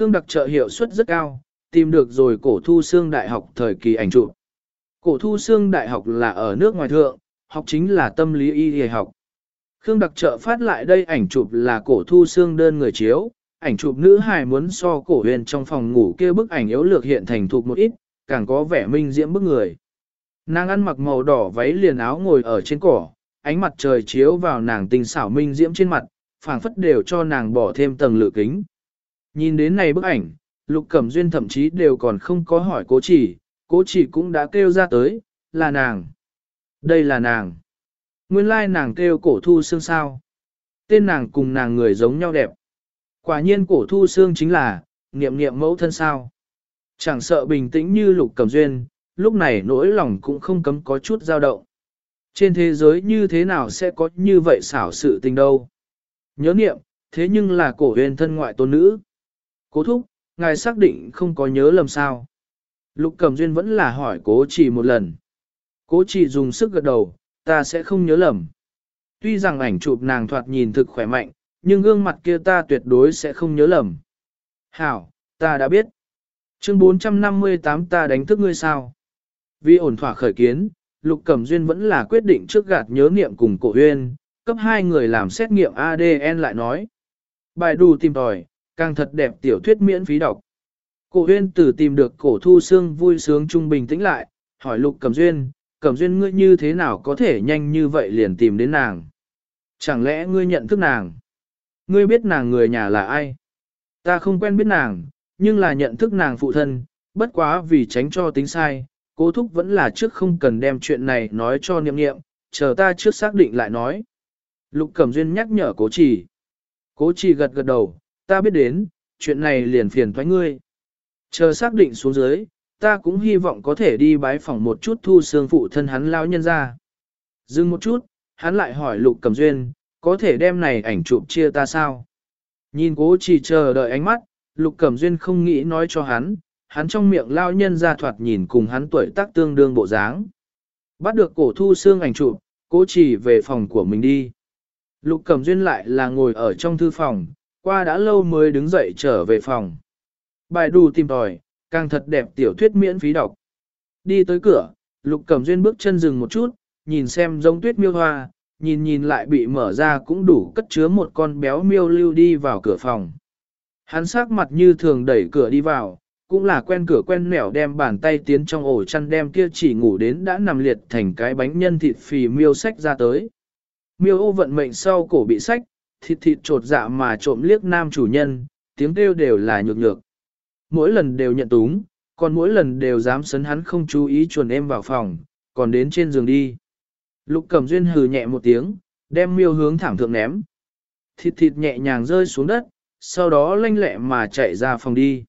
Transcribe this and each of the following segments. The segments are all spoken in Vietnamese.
Khương đặc trợ hiệu suất rất cao, tìm được rồi cổ thu xương đại học thời kỳ ảnh chụp. Cổ thu xương đại học là ở nước ngoài thượng, học chính là tâm lý y y học. Khương đặc trợ phát lại đây ảnh chụp là cổ thu xương đơn người chiếu, ảnh chụp nữ hài muốn so cổ huyền trong phòng ngủ kia bức ảnh yếu lược hiện thành thục một ít, càng có vẻ minh diễm bức người. Nàng ăn mặc màu đỏ váy liền áo ngồi ở trên cỏ, ánh mặt trời chiếu vào nàng tình xảo minh diễm trên mặt, phảng phất đều cho nàng bỏ thêm tầng lửa kính. Nhìn đến này bức ảnh, Lục Cẩm Duyên thậm chí đều còn không có hỏi cố chỉ, cố chỉ cũng đã kêu ra tới, là nàng. Đây là nàng. Nguyên lai nàng kêu cổ thu xương sao. Tên nàng cùng nàng người giống nhau đẹp. Quả nhiên cổ thu xương chính là, niệm niệm mẫu thân sao. Chẳng sợ bình tĩnh như Lục Cẩm Duyên, lúc này nỗi lòng cũng không cấm có chút dao động. Trên thế giới như thế nào sẽ có như vậy xảo sự tình đâu. Nhớ niệm, thế nhưng là cổ huyền thân ngoại tôn nữ. Cố thúc, ngài xác định không có nhớ lầm sao. Lục Cẩm Duyên vẫn là hỏi cố chỉ một lần. Cố chỉ dùng sức gật đầu, ta sẽ không nhớ lầm. Tuy rằng ảnh chụp nàng thoạt nhìn thực khỏe mạnh, nhưng gương mặt kia ta tuyệt đối sẽ không nhớ lầm. Hảo, ta đã biết. Chương 458 ta đánh thức ngươi sao? Vì ổn thỏa khởi kiến, Lục Cẩm Duyên vẫn là quyết định trước gạt nhớ niệm cùng cổ huyên, cấp hai người làm xét nghiệm ADN lại nói. Bài đủ tìm tòi, càng thật đẹp tiểu thuyết miễn phí đọc. Cổ huyên tử tìm được cổ thu xương vui sướng trung bình tĩnh lại, hỏi Lục Cẩm Duyên, Cẩm Duyên ngươi như thế nào có thể nhanh như vậy liền tìm đến nàng? Chẳng lẽ ngươi nhận thức nàng? Ngươi biết nàng người nhà là ai? Ta không quen biết nàng, nhưng là nhận thức nàng phụ thân, bất quá vì tránh cho tính sai, cố thúc vẫn là trước không cần đem chuyện này nói cho niệm niệm, chờ ta trước xác định lại nói. Lục Cẩm Duyên nhắc nhở cố trì. Cố trì gật gật đầu, ta biết đến, chuyện này liền phiền thoái ngươi. Chờ xác định xuống dưới, ta cũng hy vọng có thể đi bái phỏng một chút thu xương phụ thân hắn lao nhân ra. Dừng một chút, hắn lại hỏi Lục Cẩm Duyên, có thể đem này ảnh chụp chia ta sao? Nhìn cố chỉ chờ đợi ánh mắt, Lục Cẩm Duyên không nghĩ nói cho hắn, hắn trong miệng lao nhân ra thoạt nhìn cùng hắn tuổi tác tương đương bộ dáng. Bắt được cổ thu xương ảnh chụp, cố chỉ về phòng của mình đi. Lục Cẩm Duyên lại là ngồi ở trong thư phòng, qua đã lâu mới đứng dậy trở về phòng. Bài đù tìm tòi, càng thật đẹp tiểu thuyết miễn phí đọc. Đi tới cửa, Lục Cẩm Duyên bước chân dừng một chút, nhìn xem giống tuyết miêu hoa, nhìn nhìn lại bị mở ra cũng đủ cất chứa một con béo miêu lưu đi vào cửa phòng. Hắn sắc mặt như thường đẩy cửa đi vào, cũng là quen cửa quen nẻo đem bàn tay tiến trong ổ chăn đem kia chỉ ngủ đến đã nằm liệt thành cái bánh nhân thịt phì miêu sách ra tới. Miêu ô vận mệnh sau cổ bị sách, thịt thịt trột dạ mà trộm liếc nam chủ nhân, tiếng kêu đều là nhược nhược. Mỗi lần đều nhận túng, còn mỗi lần đều dám sấn hắn không chú ý chuồn em vào phòng, còn đến trên giường đi. Lục Cẩm Duyên hừ nhẹ một tiếng, đem miêu hướng thảm thượng ném. Thịt thịt nhẹ nhàng rơi xuống đất, sau đó lanh lẹ mà chạy ra phòng đi.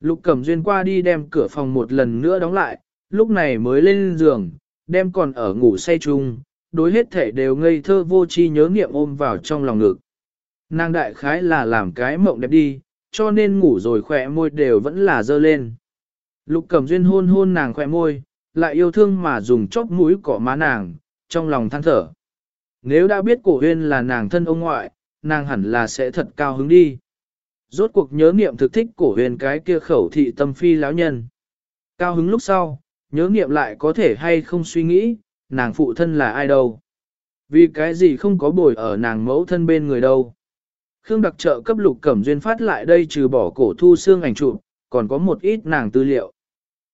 Lục Cẩm Duyên qua đi đem cửa phòng một lần nữa đóng lại, lúc này mới lên giường, đem còn ở ngủ say chung, đối hết thể đều ngây thơ vô chi nhớ nghiệm ôm vào trong lòng ngực. Nàng đại khái là làm cái mộng đẹp đi, cho nên ngủ rồi khỏe môi đều vẫn là dơ lên. Lục Cẩm Duyên hôn hôn nàng khỏe môi, lại yêu thương mà dùng chóp mũi cỏ má nàng, trong lòng than thở. Nếu đã biết cổ huyên là nàng thân ông ngoại, nàng hẳn là sẽ thật cao hứng đi. Rốt cuộc nhớ niệm thực thích cổ huyền cái kia khẩu thị tâm phi lão nhân. Cao hứng lúc sau, nhớ niệm lại có thể hay không suy nghĩ, nàng phụ thân là ai đâu. Vì cái gì không có bồi ở nàng mẫu thân bên người đâu. Khương đặc trợ cấp lục cẩm duyên phát lại đây trừ bỏ cổ thu xương ảnh chụp, còn có một ít nàng tư liệu.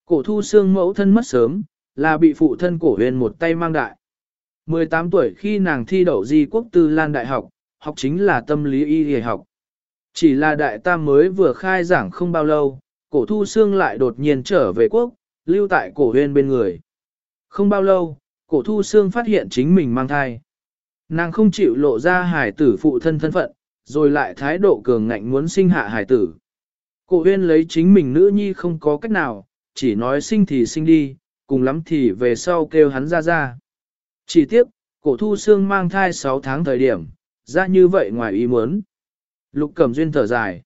Cổ thu xương mẫu thân mất sớm, là bị phụ thân cổ huyền một tay mang đại. 18 tuổi khi nàng thi đậu di quốc tư lan đại học, học chính là tâm lý y y học. Chỉ là đại tam mới vừa khai giảng không bao lâu, cổ thu xương lại đột nhiên trở về quốc, lưu tại cổ huyền bên người. Không bao lâu, cổ thu xương phát hiện chính mình mang thai. Nàng không chịu lộ ra hải tử phụ thân thân phận, rồi lại thái độ cường ngạnh muốn sinh hạ hải tử. Cổ huyên lấy chính mình nữ nhi không có cách nào, chỉ nói sinh thì sinh đi, cùng lắm thì về sau kêu hắn ra ra. Chỉ tiếc, cổ thu xương mang thai 6 tháng thời điểm, ra như vậy ngoài ý muốn. Lục Cẩm Duyên thở dài.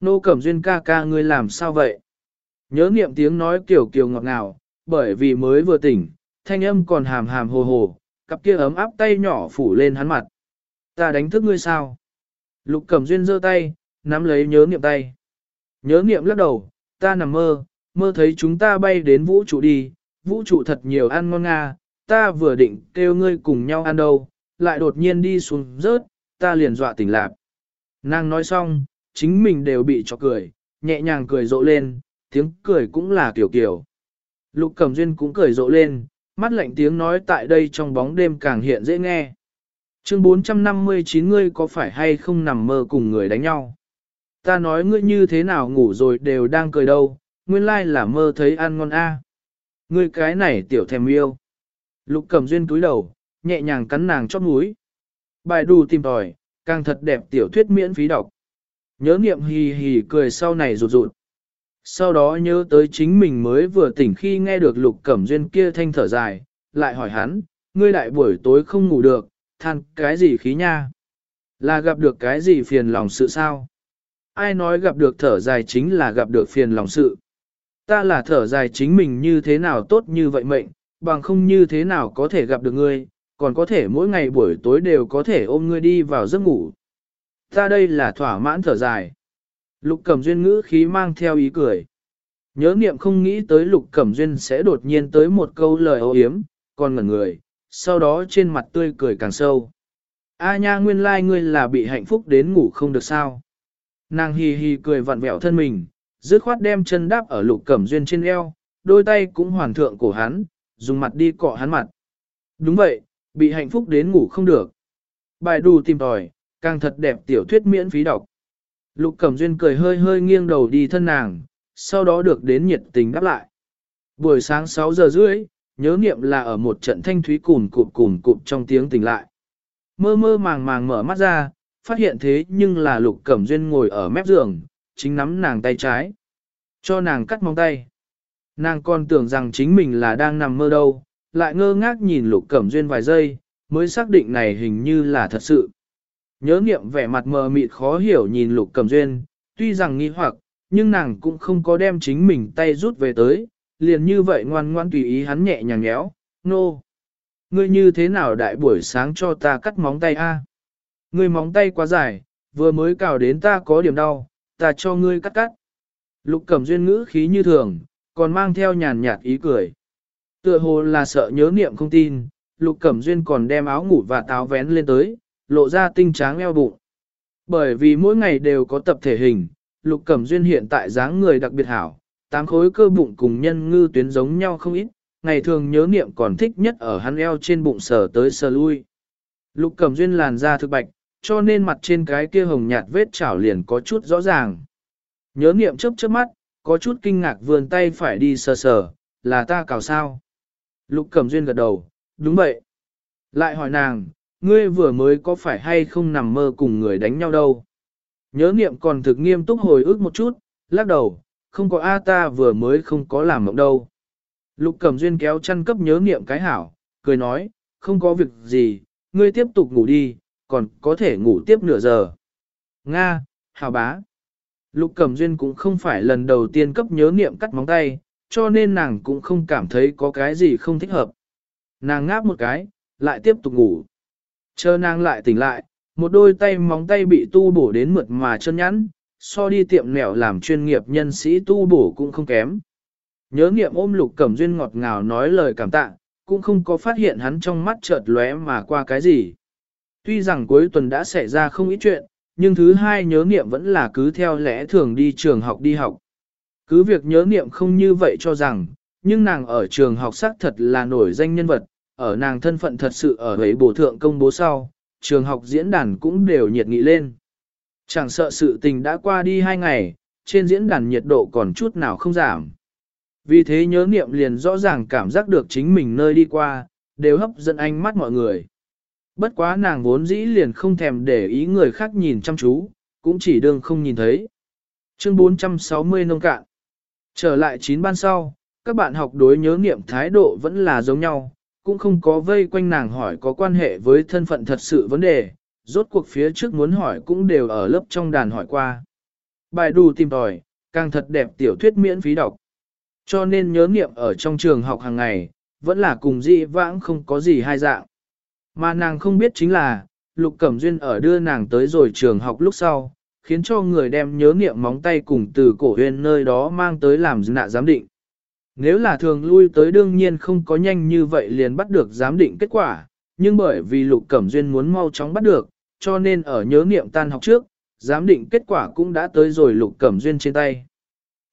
Nô Cẩm Duyên ca ca ngươi làm sao vậy? Nhớ niệm tiếng nói kiểu kiểu ngọt ngào, bởi vì mới vừa tỉnh, thanh âm còn hàm hàm hồ hồ, cặp kia ấm áp tay nhỏ phủ lên hắn mặt. Ta đánh thức ngươi sao? Lục Cẩm Duyên giơ tay, nắm lấy nhớ niệm tay. Nhớ niệm lắc đầu, ta nằm mơ, mơ thấy chúng ta bay đến vũ trụ đi, vũ trụ thật nhiều ăn ngon nga, ta vừa định kêu ngươi cùng nhau ăn đâu, lại đột nhiên đi xuống rớt, ta liền dọa tỉnh lạc. Nàng nói xong, chính mình đều bị cho cười, nhẹ nhàng cười rộ lên, tiếng cười cũng là kiểu kiểu. Lục Cẩm Duyên cũng cười rộ lên, mắt lạnh tiếng nói tại đây trong bóng đêm càng hiện dễ nghe. Chương 459 ngươi có phải hay không nằm mơ cùng người đánh nhau? Ta nói ngươi như thế nào ngủ rồi đều đang cười đâu, nguyên lai là mơ thấy ăn ngon a. Ngươi cái này tiểu thèm yêu. Lục Cẩm Duyên túi đầu, nhẹ nhàng cắn nàng chót mũi. Bài đù tìm tòi, càng thật đẹp tiểu thuyết miễn phí đọc. Nhớ niệm hì hì cười sau này rụt rụt. Sau đó nhớ tới chính mình mới vừa tỉnh khi nghe được lục cẩm duyên kia thanh thở dài, lại hỏi hắn, ngươi đại buổi tối không ngủ được, than cái gì khí nha? Là gặp được cái gì phiền lòng sự sao? Ai nói gặp được thở dài chính là gặp được phiền lòng sự? Ta là thở dài chính mình như thế nào tốt như vậy mệnh, bằng không như thế nào có thể gặp được ngươi, còn có thể mỗi ngày buổi tối đều có thể ôm ngươi đi vào giấc ngủ. Ta đây là thỏa mãn thở dài. Lục Cẩm Duyên ngữ khí mang theo ý cười. Nhớ niệm không nghĩ tới Lục Cẩm Duyên sẽ đột nhiên tới một câu lời ô hiếm, còn ngẩn người, sau đó trên mặt tươi cười càng sâu. A nha nguyên lai like ngươi là bị hạnh phúc đến ngủ không được sao. Nàng hì hì cười vặn vẹo thân mình, dứt khoát đem chân đáp ở Lục Cẩm Duyên trên eo, đôi tay cũng hoàn thượng cổ hắn, dùng mặt đi cọ hắn mặt. Đúng vậy, bị hạnh phúc đến ngủ không được. Bài đù tìm tòi, càng thật đẹp tiểu thuyết miễn phí đọc. Lục Cẩm Duyên cười hơi hơi nghiêng đầu đi thân nàng, sau đó được đến nhiệt tình đáp lại. Buổi sáng 6 giờ rưỡi, nhớ nghiệm là ở một trận thanh thúy cùn cụp cùn cụp trong tiếng tỉnh lại. Mơ mơ màng màng mở mắt ra, phát hiện thế nhưng là Lục Cẩm Duyên ngồi ở mép giường, chính nắm nàng tay trái. Cho nàng cắt móng tay. Nàng còn tưởng rằng chính mình là đang nằm mơ đâu, lại ngơ ngác nhìn Lục Cẩm Duyên vài giây, mới xác định này hình như là thật sự. Nhớ nghiệm vẻ mặt mờ mịt khó hiểu nhìn lục cầm duyên, tuy rằng nghi hoặc, nhưng nàng cũng không có đem chính mình tay rút về tới, liền như vậy ngoan ngoan tùy ý hắn nhẹ nhàng nhéo, nô. No. Ngươi như thế nào đại buổi sáng cho ta cắt móng tay a? Ngươi móng tay quá dài, vừa mới cào đến ta có điểm đau, ta cho ngươi cắt cắt. Lục cẩm duyên ngữ khí như thường, còn mang theo nhàn nhạt ý cười. Tựa hồ là sợ nhớ niệm không tin, lục cẩm duyên còn đem áo ngủ và táo vén lên tới, lộ ra tinh tráng eo bụng. Bởi vì mỗi ngày đều có tập thể hình, Lục Cẩm Duyên hiện tại dáng người đặc biệt hảo, tám khối cơ bụng cùng nhân ngư tuyến giống nhau không ít, ngày thường nhớ niệm còn thích nhất ở hắn eo trên bụng sờ tới sờ lui. Lục Cẩm Duyên làn da thực bạch, cho nên mặt trên cái kia hồng nhạt vết chảo liền có chút rõ ràng. Nhớ niệm chớp chớp mắt, có chút kinh ngạc vườn tay phải đi sờ sờ, là ta cào sao. Lục Cẩm Duyên gật đầu, đúng vậy. Lại hỏi nàng, ngươi vừa mới có phải hay không nằm mơ cùng người đánh nhau đâu. Nhớ niệm còn thực nghiêm túc hồi ức một chút, lắc đầu, không có A ta vừa mới không có làm mộng đâu. Lục Cẩm Duyên kéo chăn cấp nhớ niệm cái hảo, cười nói, không có việc gì, ngươi tiếp tục ngủ đi, còn có thể ngủ tiếp nửa giờ. Nga, hào bá. Lục Cẩm Duyên cũng không phải lần đầu tiên cấp nhớ niệm cắt móng tay, cho nên nàng cũng không cảm thấy có cái gì không thích hợp. Nàng ngáp một cái, lại tiếp tục ngủ. Chờ nàng lại tỉnh lại, một đôi tay móng tay bị tu bổ đến mượt mà chân nhẵn, so đi tiệm nẻo làm chuyên nghiệp nhân sĩ tu bổ cũng không kém. Nhớ nghiệm ôm lục cẩm duyên ngọt ngào nói lời cảm tạ, cũng không có phát hiện hắn trong mắt chợt lóe mà qua cái gì. Tuy rằng cuối tuần đã xảy ra không ít chuyện, nhưng thứ hai nhớ nghiệm vẫn là cứ theo lẽ thường đi trường học đi học. Cứ việc nhớ nghiệm không như vậy cho rằng, nhưng nàng ở trường học xác thật là nổi danh nhân vật, ở nàng thân phận thật sự ở ấy bổ thượng công bố sau, trường học diễn đàn cũng đều nhiệt nghị lên. Chẳng sợ sự tình đã qua đi hai ngày, trên diễn đàn nhiệt độ còn chút nào không giảm. Vì thế nhớ niệm liền rõ ràng cảm giác được chính mình nơi đi qua, đều hấp dẫn ánh mắt mọi người. Bất quá nàng vốn dĩ liền không thèm để ý người khác nhìn chăm chú, cũng chỉ đương không nhìn thấy. Chương 460 nông cạn. Trở lại chín ban sau, các bạn học đối nhớ niệm thái độ vẫn là giống nhau, cũng không có vây quanh nàng hỏi có quan hệ với thân phận thật sự vấn đề, rốt cuộc phía trước muốn hỏi cũng đều ở lớp trong đàn hỏi qua. Bài đù tìm tòi, càng thật đẹp tiểu thuyết miễn phí đọc. Cho nên nhớ nghiệm ở trong trường học hàng ngày, vẫn là cùng dị vãng không có gì hai dạng. Mà nàng không biết chính là, Lục Cẩm Duyên ở đưa nàng tới rồi trường học lúc sau, khiến cho người đem nhớ niệm móng tay cùng từ cổ huyền nơi đó mang tới làm nạ giám định. Nếu là thường lui tới đương nhiên không có nhanh như vậy liền bắt được giám định kết quả, nhưng bởi vì Lục Cẩm Duyên muốn mau chóng bắt được, cho nên ở nhớ niệm tan học trước, giám định kết quả cũng đã tới rồi Lục Cẩm Duyên trên tay.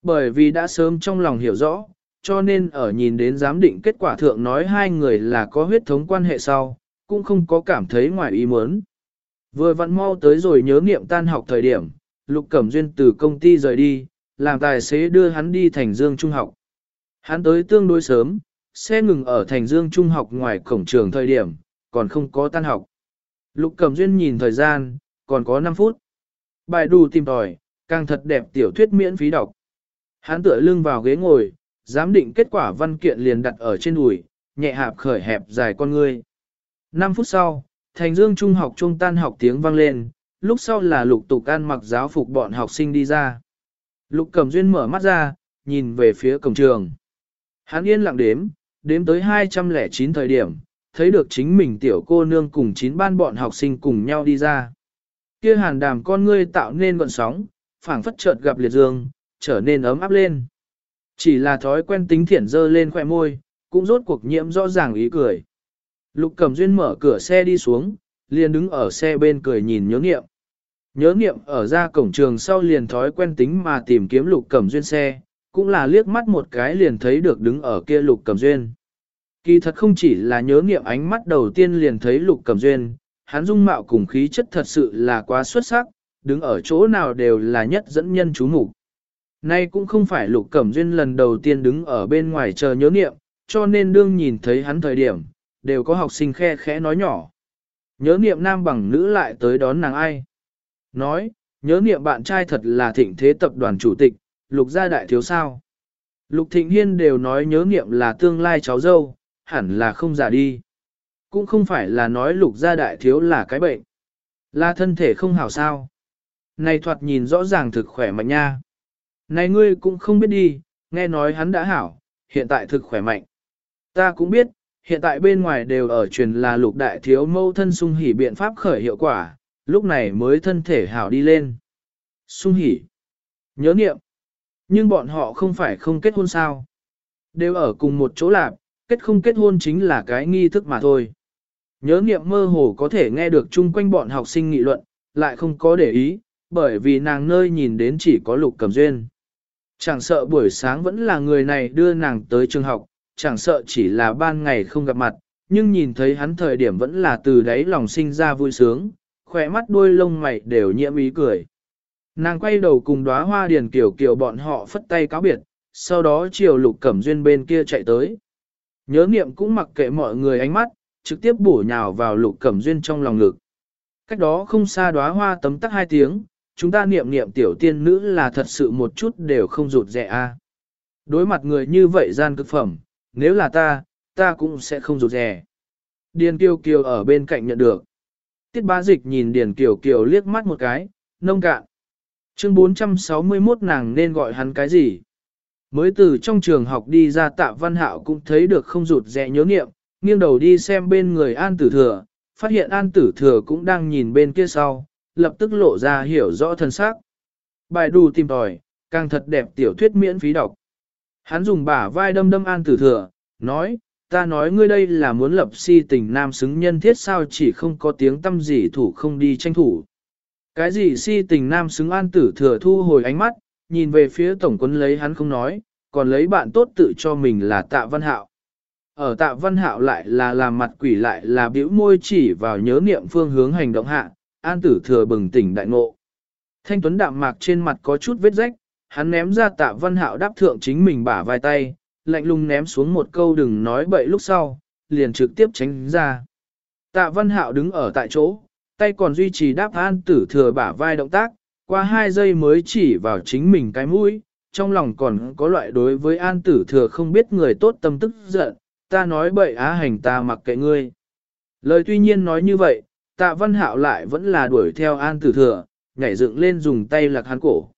Bởi vì đã sớm trong lòng hiểu rõ, cho nên ở nhìn đến giám định kết quả thượng nói hai người là có huyết thống quan hệ sau, cũng không có cảm thấy ngoài ý muốn. Vừa vặn mau tới rồi nhớ niệm tan học thời điểm, Lục Cẩm Duyên từ công ty rời đi, làm tài xế đưa hắn đi thành dương trung học. Hắn tới tương đối sớm, xe ngừng ở thành dương trung học ngoài cổng trường thời điểm, còn không có tan học. Lục Cẩm Duyên nhìn thời gian, còn có 5 phút. Bài đủ tìm tòi, càng thật đẹp tiểu thuyết miễn phí đọc. Hắn tựa lưng vào ghế ngồi, giám định kết quả văn kiện liền đặt ở trên đùi, nhẹ hạp khởi hẹp dài con ngươi. 5 phút sau, thành dương trung học trung tan học tiếng vang lên, lúc sau là lục tục an mặc giáo phục bọn học sinh đi ra. Lục Cẩm Duyên mở mắt ra, nhìn về phía cổng trường. Hắn yên lặng đếm, đếm tới 209 thời điểm, thấy được chính mình tiểu cô nương cùng chín ban bọn học sinh cùng nhau đi ra. Kia hàn đàm con ngươi tạo nên gọn sóng, phảng phất chợt gặp liệt dương, trở nên ấm áp lên. Chỉ là thói quen tính thiển dơ lên khỏe môi, cũng rốt cuộc nhiễm rõ ràng ý cười. Lục Cẩm Duyên mở cửa xe đi xuống, liền đứng ở xe bên cười nhìn nhớ nghiệm. Nhớ nghiệm ở ra cổng trường sau liền thói quen tính mà tìm kiếm Lục Cẩm Duyên xe, cũng là liếc mắt một cái liền thấy được đứng ở kia Lục cầm Duyên. Kỳ thật không chỉ là nhớ nghiệm ánh mắt đầu tiên liền thấy Lục cầm Duyên, hắn dung mạo cùng khí chất thật sự là quá xuất sắc, đứng ở chỗ nào đều là nhất dẫn nhân chú mục. Nay cũng không phải Lục Cẩm Duyên lần đầu tiên đứng ở bên ngoài chờ nhớ nghiệm, cho nên đương nhìn thấy hắn thời điểm, đều có học sinh khe khẽ nói nhỏ. Nhớ nghiệm nam bằng nữ lại tới đón nàng ai. Nói, nhớ nghiệm bạn trai thật là thịnh thế tập đoàn chủ tịch, Lục gia đại thiếu sao. Lục Thịnh Hiên đều nói nhớ nghiệm là tương lai cháu dâu, hẳn là không giả đi. Cũng không phải là nói lục gia đại thiếu là cái bệnh. Là thân thể không hảo sao. Này thoạt nhìn rõ ràng thực khỏe mạnh nha. Này ngươi cũng không biết đi, nghe nói hắn đã hảo, hiện tại thực khỏe mạnh. Ta cũng biết, hiện tại bên ngoài đều ở truyền là lục đại thiếu mâu thân sung hỉ biện pháp khởi hiệu quả, lúc này mới thân thể hảo đi lên. Sung hỉ. Nhớ niệm. Nhưng bọn họ không phải không kết hôn sao. Đều ở cùng một chỗ lạp, kết không kết hôn chính là cái nghi thức mà thôi. Nhớ nghiệm mơ hồ có thể nghe được chung quanh bọn học sinh nghị luận, lại không có để ý, bởi vì nàng nơi nhìn đến chỉ có lục cầm duyên. Chẳng sợ buổi sáng vẫn là người này đưa nàng tới trường học, chẳng sợ chỉ là ban ngày không gặp mặt, nhưng nhìn thấy hắn thời điểm vẫn là từ đáy lòng sinh ra vui sướng, khỏe mắt đuôi lông mày đều nhiễm ý cười. Nàng quay đầu cùng đóa hoa điền kiểu kiểu bọn họ phất tay cáo biệt, sau đó chiều lục cẩm duyên bên kia chạy tới. Nhớ niệm cũng mặc kệ mọi người ánh mắt, trực tiếp bổ nhào vào lục cẩm duyên trong lòng ngực. Cách đó không xa đóa hoa tấm tắc hai tiếng, chúng ta niệm niệm tiểu tiên nữ là thật sự một chút đều không rụt rẻ a. Đối mặt người như vậy gian cực phẩm, nếu là ta, ta cũng sẽ không rụt rẻ. Điền Kiều Kiều ở bên cạnh nhận được. Tiết bá dịch nhìn Điền Kiều Kiều liếc mắt một cái, nông cạn. Chương 461 nàng nên gọi hắn cái gì? Mới từ trong trường học đi ra tạ văn hạo cũng thấy được không rụt rẽ nhớ nghiệm, nghiêng đầu đi xem bên người an tử thừa, phát hiện an tử thừa cũng đang nhìn bên kia sau, lập tức lộ ra hiểu rõ thân xác. Bài đù tìm tòi, càng thật đẹp tiểu thuyết miễn phí đọc. Hắn dùng bả vai đâm đâm an tử thừa, nói, ta nói ngươi đây là muốn lập si tình nam xứng nhân thiết sao chỉ không có tiếng tâm gì thủ không đi tranh thủ. Cái gì si tình nam xứng an tử thừa thu hồi ánh mắt, nhìn về phía tổng quân lấy hắn không nói, còn lấy bạn tốt tự cho mình là tạ văn hạo. Ở tạ văn hạo lại là làm mặt quỷ lại là biểu môi chỉ vào nhớ niệm phương hướng hành động hạ, an tử thừa bừng tỉnh đại ngộ. Thanh tuấn đạm mạc trên mặt có chút vết rách, hắn ném ra tạ văn hạo đáp thượng chính mình bả vai tay, lạnh lùng ném xuống một câu đừng nói bậy lúc sau, liền trực tiếp tránh ra. Tạ văn hạo đứng ở tại chỗ, tay còn duy trì đáp an tử thừa bả vai động tác, qua hai giây mới chỉ vào chính mình cái mũi, trong lòng còn có loại đối với an tử thừa không biết người tốt tâm tức giận, ta nói bậy á hành ta mặc kệ ngươi. Lời tuy nhiên nói như vậy, tạ văn hạo lại vẫn là đuổi theo an tử thừa, nhảy dựng lên dùng tay lạc hắn cổ.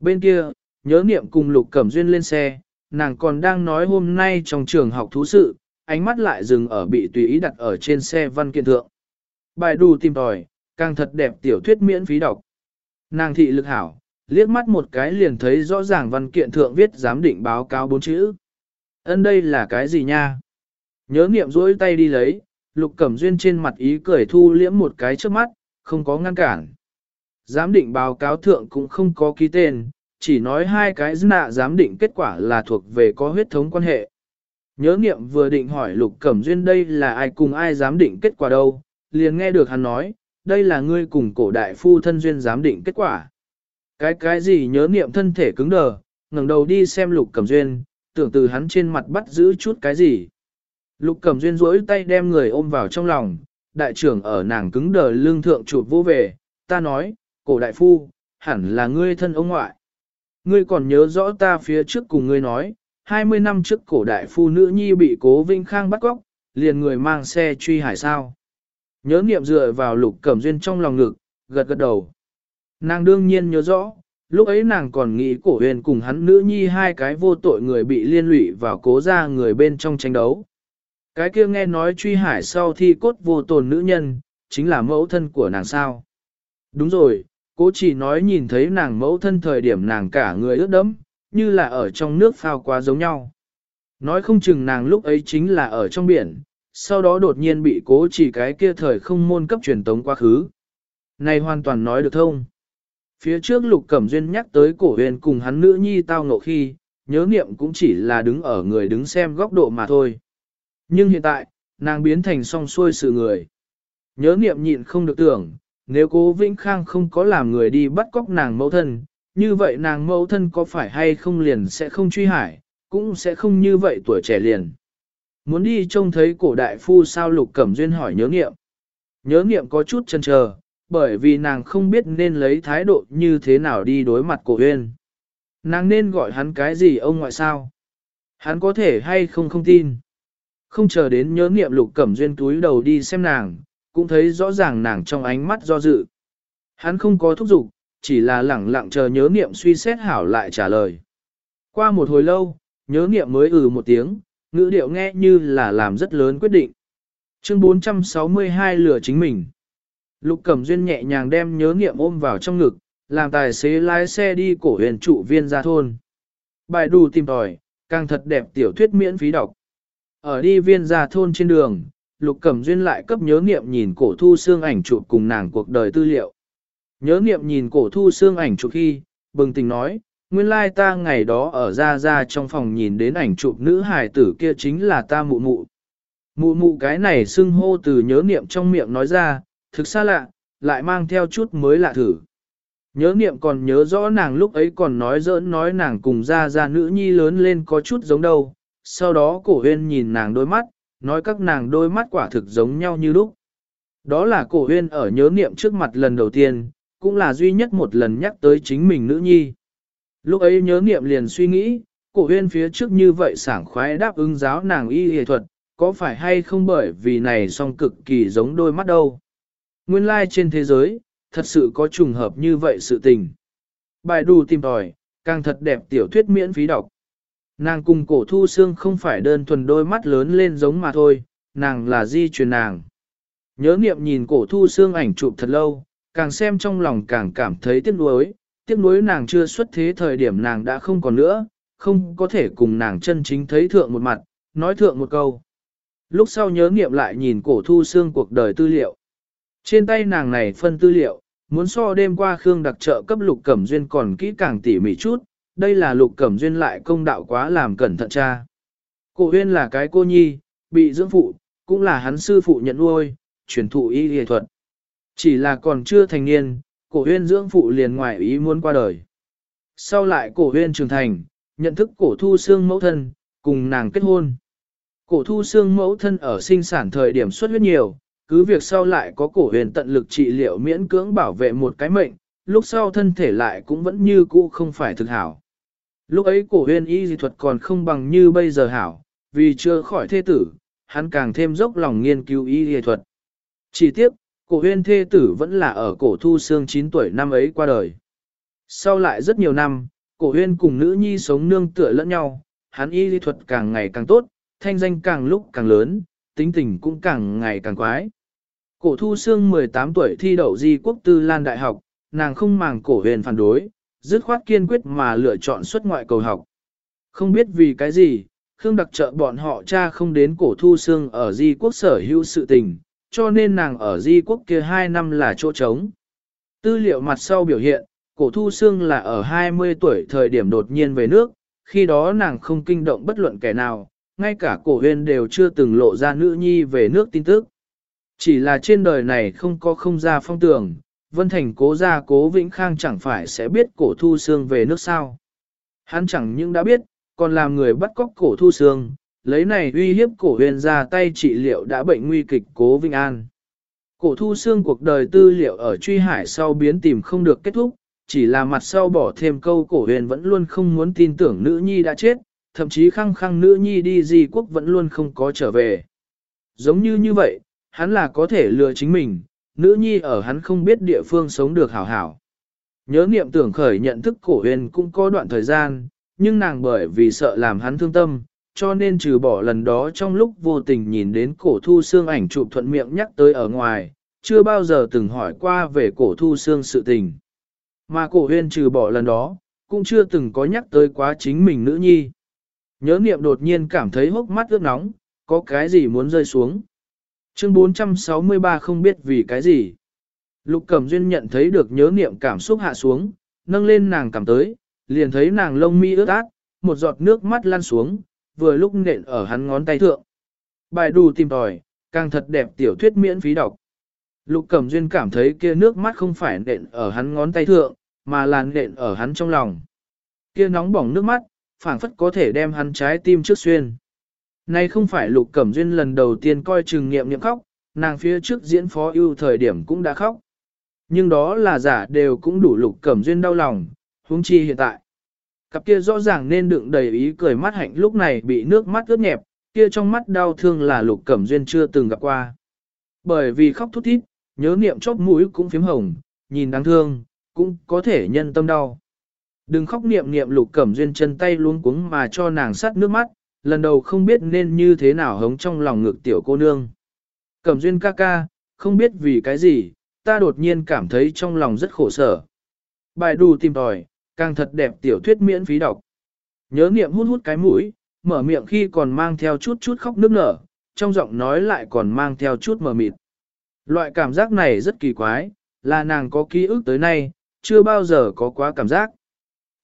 Bên kia, nhớ niệm cùng lục cẩm duyên lên xe, nàng còn đang nói hôm nay trong trường học thú sự, ánh mắt lại dừng ở bị tùy ý đặt ở trên xe văn kiện thượng. Bài đủ tìm tòi, càng thật đẹp tiểu thuyết miễn phí đọc. Nàng thị lực hảo, liếc mắt một cái liền thấy rõ ràng văn kiện thượng viết giám định báo cáo bốn chữ. Ân đây là cái gì nha? Nhớ niệm rỗi tay đi lấy, lục cẩm duyên trên mặt ý cười thu liễm một cái trước mắt, không có ngăn cản. Giám định báo cáo thượng cũng không có ký tên, chỉ nói hai cái nạ giám định kết quả là thuộc về có huyết thống quan hệ. Nhớ niệm vừa định hỏi lục cẩm duyên đây là ai cùng ai giám định kết quả đâu, liền nghe được hắn nói, đây là ngươi cùng cổ đại phu thân duyên giám định kết quả. Cái cái gì nhớ niệm thân thể cứng đờ, ngẩng đầu đi xem lục cẩm duyên, tưởng từ hắn trên mặt bắt giữ chút cái gì. Lục cẩm duyên rỗi tay đem người ôm vào trong lòng, đại trưởng ở nàng cứng đờ lương thượng chụp vô về, ta nói, cổ đại phu, hẳn là ngươi thân ông ngoại. Ngươi còn nhớ rõ ta phía trước cùng ngươi nói, 20 năm trước cổ đại phu nữ nhi bị cố Vinh Khang bắt cóc, liền người mang xe truy hải sao. Nhớ niệm dựa vào lục cẩm duyên trong lòng ngực, gật gật đầu. Nàng đương nhiên nhớ rõ, lúc ấy nàng còn nghĩ cổ huyền cùng hắn nữ nhi hai cái vô tội người bị liên lụy vào cố ra người bên trong tranh đấu. Cái kia nghe nói truy hải sau thi cốt vô tồn nữ nhân, chính là mẫu thân của nàng sao. Đúng rồi, cố chỉ nói nhìn thấy nàng mẫu thân thời điểm nàng cả người ướt đẫm, như là ở trong nước phao quá giống nhau. Nói không chừng nàng lúc ấy chính là ở trong biển, sau đó đột nhiên bị cố chỉ cái kia thời không môn cấp truyền tống quá khứ. Này hoàn toàn nói được thông. Phía trước Lục Cẩm Duyên nhắc tới cổ huyền cùng hắn nữ nhi tao ngộ khi, nhớ niệm cũng chỉ là đứng ở người đứng xem góc độ mà thôi. Nhưng hiện tại, nàng biến thành song xuôi sự người. Nhớ niệm nhịn không được tưởng, nếu cố Vĩnh Khang không có làm người đi bắt cóc nàng mẫu thân, như vậy nàng mẫu thân có phải hay không liền sẽ không truy hải, cũng sẽ không như vậy tuổi trẻ liền. Muốn đi trông thấy cổ đại phu sao lục cẩm duyên hỏi nhớ nghiệm. Nhớ nghiệm có chút chần chờ, bởi vì nàng không biết nên lấy thái độ như thế nào đi đối mặt cổ huyên. Nàng nên gọi hắn cái gì ông ngoại sao? Hắn có thể hay không không tin. Không chờ đến nhớ nghiệm lục cẩm duyên túi đầu đi xem nàng, cũng thấy rõ ràng nàng trong ánh mắt do dự. Hắn không có thúc giục, chỉ là lẳng lặng chờ nhớ nghiệm suy xét hảo lại trả lời. Qua một hồi lâu, nhớ nghiệm mới ừ một tiếng, ngữ điệu nghe như là làm rất lớn quyết định. Chương 462 lửa chính mình. Lục Cẩm Duyên nhẹ nhàng đem nhớ nghiệm ôm vào trong ngực, làm tài xế lái xe đi cổ huyền trụ viên ra thôn. Bài đủ tìm tòi, càng thật đẹp tiểu thuyết miễn phí đọc. Ở đi viên ra thôn trên đường, Lục Cẩm Duyên lại cấp nhớ nghiệm nhìn cổ thu xương ảnh chụp cùng nàng cuộc đời tư liệu. Nhớ nghiệm nhìn cổ thu xương ảnh chụp khi, bừng tình nói, nguyên lai ta ngày đó ở ra ra trong phòng nhìn đến ảnh chụp nữ hài tử kia chính là ta mụ mụ. Mụ mụ cái này xưng hô từ nhớ niệm trong miệng nói ra, thực xa lạ, lại mang theo chút mới lạ thử. Nhớ niệm còn nhớ rõ nàng lúc ấy còn nói giỡn nói nàng cùng ra ra nữ nhi lớn lên có chút giống đâu, sau đó cổ huyên nhìn nàng đôi mắt, nói các nàng đôi mắt quả thực giống nhau như lúc. Đó là cổ huyên ở nhớ niệm trước mặt lần đầu tiên, cũng là duy nhất một lần nhắc tới chính mình nữ nhi. Lúc ấy nhớ niệm liền suy nghĩ, cổ huyên phía trước như vậy sảng khoái đáp ứng giáo nàng y y thuật, có phải hay không bởi vì này song cực kỳ giống đôi mắt đâu. Nguyên lai like trên thế giới, thật sự có trùng hợp như vậy sự tình. Bài đù tìm tòi, càng thật đẹp tiểu thuyết miễn phí đọc. Nàng cùng cổ thu xương không phải đơn thuần đôi mắt lớn lên giống mà thôi, nàng là di truyền nàng. Nhớ niệm nhìn cổ thu xương ảnh chụp thật lâu, càng xem trong lòng càng cảm thấy tiếc nuối, tiếc nuối nàng chưa xuất thế thời điểm nàng đã không còn nữa, không có thể cùng nàng chân chính thấy thượng một mặt, nói thượng một câu. Lúc sau nhớ nghiệm lại nhìn cổ thu xương cuộc đời tư liệu. Trên tay nàng này phân tư liệu, muốn so đêm qua Khương đặc trợ cấp lục cẩm duyên còn kỹ càng tỉ mỉ chút, đây là lục cẩm duyên lại công đạo quá làm cẩn thận cha. Cổ huyên là cái cô nhi, bị dưỡng phụ, cũng là hắn sư phụ nhận nuôi, truyền thụ y y thuật. Chỉ là còn chưa thành niên, cổ huyên dưỡng phụ liền ngoài ý muốn qua đời. Sau lại cổ huyên trưởng thành, nhận thức cổ thu xương mẫu thân, cùng nàng kết hôn. Cổ thu xương mẫu thân ở sinh sản thời điểm xuất huyết nhiều, cứ việc sau lại có cổ huyền tận lực trị liệu miễn cưỡng bảo vệ một cái mệnh, lúc sau thân thể lại cũng vẫn như cũ không phải thực hảo. Lúc ấy cổ huyền y dị thuật còn không bằng như bây giờ hảo, vì chưa khỏi thê tử, hắn càng thêm dốc lòng nghiên cứu y dị thuật. Chỉ tiếc, cổ huyên thê tử vẫn là ở cổ thu xương 9 tuổi năm ấy qua đời. Sau lại rất nhiều năm, cổ huyên cùng nữ nhi sống nương tựa lẫn nhau, hắn y lý thuật càng ngày càng tốt, thanh danh càng lúc càng lớn, tính tình cũng càng ngày càng quái. Cổ thu xương 18 tuổi thi đậu di quốc tư lan đại học, nàng không màng cổ huyền phản đối, dứt khoát kiên quyết mà lựa chọn xuất ngoại cầu học. Không biết vì cái gì, Khương đặc trợ bọn họ cha không đến cổ thu xương ở di quốc sở hữu sự tình, cho nên nàng ở di quốc kia 2 năm là chỗ trống. Tư liệu mặt sau biểu hiện, cổ thu xương là ở 20 tuổi thời điểm đột nhiên về nước, khi đó nàng không kinh động bất luận kẻ nào, ngay cả cổ huyên đều chưa từng lộ ra nữ nhi về nước tin tức. Chỉ là trên đời này không có không ra phong tường, Vân Thành cố ra cố Vĩnh Khang chẳng phải sẽ biết cổ thu xương về nước sao. Hắn chẳng những đã biết, còn làm người bắt cóc cổ thu xương, lấy này uy hiếp cổ huyền ra tay trị liệu đã bệnh nguy kịch cố vinh An. Cổ thu xương cuộc đời tư liệu ở truy hải sau biến tìm không được kết thúc, chỉ là mặt sau bỏ thêm câu cổ huyền vẫn luôn không muốn tin tưởng nữ nhi đã chết, thậm chí khăng khăng nữ nhi đi gì quốc vẫn luôn không có trở về. Giống như như vậy, hắn là có thể lừa chính mình, nữ nhi ở hắn không biết địa phương sống được hảo hảo. Nhớ niệm tưởng khởi nhận thức cổ huyền cũng có đoạn thời gian, nhưng nàng bởi vì sợ làm hắn thương tâm, cho nên trừ bỏ lần đó trong lúc vô tình nhìn đến cổ thu xương ảnh chụp thuận miệng nhắc tới ở ngoài, chưa bao giờ từng hỏi qua về cổ thu xương sự tình. Mà cổ huyên trừ bỏ lần đó, cũng chưa từng có nhắc tới quá chính mình nữ nhi. Nhớ niệm đột nhiên cảm thấy hốc mắt ướt nóng, có cái gì muốn rơi xuống. Chương 463 không biết vì cái gì. Lục Cẩm Duyên nhận thấy được nhớ niệm cảm xúc hạ xuống, nâng lên nàng cảm tới, liền thấy nàng lông mi ướt át, một giọt nước mắt lăn xuống, vừa lúc nện ở hắn ngón tay thượng. Bài đù tìm tòi, càng thật đẹp tiểu thuyết miễn phí đọc. Lục Cẩm Duyên cảm thấy kia nước mắt không phải nện ở hắn ngón tay thượng, mà là nện ở hắn trong lòng. Kia nóng bỏng nước mắt, phảng phất có thể đem hắn trái tim trước xuyên. Nay không phải Lục Cẩm Duyên lần đầu tiên coi chừng nghiệm nghiệm khóc, nàng phía trước diễn phó ưu thời điểm cũng đã khóc. Nhưng đó là giả đều cũng đủ Lục Cẩm Duyên đau lòng, huống chi hiện tại. Cặp kia rõ ràng nên đựng đầy ý cười mắt hạnh lúc này bị nước mắt ướt nhẹp, kia trong mắt đau thương là Lục Cẩm Duyên chưa từng gặp qua. Bởi vì khóc thút thít, nhớ niệm chóp mũi cũng phím hồng, nhìn đáng thương, cũng có thể nhân tâm đau. Đừng khóc niệm niệm lục cẩm duyên chân tay luống cuống mà cho nàng sắt nước mắt, lần đầu không biết nên như thế nào hống trong lòng ngực tiểu cô nương. Cẩm duyên ca ca, không biết vì cái gì, ta đột nhiên cảm thấy trong lòng rất khổ sở. Bài đù tìm tòi, càng thật đẹp tiểu thuyết miễn phí đọc. Nhớ niệm hút hút cái mũi, mở miệng khi còn mang theo chút chút khóc nước nở, trong giọng nói lại còn mang theo chút mờ mịt. Loại cảm giác này rất kỳ quái, là nàng có ký ức tới nay, chưa bao giờ có quá cảm giác.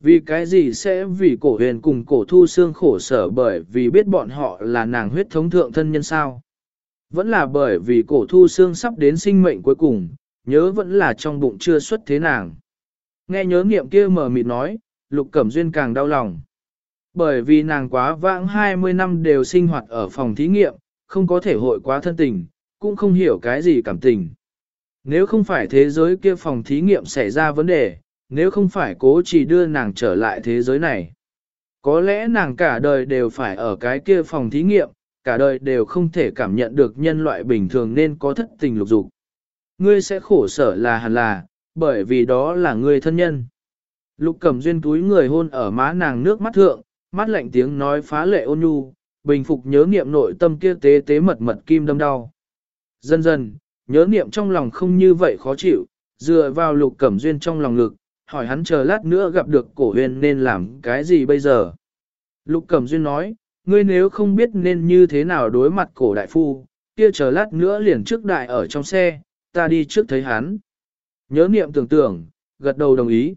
Vì cái gì sẽ vì cổ huyền cùng cổ thu xương khổ sở bởi vì biết bọn họ là nàng huyết thống thượng thân nhân sao. Vẫn là bởi vì cổ thu xương sắp đến sinh mệnh cuối cùng, nhớ vẫn là trong bụng chưa xuất thế nàng. Nghe nhớ nghiệm kia mở mịt nói, lục cẩm duyên càng đau lòng. Bởi vì nàng quá vãng 20 năm đều sinh hoạt ở phòng thí nghiệm, không có thể hội quá thân tình, cũng không hiểu cái gì cảm tình. Nếu không phải thế giới kia phòng thí nghiệm xảy ra vấn đề, nếu không phải cố chỉ đưa nàng trở lại thế giới này. Có lẽ nàng cả đời đều phải ở cái kia phòng thí nghiệm, cả đời đều không thể cảm nhận được nhân loại bình thường nên có thất tình lục dục. Ngươi sẽ khổ sở là hẳn là, bởi vì đó là người thân nhân. Lục cẩm duyên túi người hôn ở má nàng nước mắt thượng, mắt lạnh tiếng nói phá lệ ôn nhu, bình phục nhớ niệm nội tâm kia tế tế mật mật kim đâm đau. Dần dần, nhớ niệm trong lòng không như vậy khó chịu, dựa vào lục cẩm duyên trong lòng ngực, hỏi hắn chờ lát nữa gặp được cổ huyền nên làm cái gì bây giờ. Lục cẩm duyên nói, ngươi nếu không biết nên như thế nào đối mặt cổ đại phu, kia chờ lát nữa liền trước đại ở trong xe, ta đi trước thấy hắn. Nhớ niệm tưởng tưởng, gật đầu đồng ý.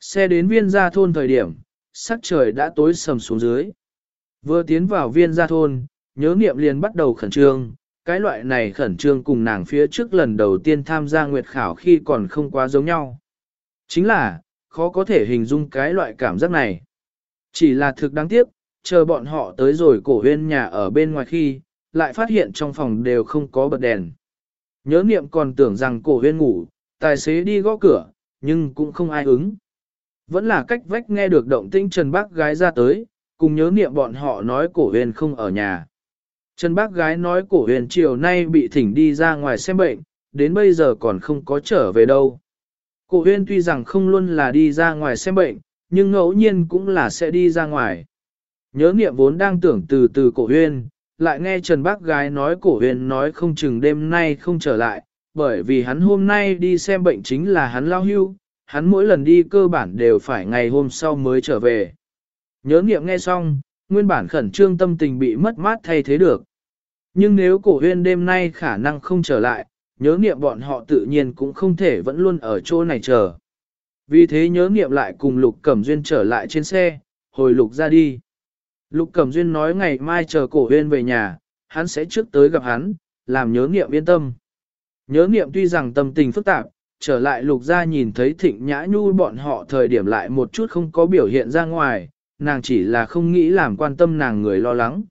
Xe đến viên gia thôn thời điểm, sắc trời đã tối sầm xuống dưới. Vừa tiến vào viên gia thôn, nhớ niệm liền bắt đầu khẩn trương, cái loại này khẩn trương cùng nàng phía trước lần đầu tiên tham gia nguyệt khảo khi còn không quá giống nhau. Chính là, khó có thể hình dung cái loại cảm giác này. Chỉ là thực đáng tiếc, chờ bọn họ tới rồi cổ huyên nhà ở bên ngoài khi, lại phát hiện trong phòng đều không có bật đèn. Nhớ niệm còn tưởng rằng cổ huyên ngủ, tài xế đi gõ cửa, nhưng cũng không ai ứng. Vẫn là cách vách nghe được động tĩnh Trần Bác gái ra tới, cùng nhớ niệm bọn họ nói cổ Huyền không ở nhà. Trần bác gái nói cổ huyền chiều nay bị thỉnh đi ra ngoài xem bệnh, đến bây giờ còn không có trở về đâu. Cổ huyền tuy rằng không luôn là đi ra ngoài xem bệnh, nhưng ngẫu nhiên cũng là sẽ đi ra ngoài. Nhớ niệm vốn đang tưởng từ từ cổ huyền, lại nghe Trần bác gái nói cổ huyền nói không chừng đêm nay không trở lại, bởi vì hắn hôm nay đi xem bệnh chính là hắn lao hưu, hắn mỗi lần đi cơ bản đều phải ngày hôm sau mới trở về. Nhớ nghiệm nghe xong, nguyên bản khẩn trương tâm tình bị mất mát thay thế được. Nhưng nếu cổ huyên đêm nay khả năng không trở lại, nhớ nghiệm bọn họ tự nhiên cũng không thể vẫn luôn ở chỗ này chờ. Vì thế nhớ nghiệm lại cùng Lục Cẩm Duyên trở lại trên xe, hồi Lục ra đi. Lục Cẩm Duyên nói ngày mai chờ cổ huyên về nhà, hắn sẽ trước tới gặp hắn, làm nhớ nghiệm yên tâm. Nhớ niệm tuy rằng tâm tình phức tạp, trở lại Lục ra nhìn thấy thịnh nhã nhu bọn họ thời điểm lại một chút không có biểu hiện ra ngoài, nàng chỉ là không nghĩ làm quan tâm nàng người lo lắng.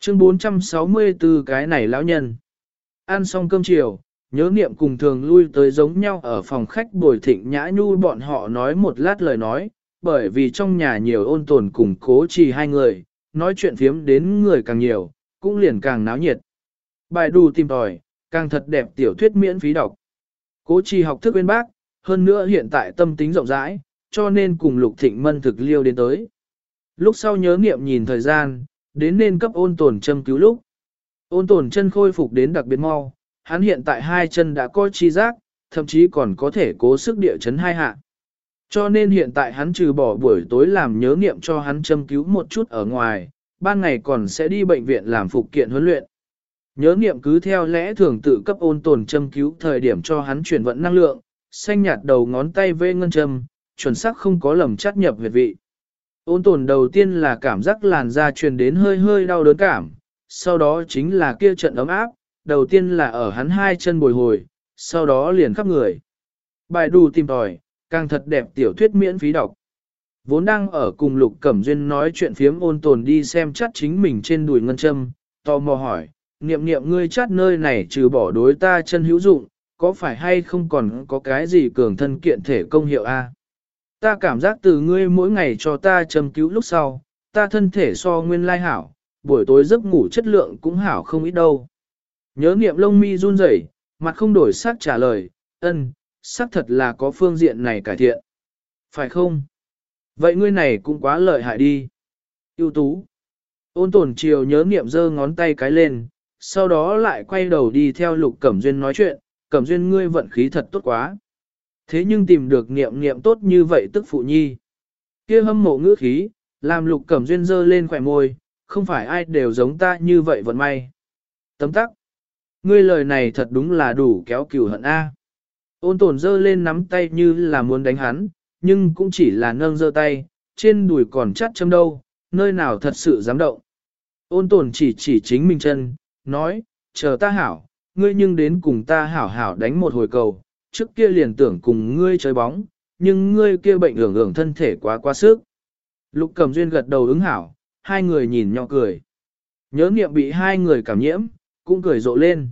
Chương 464 cái này lão nhân. Ăn xong cơm chiều, nhớ niệm cùng thường lui tới giống nhau ở phòng khách bồi thịnh nhã nhu bọn họ nói một lát lời nói, bởi vì trong nhà nhiều ôn tồn cùng cố trì hai người, nói chuyện phiếm đến người càng nhiều, cũng liền càng náo nhiệt. Bài đù tìm tòi, càng thật đẹp tiểu thuyết miễn phí đọc. Cố trì học thức bên bác, hơn nữa hiện tại tâm tính rộng rãi, cho nên cùng lục thịnh mân thực liêu đến tới. Lúc sau nhớ niệm nhìn thời gian, đến nên cấp ôn tồn châm cứu lúc. Ôn tồn chân khôi phục đến đặc biệt mau, hắn hiện tại hai chân đã có chi giác, thậm chí còn có thể cố sức địa chấn hai hạ. Cho nên hiện tại hắn trừ bỏ buổi tối làm nhớ niệm cho hắn châm cứu một chút ở ngoài, ban ngày còn sẽ đi bệnh viện làm phục kiện huấn luyện. Nhớ niệm cứ theo lẽ thường tự cấp ôn tồn châm cứu thời điểm cho hắn chuyển vận năng lượng, xanh nhạt đầu ngón tay vê ngân châm, chuẩn xác không có lầm chắt nhập huyệt vị. Ôn tồn đầu tiên là cảm giác làn da truyền đến hơi hơi đau đớn cảm, sau đó chính là kia trận ấm áp, đầu tiên là ở hắn hai chân bồi hồi, sau đó liền khắp người. Bài đù tìm tòi, càng thật đẹp tiểu thuyết miễn phí đọc. Vốn đang ở cùng Lục Cẩm Duyên nói chuyện phiếm ôn tồn đi xem chắc chính mình trên đùi ngân châm, tò mò hỏi, niệm niệm ngươi chát nơi này trừ bỏ đối ta chân hữu dụng, có phải hay không còn có cái gì cường thân kiện thể công hiệu a? Ta cảm giác từ ngươi mỗi ngày cho ta châm cứu lúc sau, ta thân thể so nguyên lai hảo, buổi tối giấc ngủ chất lượng cũng hảo không ít đâu. Nhớ niệm lông mi run rẩy, mặt không đổi sắc trả lời, ân, xác thật là có phương diện này cải thiện. Phải không? Vậy ngươi này cũng quá lợi hại đi. ưu tú. Ôn tồn chiều nhớ niệm giơ ngón tay cái lên, sau đó lại quay đầu đi theo lục cẩm duyên nói chuyện, cẩm duyên ngươi vận khí thật tốt quá. Thế nhưng tìm được niệm niệm tốt như vậy tức phụ nhi. kia hâm mộ ngữ khí, làm lục cẩm duyên dơ lên khỏe môi, không phải ai đều giống ta như vậy vận may. Tấm tắc. Ngươi lời này thật đúng là đủ kéo cửu hận A. Ôn tồn dơ lên nắm tay như là muốn đánh hắn, nhưng cũng chỉ là nâng dơ tay, trên đùi còn chắt châm đâu, nơi nào thật sự dám động. Ôn tồn chỉ chỉ chính mình chân, nói, chờ ta hảo, ngươi nhưng đến cùng ta hảo hảo đánh một hồi cầu, trước kia liền tưởng cùng ngươi chơi bóng, nhưng ngươi kia bệnh hưởng hưởng thân thể quá quá sức. Lục cầm duyên gật đầu ứng hảo, hai người nhìn nhỏ cười. Nhớ nghiệm bị hai người cảm nhiễm, cũng cười rộ lên.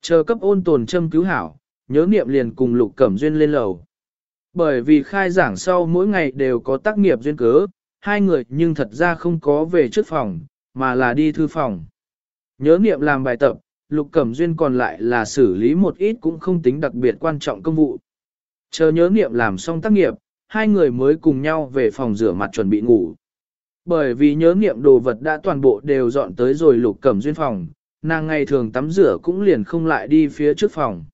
Chờ cấp ôn tồn châm cứu hảo, nhớ nghiệm liền cùng lục cẩm duyên lên lầu. Bởi vì khai giảng sau mỗi ngày đều có tác nghiệp duyên cớ, hai người nhưng thật ra không có về trước phòng, mà là đi thư phòng. Nhớ niệm làm bài tập, lục cẩm duyên còn lại là xử lý một ít cũng không tính đặc biệt quan trọng công vụ. Chờ nhớ niệm làm xong tác nghiệp, hai người mới cùng nhau về phòng rửa mặt chuẩn bị ngủ. Bởi vì nhớ niệm đồ vật đã toàn bộ đều dọn tới rồi lục cẩm duyên phòng, nàng ngày thường tắm rửa cũng liền không lại đi phía trước phòng.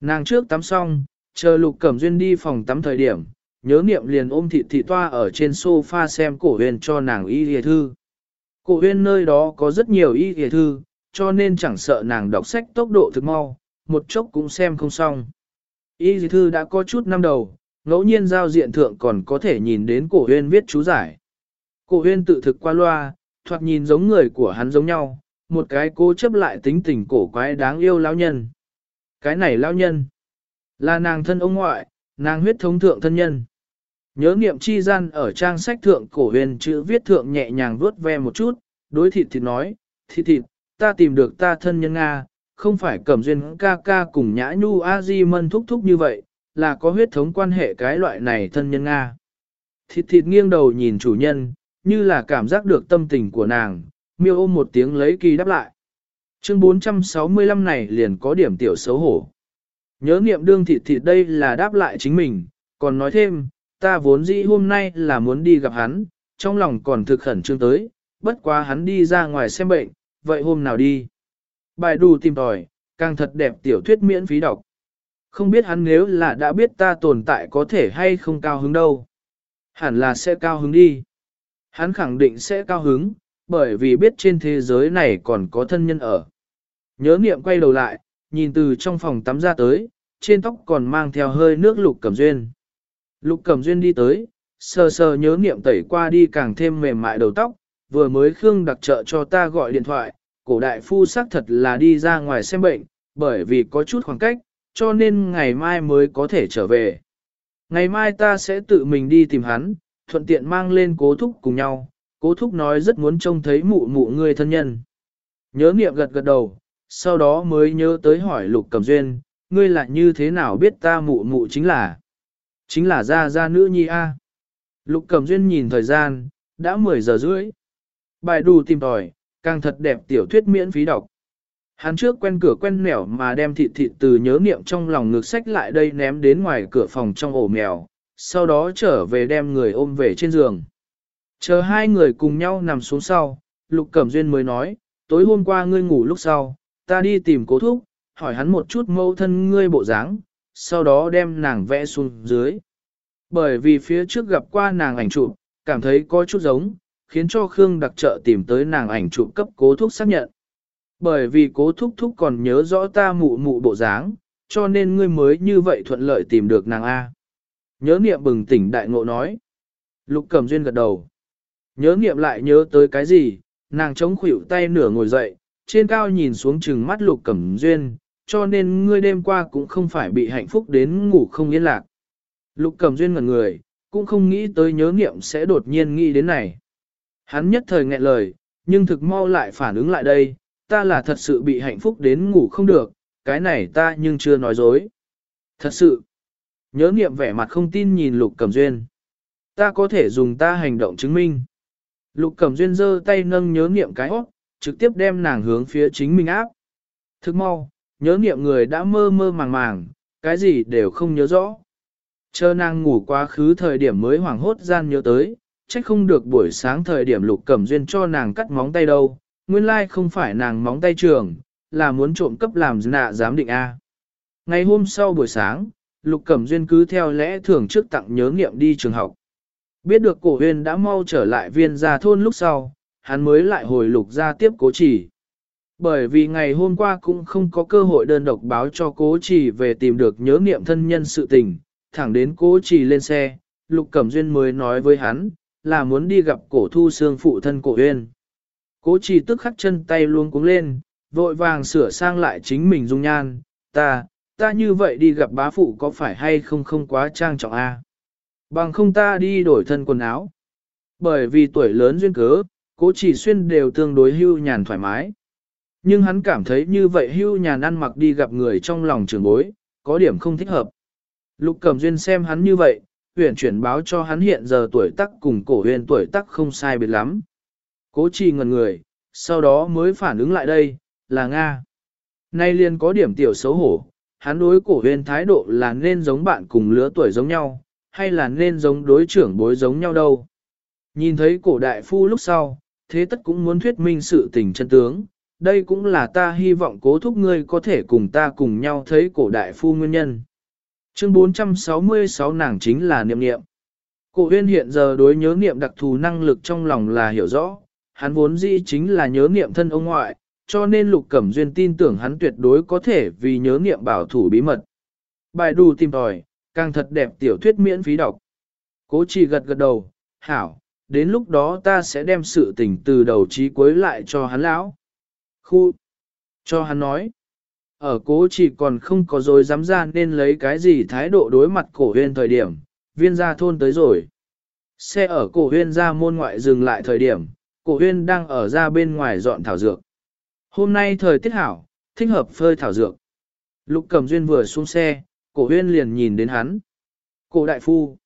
Nàng trước tắm xong, chờ lục cẩm duyên đi phòng tắm thời điểm, nhớ niệm liền ôm thị thị toa ở trên sofa xem cổ huyền cho nàng y lìa thư. Cổ Huyên nơi đó có rất nhiều y hề thư, cho nên chẳng sợ nàng đọc sách tốc độ thực mau, một chốc cũng xem không xong. Y hề thư đã có chút năm đầu, ngẫu nhiên giao diện thượng còn có thể nhìn đến cổ Huyên viết chú giải. Cổ Huyên tự thực qua loa, thoạt nhìn giống người của hắn giống nhau, một cái cố chấp lại tính tình cổ quái đáng yêu lão nhân. Cái này lão nhân, là nàng thân ông ngoại, nàng huyết thống thượng thân nhân. Nhớ niệm chi gian ở trang sách thượng cổ huyền chữ viết thượng nhẹ nhàng vuốt ve một chút, đối thịt thịt nói, thịt thịt, ta tìm được ta thân nhân Nga, không phải cẩm duyên ca ca cùng nhã nhu a di mân thúc thúc như vậy, là có huyết thống quan hệ cái loại này thân nhân Nga. Thịt thịt nghiêng đầu nhìn chủ nhân, như là cảm giác được tâm tình của nàng, miêu ôm một tiếng lấy kỳ đáp lại. Chương 465 này liền có điểm tiểu xấu hổ. Nhớ nghiệm đương thịt thịt đây là đáp lại chính mình, còn nói thêm, ta vốn dĩ hôm nay là muốn đi gặp hắn, trong lòng còn thực khẩn trương tới, bất quá hắn đi ra ngoài xem bệnh, vậy hôm nào đi. Bài đù tìm tòi, càng thật đẹp tiểu thuyết miễn phí đọc. Không biết hắn nếu là đã biết ta tồn tại có thể hay không cao hứng đâu. Hẳn là sẽ cao hứng đi. Hắn khẳng định sẽ cao hứng, bởi vì biết trên thế giới này còn có thân nhân ở. Nhớ niệm quay đầu lại, nhìn từ trong phòng tắm ra tới, trên tóc còn mang theo hơi nước lục cẩm duyên. Lục cẩm duyên đi tới, sờ sờ nhớ niệm tẩy qua đi càng thêm mềm mại đầu tóc, vừa mới Khương đặc trợ cho ta gọi điện thoại, cổ đại phu xác thật là đi ra ngoài xem bệnh, bởi vì có chút khoảng cách, cho nên ngày mai mới có thể trở về. Ngày mai ta sẽ tự mình đi tìm hắn, thuận tiện mang lên cố thúc cùng nhau, cố thúc nói rất muốn trông thấy mụ mụ người thân nhân. Nhớ niệm gật gật đầu, sau đó mới nhớ tới hỏi lục cầm duyên, ngươi là như thế nào biết ta mụ mụ chính là, chính là gia gia nữ nhi A. Lục cẩm duyên nhìn thời gian, đã 10 giờ rưỡi. Bài đủ tìm tòi, càng thật đẹp tiểu thuyết miễn phí đọc. Hắn trước quen cửa quen nẻo mà đem thịt thịt từ nhớ niệm trong lòng ngược sách lại đây ném đến ngoài cửa phòng trong ổ mèo, sau đó trở về đem người ôm về trên giường. Chờ hai người cùng nhau nằm xuống sau, Lục Cẩm Duyên mới nói, tối hôm qua ngươi ngủ lúc sau, ta đi tìm cố thúc, hỏi hắn một chút mâu thân ngươi bộ dáng, sau đó đem nàng vẽ xuống dưới. Bởi vì phía trước gặp qua nàng ảnh chụp, cảm thấy có chút giống, khiến cho Khương đặc trợ tìm tới nàng ảnh chụp cấp cố thúc xác nhận. Bởi vì cố thúc thúc còn nhớ rõ ta mụ mụ bộ dáng, cho nên ngươi mới như vậy thuận lợi tìm được nàng A. Nhớ niệm bừng tỉnh đại ngộ nói. Lục cầm duyên gật đầu. Nhớ niệm lại nhớ tới cái gì, nàng chống khuỷu tay nửa ngồi dậy, trên cao nhìn xuống chừng mắt lục cẩm duyên, cho nên ngươi đêm qua cũng không phải bị hạnh phúc đến ngủ không yên lạc. Lục Cầm duyên ngẩn người, cũng không nghĩ tới nhớ niệm sẽ đột nhiên nghĩ đến này. Hắn nhất thời nghẹn lời, nhưng thực mau lại phản ứng lại đây, ta là thật sự bị hạnh phúc đến ngủ không được, cái này ta nhưng chưa nói dối. Thật sự, nhớ niệm vẻ mặt không tin nhìn Lục Cầm Duyên. Ta có thể dùng ta hành động chứng minh. Lục Cầm Duyên giơ tay nâng nhớ niệm cái hót, trực tiếp đem nàng hướng phía chính mình áp. Thức mau, nhớ niệm người đã mơ mơ màng màng, cái gì đều không nhớ rõ. Chờ nàng ngủ quá khứ thời điểm mới hoảng hốt gian nhớ tới, trách không được buổi sáng thời điểm Lục Cẩm Duyên cho nàng cắt móng tay đâu, nguyên lai không phải nàng móng tay trường, là muốn trộm cấp làm nạ giám định A. Ngày hôm sau buổi sáng, Lục Cẩm Duyên cứ theo lẽ thường trước tặng nhớ nghiệm đi trường học. Biết được cổ huyền đã mau trở lại viên gia thôn lúc sau, hắn mới lại hồi lục ra tiếp cố chỉ. Bởi vì ngày hôm qua cũng không có cơ hội đơn độc báo cho cố chỉ về tìm được nhớ niệm thân nhân sự tình, thẳng đến cố chỉ lên xe, Lục Cẩm Duyên mới nói với hắn, là muốn đi gặp cổ thu xương phụ thân cổ huyên. Cố chỉ tức khắc chân tay luôn cuống lên, vội vàng sửa sang lại chính mình dung nhan, ta, ta như vậy đi gặp bá phụ có phải hay không không quá trang trọng a? Bằng không ta đi đổi thân quần áo. Bởi vì tuổi lớn duyên cớ, cố chỉ xuyên đều tương đối hưu nhàn thoải mái. Nhưng hắn cảm thấy như vậy hưu nhàn ăn mặc đi gặp người trong lòng trường bối, có điểm không thích hợp. Lục Cẩm Duyên xem hắn như vậy, huyền chuyển báo cho hắn hiện giờ tuổi tác cùng cổ huyền tuổi tác không sai biệt lắm. Cố trì ngần người, sau đó mới phản ứng lại đây, là Nga. Nay liền có điểm tiểu xấu hổ, hắn đối cổ huyền thái độ là nên giống bạn cùng lứa tuổi giống nhau, hay là nên giống đối trưởng bối giống nhau đâu. Nhìn thấy cổ đại phu lúc sau, thế tất cũng muốn thuyết minh sự tình chân tướng, đây cũng là ta hy vọng cố thúc ngươi có thể cùng ta cùng nhau thấy cổ đại phu nguyên nhân. Chương 466 nàng chính là niệm niệm. Cổ huyên hiện giờ đối nhớ niệm đặc thù năng lực trong lòng là hiểu rõ, hắn vốn dĩ chính là nhớ niệm thân ông ngoại, cho nên Lục Cẩm Duyên tin tưởng hắn tuyệt đối có thể vì nhớ niệm bảo thủ bí mật. Bài đù tìm tòi, càng thật đẹp tiểu thuyết miễn phí đọc. Cố chỉ gật gật đầu, hảo, đến lúc đó ta sẽ đem sự tình từ đầu chí cuối lại cho hắn lão. Khu, cho hắn nói. Ở cố chỉ còn không có rồi dám ra nên lấy cái gì thái độ đối mặt cổ huyên thời điểm, viên gia thôn tới rồi. Xe ở cổ huyên gia môn ngoại dừng lại thời điểm, cổ huyên đang ở ra bên ngoài dọn thảo dược. Hôm nay thời tiết hảo, thích hợp phơi thảo dược. Lục Cẩm Duyên vừa xuống xe, cổ huyên liền nhìn đến hắn. Cổ đại phu.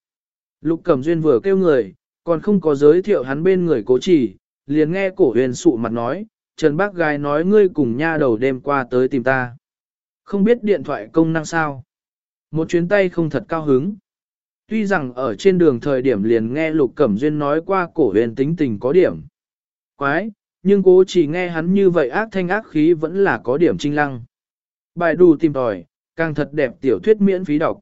Lục Cẩm Duyên vừa kêu người, còn không có giới thiệu hắn bên người cố chỉ, liền nghe cổ huyên sụ mặt nói, Trần Bác Gái nói ngươi cùng nha đầu đêm qua tới tìm ta. Không biết điện thoại công năng sao. Một chuyến tay không thật cao hứng. Tuy rằng ở trên đường thời điểm liền nghe Lục Cẩm Duyên nói qua cổ huyền tính tình có điểm. Quái, nhưng cố chỉ nghe hắn như vậy ác thanh ác khí vẫn là có điểm trinh lăng. Bài đù tìm tòi, càng thật đẹp tiểu thuyết miễn phí đọc.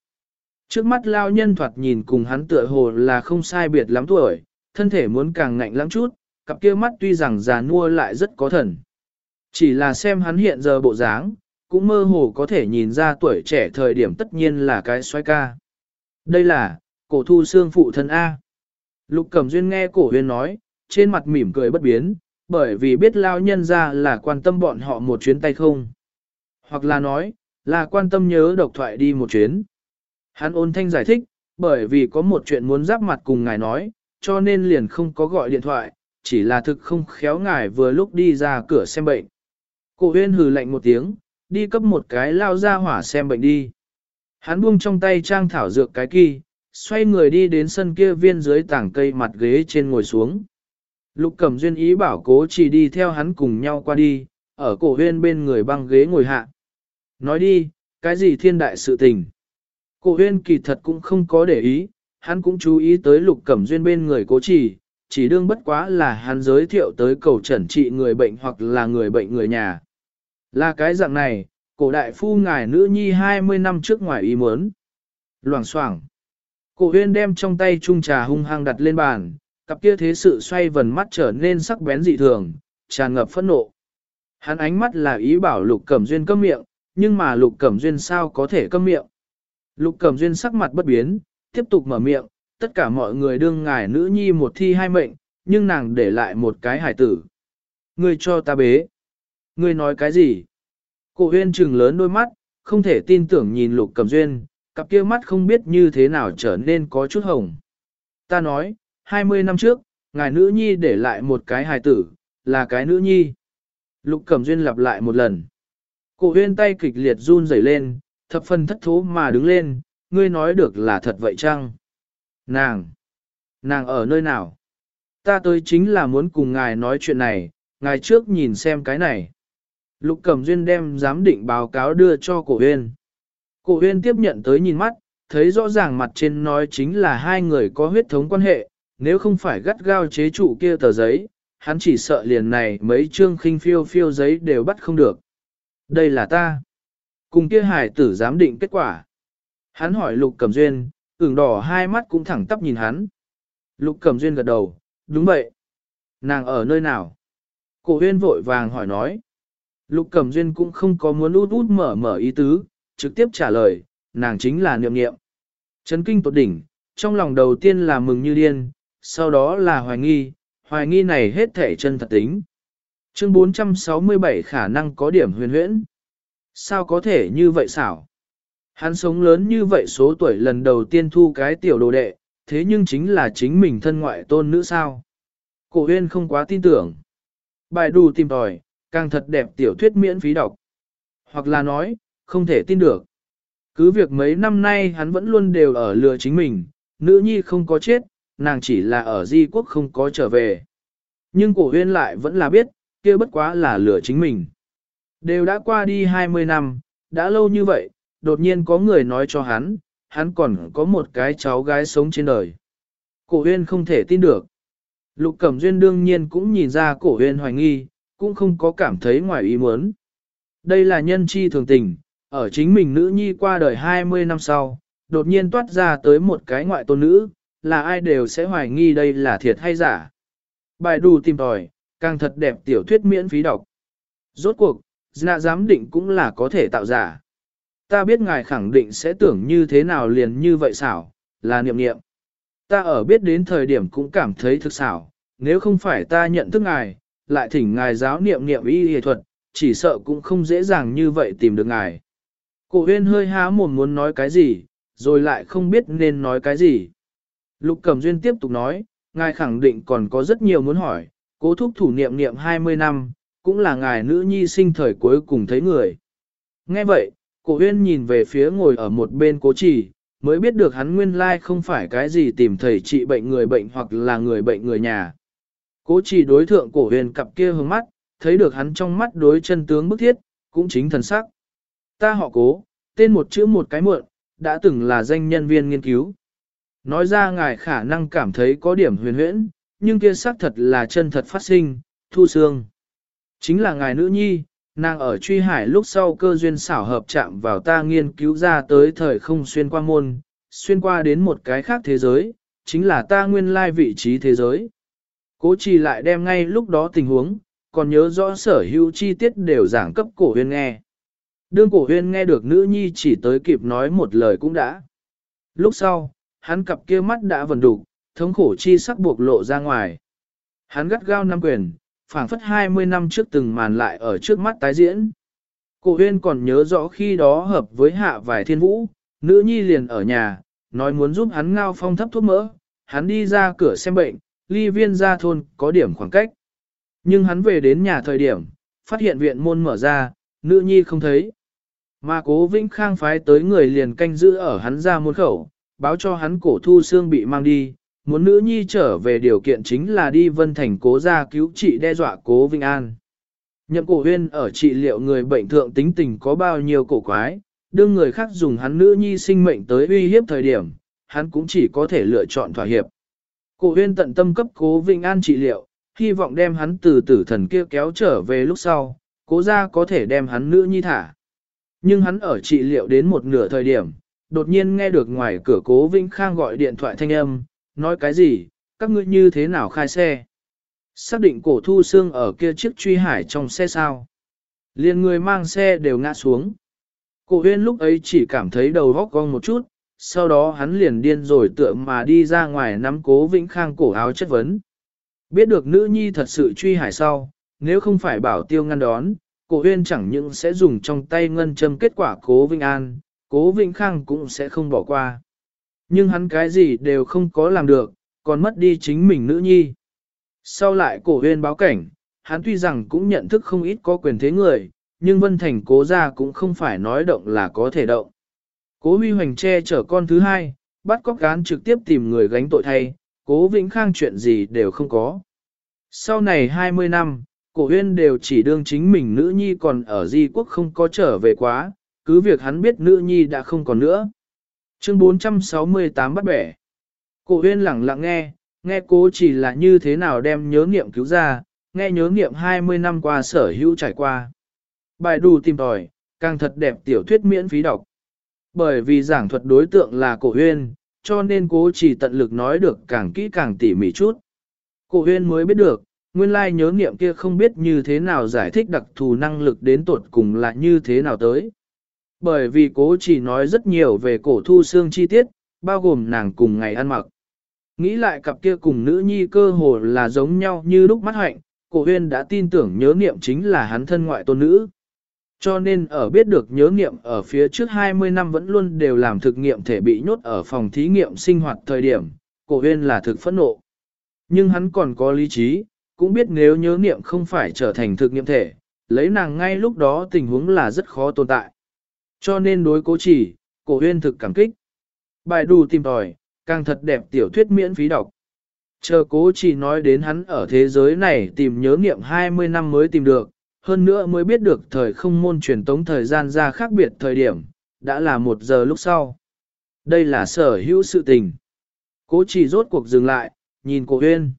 Trước mắt lao nhân thoạt nhìn cùng hắn tựa hồ là không sai biệt lắm tuổi, thân thể muốn càng ngạnh lắm chút, cặp kia mắt tuy rằng già nua lại rất có thần. Chỉ là xem hắn hiện giờ bộ dáng, cũng mơ hồ có thể nhìn ra tuổi trẻ thời điểm tất nhiên là cái xoay ca. Đây là, cổ thu xương phụ thân A. Lục Cẩm Duyên nghe cổ huyên nói, trên mặt mỉm cười bất biến, bởi vì biết lao nhân ra là quan tâm bọn họ một chuyến tay không. Hoặc là nói, là quan tâm nhớ độc thoại đi một chuyến. Hắn ôn thanh giải thích, bởi vì có một chuyện muốn giáp mặt cùng ngài nói, cho nên liền không có gọi điện thoại, chỉ là thực không khéo ngài vừa lúc đi ra cửa xem bệnh. Cổ huyên hừ lạnh một tiếng, đi cấp một cái lao ra hỏa xem bệnh đi. Hắn buông trong tay trang thảo dược cái kỳ, xoay người đi đến sân kia viên dưới tảng cây mặt ghế trên ngồi xuống. Lục Cẩm Duyên ý bảo cố chỉ đi theo hắn cùng nhau qua đi, ở cổ huyên bên người băng ghế ngồi hạ. Nói đi, cái gì thiên đại sự tình? Cổ huyên kỳ thật cũng không có để ý, hắn cũng chú ý tới Lục Cẩm Duyên bên người cố chỉ, chỉ đương bất quá là hắn giới thiệu tới cầu trần trị người bệnh hoặc là người bệnh người nhà. Là cái dạng này, cổ đại phu ngài nữ nhi 20 năm trước ngoài ý muốn. Loảng xoảng Cổ huyên đem trong tay chung trà hung hăng đặt lên bàn, cặp kia thế sự xoay vần mắt trở nên sắc bén dị thường, tràn ngập phẫn nộ. Hắn ánh mắt là ý bảo lục cẩm duyên câm miệng, nhưng mà lục cẩm duyên sao có thể câm miệng. Lục cẩm duyên sắc mặt bất biến, tiếp tục mở miệng, tất cả mọi người đương ngài nữ nhi một thi hai mệnh, nhưng nàng để lại một cái hải tử. Ngươi cho ta bế. Ngươi nói cái gì? Cổ huyên trừng lớn đôi mắt, không thể tin tưởng nhìn lục cẩm duyên, cặp kia mắt không biết như thế nào trở nên có chút hồng. Ta nói, 20 năm trước, ngài nữ nhi để lại một cái hài tử, là cái nữ nhi. Lục Cẩm Duyên lặp lại một lần. Cổ huyên tay kịch liệt run rẩy lên, thập phần thất thố mà đứng lên, ngươi nói được là thật vậy chăng? Nàng! Nàng ở nơi nào? Ta tới chính là muốn cùng ngài nói chuyện này, ngài trước nhìn xem cái này. Lục Cẩm Duyên đem giám định báo cáo đưa cho cổ huyên. Cổ huyên tiếp nhận tới nhìn mắt, thấy rõ ràng mặt trên nói chính là hai người có huyết thống quan hệ, nếu không phải gắt gao chế trụ kia tờ giấy, hắn chỉ sợ liền này mấy chương khinh phiêu phiêu giấy đều bắt không được. Đây là ta. Cùng kia hải tử giám định kết quả. Hắn hỏi Lục Cẩm Duyên, ửng đỏ hai mắt cũng thẳng tắp nhìn hắn. Lục Cẩm Duyên gật đầu, đúng vậy. Nàng ở nơi nào? Cổ huyên vội vàng hỏi nói. Lục Cẩm Duyên cũng không có muốn út út mở mở ý tứ, trực tiếp trả lời, nàng chính là niệm niệm. Chấn kinh tột đỉnh, trong lòng đầu tiên là mừng như điên, sau đó là hoài nghi, hoài nghi này hết thể chân thật tính. Chương 467 khả năng có điểm huyền huyễn. Sao có thể như vậy xảo? Hắn sống lớn như vậy số tuổi lần đầu tiên thu cái tiểu đồ đệ, thế nhưng chính là chính mình thân ngoại tôn nữ sao? Cổ huyên không quá tin tưởng. Bài đủ tìm tòi, càng thật đẹp tiểu thuyết miễn phí đọc. Hoặc là nói, không thể tin được. Cứ việc mấy năm nay hắn vẫn luôn đều ở lừa chính mình, nữ nhi không có chết, nàng chỉ là ở di quốc không có trở về. Nhưng cổ huyên lại vẫn là biết, kia bất quá là lừa chính mình. Đều đã qua đi 20 năm, đã lâu như vậy, đột nhiên có người nói cho hắn, hắn còn có một cái cháu gái sống trên đời. Cổ huyên không thể tin được. Lục Cẩm Duyên đương nhiên cũng nhìn ra cổ huyên hoài nghi, cũng không có cảm thấy ngoài ý muốn. Đây là nhân chi thường tình, ở chính mình nữ nhi qua đời 20 năm sau, đột nhiên toát ra tới một cái ngoại tôn nữ, là ai đều sẽ hoài nghi đây là thiệt hay giả. Bài đù tìm tòi, càng thật đẹp tiểu thuyết miễn phí đọc. Rốt cuộc, dạ giám định cũng là có thể tạo giả. Ta biết ngài khẳng định sẽ tưởng như thế nào liền như vậy xảo, là niệm niệm. Ta ở biết đến thời điểm cũng cảm thấy thực xảo, nếu không phải ta nhận thức ngài, lại thỉnh ngài giáo niệm niệm y y thuật, chỉ sợ cũng không dễ dàng như vậy tìm được ngài. Cổ huyên hơi há mồm muốn nói cái gì, rồi lại không biết nên nói cái gì. Lục Cẩm Duyên tiếp tục nói, ngài khẳng định còn có rất nhiều muốn hỏi, cố thúc thủ niệm niệm 20 năm, cũng là ngài nữ nhi sinh thời cuối cùng thấy người. Nghe vậy, cổ huyên nhìn về phía ngồi ở một bên cố trì, mới biết được hắn nguyên lai không phải cái gì tìm thầy trị bệnh người bệnh hoặc là người bệnh người nhà. Cố trì đối thượng cổ huyền cặp kia hướng mắt, thấy được hắn trong mắt đối chân tướng bức thiết, cũng chính thần sắc. Ta họ cố, tên một chữ một cái muộn, đã từng là danh nhân viên nghiên cứu. Nói ra ngài khả năng cảm thấy có điểm huyền huyễn, nhưng kia xác thật là chân thật phát sinh, thu xương. Chính là ngài nữ nhi, nàng ở truy hải lúc sau cơ duyên xảo hợp chạm vào ta nghiên cứu ra tới thời không xuyên qua môn, xuyên qua đến một cái khác thế giới, chính là ta nguyên lai vị trí thế giới. Cố trì lại đem ngay lúc đó tình huống, còn nhớ rõ sở hữu chi tiết đều giảng cấp cổ huyên nghe. Đương cổ huyên nghe được nữ nhi chỉ tới kịp nói một lời cũng đã. Lúc sau, hắn cặp kia mắt đã vần đục, thống khổ chi sắc buộc lộ ra ngoài. Hắn gắt gao năm quyền, phảng phất 20 năm trước từng màn lại ở trước mắt tái diễn. Cổ huyên còn nhớ rõ khi đó hợp với hạ vài thiên vũ, nữ nhi liền ở nhà, nói muốn giúp hắn ngao phong thấp thuốc mỡ, hắn đi ra cửa xem bệnh, ly viên ra thôn có điểm khoảng cách. Nhưng hắn về đến nhà thời điểm, phát hiện viện môn mở ra, nữ nhi không thấy. Mà cố Vĩnh Khang phái tới người liền canh giữ ở hắn ra môn khẩu, báo cho hắn cổ thu xương bị mang đi, muốn nữ nhi trở về điều kiện chính là đi vân thành cố ra cứu trị đe dọa cố vinh An. Nhậm cổ huyên ở trị liệu người bệnh thượng tính tình có bao nhiêu cổ quái, đương người khác dùng hắn nữ nhi sinh mệnh tới uy hiếp thời điểm, hắn cũng chỉ có thể lựa chọn thỏa hiệp. Cổ huyên tận tâm cấp cố vinh An trị liệu, hy vọng đem hắn từ tử thần kia kéo trở về lúc sau, cố ra có thể đem hắn nữ nhi thả. Nhưng hắn ở trị liệu đến một nửa thời điểm, đột nhiên nghe được ngoài cửa cố vinh Khang gọi điện thoại thanh âm, nói cái gì, các ngươi như thế nào khai xe. Xác định cổ thu xương ở kia chiếc truy hải trong xe sao. Liên người mang xe đều ngã xuống. Cổ huyên lúc ấy chỉ cảm thấy đầu góc cong một chút, sau đó hắn liền điên rồi tựa mà đi ra ngoài nắm cố Vĩnh Khang cổ áo chất vấn. Biết được nữ nhi thật sự truy hải sau, nếu không phải bảo tiêu ngăn đón, cổ huyên chẳng những sẽ dùng trong tay ngân châm kết quả cố Vĩnh An, cố Vĩnh Khang cũng sẽ không bỏ qua. Nhưng hắn cái gì đều không có làm được, còn mất đi chính mình nữ nhi. Sau lại cổ huyên báo cảnh, hắn tuy rằng cũng nhận thức không ít có quyền thế người, nhưng Vân Thành cố ra cũng không phải nói động là có thể động. Cố huy hoành che chở con thứ hai, bắt cóc cán trực tiếp tìm người gánh tội thay, cố Vĩnh Khang chuyện gì đều không có. Sau này 20 năm, cổ huyên đều chỉ đương chính mình nữ nhi còn ở di quốc không có trở về quá, cứ việc hắn biết nữ nhi đã không còn nữa. Chương 468 bắt bẻ. Cổ huyên lặng lặng nghe, nghe cố chỉ là như thế nào đem nhớ nghiệm cứu ra, nghe nhớ nghiệm 20 năm qua sở hữu trải qua. Bài đủ tìm tòi, càng thật đẹp tiểu thuyết miễn phí đọc. Bởi vì giảng thuật đối tượng là cổ huyên, cho nên cố chỉ tận lực nói được càng kỹ càng tỉ mỉ chút. Cổ huyên mới biết được, nguyên lai nhớ nghiệm kia không biết như thế nào giải thích đặc thù năng lực đến tột cùng là như thế nào tới. Bởi vì cố chỉ nói rất nhiều về cổ thu xương chi tiết, bao gồm nàng cùng ngày ăn mặc. Nghĩ lại cặp kia cùng nữ nhi cơ hồ là giống nhau như lúc mắt hạnh, cổ huyên đã tin tưởng nhớ niệm chính là hắn thân ngoại tôn nữ. Cho nên ở biết được nhớ nghiệm ở phía trước 20 năm vẫn luôn đều làm thực nghiệm thể bị nhốt ở phòng thí nghiệm sinh hoạt thời điểm, cổ huyên là thực phẫn nộ. Nhưng hắn còn có lý trí, cũng biết nếu nhớ nghiệm không phải trở thành thực nghiệm thể, lấy nàng ngay lúc đó tình huống là rất khó tồn tại. Cho nên đối cố chỉ, cổ huyên thực cảm kích. Bài đủ tìm tòi, càng thật đẹp tiểu thuyết miễn phí đọc. Chờ cố chỉ nói đến hắn ở thế giới này tìm nhớ nghiệm 20 năm mới tìm được, hơn nữa mới biết được thời không môn truyền tống thời gian ra khác biệt thời điểm, đã là một giờ lúc sau. Đây là sở hữu sự tình. Cố chỉ rốt cuộc dừng lại, nhìn cổ huyên.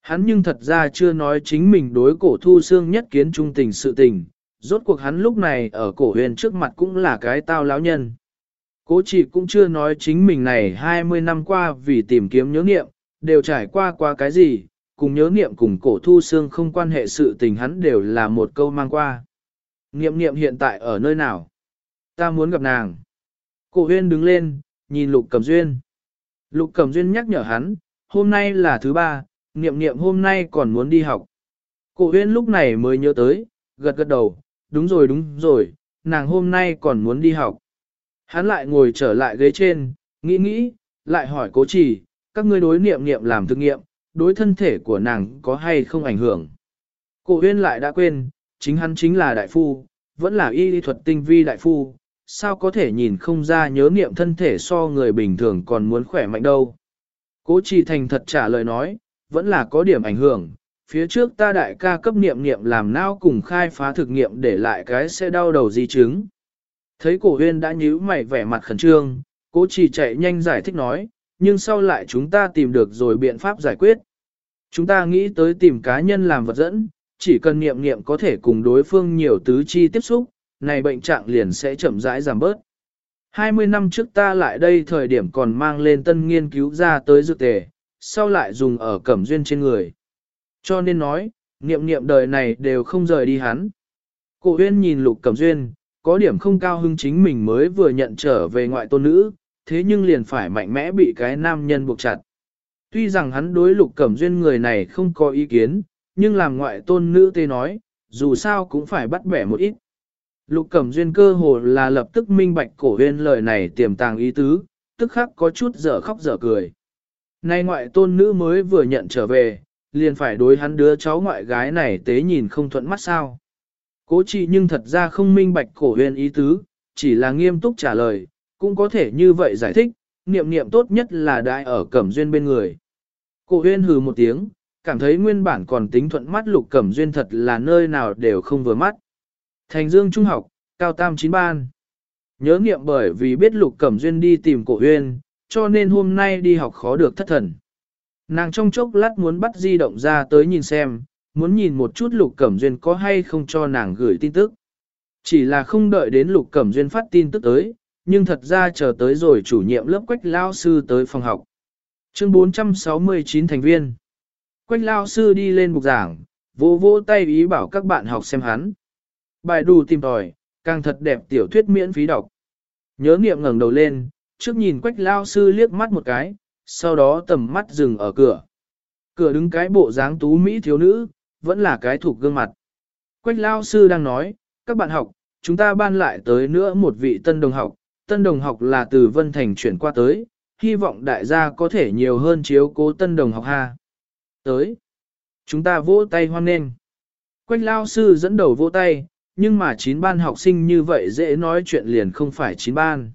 Hắn nhưng thật ra chưa nói chính mình đối cổ thu xương nhất kiến trung tình sự tình, rốt cuộc hắn lúc này ở cổ huyền trước mặt cũng là cái tao lão nhân. Cố chỉ cũng chưa nói chính mình này 20 năm qua vì tìm kiếm nhớ nghiệm, đều trải qua qua cái gì, cùng nhớ nghiệm cùng cổ thu xương không quan hệ sự tình hắn đều là một câu mang qua. Nghiệm nghiệm hiện tại ở nơi nào? Ta muốn gặp nàng. Cổ huyên đứng lên, nhìn lục cầm duyên. Lục cầm duyên nhắc nhở hắn, hôm nay là thứ ba, nghiệm nghiệm hôm nay còn muốn đi học. Cổ huyên lúc này mới nhớ tới, gật gật đầu, đúng rồi đúng rồi, nàng hôm nay còn muốn đi học. Hắn lại ngồi trở lại ghế trên, nghĩ nghĩ, lại hỏi cố chỉ, các ngươi đối niệm niệm làm thực nghiệm, đối thân thể của nàng có hay không ảnh hưởng. Cổ huyên lại đã quên, chính hắn chính là đại phu, vẫn là y lý thuật tinh vi đại phu, sao có thể nhìn không ra nhớ niệm thân thể so người bình thường còn muốn khỏe mạnh đâu. Cố trì thành thật trả lời nói, vẫn là có điểm ảnh hưởng, phía trước ta đại ca cấp niệm niệm làm nao cùng khai phá thực nghiệm để lại cái xe đau đầu di chứng. Thấy cổ huyên đã nhíu mày vẻ mặt khẩn trương, cố chỉ chạy nhanh giải thích nói, nhưng sau lại chúng ta tìm được rồi biện pháp giải quyết. Chúng ta nghĩ tới tìm cá nhân làm vật dẫn, chỉ cần niệm niệm có thể cùng đối phương nhiều tứ chi tiếp xúc, này bệnh trạng liền sẽ chậm rãi giảm bớt. 20 năm trước ta lại đây thời điểm còn mang lên tân nghiên cứu ra tới dược tề, sau lại dùng ở cẩm duyên trên người. Cho nên nói, niệm niệm đời này đều không rời đi hắn. Cổ huyên nhìn lục cẩm duyên, có điểm không cao hưng chính mình mới vừa nhận trở về ngoại tôn nữ, thế nhưng liền phải mạnh mẽ bị cái nam nhân buộc chặt. Tuy rằng hắn đối lục cẩm duyên người này không có ý kiến, nhưng làm ngoại tôn nữ tê nói, dù sao cũng phải bắt bẻ một ít. Lục cẩm duyên cơ hồ là lập tức minh bạch cổ huyên lời này tiềm tàng ý tứ, tức khắc có chút dở khóc dở cười. Nay ngoại tôn nữ mới vừa nhận trở về, liền phải đối hắn đứa cháu ngoại gái này tế nhìn không thuận mắt sao. Cố chỉ nhưng thật ra không minh bạch cổ huyền ý tứ, chỉ là nghiêm túc trả lời, cũng có thể như vậy giải thích, niệm niệm tốt nhất là đại ở cẩm duyên bên người. Cổ huyền hừ một tiếng, cảm thấy nguyên bản còn tính thuận mắt lục cẩm duyên thật là nơi nào đều không vừa mắt. Thành dương trung học, cao tam chín ban. Nhớ niệm bởi vì biết lục cẩm duyên đi tìm cổ huyền, cho nên hôm nay đi học khó được thất thần. Nàng trong chốc lát muốn bắt di động ra tới nhìn xem, muốn nhìn một chút Lục Cẩm Duyên có hay không cho nàng gửi tin tức. Chỉ là không đợi đến Lục Cẩm Duyên phát tin tức tới, nhưng thật ra chờ tới rồi chủ nhiệm lớp Quách Lao Sư tới phòng học. Chương 469 thành viên. Quách Lao Sư đi lên bục giảng, vỗ vỗ tay ý bảo các bạn học xem hắn. Bài đủ tìm tòi, càng thật đẹp tiểu thuyết miễn phí đọc. Nhớ niệm ngẩng đầu lên, trước nhìn Quách Lao Sư liếc mắt một cái, sau đó tầm mắt dừng ở cửa. Cửa đứng cái bộ dáng tú Mỹ thiếu nữ, vẫn là cái thuộc gương mặt. Quách lao sư đang nói, các bạn học, chúng ta ban lại tới nữa một vị tân đồng học, tân đồng học là từ Vân Thành chuyển qua tới, hy vọng đại gia có thể nhiều hơn chiếu cố tân đồng học ha. Tới, chúng ta vỗ tay hoan nghênh. Quách lao sư dẫn đầu vỗ tay, nhưng mà chín ban học sinh như vậy dễ nói chuyện liền không phải chín ban.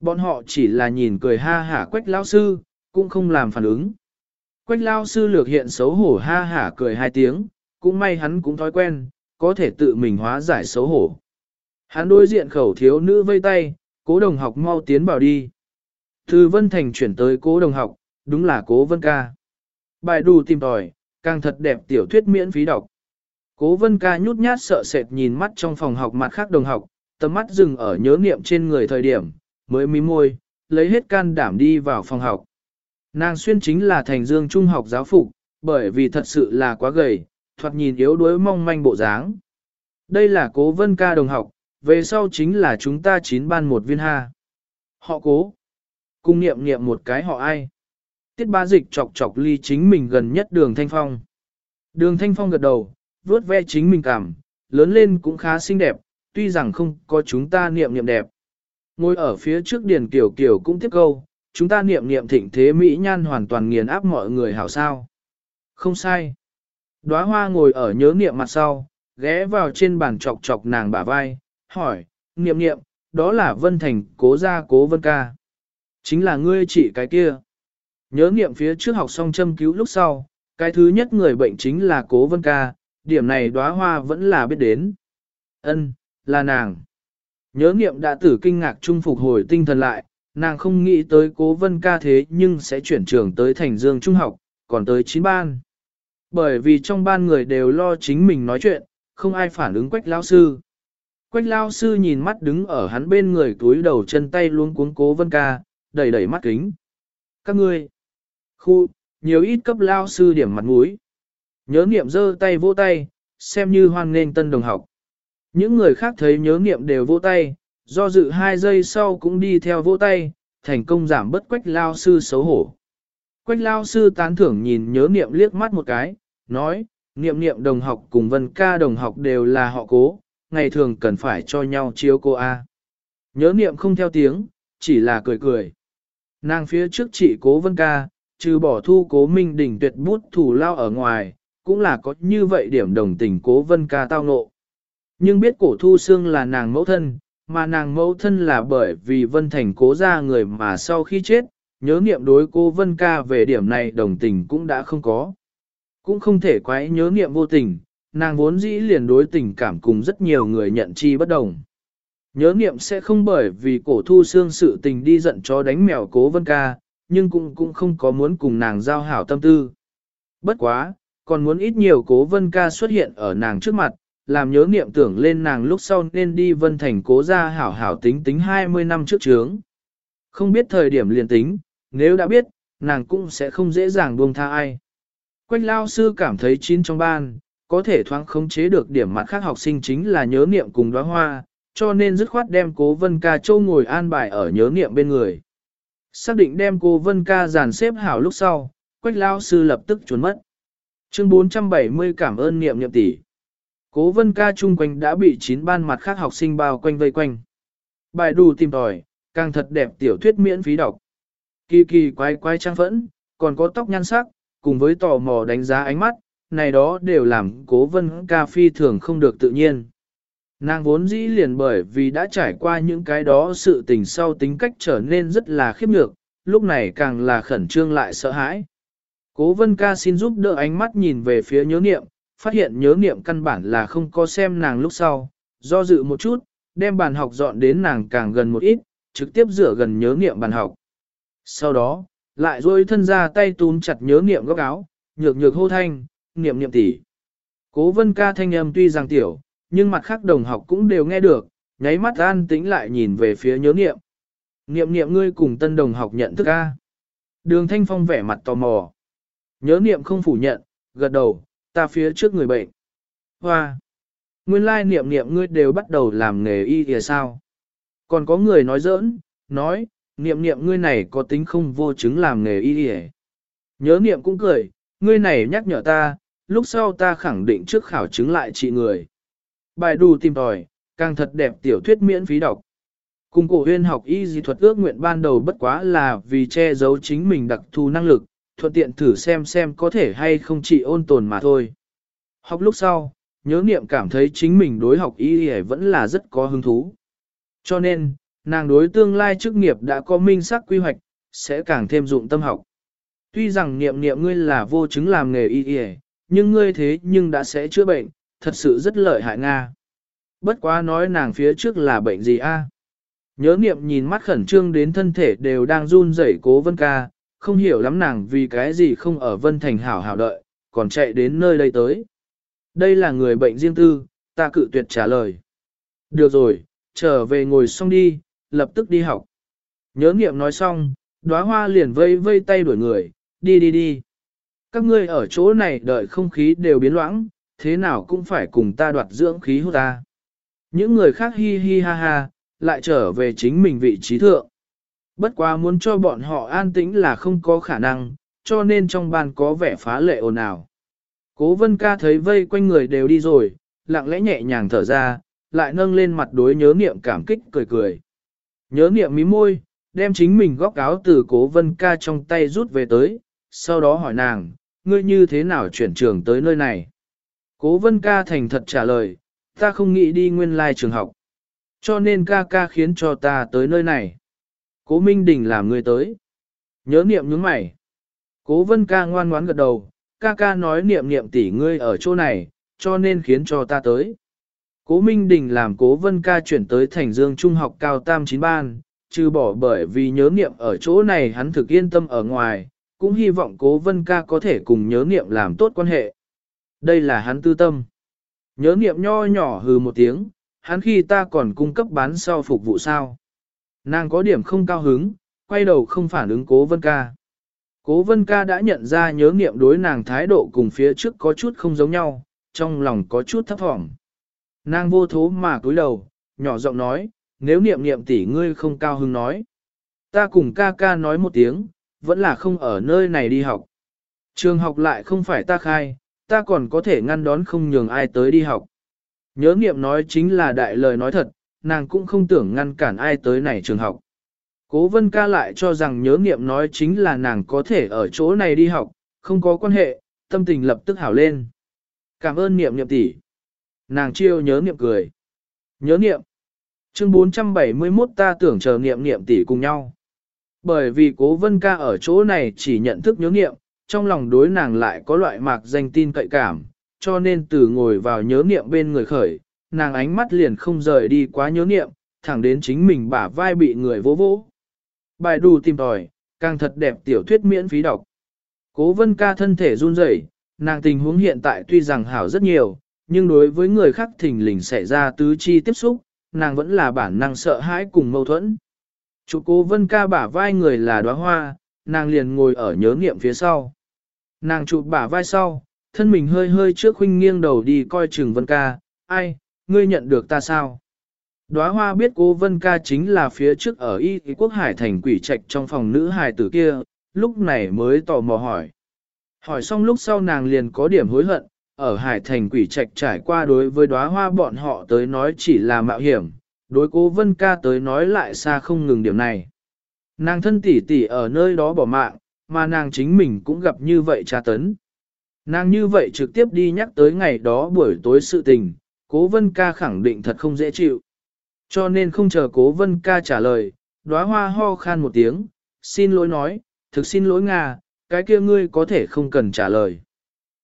Bọn họ chỉ là nhìn cười ha hả quách lao sư, cũng không làm phản ứng. Quách lao sư lược hiện xấu hổ ha hả cười hai tiếng, cũng may hắn cũng thói quen, có thể tự mình hóa giải xấu hổ. Hắn đối diện khẩu thiếu nữ vây tay, cố đồng học mau tiến vào đi. Từ Vân Thành chuyển tới cố đồng học, đúng là cố Vân ca. Bài đủ tìm tòi, càng thật đẹp tiểu thuyết miễn phí đọc. Cố Vân ca nhút nhát sợ sệt nhìn mắt trong phòng học mặt khác đồng học, tầm mắt dừng ở nhớ niệm trên người thời điểm, mới mím môi, lấy hết can đảm đi vào phòng học. Nàng xuyên chính là thành dương trung học giáo phục, bởi vì thật sự là quá gầy, thoạt nhìn yếu đuối mong manh bộ dáng. Đây là cố vân ca đồng học, về sau chính là chúng ta chín ban một viên ha. Họ cố. Cung niệm niệm một cái họ ai. Tiết ba dịch chọc chọc ly chính mình gần nhất đường thanh phong. Đường thanh phong gật đầu, vuốt ve chính mình cảm, lớn lên cũng khá xinh đẹp, tuy rằng không có chúng ta niệm niệm đẹp. Ngồi ở phía trước điền kiểu kiểu cũng tiếp câu, chúng ta niệm niệm thịnh thế Mỹ nhan hoàn toàn nghiền áp mọi người hảo sao. Không sai. Đóa hoa ngồi ở nhớ niệm mặt sau, ghé vào trên bàn chọc chọc nàng bả vai, hỏi, niệm niệm, đó là Vân Thành cố gia cố Vân ca. Chính là ngươi chị cái kia. Nhớ niệm phía trước học xong châm cứu lúc sau, cái thứ nhất người bệnh chính là cố Vân ca, điểm này đóa hoa vẫn là biết đến. Ân, là nàng. Nhớ niệm đã tử kinh ngạc trung phục hồi tinh thần lại, nàng không nghĩ tới cố vân ca thế nhưng sẽ chuyển trường tới thành dương trung học, còn tới chín ban. Bởi vì trong ban người đều lo chính mình nói chuyện, không ai phản ứng quách lao sư. Quách lao sư nhìn mắt đứng ở hắn bên người túi đầu chân tay luôn cuống cố vân ca, đẩy đẩy mắt kính. Các ngươi, khu, nhiều ít cấp lao sư điểm mặt mũi. Nhớ nghiệm giơ tay vỗ tay, xem như hoan nghênh tân đồng học. Những người khác thấy nhớ nghiệm đều vỗ tay, do dự hai giây sau cũng đi theo vỗ tay, thành công giảm bất quách lao sư xấu hổ. Quách lao sư tán thưởng nhìn nhớ niệm liếc mắt một cái, nói, niệm niệm đồng học cùng vân ca đồng học đều là họ cố, ngày thường cần phải cho nhau chiếu cô A. Nhớ niệm không theo tiếng, chỉ là cười cười. Nàng phía trước chị cố vân ca, trừ bỏ thu cố minh đỉnh tuyệt bút thủ lao ở ngoài, cũng là có như vậy điểm đồng tình cố vân ca tao ngộ. Nhưng biết cổ thu xương là nàng mẫu thân, mà nàng mẫu thân là bởi vì Vân Thành cố ra người mà sau khi chết, nhớ niệm đối cô Vân ca về điểm này đồng tình cũng đã không có. Cũng không thể quái nhớ niệm vô tình, nàng vốn dĩ liền đối tình cảm cùng rất nhiều người nhận chi bất đồng. Nhớ niệm sẽ không bởi vì cổ thu xương sự tình đi giận cho đánh mèo cố Vân ca, nhưng cũng cũng không có muốn cùng nàng giao hảo tâm tư. Bất quá, còn muốn ít nhiều cố vân ca xuất hiện ở nàng trước mặt, làm nhớ niệm tưởng lên nàng lúc sau nên đi vân thành cố ra hảo hảo tính tính 20 năm trước trướng. Không biết thời điểm liền tính, nếu đã biết, nàng cũng sẽ không dễ dàng buông tha ai. Quách lao sư cảm thấy chín trong ban, có thể thoáng khống chế được điểm mặt khác học sinh chính là nhớ niệm cùng đóa hoa, cho nên dứt khoát đem cố vân ca châu ngồi an bài ở nhớ niệm bên người. Xác định đem cô vân ca dàn xếp hảo lúc sau, quách lao sư lập tức trốn mất. Chương 470 cảm ơn niệm niệm tỷ. Cố vân ca chung quanh đã bị chín ban mặt khác học sinh bao quanh vây quanh. Bài đủ tìm tòi, càng thật đẹp tiểu thuyết miễn phí đọc. Kỳ kỳ quái quái trang phẫn, còn có tóc nhan sắc, cùng với tò mò đánh giá ánh mắt, này đó đều làm cố vân ca phi thường không được tự nhiên. Nàng vốn dĩ liền bởi vì đã trải qua những cái đó sự tình sau tính cách trở nên rất là khiếp nhược, lúc này càng là khẩn trương lại sợ hãi. Cố vân ca xin giúp đỡ ánh mắt nhìn về phía nhớ niệm, phát hiện nhớ niệm căn bản là không có xem nàng lúc sau, do dự một chút, đem bàn học dọn đến nàng càng gần một ít, trực tiếp rửa gần nhớ niệm bàn học. Sau đó, lại duỗi thân ra tay túm chặt nhớ niệm góc áo, nhược nhược hô thanh, niệm niệm tỷ. Cố vân ca thanh âm tuy rằng tiểu, nhưng mặt khác đồng học cũng đều nghe được, nháy mắt an tĩnh lại nhìn về phía nhớ niệm. Niệm niệm ngươi cùng tân đồng học nhận thức A. Đường thanh phong vẻ mặt tò mò. Nhớ niệm không phủ nhận, gật đầu, ta phía trước người bệnh. Hoa! Nguyên lai niệm niệm ngươi đều bắt đầu làm nghề y kìa sao? Còn có người nói giỡn, nói, niệm niệm ngươi này có tính không vô chứng làm nghề y kìa. Nhớ niệm cũng cười, ngươi này nhắc nhở ta, lúc sau ta khẳng định trước khảo chứng lại trị người. Bài đù tìm tòi, càng thật đẹp tiểu thuyết miễn phí đọc. Cùng cổ huyên học y di thuật ước nguyện ban đầu bất quá là vì che giấu chính mình đặc thù năng lực, thuận tiện thử xem xem có thể hay không chỉ ôn tồn mà thôi. Học lúc sau, nhớ niệm cảm thấy chính mình đối học y y vẫn là rất có hứng thú. Cho nên, nàng đối tương lai chức nghiệp đã có minh xác quy hoạch, sẽ càng thêm dụng tâm học. Tuy rằng niệm niệm ngươi là vô chứng làm nghề y y, nhưng ngươi thế nhưng đã sẽ chữa bệnh, thật sự rất lợi hại Nga. Bất quá nói nàng phía trước là bệnh gì a? Nhớ niệm nhìn mắt khẩn trương đến thân thể đều đang run rẩy cố vân ca, không hiểu lắm nàng vì cái gì không ở Vân Thành hảo hảo đợi, còn chạy đến nơi đây tới. Đây là người bệnh riêng tư, ta cự tuyệt trả lời. Được rồi, trở về ngồi xong đi, lập tức đi học. Nhớ nghiệm nói xong, đóa hoa liền vây vây tay đuổi người, đi đi đi. Các ngươi ở chỗ này đợi không khí đều biến loãng, thế nào cũng phải cùng ta đoạt dưỡng khí hút ta. Những người khác hi hi ha ha, lại trở về chính mình vị trí thượng. Bất quá muốn cho bọn họ an tĩnh là không có khả năng, cho nên trong bàn có vẻ phá lệ ồn ào. Cố vân ca thấy vây quanh người đều đi rồi, lặng lẽ nhẹ nhàng thở ra, lại nâng lên mặt đối nhớ niệm cảm kích cười cười. Nhớ niệm mí môi, đem chính mình góc áo từ cố vân ca trong tay rút về tới, sau đó hỏi nàng, ngươi như thế nào chuyển trường tới nơi này? Cố vân ca thành thật trả lời, ta không nghĩ đi nguyên lai trường học. Cho nên ca ca khiến cho ta tới nơi này. Cố Minh Đình làm người tới. Nhớ niệm nhướng mày. Cố Vân ca ngoan ngoãn gật đầu, ca ca nói niệm niệm tỷ ngươi ở chỗ này, cho nên khiến cho ta tới. Cố Minh Đình làm cố Vân ca chuyển tới Thành Dương Trung học cao tam chín ban, trừ bỏ bởi vì nhớ niệm ở chỗ này hắn thực yên tâm ở ngoài, cũng hy vọng cố Vân ca có thể cùng nhớ niệm làm tốt quan hệ. Đây là hắn tư tâm. Nhớ niệm nho nhỏ hừ một tiếng, hắn khi ta còn cung cấp bán sau phục vụ sao. Nàng có điểm không cao hứng, quay đầu không phản ứng cố vân ca. Cố vân ca đã nhận ra nhớ nghiệm đối nàng thái độ cùng phía trước có chút không giống nhau, trong lòng có chút thấp thỏm. Nàng vô thố mà cúi đầu, nhỏ giọng nói, nếu niệm niệm tỷ ngươi không cao hứng nói. Ta cùng ca ca nói một tiếng, vẫn là không ở nơi này đi học. Trường học lại không phải ta khai, ta còn có thể ngăn đón không nhường ai tới đi học. Nhớ niệm nói chính là đại lời nói thật, nàng cũng không tưởng ngăn cản ai tới này trường học. Cố vân ca lại cho rằng nhớ nghiệm nói chính là nàng có thể ở chỗ này đi học, không có quan hệ, tâm tình lập tức hảo lên. Cảm ơn niệm niệm tỷ. Nàng chiêu nhớ niệm cười. Nhớ niệm. Chương 471 ta tưởng chờ niệm niệm tỷ cùng nhau. Bởi vì cố vân ca ở chỗ này chỉ nhận thức nhớ niệm, trong lòng đối nàng lại có loại mạc danh tin cậy cảm, cho nên từ ngồi vào nhớ niệm bên người khởi, nàng ánh mắt liền không rời đi quá nhớ niệm, thẳng đến chính mình bả vai bị người vỗ vỗ. Bài đủ tìm tòi, càng thật đẹp tiểu thuyết miễn phí đọc. Cố vân ca thân thể run rẩy, nàng tình huống hiện tại tuy rằng hảo rất nhiều, nhưng đối với người khác thình lình xảy ra tứ chi tiếp xúc, nàng vẫn là bản năng sợ hãi cùng mâu thuẫn. Chủ cố vân ca bả vai người là đóa hoa, nàng liền ngồi ở nhớ nghiệm phía sau. Nàng chụp bả vai sau, thân mình hơi hơi trước huynh nghiêng đầu đi coi chừng vân ca, ai, ngươi nhận được ta sao? Đóa hoa biết cô vân ca chính là phía trước ở y quốc hải thành quỷ trạch trong phòng nữ hài tử kia, lúc này mới tò mò hỏi. Hỏi xong lúc sau nàng liền có điểm hối hận, ở hải thành quỷ trạch trải qua đối với đóa hoa bọn họ tới nói chỉ là mạo hiểm, đối cô vân ca tới nói lại xa không ngừng điểm này. Nàng thân tỷ tỷ ở nơi đó bỏ mạng, mà nàng chính mình cũng gặp như vậy tra tấn. Nàng như vậy trực tiếp đi nhắc tới ngày đó buổi tối sự tình, cố vân ca khẳng định thật không dễ chịu. Cho nên không chờ cố vân ca trả lời, đóa hoa ho khan một tiếng, xin lỗi nói, thực xin lỗi Nga, cái kia ngươi có thể không cần trả lời.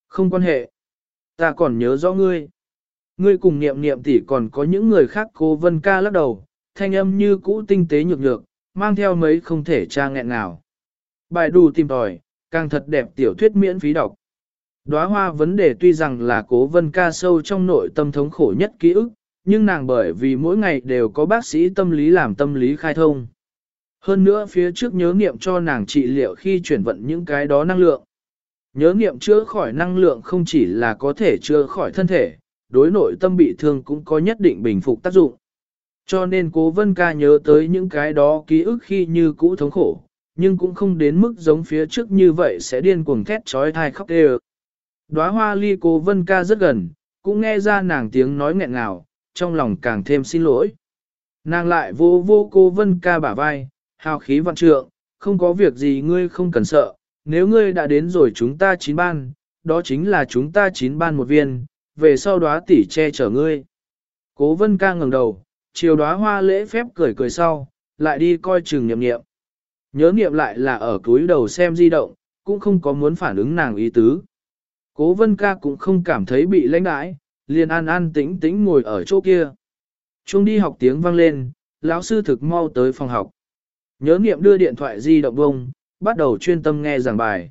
Không quan hệ. Ta còn nhớ rõ ngươi. Ngươi cùng niệm niệm tỷ còn có những người khác cố vân ca lắc đầu, thanh âm như cũ tinh tế nhược nhược, mang theo mấy không thể tra nghẹn nào. Bài đù tìm tòi, càng thật đẹp tiểu thuyết miễn phí đọc. Đóa hoa vấn đề tuy rằng là cố vân ca sâu trong nội tâm thống khổ nhất ký ức, nhưng nàng bởi vì mỗi ngày đều có bác sĩ tâm lý làm tâm lý khai thông. Hơn nữa phía trước nhớ nghiệm cho nàng trị liệu khi chuyển vận những cái đó năng lượng. Nhớ nghiệm chữa khỏi năng lượng không chỉ là có thể chữa khỏi thân thể, đối nội tâm bị thương cũng có nhất định bình phục tác dụng. Cho nên cố vân ca nhớ tới những cái đó ký ức khi như cũ thống khổ, nhưng cũng không đến mức giống phía trước như vậy sẽ điên cuồng thét trói thai khóc đê Đóa hoa ly cô vân ca rất gần, cũng nghe ra nàng tiếng nói nghẹn ngào, trong lòng càng thêm xin lỗi. Nàng lại vô vô cô vân ca bả vai, hào khí vạn trượng, không có việc gì ngươi không cần sợ, nếu ngươi đã đến rồi chúng ta chín ban, đó chính là chúng ta chín ban một viên, về sau đóa tỷ che chở ngươi. Cố vân ca ngẩng đầu, chiều đóa hoa lễ phép cười cười sau, lại đi coi chừng niệm niệm. Nhớ niệm lại là ở túi đầu xem di động, cũng không có muốn phản ứng nàng ý tứ. Cố vân ca cũng không cảm thấy bị lãnh đãi, liền an an tĩnh tĩnh ngồi ở chỗ kia. Trung đi học tiếng vang lên, lão sư thực mau tới phòng học. Nhớ niệm đưa điện thoại di động bông, bắt đầu chuyên tâm nghe giảng bài.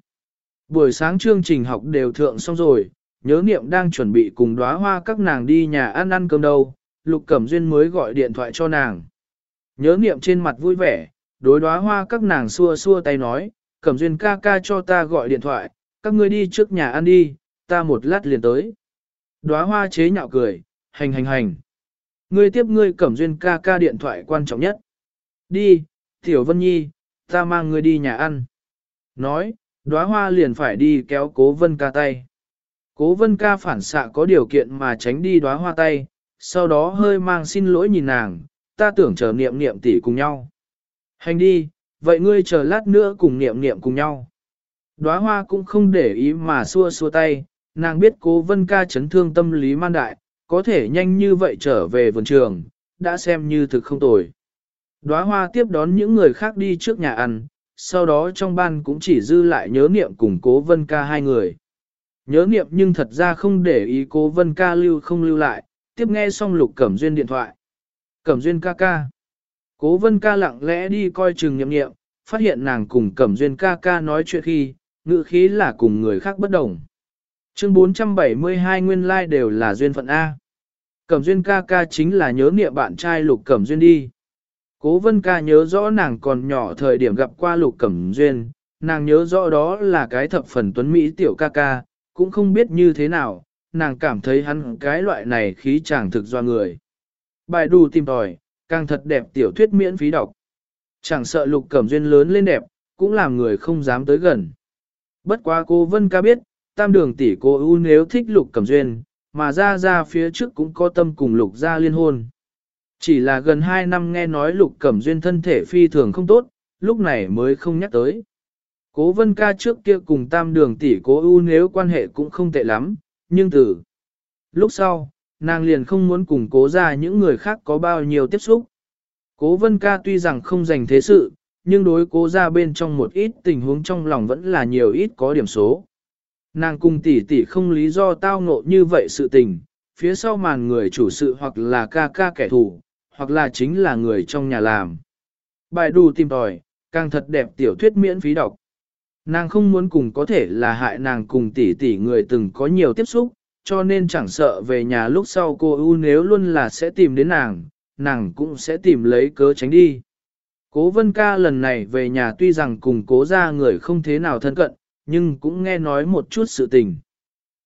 Buổi sáng chương trình học đều thượng xong rồi, nhớ niệm đang chuẩn bị cùng đóa hoa các nàng đi nhà ăn ăn cơm đâu, Lục Cẩm Duyên mới gọi điện thoại cho nàng. Nhớ niệm trên mặt vui vẻ, đối đóa hoa các nàng xua xua tay nói, Cẩm Duyên ca ca cho ta gọi điện thoại, các ngươi đi trước nhà ăn đi, ta một lát liền tới. Đóa hoa chế nhạo cười, hành hành hành. Ngươi tiếp ngươi Cẩm Duyên ca ca điện thoại quan trọng nhất. Đi, Tiểu Vân Nhi, ta mang ngươi đi nhà ăn. Nói, đóa hoa liền phải đi kéo cố vân ca tay. Cố vân ca phản xạ có điều kiện mà tránh đi đóa hoa tay, sau đó hơi mang xin lỗi nhìn nàng, ta tưởng chờ niệm niệm tỷ cùng nhau. Hành đi, vậy ngươi chờ lát nữa cùng niệm niệm cùng nhau. Đóa hoa cũng không để ý mà xua xua tay, nàng biết cố vân ca chấn thương tâm lý man đại, có thể nhanh như vậy trở về vườn trường, đã xem như thực không tồi. Đóa hoa tiếp đón những người khác đi trước nhà ăn, sau đó trong ban cũng chỉ dư lại nhớ niệm cùng cố vân ca hai người. Nhớ niệm nhưng thật ra không để ý cố vân ca lưu không lưu lại, tiếp nghe xong lục cẩm duyên điện thoại. Cẩm duyên ca ca. Cố vân ca lặng lẽ đi coi chừng niệm niệm, phát hiện nàng cùng cẩm duyên ca ca nói chuyện khi, ngữ khí là cùng người khác bất đồng. Chương 472 nguyên lai like đều là duyên phận A. Cẩm duyên ca ca chính là nhớ niệm bạn trai lục cẩm duyên đi. Cố vân ca nhớ rõ nàng còn nhỏ thời điểm gặp qua lục cẩm duyên, nàng nhớ rõ đó là cái thập phần tuấn Mỹ tiểu ca ca, cũng không biết như thế nào, nàng cảm thấy hắn cái loại này khí chàng thực do người. Bài đù tìm tòi, càng thật đẹp tiểu thuyết miễn phí đọc. Chẳng sợ lục cẩm duyên lớn lên đẹp, cũng làm người không dám tới gần. Bất quá cô Vân ca biết, tam đường tỷ cô ưu nếu thích lục cẩm duyên, mà ra ra phía trước cũng có tâm cùng lục ra liên hôn. Chỉ là gần 2 năm nghe nói lục cẩm duyên thân thể phi thường không tốt, lúc này mới không nhắc tới. Cố vân ca trước kia cùng tam đường tỷ cố ưu nếu quan hệ cũng không tệ lắm, nhưng từ lúc sau, nàng liền không muốn cùng cố ra những người khác có bao nhiêu tiếp xúc. Cố vân ca tuy rằng không dành thế sự, nhưng đối cố ra bên trong một ít tình huống trong lòng vẫn là nhiều ít có điểm số. Nàng cùng tỷ tỷ không lý do tao ngộ như vậy sự tình, phía sau màn người chủ sự hoặc là ca ca kẻ thù, hoặc là chính là người trong nhà làm. Bài đù tìm tòi, càng thật đẹp tiểu thuyết miễn phí đọc. Nàng không muốn cùng có thể là hại nàng cùng tỷ tỷ người từng có nhiều tiếp xúc, cho nên chẳng sợ về nhà lúc sau cô U nếu luôn là sẽ tìm đến nàng, nàng cũng sẽ tìm lấy cớ tránh đi. Cố vân ca lần này về nhà tuy rằng cùng cố ra người không thế nào thân cận, nhưng cũng nghe nói một chút sự tình.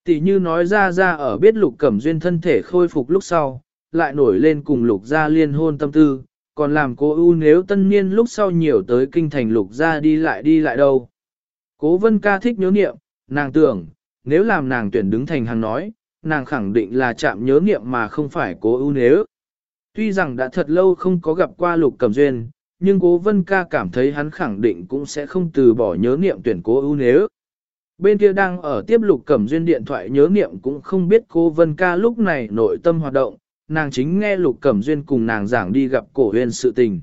Tỷ như nói ra ra ở biết lục cẩm duyên thân thể khôi phục lúc sau, lại nổi lên cùng lục gia liên hôn tâm tư, còn làm cố ưu nếu tân niên lúc sau nhiều tới kinh thành lục gia đi lại đi lại đâu. Cố vân ca thích nhớ niệm, nàng tưởng, nếu làm nàng tuyển đứng thành hàng nói, nàng khẳng định là chạm nhớ niệm mà không phải cố ưu nếu. Tuy rằng đã thật lâu không có gặp qua lục cẩm duyên, nhưng cố vân ca cảm thấy hắn khẳng định cũng sẽ không từ bỏ nhớ niệm tuyển cố ưu nếu. Bên kia đang ở tiếp lục cẩm duyên điện thoại nhớ niệm cũng không biết cô Vân ca lúc này nội tâm hoạt động, nàng chính nghe lục cẩm duyên cùng nàng giảng đi gặp cổ huyền sự tình.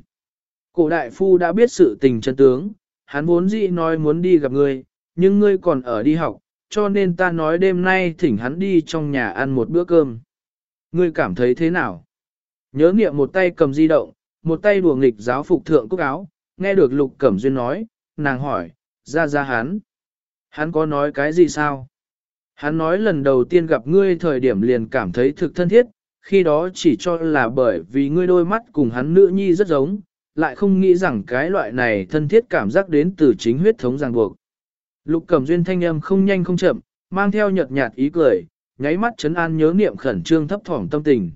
Cổ đại phu đã biết sự tình chân tướng, hắn vốn dĩ nói muốn đi gặp ngươi, nhưng ngươi còn ở đi học, cho nên ta nói đêm nay thỉnh hắn đi trong nhà ăn một bữa cơm. Ngươi cảm thấy thế nào? Nhớ niệm một tay cầm di động, một tay đùa nghịch giáo phục thượng cúc áo, nghe được lục cẩm duyên nói, nàng hỏi, ra ra hắn. Hắn có nói cái gì sao? Hắn nói lần đầu tiên gặp ngươi thời điểm liền cảm thấy thực thân thiết, khi đó chỉ cho là bởi vì ngươi đôi mắt cùng hắn nữ nhi rất giống, lại không nghĩ rằng cái loại này thân thiết cảm giác đến từ chính huyết thống ràng buộc. Lục cẩm duyên thanh âm không nhanh không chậm, mang theo nhợt nhạt ý cười, nháy mắt chấn an nhớ niệm khẩn trương thấp thỏm tâm tình.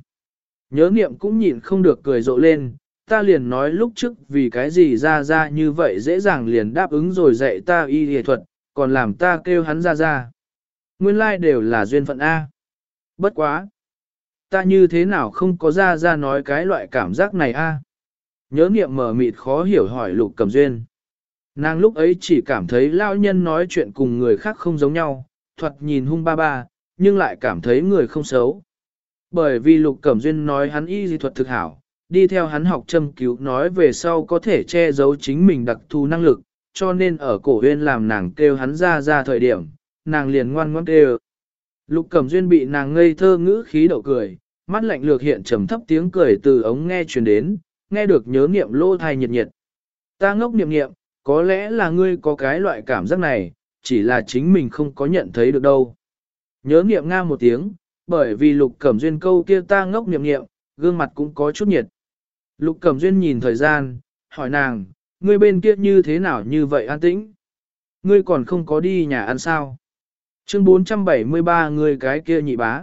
Nhớ niệm cũng nhịn không được cười rộ lên, ta liền nói lúc trước vì cái gì ra ra như vậy dễ dàng liền đáp ứng rồi dạy ta y y thuật, còn làm ta kêu hắn ra ra. Nguyên lai like đều là duyên phận A. Bất quá. Ta như thế nào không có ra ra nói cái loại cảm giác này A. Nhớ niệm mở mịt khó hiểu hỏi lục cầm duyên. Nàng lúc ấy chỉ cảm thấy lao nhân nói chuyện cùng người khác không giống nhau, thuật nhìn hung ba ba, nhưng lại cảm thấy người không xấu. Bởi vì lục cẩm duyên nói hắn y di thuật thực hảo, đi theo hắn học châm cứu nói về sau có thể che giấu chính mình đặc thù năng lực, cho nên ở cổ huyên làm nàng kêu hắn ra ra thời điểm, nàng liền ngoan ngoãn kêu. Lục cẩm duyên bị nàng ngây thơ ngữ khí đậu cười, mắt lạnh lược hiện trầm thấp tiếng cười từ ống nghe truyền đến, nghe được nhớ niệm lô thai nhiệt nhiệt. Ta ngốc niệm niệm, có lẽ là ngươi có cái loại cảm giác này, chỉ là chính mình không có nhận thấy được đâu. Nhớ niệm nga một tiếng, bởi vì lục cẩm duyên câu kia ta ngốc niệm niệm, gương mặt cũng có chút nhiệt. Lục cẩm duyên nhìn thời gian, hỏi nàng, ngươi bên kia như thế nào như vậy an tĩnh? Ngươi còn không có đi nhà ăn sao? Chương 473 ngươi cái kia nhị bá.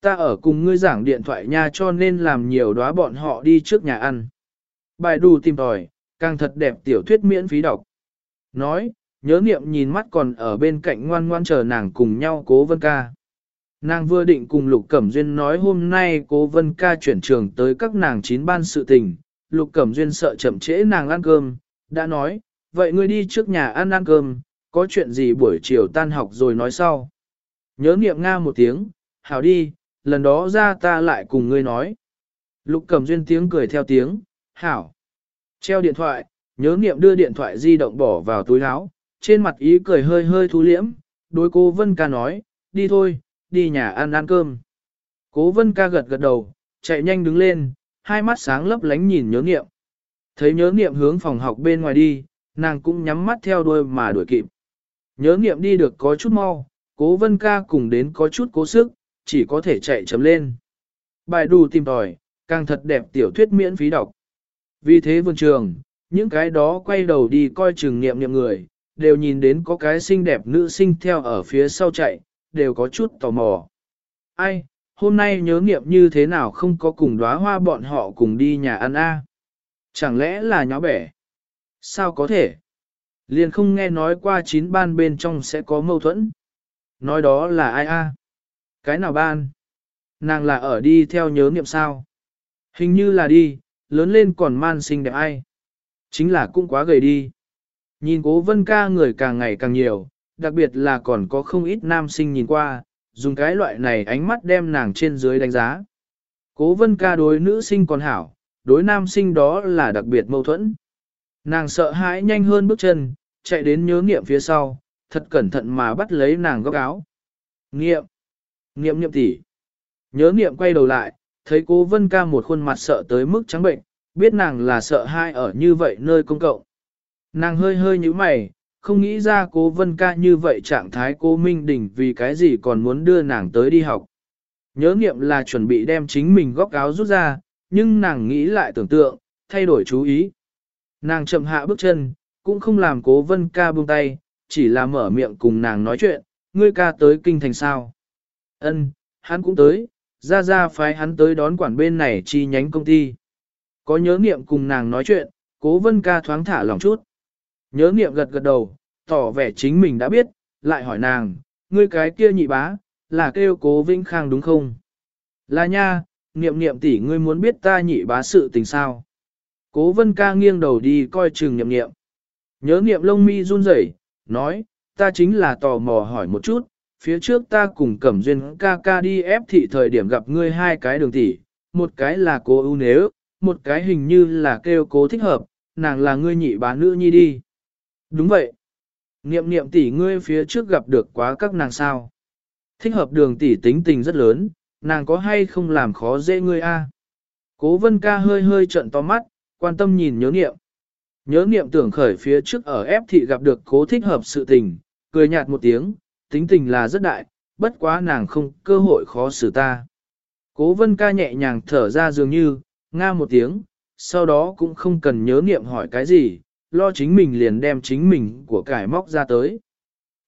Ta ở cùng ngươi giảng điện thoại nha cho nên làm nhiều đóa bọn họ đi trước nhà ăn. Bài đù tìm tòi, càng thật đẹp tiểu thuyết miễn phí đọc. Nói, nhớ niệm nhìn mắt còn ở bên cạnh ngoan ngoan chờ nàng cùng nhau cố vân ca. Nàng vừa định cùng Lục Cẩm Duyên nói hôm nay cố vân ca chuyển trường tới các nàng chín ban sự tình, Lục Cẩm Duyên sợ chậm trễ nàng ăn cơm, đã nói, vậy ngươi đi trước nhà ăn ăn cơm, có chuyện gì buổi chiều tan học rồi nói sau. Nhớ niệm nga một tiếng, hảo đi, lần đó ra ta lại cùng ngươi nói. Lục Cẩm Duyên tiếng cười theo tiếng, hảo. Treo điện thoại, nhớ niệm đưa điện thoại di động bỏ vào túi áo, trên mặt ý cười hơi hơi thu liễm, đối cô Vân ca nói, đi thôi, đi nhà ăn ăn cơm. Cố Vân ca gật gật đầu, chạy nhanh đứng lên, hai mắt sáng lấp lánh nhìn nhớ niệm. Thấy nhớ niệm hướng phòng học bên ngoài đi, nàng cũng nhắm mắt theo đuôi mà đuổi kịp. Nhớ niệm đi được có chút mau, cố vân ca cùng đến có chút cố sức, chỉ có thể chạy chấm lên. Bài đù tìm tòi, càng thật đẹp tiểu thuyết miễn phí đọc. Vì thế vườn trường, những cái đó quay đầu đi coi chừng niệm niệm người, đều nhìn đến có cái xinh đẹp nữ sinh theo ở phía sau chạy, đều có chút tò mò. Ai, hôm nay nhớ nghiệm như thế nào không có cùng đóa hoa bọn họ cùng đi nhà ăn a? Chẳng lẽ là nháo bẻ? Sao có thể? Liền không nghe nói qua chín ban bên trong sẽ có mâu thuẫn. Nói đó là ai a? Cái nào ban? Nàng là ở đi theo nhớ nghiệm sao? Hình như là đi, lớn lên còn man xinh đẹp ai? Chính là cũng quá gầy đi. Nhìn cố vân ca người càng ngày càng nhiều, đặc biệt là còn có không ít nam sinh nhìn qua, dùng cái loại này ánh mắt đem nàng trên dưới đánh giá. Cố vân ca đối nữ sinh còn hảo, đối nam sinh đó là đặc biệt mâu thuẫn. Nàng sợ hãi nhanh hơn bước chân, chạy đến nhớ nghiệm phía sau, thật cẩn thận mà bắt lấy nàng góc áo. Nghiệm! Nghiệm nghiệm tỷ. Nhớ nghiệm quay đầu lại, thấy cố vân ca một khuôn mặt sợ tới mức trắng bệnh, biết nàng là sợ hai ở như vậy nơi công cộng. Nàng hơi hơi như mày, không nghĩ ra cố vân ca như vậy trạng thái cố Minh Đình vì cái gì còn muốn đưa nàng tới đi học. Nhớ nghiệm là chuẩn bị đem chính mình góc áo rút ra, nhưng nàng nghĩ lại tưởng tượng, thay đổi chú ý. Nàng chậm hạ bước chân, cũng không làm cố vân ca buông tay, chỉ là mở miệng cùng nàng nói chuyện, ngươi ca tới kinh thành sao. Ân, hắn cũng tới, ra ra phái hắn tới đón quản bên này chi nhánh công ty. Có nhớ nghiệm cùng nàng nói chuyện, cố vân ca thoáng thả lòng chút. Nhớ niệm gật gật đầu, tỏ vẻ chính mình đã biết, lại hỏi nàng, ngươi cái kia nhị bá, là kêu cố Vĩnh Khang đúng không? Là nha, niệm niệm tỷ ngươi muốn biết ta nhị bá sự tình sao? Cố vân ca nghiêng đầu đi coi chừng niệm niệm. Nhớ niệm lông mi run rẩy, nói, ta chính là tò mò hỏi một chút, phía trước ta cùng Cẩm Duyên ca ca đi ép thị thời điểm gặp ngươi hai cái đường tỷ, một cái là cố ưu nếu, một cái hình như là kêu cố thích hợp, nàng là ngươi nhị bá nữ nhi đi. Đúng vậy. Niệm niệm tỷ ngươi phía trước gặp được quá các nàng sao. Thích hợp đường tỷ tính tình rất lớn, nàng có hay không làm khó dễ ngươi a? Cố vân ca hơi hơi trận to mắt, quan tâm nhìn nhớ niệm. Nhớ niệm tưởng khởi phía trước ở ép thị gặp được cố thích hợp sự tình, cười nhạt một tiếng, tính tình là rất đại, bất quá nàng không cơ hội khó xử ta. Cố vân ca nhẹ nhàng thở ra dường như, nga một tiếng, sau đó cũng không cần nhớ niệm hỏi cái gì, lo chính mình liền đem chính mình của cải móc ra tới.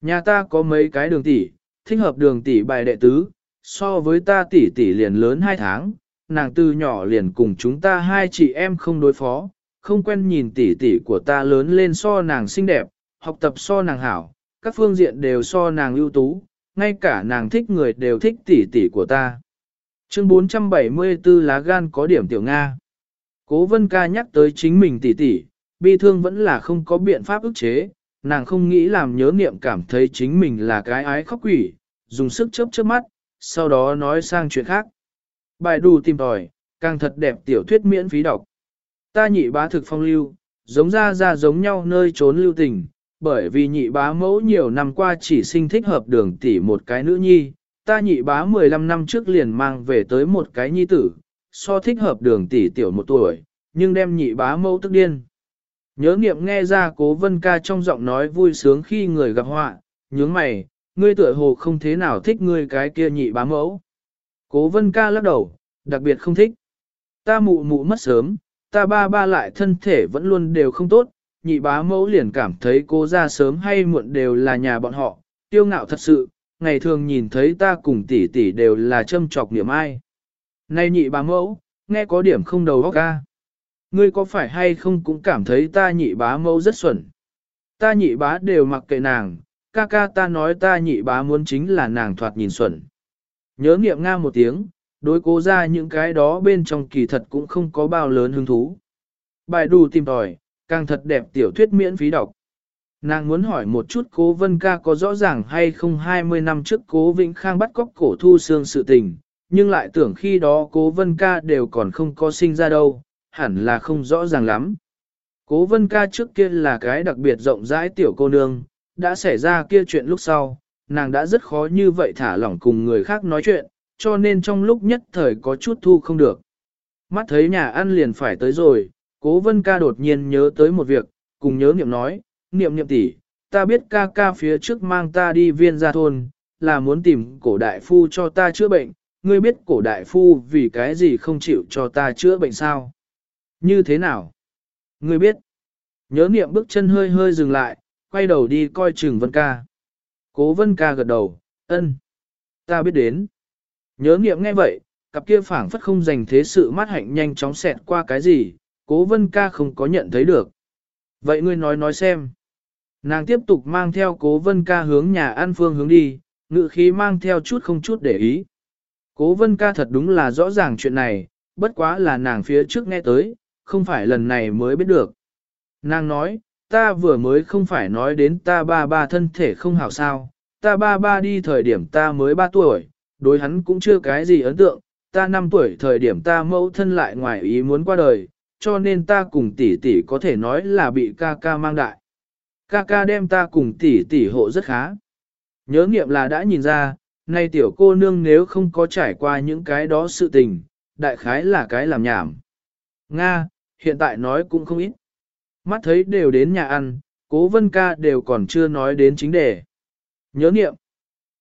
Nhà ta có mấy cái đường tỷ, thích hợp đường tỷ bài đệ tứ, so với ta tỷ tỷ liền lớn hai tháng, nàng từ nhỏ liền cùng chúng ta hai chị em không đối phó, không quen nhìn tỷ tỷ của ta lớn lên so nàng xinh đẹp, học tập so nàng hảo, các phương diện đều so nàng ưu tú, ngay cả nàng thích người đều thích tỷ tỷ của ta. Chương 474 lá gan có điểm tiểu Nga. Cố vân ca nhắc tới chính mình tỷ tỷ, bi thương vẫn là không có biện pháp ức chế, nàng không nghĩ làm nhớ niệm cảm thấy chính mình là cái ái khóc quỷ, dùng sức chớp chớp mắt, sau đó nói sang chuyện khác. Bài đù tìm tòi, càng thật đẹp tiểu thuyết miễn phí đọc. Ta nhị bá thực phong lưu, giống ra ra giống nhau nơi trốn lưu tình, bởi vì nhị bá mẫu nhiều năm qua chỉ sinh thích hợp đường tỷ một cái nữ nhi, ta nhị bá 15 năm trước liền mang về tới một cái nhi tử, so thích hợp đường tỷ tiểu một tuổi, nhưng đem nhị bá mẫu tức điên. Nhớ nghiệm nghe ra cố vân ca trong giọng nói vui sướng khi người gặp họa, nhướng mày, ngươi tựa hồ không thế nào thích ngươi cái kia nhị bá mẫu. Cố vân ca lắc đầu, đặc biệt không thích. Ta mụ mụ mất sớm, ta ba ba lại thân thể vẫn luôn đều không tốt, nhị bá mẫu liền cảm thấy cô ra sớm hay muộn đều là nhà bọn họ, tiêu ngạo thật sự, ngày thường nhìn thấy ta cùng tỷ tỷ đều là châm trọc niệm ai. Này nhị bá mẫu, nghe có điểm không đầu óc ca. Ngươi có phải hay không cũng cảm thấy ta nhị bá mâu rất xuẩn. Ta nhị bá đều mặc kệ nàng, ca ca ta nói ta nhị bá muốn chính là nàng thoạt nhìn xuẩn. Nhớ nghiệm nga một tiếng, đối cố ra những cái đó bên trong kỳ thật cũng không có bao lớn hứng thú. Bài đủ tìm tòi, càng thật đẹp tiểu thuyết miễn phí đọc. Nàng muốn hỏi một chút cố vân ca có rõ ràng hay không 20 năm trước cố Vĩnh Khang bắt cóc cổ thu xương sự tình, nhưng lại tưởng khi đó cố vân ca đều còn không có sinh ra đâu, hẳn là không rõ ràng lắm. Cố vân ca trước kia là cái đặc biệt rộng rãi tiểu cô nương, đã xảy ra kia chuyện lúc sau, nàng đã rất khó như vậy thả lỏng cùng người khác nói chuyện, cho nên trong lúc nhất thời có chút thu không được. Mắt thấy nhà ăn liền phải tới rồi, cố vân ca đột nhiên nhớ tới một việc, cùng nhớ niệm nói, niệm niệm tỷ, ta biết ca ca phía trước mang ta đi viên gia thôn, là muốn tìm cổ đại phu cho ta chữa bệnh, ngươi biết cổ đại phu vì cái gì không chịu cho ta chữa bệnh sao? Như thế nào? Ngươi biết? Nhớ niệm bước chân hơi hơi dừng lại, quay đầu đi coi chừng Vân ca. Cố Vân ca gật đầu, ân, ta biết đến. Nhớ niệm nghe vậy, cặp kia phảng phất không dành thế sự mắt hạnh nhanh chóng xẹt qua cái gì, cố Vân ca không có nhận thấy được. Vậy ngươi nói nói xem. Nàng tiếp tục mang theo cố Vân ca hướng nhà An phương hướng đi, ngự khí mang theo chút không chút để ý. Cố Vân ca thật đúng là rõ ràng chuyện này, bất quá là nàng phía trước nghe tới, không phải lần này mới biết được. Nàng nói, ta vừa mới không phải nói đến ta ba ba thân thể không hảo sao, ta ba ba đi thời điểm ta mới ba tuổi, đối hắn cũng chưa cái gì ấn tượng, ta năm tuổi thời điểm ta mẫu thân lại ngoài ý muốn qua đời, cho nên ta cùng tỷ tỷ có thể nói là bị ca ca mang đại. Ca ca đem ta cùng tỷ tỷ hộ rất khá. Nhớ nghiệm là đã nhìn ra, nay tiểu cô nương nếu không có trải qua những cái đó sự tình, đại khái là cái làm nhảm. Nga, hiện tại nói cũng không ít. Mắt thấy đều đến nhà ăn, Cố vân ca đều còn chưa nói đến chính đề. Nhớ niệm.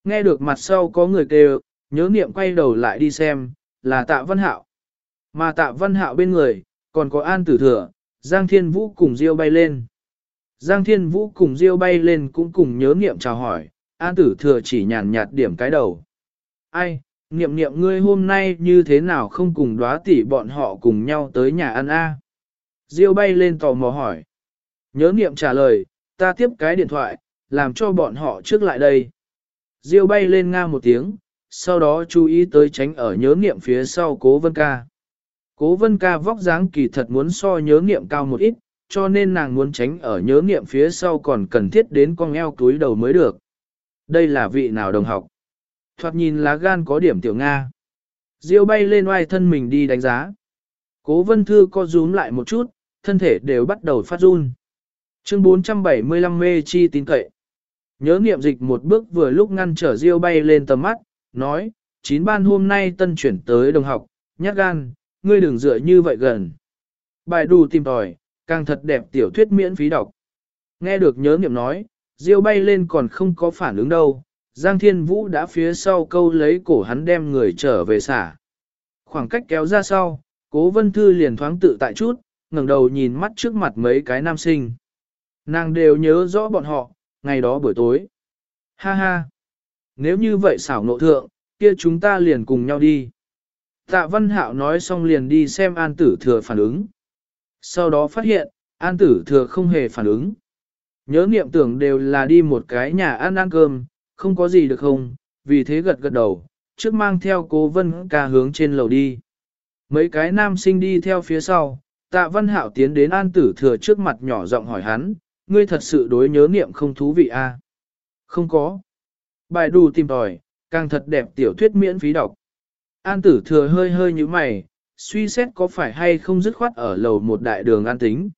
Nghe được mặt sau có người kêu, nhớ niệm quay đầu lại đi xem, là tạ văn hạo. Mà tạ văn hạo bên người, còn có an tử thừa, Giang Thiên Vũ cùng Diêu bay lên. Giang Thiên Vũ cùng Diêu bay lên cũng cùng nhớ niệm chào hỏi, an tử thừa chỉ nhàn nhạt điểm cái đầu. Ai, niệm niệm ngươi hôm nay như thế nào không cùng đóa tỷ bọn họ cùng nhau tới nhà ăn a? Diêu bay lên tò mò hỏi. Nhớ niệm trả lời, ta tiếp cái điện thoại, làm cho bọn họ trước lại đây. Diêu bay lên nga một tiếng, sau đó chú ý tới tránh ở nhớ niệm phía sau cố vân ca. Cố vân ca vóc dáng kỳ thật muốn so nhớ niệm cao một ít, cho nên nàng muốn tránh ở nhớ niệm phía sau còn cần thiết đến con eo túi đầu mới được. Đây là vị nào đồng học? Thoạt nhìn lá gan có điểm tiểu Nga. Diêu bay lên oai thân mình đi đánh giá. Cố vân thư co rúm lại một chút, thân thể đều bắt đầu phát run. Chương 475 mê chi tín cậy. Nhớ niệm dịch một bước vừa lúc ngăn trở Diêu bay lên tầm mắt, nói, chín ban hôm nay tân chuyển tới đồng học, nhát gan, ngươi đừng dựa như vậy gần. Bài đù tìm tòi, càng thật đẹp tiểu thuyết miễn phí đọc. Nghe được nhớ niệm nói, Diêu bay lên còn không có phản ứng đâu, Giang Thiên Vũ đã phía sau câu lấy cổ hắn đem người trở về xả. Khoảng cách kéo ra sau, cố vân thư liền thoáng tự tại chút, ngẩng đầu nhìn mắt trước mặt mấy cái nam sinh. Nàng đều nhớ rõ bọn họ, ngày đó buổi tối. Ha ha! Nếu như vậy xảo nộ thượng, kia chúng ta liền cùng nhau đi. Tạ Văn Hạo nói xong liền đi xem An Tử Thừa phản ứng. Sau đó phát hiện, An Tử Thừa không hề phản ứng. Nhớ niệm tưởng đều là đi một cái nhà ăn ăn cơm, không có gì được không, vì thế gật gật đầu, trước mang theo cố vân ca hướng trên lầu đi. Mấy cái nam sinh đi theo phía sau, tạ văn hạo tiến đến an tử thừa trước mặt nhỏ giọng hỏi hắn, ngươi thật sự đối nhớ niệm không thú vị a? À? Không có. Bài đù tìm tòi, càng thật đẹp tiểu thuyết miễn phí đọc. An tử thừa hơi hơi như mày, suy xét có phải hay không dứt khoát ở lầu một đại đường an tính.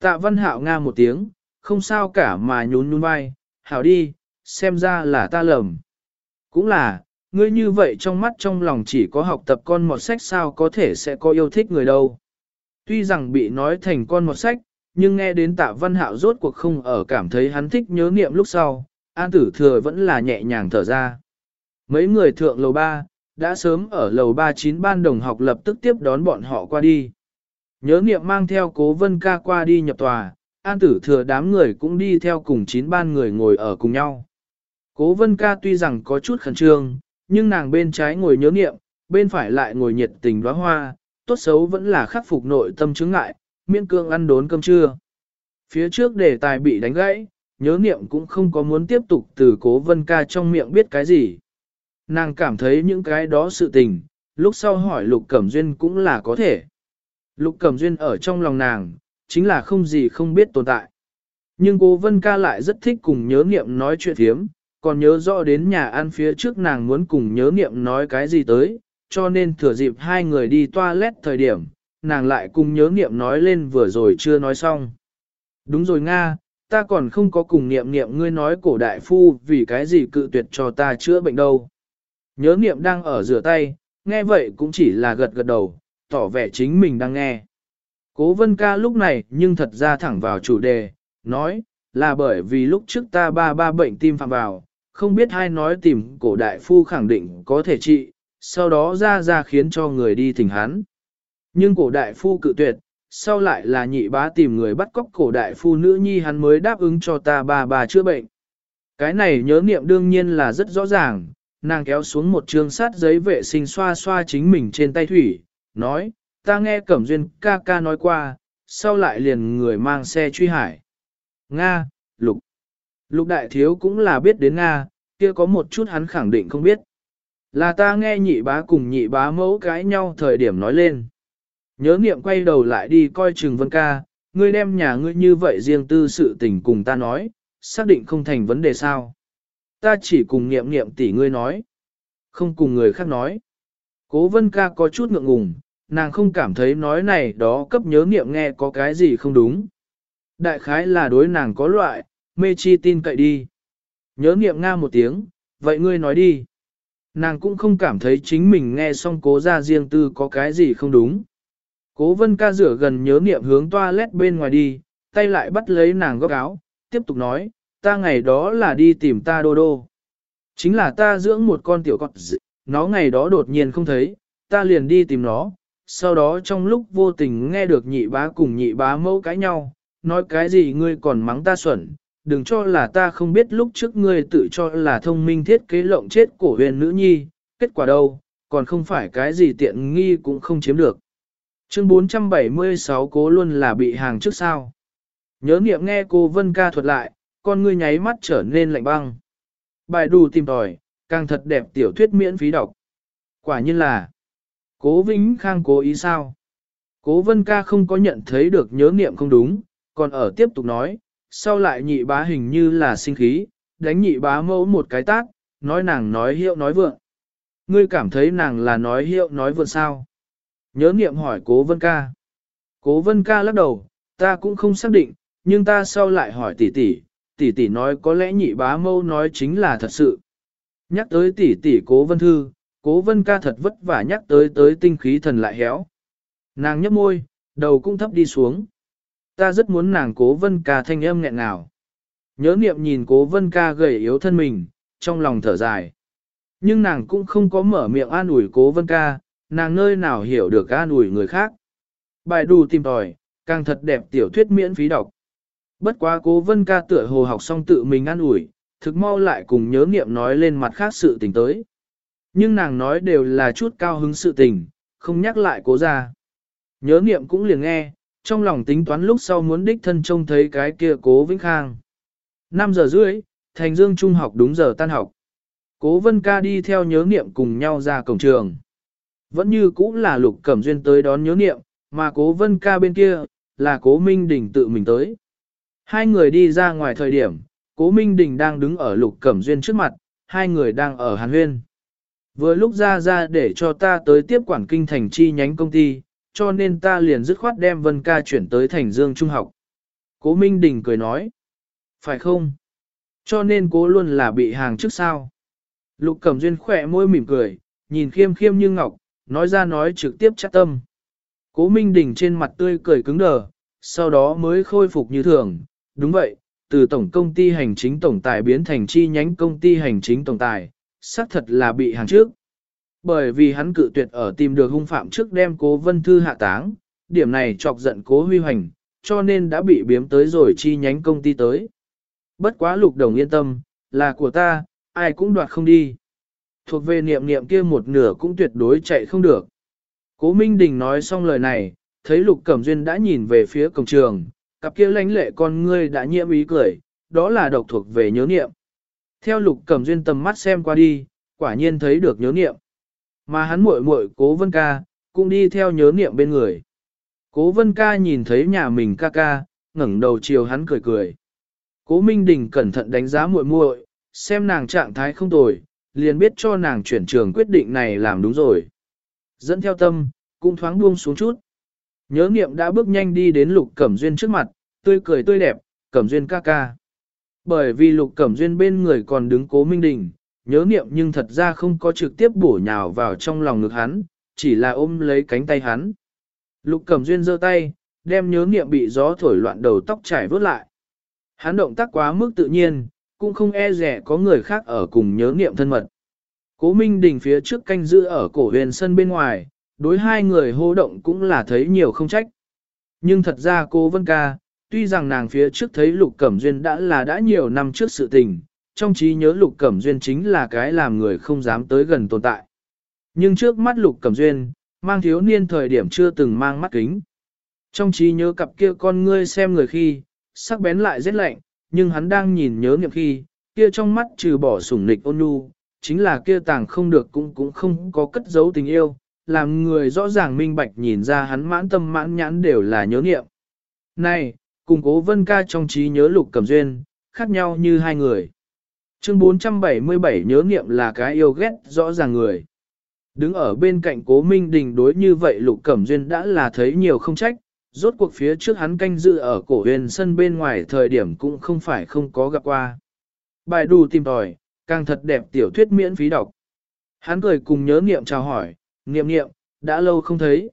Tạ văn hạo nga một tiếng, không sao cả mà nhún nhún vai, hảo đi, xem ra là ta lầm. Cũng là, ngươi như vậy trong mắt trong lòng chỉ có học tập con một sách sao có thể sẽ có yêu thích người đâu. Tuy rằng bị nói thành con một sách, nhưng nghe đến tạ văn hạo rốt cuộc không ở cảm thấy hắn thích nhớ niệm lúc sau, an tử thừa vẫn là nhẹ nhàng thở ra. Mấy người thượng lầu ba đã sớm ở lầu 39 ban đồng học lập tức tiếp đón bọn họ qua đi. Nhớ niệm mang theo cố vân ca qua đi nhập tòa, an tử thừa đám người cũng đi theo cùng chín ban người ngồi ở cùng nhau. Cố vân ca tuy rằng có chút khẩn trương, nhưng nàng bên trái ngồi nhớ niệm, bên phải lại ngồi nhiệt tình đóa hoa, tốt xấu vẫn là khắc phục nội tâm chứng ngại, miễn cương ăn đốn cơm trưa. Phía trước đề tài bị đánh gãy, nhớ niệm cũng không có muốn tiếp tục từ cố vân ca trong miệng biết cái gì. Nàng cảm thấy những cái đó sự tình, lúc sau hỏi Lục Cẩm Duyên cũng là có thể. Lục Cẩm Duyên ở trong lòng nàng, chính là không gì không biết tồn tại. Nhưng cố vân ca lại rất thích cùng nhớ niệm nói chuyện thiếm, còn nhớ rõ đến nhà ăn phía trước nàng muốn cùng nhớ niệm nói cái gì tới, cho nên thừa dịp hai người đi toilet thời điểm, nàng lại cùng nhớ niệm nói lên vừa rồi chưa nói xong. Đúng rồi Nga, ta còn không có cùng niệm niệm ngươi nói cổ đại phu vì cái gì cự tuyệt cho ta chữa bệnh đâu. Nhớ niệm đang ở rửa tay, nghe vậy cũng chỉ là gật gật đầu, tỏ vẻ chính mình đang nghe. Cố vân ca lúc này nhưng thật ra thẳng vào chủ đề, nói, là bởi vì lúc trước ta ba ba bệnh tim phạm vào, không biết hai nói tìm cổ đại phu khẳng định có thể trị, sau đó ra ra khiến cho người đi thỉnh hắn. Nhưng cổ đại phu cự tuyệt, sau lại là nhị bá tìm người bắt cóc cổ đại phu nữ nhi hắn mới đáp ứng cho ta ba bà chữa bệnh. Cái này nhớ niệm đương nhiên là rất rõ ràng, nàng kéo xuống một trường sát giấy vệ sinh xoa xoa chính mình trên tay thủy, nói, ta nghe Cẩm Duyên ca ca nói qua, sau lại liền người mang xe truy hải. Nga, Lục. Lục đại thiếu cũng là biết đến Nga, kia có một chút hắn khẳng định không biết. Là ta nghe nhị bá cùng nhị bá mẫu cái nhau thời điểm nói lên. Nhớ niệm quay đầu lại đi coi Trừng Vân ca, ngươi đem nhà ngươi như vậy riêng tư sự tình cùng ta nói, xác định không thành vấn đề sao. Ta chỉ cùng niệm niệm tỷ ngươi nói, không cùng người khác nói. Cố Vân ca có chút ngượng ngùng, nàng không cảm thấy nói này đó cấp nhớ niệm nghe có cái gì không đúng. Đại khái là đối nàng có loại, mê chi tin cậy đi. Nhớ niệm nga một tiếng, vậy ngươi nói đi. Nàng cũng không cảm thấy chính mình nghe xong cố ra riêng tư có cái gì không đúng. Cố vân ca rửa gần nhớ niệm hướng toilet bên ngoài đi, tay lại bắt lấy nàng góc áo, tiếp tục nói, ta ngày đó là đi tìm ta đô đô. Chính là ta dưỡng một con tiểu con nó ngày đó đột nhiên không thấy, ta liền đi tìm nó, sau đó trong lúc vô tình nghe được nhị bá cùng nhị bá mẫu cãi nhau, nói cái gì ngươi còn mắng ta xuẩn, đừng cho là ta không biết lúc trước ngươi tự cho là thông minh thiết kế lộng chết cổ huyền nữ nhi, kết quả đâu, còn không phải cái gì tiện nghi cũng không chiếm được. Chương 476 cố luôn là bị hàng trước sao. Nhớ niệm nghe cô Vân ca thuật lại, con ngươi nháy mắt trở nên lạnh băng. Bài đủ tìm tòi, càng thật đẹp tiểu thuyết miễn phí đọc. Quả nhiên là, cố Vĩnh Khang cố ý sao? Cố Vân ca không có nhận thấy được nhớ niệm không đúng, còn ở tiếp tục nói, sau lại nhị bá hình như là sinh khí, đánh nhị bá mẫu một cái tát, nói nàng nói hiệu nói vượng. Ngươi cảm thấy nàng là nói hiệu nói vượng sao? Nhớ nghiệm hỏi cố vân ca. Cố vân ca lắc đầu, ta cũng không xác định, nhưng ta sau lại hỏi tỷ tỷ, tỷ tỷ nói có lẽ nhị bá mâu nói chính là thật sự. Nhắc tới tỷ tỷ cố vân thư, cố vân ca thật vất vả nhắc tới tới tinh khí thần lại héo. Nàng nhấp môi, đầu cũng thấp đi xuống. Ta rất muốn nàng cố vân ca thanh âm nghẹn nào. Nhớ niệm nhìn cố vân ca gầy yếu thân mình, trong lòng thở dài. Nhưng nàng cũng không có mở miệng an ủi cố vân ca, nàng nơi nào hiểu được an ủi người khác. Bài đù tìm tòi, càng thật đẹp tiểu thuyết miễn phí đọc. Bất quá cố vân ca tựa hồ học xong tự mình an ủi, thực mau lại cùng nhớ niệm nói lên mặt khác sự tình tới. Nhưng nàng nói đều là chút cao hứng sự tình, không nhắc lại cố ra. Nhớ niệm cũng liền nghe, trong lòng tính toán lúc sau muốn đích thân trông thấy cái kia cố vĩnh khang. 5 giờ rưỡi, thành dương trung học đúng giờ tan học. Cố vân ca đi theo nhớ niệm cùng nhau ra cổng trường. Vẫn như cũng là lục cẩm duyên tới đón nhớ niệm, mà cố vân ca bên kia, là cố Minh Đình tự mình tới. Hai người đi ra ngoài thời điểm, cố Minh Đình đang đứng ở lục cẩm duyên trước mặt, hai người đang ở hàn huyên. Vừa lúc ra ra để cho ta tới tiếp quản kinh thành chi nhánh công ty, cho nên ta liền dứt khoát đem Vân ca chuyển tới thành dương trung học. Cố Minh Đình cười nói. Phải không? Cho nên cố luôn là bị hàng trước sao. Lục Cẩm Duyên khỏe môi mỉm cười, nhìn khiêm khiêm như ngọc, nói ra nói trực tiếp chắc tâm. Cố Minh Đình trên mặt tươi cười cứng đờ, sau đó mới khôi phục như thường. Đúng vậy, từ tổng công ty hành chính tổng tài biến thành chi nhánh công ty hành chính tổng tài, xác thật là bị hàng trước. Bởi vì hắn cự tuyệt ở tìm được hung phạm trước đem cố vân thư hạ táng, điểm này chọc giận cố huy hoành, cho nên đã bị biếm tới rồi chi nhánh công ty tới. Bất quá lục đồng yên tâm, là của ta, ai cũng đoạt không đi. Thuộc về niệm niệm kia một nửa cũng tuyệt đối chạy không được. Cố Minh Đình nói xong lời này, thấy Lục Cẩm Duyên đã nhìn về phía cổng trường, cặp kia lánh lệ con ngươi đã nhiễm ý cười, đó là độc thuộc về nhớ niệm. Theo Lục Cẩm Duyên tầm mắt xem qua đi, quả nhiên thấy được nhớ niệm. Mà hắn muội muội Cố Vân Ca, cũng đi theo nhớ niệm bên người. Cố Vân Ca nhìn thấy nhà mình ca ca, ngẩng đầu chiều hắn cười cười. Cố Minh Đình cẩn thận đánh giá muội muội, xem nàng trạng thái không tồi, liền biết cho nàng chuyển trường quyết định này làm đúng rồi. Dẫn theo tâm, cũng thoáng buông xuống chút. Nhớ niệm đã bước nhanh đi đến Lục Cẩm Duyên trước mặt, tươi cười tươi đẹp, Cẩm Duyên ca ca. Bởi vì Lục Cẩm Duyên bên người còn đứng cố Minh Đình, nhớ niệm nhưng thật ra không có trực tiếp bổ nhào vào trong lòng ngực hắn, chỉ là ôm lấy cánh tay hắn. Lục Cẩm Duyên giơ tay, đem nhớ niệm bị gió thổi loạn đầu tóc trải vớt lại. Hắn động tác quá mức tự nhiên, cũng không e rẻ có người khác ở cùng nhớ niệm thân mật. Cố Minh Đình phía trước canh giữ ở cổ huyền sân bên ngoài, đối hai người hô động cũng là thấy nhiều không trách. Nhưng thật ra cô Vân Ca, tuy rằng nàng phía trước thấy Lục Cẩm Duyên đã là đã nhiều năm trước sự tình, trong trí nhớ Lục Cẩm Duyên chính là cái làm người không dám tới gần tồn tại. Nhưng trước mắt Lục Cẩm Duyên, mang thiếu niên thời điểm chưa từng mang mắt kính. Trong trí nhớ cặp kia con ngươi xem người khi, sắc bén lại rất lạnh, nhưng hắn đang nhìn nhớ niệm khi, kia trong mắt trừ bỏ sủng nịch ôn nhu, chính là kia tàng không được cũng cũng không có cất giấu tình yêu, làm người rõ ràng minh bạch nhìn ra hắn mãn tâm mãn nhãn đều là nhớ niệm. Này, cùng cố vân ca trong trí nhớ lục cẩm duyên, khác nhau như hai người. Chương 477 nhớ niệm là cái yêu ghét rõ ràng người. Đứng ở bên cạnh cố minh đình đối như vậy lục cẩm duyên đã là thấy nhiều không trách, rốt cuộc phía trước hắn canh dự ở cổ huyền sân bên ngoài thời điểm cũng không phải không có gặp qua. Bài đù tìm tòi, càng thật đẹp tiểu thuyết miễn phí đọc. Hắn cười cùng nhớ niệm chào hỏi, niệm niệm, đã lâu không thấy.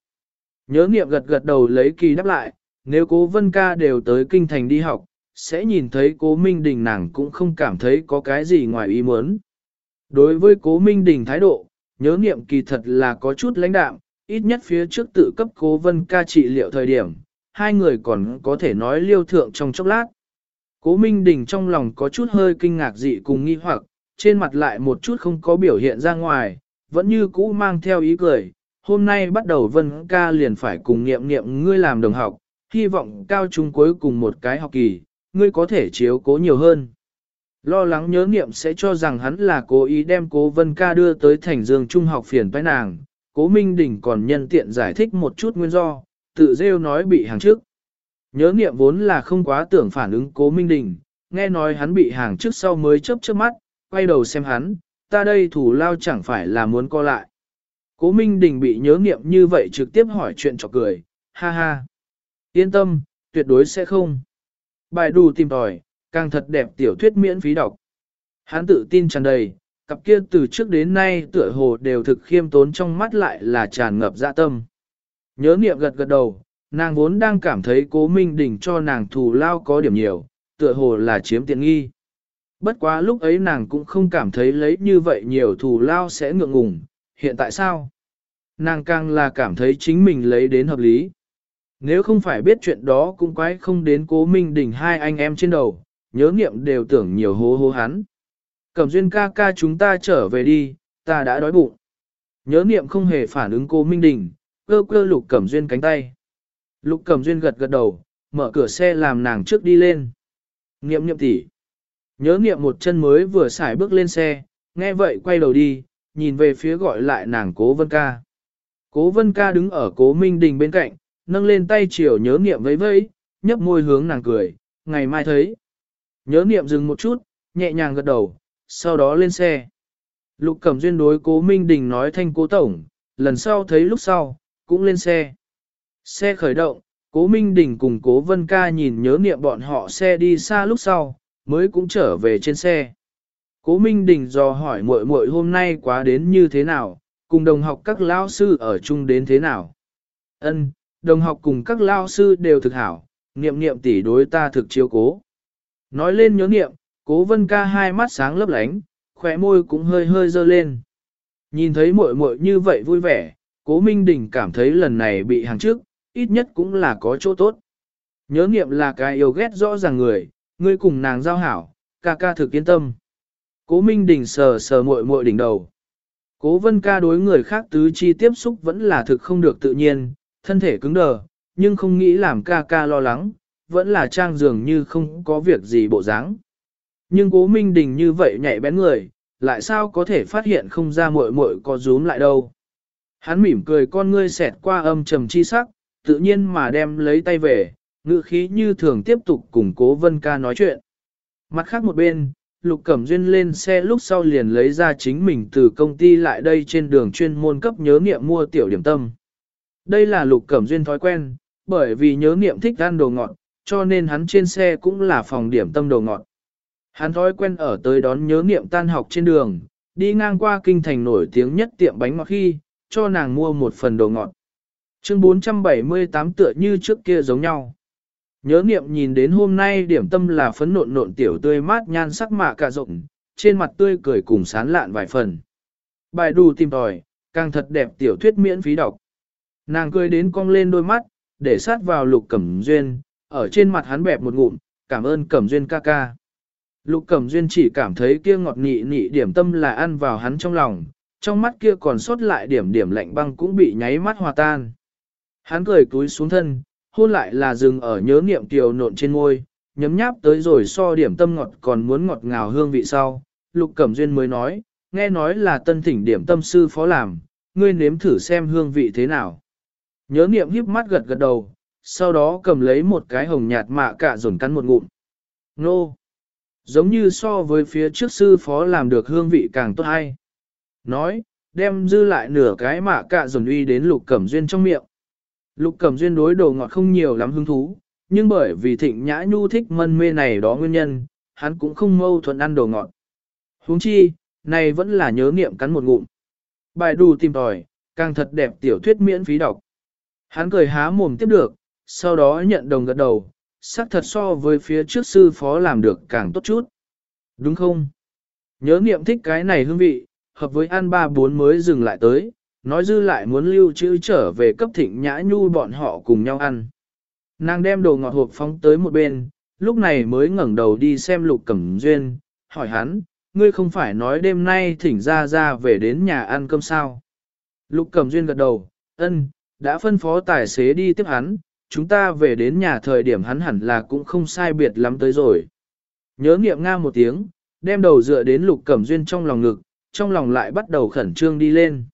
Nhớ niệm gật gật đầu lấy kỳ đáp lại, nếu cố vân ca đều tới kinh thành đi học, sẽ nhìn thấy cố Minh Đình nàng cũng không cảm thấy có cái gì ngoài ý muốn. Đối với cố Minh Đình thái độ, nhớ nghiệm kỳ thật là có chút lãnh đạm, ít nhất phía trước tự cấp cố vân ca trị liệu thời điểm, hai người còn có thể nói liêu thượng trong chốc lát. Cố Minh Đình trong lòng có chút hơi kinh ngạc dị cùng nghi hoặc, trên mặt lại một chút không có biểu hiện ra ngoài, vẫn như cũ mang theo ý cười. Hôm nay bắt đầu Vân ca liền phải cùng nghiệm nghiệm ngươi làm đồng học, hy vọng cao trung cuối cùng một cái học kỳ, ngươi có thể chiếu cố nhiều hơn. Lo lắng nhớ nghiệm sẽ cho rằng hắn là cố ý đem cố Vân ca đưa tới thành dương trung học phiền toái nàng, cố Minh Đình còn nhân tiện giải thích một chút nguyên do, tự rêu nói bị hàng trước. Nhớ nghiệm vốn là không quá tưởng phản ứng cố Minh Đình, nghe nói hắn bị hàng trước sau mới chớp chớp mắt, quay đầu xem hắn, ta đây thủ lao chẳng phải là muốn co lại. Cố Minh Đình bị nhớ nghiệm như vậy trực tiếp hỏi chuyện chọc cười, ha ha. Yên tâm, tuyệt đối sẽ không. Bài đủ tìm tòi, càng thật đẹp tiểu thuyết miễn phí đọc. Hắn tự tin tràn đầy, cặp kia từ trước đến nay tựa hồ đều thực khiêm tốn trong mắt lại là tràn ngập dạ tâm. Nhớ niệm gật gật đầu, nàng vốn đang cảm thấy cố minh đỉnh cho nàng thù lao có điểm nhiều, tựa hồ là chiếm tiện nghi. Bất quá lúc ấy nàng cũng không cảm thấy lấy như vậy nhiều thù lao sẽ ngượng ngùng, hiện tại sao? Nàng càng là cảm thấy chính mình lấy đến hợp lý. Nếu không phải biết chuyện đó cũng quái không đến cố minh đỉnh hai anh em trên đầu, nhớ nghiệm đều tưởng nhiều hố hố hắn. Cẩm duyên ca ca chúng ta trở về đi, ta đã đói bụng. Nhớ nghiệm không hề phản ứng cô Minh Đình, cơ cơ lục cẩm duyên cánh tay. Lục cẩm duyên gật gật đầu, mở cửa xe làm nàng trước đi lên. Nghiệm nghiệm tỉ. Nhớ nghiệm một chân mới vừa xài bước lên xe, nghe vậy quay đầu đi, nhìn về phía gọi lại nàng cố vân ca. Cố vân ca đứng ở cố Minh Đình bên cạnh, nâng lên tay chiều nhớ niệm vẫy vẫy, nhấp môi hướng nàng cười, ngày mai thấy. Nhớ niệm dừng một chút, nhẹ nhàng gật đầu, sau đó lên xe. Lục Cẩm Duyên đối cố Minh Đình nói thanh cố tổng, lần sau thấy lúc sau, cũng lên xe. Xe khởi động, cố Minh Đình cùng cố Vân Ca nhìn nhớ niệm bọn họ xe đi xa lúc sau, mới cũng trở về trên xe. Cố Minh Đình dò hỏi muội muội hôm nay quá đến như thế nào, cùng đồng học các lão sư ở chung đến thế nào. Ân, đồng học cùng các lao sư đều thực hảo, niệm niệm tỷ đối ta thực chiếu cố. Nói lên nhớ niệm, cố vân ca hai mắt sáng lấp lánh, khỏe môi cũng hơi hơi dơ lên. Nhìn thấy muội muội như vậy vui vẻ, cố Minh Đình cảm thấy lần này bị hàng trước, ít nhất cũng là có chỗ tốt. Nhớ niệm là cái yêu ghét rõ ràng người, ngươi cùng nàng giao hảo, ca ca thực yên tâm. Cố Minh Đình sờ sờ muội muội đỉnh đầu. Cố vân ca đối người khác tứ chi tiếp xúc vẫn là thực không được tự nhiên, thân thể cứng đờ, nhưng không nghĩ làm ca ca lo lắng, vẫn là trang dường như không có việc gì bộ dáng. Nhưng cố Minh Đình như vậy nhạy bén người, lại sao có thể phát hiện không ra muội muội có rúm lại đâu. Hắn mỉm cười con ngươi xẹt qua âm trầm chi sắc, tự nhiên mà đem lấy tay về, ngữ khí như thường tiếp tục cùng cố vân ca nói chuyện. Mặt khác một bên, Lục Cẩm Duyên lên xe lúc sau liền lấy ra chính mình từ công ty lại đây trên đường chuyên môn cấp nhớ nghiệm mua tiểu điểm tâm. Đây là Lục Cẩm Duyên thói quen, bởi vì nhớ niệm thích ăn đồ ngọt, cho nên hắn trên xe cũng là phòng điểm tâm đồ ngọt. Hắn thói quen ở tới đón nhớ niệm tan học trên đường, đi ngang qua kinh thành nổi tiếng nhất tiệm bánh ngọt khi, cho nàng mua một phần đồ ngọt. Chương 478 tựa như trước kia giống nhau. Nhớ niệm nhìn đến hôm nay điểm tâm là phấn nộn nộn tiểu tươi mát nhan sắc mạ cả rộng, trên mặt tươi cười cùng sán lạn vài phần. Bài đù tìm tòi, càng thật đẹp tiểu thuyết miễn phí đọc. Nàng cười đến cong lên đôi mắt, để sát vào lục cẩm duyên, ở trên mặt hắn bẹp một ngụm, cảm ơn cẩm duyên ca ca. Lục Cẩm Duyên chỉ cảm thấy kia ngọt nị nị điểm tâm là ăn vào hắn trong lòng, trong mắt kia còn sót lại điểm điểm lạnh băng cũng bị nháy mắt hòa tan. Hắn cười túi xuống thân, hôn lại là dừng ở nhớ niệm kiều nộn trên môi, nhấm nháp tới rồi so điểm tâm ngọt còn muốn ngọt ngào hương vị sau. Lục Cẩm Duyên mới nói, nghe nói là tân thỉnh điểm tâm sư phó làm, ngươi nếm thử xem hương vị thế nào. Nhớ niệm híp mắt gật gật đầu, sau đó cầm lấy một cái hồng nhạt mạ cả dồn cắn một ngụm. Nô! Giống như so với phía trước sư phó làm được hương vị càng tốt hay. Nói, đem dư lại nửa cái mạ cạ dồn uy đến lục cẩm duyên trong miệng. Lục cẩm duyên đối đồ ngọt không nhiều lắm hứng thú, nhưng bởi vì thịnh nhã nhu thích mân mê này đó nguyên nhân, hắn cũng không mâu thuẫn ăn đồ ngọt. Huống chi, này vẫn là nhớ niệm cắn một ngụm. Bài đù tìm tòi, càng thật đẹp tiểu thuyết miễn phí đọc. Hắn cười há mồm tiếp được, sau đó nhận đồng gật đầu, xác thật so với phía trước sư phó làm được càng tốt chút. Đúng không? Nhớ niệm thích cái này hương vị, hợp với ăn ba bốn mới dừng lại tới, nói dư lại muốn lưu trữ trở về cấp thịnh nhã nhu bọn họ cùng nhau ăn. Nàng đem đồ ngọt hộp phóng tới một bên, lúc này mới ngẩng đầu đi xem lục cẩm duyên, hỏi hắn, ngươi không phải nói đêm nay thỉnh ra ra về đến nhà ăn cơm sao. Lục cẩm duyên gật đầu, ân, đã phân phó tài xế đi tiếp hắn, chúng ta về đến nhà thời điểm hắn hẳn là cũng không sai biệt lắm tới rồi. Nhớ nghiệm nga một tiếng, đem đầu dựa đến lục cẩm duyên trong lòng ngực, trong lòng lại bắt đầu khẩn trương đi lên.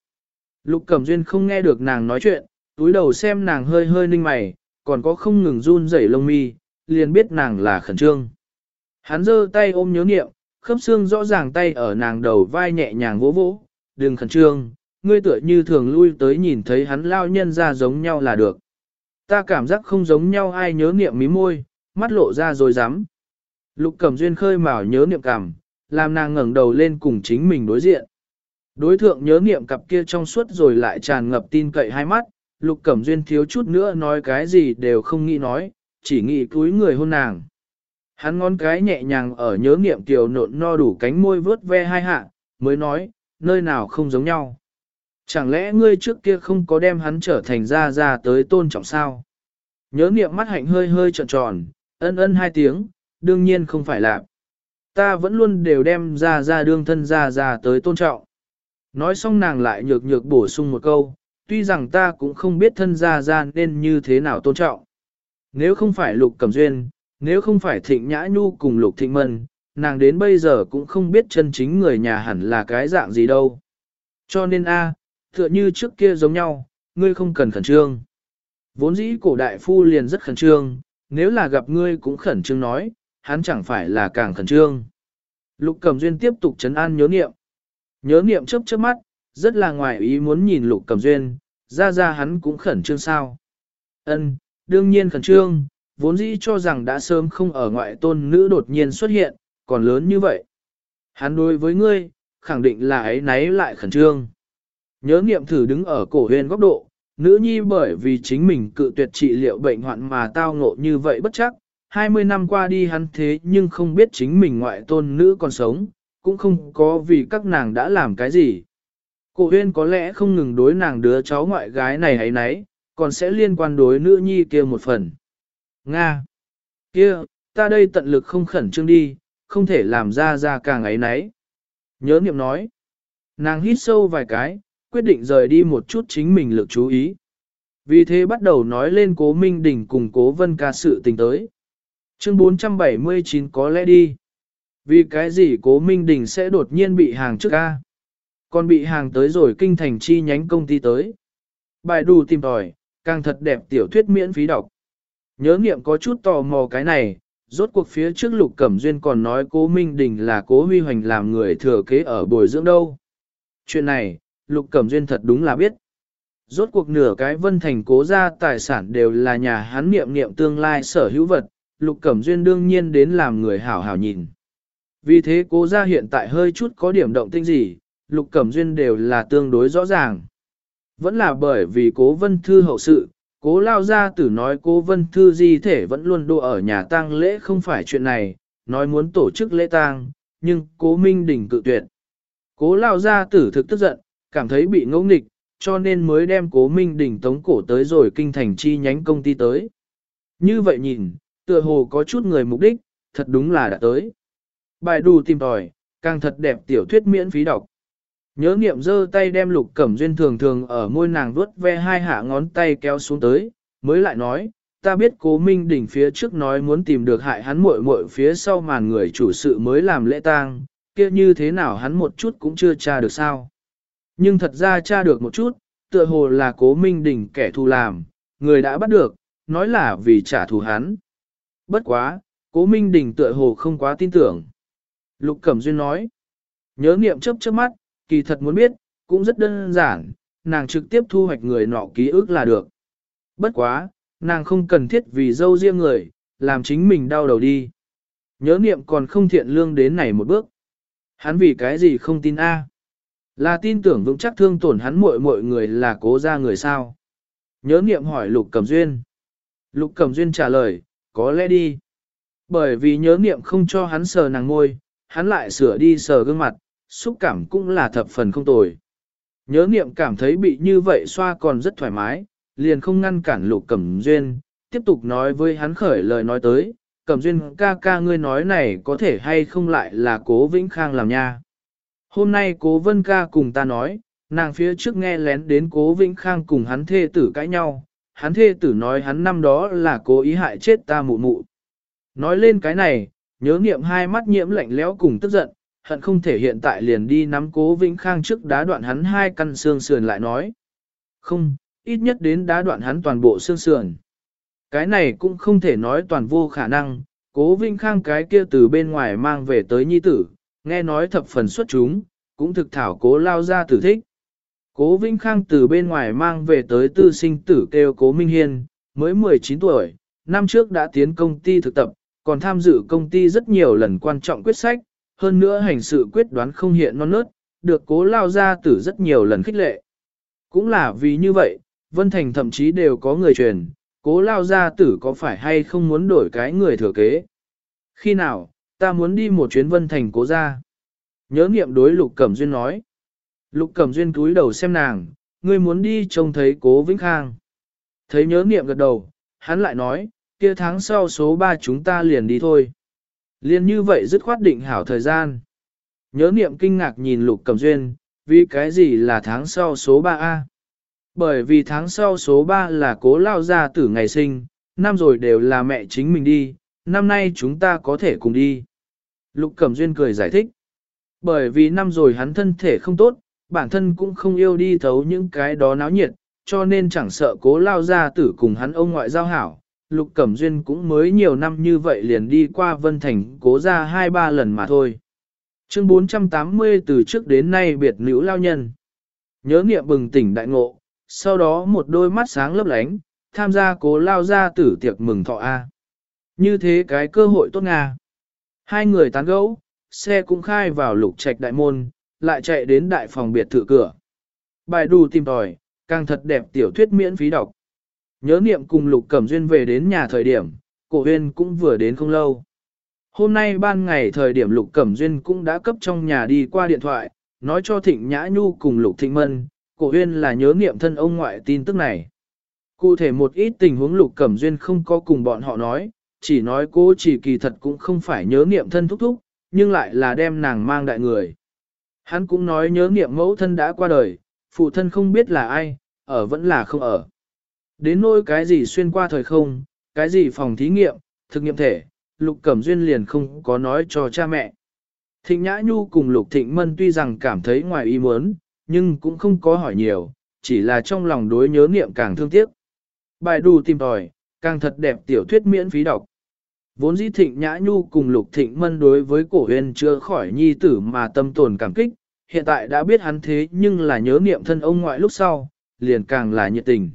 Lục cẩm duyên không nghe được nàng nói chuyện, túi đầu xem nàng hơi hơi ninh mày, còn có không ngừng run rẩy lông mi, liền biết nàng là khẩn trương. Hắn giơ tay ôm nhớ nghiệm, khớp xương rõ ràng tay ở nàng đầu vai nhẹ nhàng vỗ vỗ, đừng khẩn trương, ngươi tựa như thường lui tới nhìn thấy hắn lao nhân ra giống nhau là được. Ta cảm giác không giống nhau ai nhớ niệm mí môi, mắt lộ ra rồi dám. Lục cẩm duyên khơi mào nhớ niệm cảm, làm nàng ngẩng đầu lên cùng chính mình đối diện. Đối thượng nhớ niệm cặp kia trong suốt rồi lại tràn ngập tin cậy hai mắt, lục cẩm duyên thiếu chút nữa nói cái gì đều không nghĩ nói, chỉ nghĩ cúi người hôn nàng. Hắn ngón cái nhẹ nhàng ở nhớ niệm tiểu nộn no đủ cánh môi vớt ve hai hạ, mới nói, nơi nào không giống nhau. Chẳng lẽ ngươi trước kia không có đem hắn trở thành ra ra tới tôn trọng sao? Nhớ niệm mắt hạnh hơi hơi tròn tròn, ân ân hai tiếng, đương nhiên không phải là. Ta vẫn luôn đều đem ra ra đương thân ra ra tới tôn trọng. Nói xong nàng lại nhược nhược bổ sung một câu, tuy rằng ta cũng không biết thân ra ra nên như thế nào tôn trọng. Nếu không phải lục cẩm duyên, nếu không phải thịnh nhã nhu cùng lục thịnh mân, nàng đến bây giờ cũng không biết chân chính người nhà hẳn là cái dạng gì đâu. Cho nên a, tựa như trước kia giống nhau, ngươi không cần khẩn trương. Vốn dĩ cổ đại phu liền rất khẩn trương, nếu là gặp ngươi cũng khẩn trương nói, hắn chẳng phải là càng khẩn trương. Lục Cẩm Duyên tiếp tục chấn an nhớ niệm. Nhớ niệm chớp chớp mắt, rất là ngoài ý muốn nhìn Lục Cẩm Duyên, ra ra hắn cũng khẩn trương sao. Ân, đương nhiên khẩn trương, vốn dĩ cho rằng đã sớm không ở ngoại tôn nữ đột nhiên xuất hiện, còn lớn như vậy. Hắn đối với ngươi, khẳng định là ấy náy lại khẩn trương. Nhớ nghiệm thử đứng ở cổ huyền góc độ, nữ nhi bởi vì chính mình cự tuyệt trị liệu bệnh hoạn mà tao ngộ như vậy bất chắc, 20 năm qua đi hắn thế nhưng không biết chính mình ngoại tôn nữ còn sống, cũng không có vì các nàng đã làm cái gì. Cổ huyên có lẽ không ngừng đối nàng đứa cháu ngoại gái này hay nấy, còn sẽ liên quan đối nữ nhi kia một phần. Nga! kia, ta đây tận lực không khẩn trương đi, không thể làm ra ra càng ấy nấy. Nhớ niệm nói. Nàng hít sâu vài cái, quyết định rời đi một chút chính mình lực chú ý. Vì thế bắt đầu nói lên cố Minh Đình cùng cố vân ca sự tình tới. Chương 479 có lẽ đi. Vì cái gì cố Minh Đình sẽ đột nhiên bị hàng trước ca? Còn bị hàng tới rồi kinh thành chi nhánh công ty tới. Bài đù tìm tòi, càng thật đẹp tiểu thuyết miễn phí đọc. Nhớ nghiệm có chút tò mò cái này, rốt cuộc phía trước Lục Cẩm Duyên còn nói cố Minh Đình là cố huy hoành làm người thừa kế ở bồi dưỡng đâu. Chuyện này, Lục Cẩm Duyên thật đúng là biết. Rốt cuộc nửa cái vân thành cố ra tài sản đều là nhà hắn niệm niệm tương lai sở hữu vật, Lục Cẩm Duyên đương nhiên đến làm người hảo hảo nhìn. Vì thế cố ra hiện tại hơi chút có điểm động tinh gì, Lục Cẩm Duyên đều là tương đối rõ ràng. Vẫn là bởi vì cố vân thư hậu sự, cố lao ra tử nói cố vân thư di thể vẫn luôn đô ở nhà tang lễ không phải chuyện này, nói muốn tổ chức lễ tang, nhưng cố minh Đình cự tuyệt. Cố lao ra tử thực tức giận, cảm thấy bị ngẫu nghịch, cho nên mới đem cố minh đỉnh tống cổ tới rồi kinh thành chi nhánh công ty tới. Như vậy nhìn, tựa hồ có chút người mục đích, thật đúng là đã tới. Bài đù tìm tòi, càng thật đẹp tiểu thuyết miễn phí đọc. Nhớ nghiệm giơ tay đem lục cẩm duyên thường thường ở môi nàng vuốt ve hai hạ ngón tay kéo xuống tới, mới lại nói, ta biết cố minh đỉnh phía trước nói muốn tìm được hại hắn muội muội phía sau màn người chủ sự mới làm lễ tang, kia như thế nào hắn một chút cũng chưa tra được sao. Nhưng thật ra tra được một chút, tựa hồ là cố minh đỉnh kẻ thù làm, người đã bắt được, nói là vì trả thù hắn. Bất quá, cố minh đỉnh tựa hồ không quá tin tưởng. Lục Cẩm Duyên nói, nhớ niệm chấp chớp mắt, kỳ thật muốn biết, cũng rất đơn giản, nàng trực tiếp thu hoạch người nọ ký ức là được. Bất quá, nàng không cần thiết vì dâu riêng người, làm chính mình đau đầu đi. Nhớ niệm còn không thiện lương đến này một bước. Hắn vì cái gì không tin A? Là tin tưởng vững chắc thương tổn hắn muội muội người là cố ra người sao? Nhớ niệm hỏi Lục Cẩm Duyên. Lục Cẩm Duyên trả lời, có lẽ đi. Bởi vì nhớ niệm không cho hắn sờ nàng ngôi, hắn lại sửa đi sờ gương mặt, xúc cảm cũng là thập phần không tồi. Nhớ niệm cảm thấy bị như vậy xoa còn rất thoải mái, liền không ngăn cản lục cẩm duyên, tiếp tục nói với hắn khởi lời nói tới, cẩm duyên ca ca ngươi nói này có thể hay không lại là cố vĩnh khang làm nha. Hôm nay cố vân ca cùng ta nói, nàng phía trước nghe lén đến cố vĩnh khang cùng hắn thê tử cãi nhau, hắn thê tử nói hắn năm đó là cố ý hại chết ta mụ mụ. Nói lên cái này, nhớ niệm hai mắt nhiễm lạnh lẽo cùng tức giận, hận không thể hiện tại liền đi nắm cố vĩnh khang trước đá đoạn hắn hai căn xương sườn lại nói. Không, ít nhất đến đá đoạn hắn toàn bộ xương sườn. Cái này cũng không thể nói toàn vô khả năng, cố vĩnh khang cái kia từ bên ngoài mang về tới nhi tử, nghe nói thập phần xuất chúng, cũng thực thảo cố lao ra tử thích. Cố vinh Khang từ bên ngoài mang về tới tư sinh tử kêu cố Minh Hiên, mới 19 tuổi, năm trước đã tiến công ty thực tập, còn tham dự công ty rất nhiều lần quan trọng quyết sách, hơn nữa hành sự quyết đoán không hiện non nớt, được cố lao ra tử rất nhiều lần khích lệ. Cũng là vì như vậy, Vân Thành thậm chí đều có người truyền, cố lao gia tử có phải hay không muốn đổi cái người thừa kế. Khi nào, ta muốn đi một chuyến Vân Thành cố ra. Nhớ nghiệm đối Lục Cẩm Duyên nói. Lục Cẩm Duyên cúi đầu xem nàng, ngươi muốn đi trông thấy cố Vĩnh Khang. Thấy nhớ nghiệm gật đầu, hắn lại nói, kia tháng sau số 3 chúng ta liền đi thôi. Liền như vậy dứt khoát định hảo thời gian. Nhớ niệm kinh ngạc nhìn Lục Cẩm Duyên, vì cái gì là tháng sau số 3A? Bởi vì tháng sau số 3 là cố lao ra tử ngày sinh, năm rồi đều là mẹ chính mình đi, năm nay chúng ta có thể cùng đi. Lục Cẩm Duyên cười giải thích. Bởi vì năm rồi hắn thân thể không tốt, bản thân cũng không yêu đi thấu những cái đó náo nhiệt, cho nên chẳng sợ cố lao ra tử cùng hắn ông ngoại giao hảo. Lục Cẩm Duyên cũng mới nhiều năm như vậy liền đi qua Vân Thành cố ra hai ba lần mà thôi. Chương 480 từ trước đến nay biệt nữ lao nhân. Nhớ niệm bừng tỉnh đại ngộ, sau đó một đôi mắt sáng lấp lánh, tham gia cố lao ra tử tiệc mừng thọ A. Như thế cái cơ hội tốt Nga. Hai người tán gẫu, xe cũng khai vào lục trạch đại môn, lại chạy đến đại phòng biệt thự cửa. Bài đù tìm tòi, càng thật đẹp tiểu thuyết miễn phí đọc. Nhớ niệm cùng lục cẩm duyên về đến nhà thời điểm, cổ huyên cũng vừa đến không lâu. Hôm nay ban ngày thời điểm lục cẩm duyên cũng đã cấp trong nhà đi qua điện thoại, nói cho thịnh nhã nhu cùng lục thịnh mân, cổ huyên là nhớ niệm thân ông ngoại tin tức này. Cụ thể một ít tình huống lục cẩm duyên không có cùng bọn họ nói, chỉ nói cô chỉ kỳ thật cũng không phải nhớ niệm thân thúc thúc, nhưng lại là đem nàng mang đại người. Hắn cũng nói nhớ niệm mẫu thân đã qua đời, phụ thân không biết là ai, ở vẫn là không ở. Đến nỗi cái gì xuyên qua thời không, cái gì phòng thí nghiệm, thực nghiệm thể, Lục Cẩm Duyên liền không có nói cho cha mẹ. Thịnh Nhã Nhu cùng Lục Thịnh Mân tuy rằng cảm thấy ngoài ý muốn, nhưng cũng không có hỏi nhiều, chỉ là trong lòng đối nhớ niệm càng thương tiếc. Bài đù tìm tòi, càng thật đẹp tiểu thuyết miễn phí đọc. Vốn dĩ Thịnh Nhã Nhu cùng Lục Thịnh Mân đối với cổ huyền chưa khỏi nhi tử mà tâm tồn cảm kích, hiện tại đã biết hắn thế nhưng là nhớ niệm thân ông ngoại lúc sau, liền càng là nhiệt tình.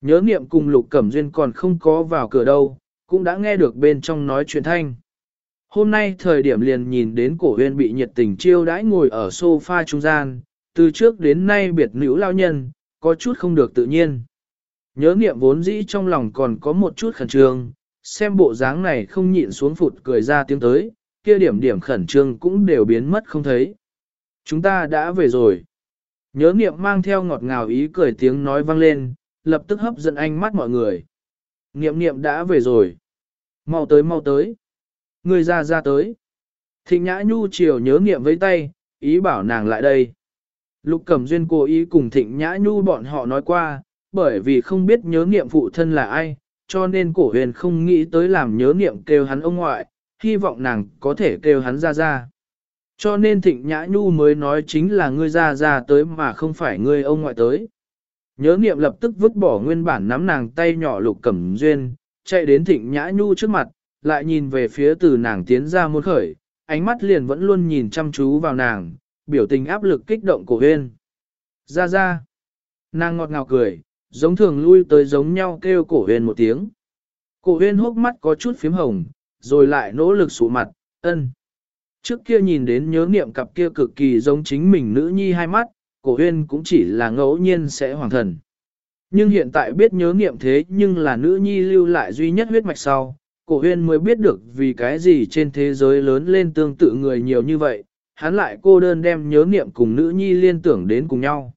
Nhớ niệm cùng Lục Cẩm Duyên còn không có vào cửa đâu, cũng đã nghe được bên trong nói chuyện thanh. Hôm nay thời điểm liền nhìn đến cổ huyền bị nhiệt tình chiêu đãi ngồi ở sofa trung gian, từ trước đến nay biệt nữ lao nhân, có chút không được tự nhiên. Nhớ niệm vốn dĩ trong lòng còn có một chút khẩn trương, xem bộ dáng này không nhịn xuống phụt cười ra tiếng tới, kia điểm điểm khẩn trương cũng đều biến mất không thấy. Chúng ta đã về rồi. Nhớ niệm mang theo ngọt ngào ý cười tiếng nói vang lên, lập tức hấp dẫn ánh mắt mọi người. Niệm niệm đã về rồi. Mau tới mau tới. Người ra ra tới. Thịnh nhã nhu chiều nhớ niệm với tay, ý bảo nàng lại đây. Lục Cẩm Duyên cố ý cùng Thịnh Nhã Nhu bọn họ nói qua, bởi vì không biết nhớ niệm phụ thân là ai, cho nên cổ huyền không nghĩ tới làm nhớ niệm kêu hắn ông ngoại, hy vọng nàng có thể kêu hắn ra ra. Cho nên Thịnh Nhã Nhu mới nói chính là ngươi ra ra tới mà không phải ngươi ông ngoại tới. Nhớ niệm lập tức vứt bỏ nguyên bản nắm nàng tay nhỏ lục cẩm duyên, chạy đến thịnh nhã nhu trước mặt, lại nhìn về phía từ nàng tiến ra muôn khởi, ánh mắt liền vẫn luôn nhìn chăm chú vào nàng, biểu tình áp lực kích động cổ huyên. Ra ra. Nàng ngọt ngào cười, giống thường lui tới giống nhau kêu cổ huyên một tiếng. Cổ huyên hốc mắt có chút phím hồng, rồi lại nỗ lực sụ mặt, ân. Trước kia nhìn đến nhớ niệm cặp kia cực kỳ giống chính mình nữ nhi hai mắt, cổ huyên cũng chỉ là ngẫu nhiên sẽ hoàng thần. Nhưng hiện tại biết nhớ nghiệm thế nhưng là nữ nhi lưu lại duy nhất huyết mạch sau, cổ huyên mới biết được vì cái gì trên thế giới lớn lên tương tự người nhiều như vậy, hắn lại cô đơn đem nhớ niệm cùng nữ nhi liên tưởng đến cùng nhau.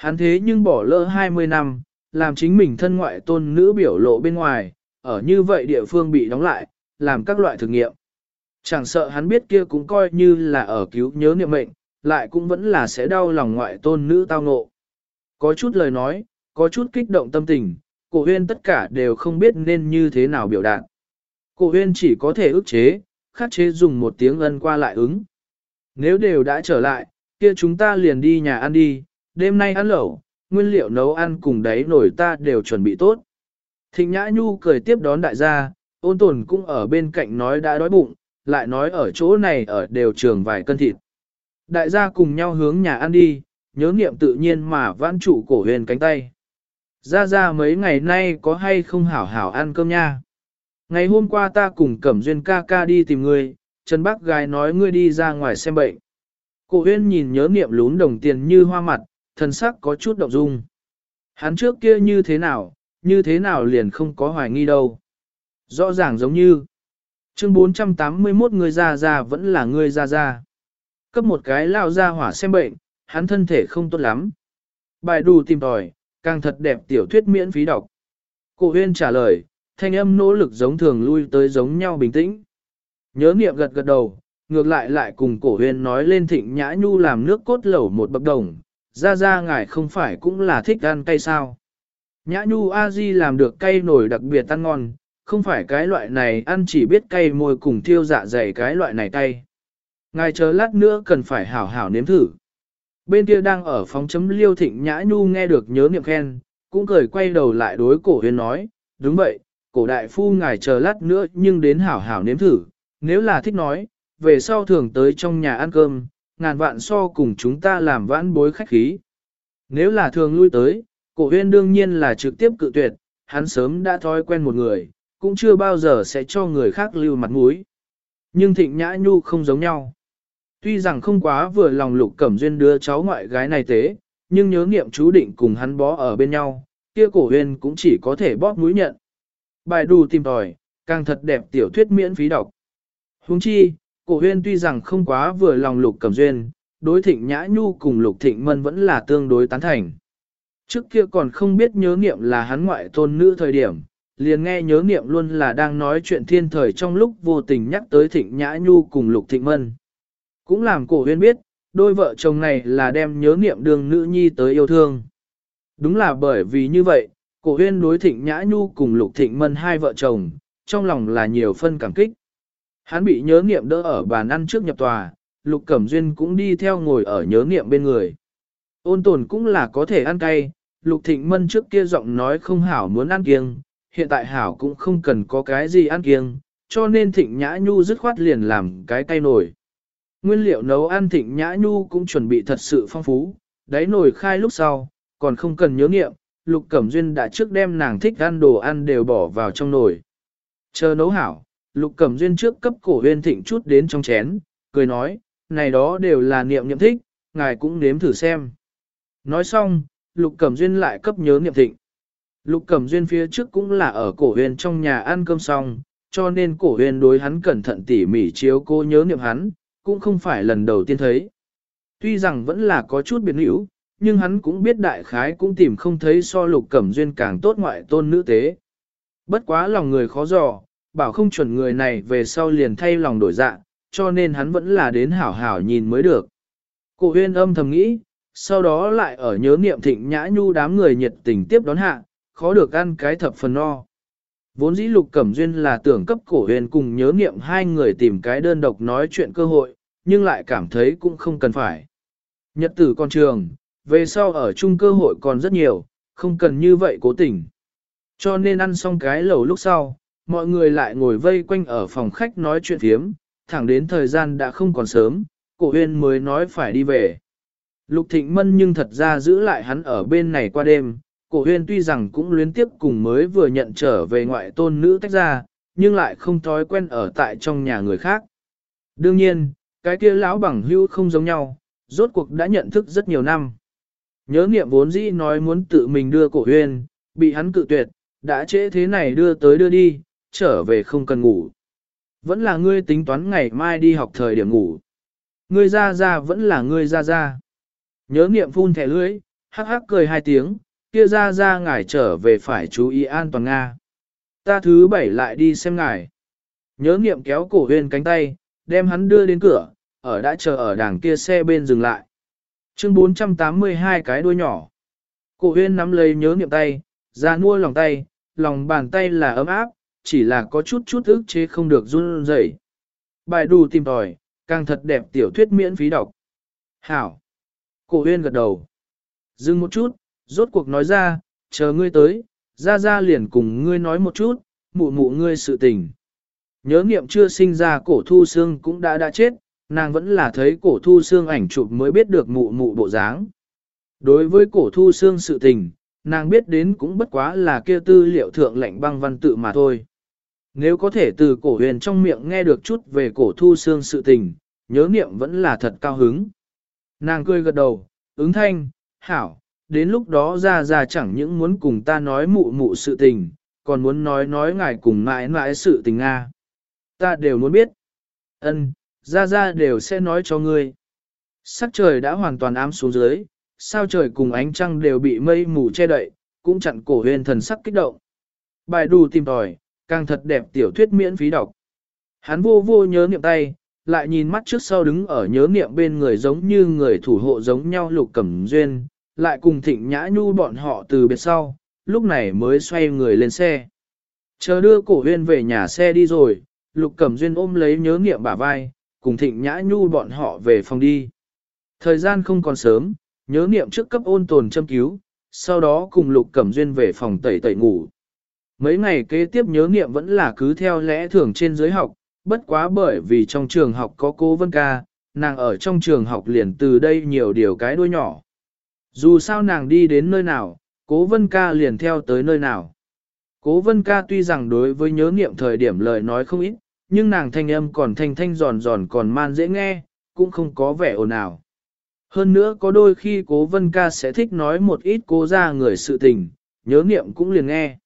Hắn thế nhưng bỏ lỡ 20 năm, làm chính mình thân ngoại tôn nữ biểu lộ bên ngoài, ở như vậy địa phương bị đóng lại, làm các loại thử nghiệm. Chẳng sợ hắn biết kia cũng coi như là ở cứu nhớ niệm mệnh, lại cũng vẫn là sẽ đau lòng ngoại tôn nữ tao ngộ. Có chút lời nói, có chút kích động tâm tình, cổ huyên tất cả đều không biết nên như thế nào biểu đạt. Cổ huyên chỉ có thể ức chế, khắc chế dùng một tiếng ân qua lại ứng. Nếu đều đã trở lại, kia chúng ta liền đi nhà ăn đi, đêm nay ăn lẩu, nguyên liệu nấu ăn cùng đấy nổi ta đều chuẩn bị tốt. Thịnh Nhã Nhu cười tiếp đón đại gia, ôn tồn cũng ở bên cạnh nói đã đói bụng, lại nói ở chỗ này ở đều trường vài cân thịt. Đại gia cùng nhau hướng nhà ăn đi, nhớ nghiệm tự nhiên mà vãn trụ cổ huyền cánh tay. Ra ra mấy ngày nay có hay không hảo hảo ăn cơm nha. Ngày hôm qua ta cùng Cẩm Duyên ca ca đi tìm ngươi, Trần Bác Gái nói ngươi đi ra ngoài xem bệnh. Cổ huyên nhìn nhớ nghiệm lún đồng tiền như hoa mặt, thần sắc có chút động dung. Hắn trước kia như thế nào, như thế nào liền không có hoài nghi đâu. Rõ ràng giống như, chương 481 người ra ra vẫn là người ra ra. Cấp một cái lao ra hỏa xem bệnh, hắn thân thể không tốt lắm. Bài đù tìm tòi, càng thật đẹp tiểu thuyết miễn phí đọc. Cổ huyên trả lời, thanh âm nỗ lực giống thường lui tới giống nhau bình tĩnh. Nhớ niệm gật gật đầu, ngược lại lại cùng cổ huyên nói lên thịnh nhã nhu làm nước cốt lẩu một bậc đồng, ra ra ngài không phải cũng là thích ăn cay sao. Nhã nhu a di làm được cay nổi đặc biệt ăn ngon, không phải cái loại này ăn chỉ biết cay môi cùng thiêu dạ dày cái loại này cay. Ngài chờ lát nữa cần phải hảo hảo nếm thử. Bên kia đang ở phóng chấm liêu thịnh nhã nhu nghe được nhớ niệm khen, cũng cười quay đầu lại đối cổ huyền nói, đúng vậy, cổ đại phu ngài chờ lát nữa nhưng đến hảo hảo nếm thử, nếu là thích nói, về sau thường tới trong nhà ăn cơm, ngàn vạn so cùng chúng ta làm vãn bối khách khí. Nếu là thường lui tới, cổ huyên đương nhiên là trực tiếp cự tuyệt, hắn sớm đã thói quen một người, cũng chưa bao giờ sẽ cho người khác lưu mặt mũi. Nhưng thịnh nhã nhu không giống nhau. Tuy rằng không quá vừa lòng lục cẩm duyên đưa cháu ngoại gái này tế, nhưng nhớ nghiệm chú định cùng hắn bó ở bên nhau, kia cổ huyên cũng chỉ có thể bóp mũi nhận. Bài đù tìm tòi, càng thật đẹp tiểu thuyết miễn phí đọc. Huống chi, cổ huyên tuy rằng không quá vừa lòng lục cẩm duyên, đối thịnh nhã nhu cùng lục thịnh mân vẫn là tương đối tán thành. Trước kia còn không biết nhớ niệm là hắn ngoại tôn nữ thời điểm, liền nghe nhớ niệm luôn là đang nói chuyện thiên thời trong lúc vô tình nhắc tới thịnh nhã nhu cùng lục thịnh mân. Cũng làm cổ huyên biết, đôi vợ chồng này là đem nhớ niệm đường nữ nhi tới yêu thương. Đúng là bởi vì như vậy, cổ huyên đối thịnh nhã nhu cùng lục thịnh mân hai vợ chồng, trong lòng là nhiều phân cảm kích. Hắn bị nhớ nghiệm đỡ ở bàn ăn trước nhập tòa, lục cẩm duyên cũng đi theo ngồi ở nhớ nghiệm bên người. Ôn tồn cũng là có thể ăn cay, lục thịnh mân trước kia giọng nói không hảo muốn ăn kiêng, hiện tại hảo cũng không cần có cái gì ăn kiêng, cho nên thịnh nhã nhu dứt khoát liền làm cái cay nổi. Nguyên liệu nấu ăn thịnh nhã nhu cũng chuẩn bị thật sự phong phú, đáy nồi khai lúc sau, còn không cần nhớ nghiệm, Lục Cẩm Duyên đã trước đem nàng thích ăn đồ ăn đều bỏ vào trong nồi. Chờ nấu hảo, Lục Cẩm Duyên trước cấp cổ huyên thịnh chút đến trong chén, cười nói, này đó đều là niệm niệm thích, ngài cũng nếm thử xem. Nói xong, Lục Cẩm Duyên lại cấp nhớ niệm thịnh. Lục Cẩm Duyên phía trước cũng là ở cổ huyên trong nhà ăn cơm xong, cho nên cổ huyên đối hắn cẩn thận tỉ mỉ chiếu cô nhớ niệm hắn, cũng không phải lần đầu tiên thấy. Tuy rằng vẫn là có chút biệt hữu, nhưng hắn cũng biết đại khái cũng tìm không thấy so lục cẩm duyên càng tốt ngoại tôn nữ tế. Bất quá lòng người khó dò, bảo không chuẩn người này về sau liền thay lòng đổi dạ, cho nên hắn vẫn là đến hảo hảo nhìn mới được. Cổ huyên âm thầm nghĩ, sau đó lại ở nhớ niệm thịnh nhã nhu đám người nhiệt tình tiếp đón hạ, khó được ăn cái thập phần no. Vốn dĩ lục cẩm duyên là tưởng cấp cổ huyền cùng nhớ niệm hai người tìm cái đơn độc nói chuyện cơ hội, nhưng lại cảm thấy cũng không cần phải. Nhật tử con trường, về sau ở chung cơ hội còn rất nhiều, không cần như vậy cố tình. Cho nên ăn xong cái lẩu lúc sau, mọi người lại ngồi vây quanh ở phòng khách nói chuyện thiếm, thẳng đến thời gian đã không còn sớm, cổ huyên mới nói phải đi về. Lục thịnh mân nhưng thật ra giữ lại hắn ở bên này qua đêm, cổ huyên tuy rằng cũng luyến tiếp cùng mới vừa nhận trở về ngoại tôn nữ tách ra, nhưng lại không thói quen ở tại trong nhà người khác. Đương nhiên, cái kia lão bằng hưu không giống nhau, rốt cuộc đã nhận thức rất nhiều năm. Nhớ niệm vốn dĩ nói muốn tự mình đưa cổ huyên, bị hắn cự tuyệt, đã trễ thế này đưa tới đưa đi, trở về không cần ngủ. Vẫn là ngươi tính toán ngày mai đi học thời điểm ngủ. Ngươi ra ra vẫn là ngươi ra ra. Nhớ niệm phun thẻ lưỡi, hắc hắc cười hai tiếng, kia ra ra ngài trở về phải chú ý an toàn Nga. Ta thứ bảy lại đi xem ngài. Nhớ niệm kéo cổ huyên cánh tay, đem hắn đưa đến cửa, ở đã chờ ở đằng kia xe bên dừng lại. Chương 482 cái đuôi nhỏ. Cổ huyên nắm lấy nhớ niệm tay, ra nuôi lòng tay, lòng bàn tay là ấm áp, chỉ là có chút chút ức chế không được run rẩy. Bài đủ tìm tòi, càng thật đẹp tiểu thuyết miễn phí đọc. Hảo. Cổ huyên gật đầu. Dừng một chút, rốt cuộc nói ra, chờ ngươi tới, ra ra liền cùng ngươi nói một chút, mụ mụ ngươi sự tình. Nhớ nghiệm chưa sinh ra cổ thu xương cũng đã đã chết, nàng vẫn là thấy cổ thu xương ảnh chụp mới biết được mụ mụ bộ dáng. Đối với cổ thu xương sự tình, nàng biết đến cũng bất quá là kia tư liệu thượng lệnh băng văn tự mà thôi. Nếu có thể từ cổ huyền trong miệng nghe được chút về cổ thu xương sự tình, nhớ niệm vẫn là thật cao hứng. Nàng cười gật đầu, ứng thanh, hảo, đến lúc đó ra ra chẳng những muốn cùng ta nói mụ mụ sự tình, còn muốn nói nói ngài cùng mãi mãi sự tình Nga. Ta đều muốn biết. Ân, ra ra đều sẽ nói cho ngươi. Sắc trời đã hoàn toàn ám xuống dưới, sao trời cùng ánh trăng đều bị mây mù che đậy, cũng chặn cổ huyền thần sắc kích động. Bài đù tìm tòi, càng thật đẹp tiểu thuyết miễn phí đọc. Hắn vô vô nhớ niệm tay, lại nhìn mắt trước sau đứng ở nhớ niệm bên người giống như người thủ hộ giống nhau lục cẩm duyên, lại cùng thịnh nhã nhu bọn họ từ biệt sau, lúc này mới xoay người lên xe. Chờ đưa cổ huyên về nhà xe đi rồi, lục cẩm duyên ôm lấy nhớ niệm bả vai, cùng thịnh nhã nhu bọn họ về phòng đi. Thời gian không còn sớm, nhớ niệm trước cấp ôn tồn châm cứu, sau đó cùng lục cẩm duyên về phòng tẩy tẩy ngủ. Mấy ngày kế tiếp nhớ niệm vẫn là cứ theo lẽ thường trên giới học, bất quá bởi vì trong trường học có cô Vân Ca, nàng ở trong trường học liền từ đây nhiều điều cái đuôi nhỏ. Dù sao nàng đi đến nơi nào, cố vân ca liền theo tới nơi nào. Cố vân ca tuy rằng đối với nhớ nghiệm thời điểm lời nói không ít, nhưng nàng thanh âm còn thanh thanh giòn giòn còn man dễ nghe, cũng không có vẻ ồn ào. Hơn nữa có đôi khi cố vân ca sẽ thích nói một ít cố ra người sự tình, nhớ nghiệm cũng liền nghe.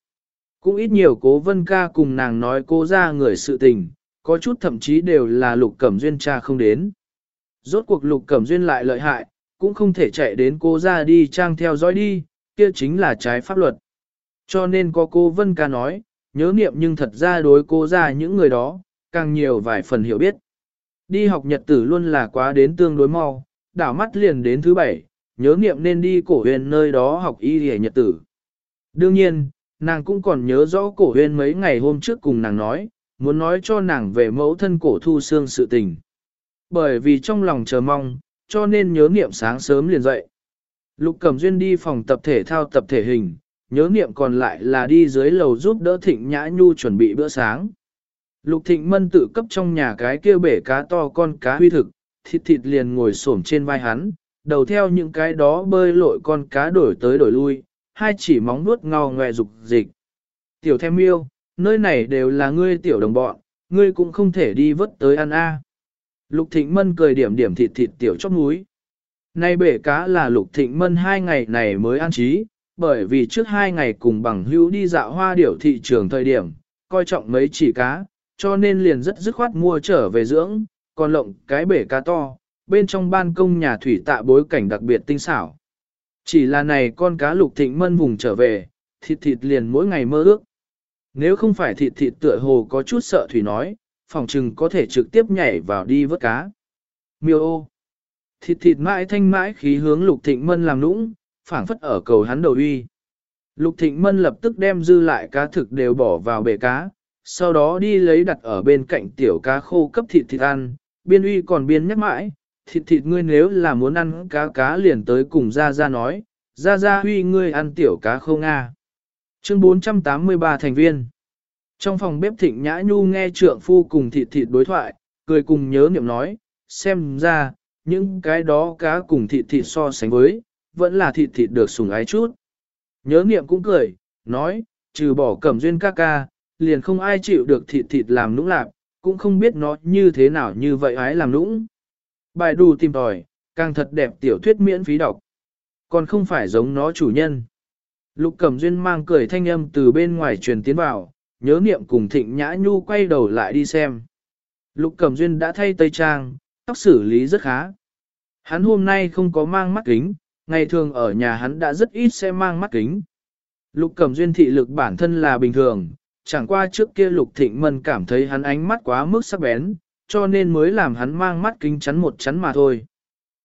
Cũng ít nhiều cố vân ca cùng nàng nói cố ra người sự tình, có chút thậm chí đều là lục cẩm duyên cha không đến. Rốt cuộc lục cẩm duyên lại lợi hại, cũng không thể chạy đến cố ra đi trang theo dõi đi, kia chính là trái pháp luật. Cho nên có cô Vân Ca nói, nhớ niệm nhưng thật ra đối cô ra những người đó, càng nhiều vài phần hiểu biết. Đi học nhật tử luôn là quá đến tương đối mau, đảo mắt liền đến thứ bảy, nhớ niệm nên đi cổ huyền nơi đó học y hề nhật tử. Đương nhiên, nàng cũng còn nhớ rõ cổ Huyên mấy ngày hôm trước cùng nàng nói, muốn nói cho nàng về mẫu thân cổ thu xương sự tình. Bởi vì trong lòng chờ mong, cho nên nhớ niệm sáng sớm liền dậy. Lục Cẩm Duyên đi phòng tập thể thao tập thể hình, nhớ niệm còn lại là đi dưới lầu giúp đỡ Thịnh Nhã Nhu chuẩn bị bữa sáng. Lục Thịnh Mân tự cấp trong nhà cái kia bể cá to con cá huy thực, thịt thịt liền ngồi xổm trên vai hắn, đầu theo những cái đó bơi lội con cá đổi tới đổi lui, hai chỉ móng nuốt ngao ngoe dục dịch. Tiểu thêm miêu, nơi này đều là ngươi tiểu đồng bọn, ngươi cũng không thể đi vớt tới ăn a. Lục Thịnh Mân cười điểm điểm thịt thịt tiểu chóp núi. Nay bể cá là Lục Thịnh Mân hai ngày này mới ăn trí, bởi vì trước hai ngày cùng bằng hữu đi dạo hoa điểu thị trường thời điểm, coi trọng mấy chỉ cá, cho nên liền rất dứt khoát mua trở về dưỡng, còn lộng cái bể cá to, bên trong ban công nhà thủy tạ bối cảnh đặc biệt tinh xảo. Chỉ là này con cá Lục Thịnh Mân vùng trở về, thịt thịt liền mỗi ngày mơ ước. Nếu không phải thịt thịt tựa hồ có chút sợ thủy nói, phòng trừng có thể trực tiếp nhảy vào đi vớt cá. Miêu ô. Thịt thịt mãi thanh mãi khí hướng Lục Thịnh Mân làm nũng, phảng phất ở cầu hắn đầu uy. Lục Thịnh Mân lập tức đem dư lại cá thực đều bỏ vào bể cá, sau đó đi lấy đặt ở bên cạnh tiểu cá khô cấp thịt thịt ăn, biên uy còn biên nhắc mãi, thịt thịt ngươi nếu là muốn ăn cá cá liền tới cùng ra ra nói, ra ra huy ngươi ăn tiểu cá không à. Chương 483 thành viên trong phòng bếp thịnh nhã nhu nghe trượng phu cùng thịt thịt đối thoại, cười cùng nhớ niệm nói, xem ra, những cái đó cá cùng thịt thịt so sánh với, vẫn là thịt thịt được sủng ái chút. Nhớ niệm cũng cười, nói, trừ bỏ cẩm duyên ca ca, liền không ai chịu được thịt thịt làm nũng lạc, cũng không biết nó như thế nào như vậy ái làm nũng. Bài đù tìm tòi, càng thật đẹp tiểu thuyết miễn phí đọc. Còn không phải giống nó chủ nhân. Lục Cẩm Duyên mang cười thanh âm từ bên ngoài truyền tiến vào, nhớ niệm cùng thịnh nhã nhu quay đầu lại đi xem. Lục Cẩm Duyên đã thay tây trang, tóc xử lý rất khá. Hắn hôm nay không có mang mắt kính, ngày thường ở nhà hắn đã rất ít sẽ mang mắt kính. Lục Cẩm Duyên thị lực bản thân là bình thường, chẳng qua trước kia Lục Thịnh Mân cảm thấy hắn ánh mắt quá mức sắc bén, cho nên mới làm hắn mang mắt kính chắn một chắn mà thôi.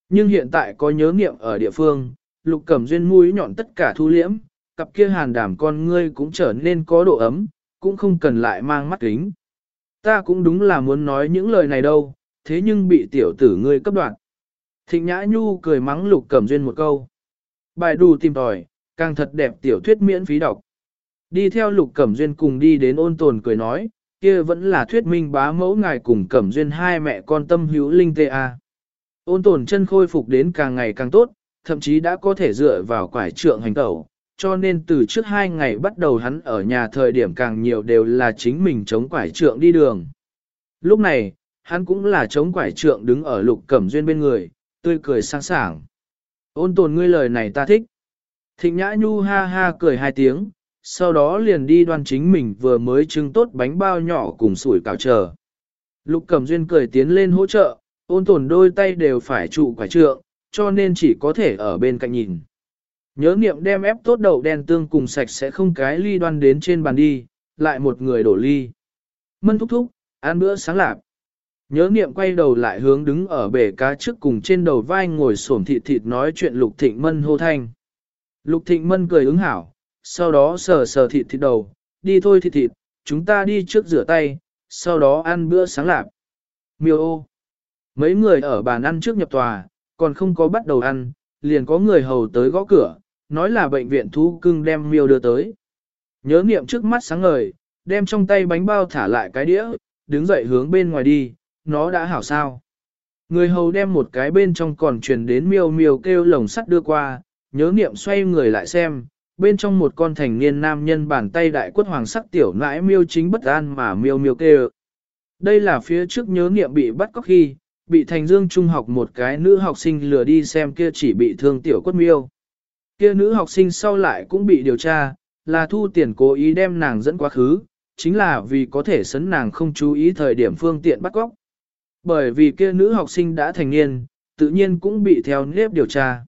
Nhưng hiện tại có nhớ nghiệm ở địa phương, Lục Cẩm Duyên mũi nhọn tất cả thu liễm, cặp kia hàn đảm con ngươi cũng trở nên có độ ấm, cũng không cần lại mang mắt kính. Ta cũng đúng là muốn nói những lời này đâu, thế nhưng bị tiểu tử ngươi cấp đoạn. Thịnh Nhã Nhu cười mắng Lục Cẩm Duyên một câu. Bài đù tìm tòi, càng thật đẹp tiểu thuyết miễn phí đọc. Đi theo Lục Cẩm Duyên cùng đi đến ôn tồn cười nói, kia vẫn là thuyết minh bá mẫu ngài cùng Cẩm Duyên hai mẹ con tâm hữu linh tê a. Ôn tồn chân khôi phục đến càng ngày càng tốt, thậm chí đã có thể dựa vào quải trượng hành tẩu, cho nên từ trước hai ngày bắt đầu hắn ở nhà thời điểm càng nhiều đều là chính mình chống quải trượng đi đường. Lúc này, hắn cũng là chống quải trượng đứng ở lục cẩm duyên bên người, tươi cười sang sảng. Ôn tồn ngươi lời này ta thích. Thịnh nhã nhu ha ha cười hai tiếng, sau đó liền đi đoan chính mình vừa mới trưng tốt bánh bao nhỏ cùng sủi cảo chờ. Lục cẩm duyên cười tiến lên hỗ trợ, ôn tồn đôi tay đều phải trụ quả trượng, cho nên chỉ có thể ở bên cạnh nhìn. Nhớ niệm đem ép tốt đậu đen tương cùng sạch sẽ không cái ly đoan đến trên bàn đi, lại một người đổ ly. Mân thúc thúc, ăn bữa sáng lạp. Nhớ niệm quay đầu lại hướng đứng ở bể cá trước cùng trên đầu vai ngồi xổm thịt thịt nói chuyện Lục Thịnh Mân hô thanh. Lục Thịnh Mân cười ứng hảo, sau đó sờ sờ thịt thịt đầu, đi thôi thịt thịt, chúng ta đi trước rửa tay, sau đó ăn bữa sáng lạp. Miêu ô. Mấy người ở bàn ăn trước nhập tòa, còn không có bắt đầu ăn, liền có người hầu tới gõ cửa, nói là bệnh viện thú cưng đem miêu đưa tới. Nhớ niệm trước mắt sáng ngời, đem trong tay bánh bao thả lại cái đĩa, đứng dậy hướng bên ngoài đi, nó đã hảo sao. Người hầu đem một cái bên trong còn truyền đến miêu miêu kêu lồng sắt đưa qua, nhớ niệm xoay người lại xem, bên trong một con thành niên nam nhân bàn tay đại quất hoàng sắc tiểu nãi miêu chính bất an mà miêu miêu kêu. Đây là phía trước nhớ niệm bị bắt cóc khi, bị thành dương trung học một cái nữ học sinh lừa đi xem kia chỉ bị thương tiểu quất miêu. Kia nữ học sinh sau lại cũng bị điều tra, là thu tiền cố ý đem nàng dẫn quá khứ, chính là vì có thể sấn nàng không chú ý thời điểm phương tiện bắt cóc. Bởi vì kia nữ học sinh đã thành niên, tự nhiên cũng bị theo nếp điều tra.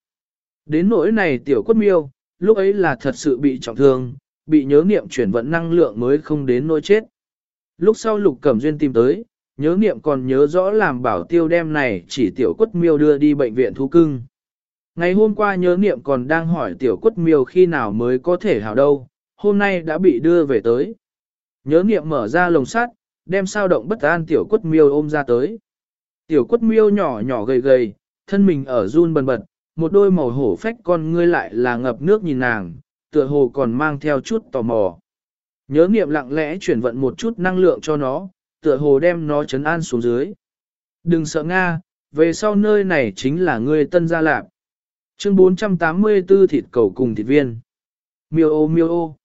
Đến nỗi này tiểu quất miêu, lúc ấy là thật sự bị trọng thương, bị nhớ niệm chuyển vận năng lượng mới không đến nỗi chết. Lúc sau lục cẩm duyên tìm tới, nhớ niệm còn nhớ rõ làm bảo tiêu đem này chỉ tiểu quất miêu đưa đi bệnh viện thú cưng. Ngày hôm qua nhớ niệm còn đang hỏi tiểu quất miêu khi nào mới có thể hào đâu, hôm nay đã bị đưa về tới. Nhớ niệm mở ra lồng sắt, đem sao động bất an tiểu quất miêu ôm ra tới. Tiểu quất miêu nhỏ nhỏ gầy gầy, thân mình ở run bần bật, một đôi màu hổ phách con ngươi lại là ngập nước nhìn nàng, tựa hồ còn mang theo chút tò mò. Nhớ niệm lặng lẽ chuyển vận một chút năng lượng cho nó, tựa hồ đem nó chấn an xuống dưới. Đừng sợ Nga, về sau nơi này chính là ngươi tân gia lạc. Chương 484 thịt cầu cùng thịt viên. Miêu ô miêu ô.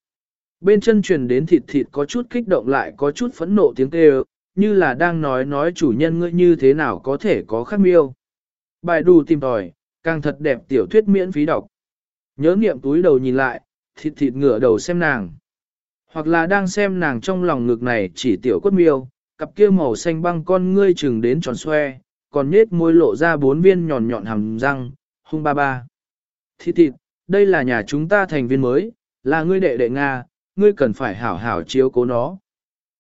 Bên chân truyền đến thịt thịt có chút kích động lại có chút phẫn nộ tiếng kêu, như là đang nói nói chủ nhân ngươi như thế nào có thể có khác miêu. Bài đù tìm tòi, càng thật đẹp tiểu thuyết miễn phí đọc. Nhớ niệm túi đầu nhìn lại, thịt thịt ngửa đầu xem nàng. Hoặc là đang xem nàng trong lòng ngực này chỉ tiểu cốt miêu, cặp kia màu xanh băng con ngươi chừng đến tròn xoe, còn nết môi lộ ra bốn viên nhọn nhọn hàm răng, hung ba ba. Thịt thịt, đây là nhà chúng ta thành viên mới, là ngươi đệ đệ Nga, ngươi cần phải hảo hảo chiếu cố nó.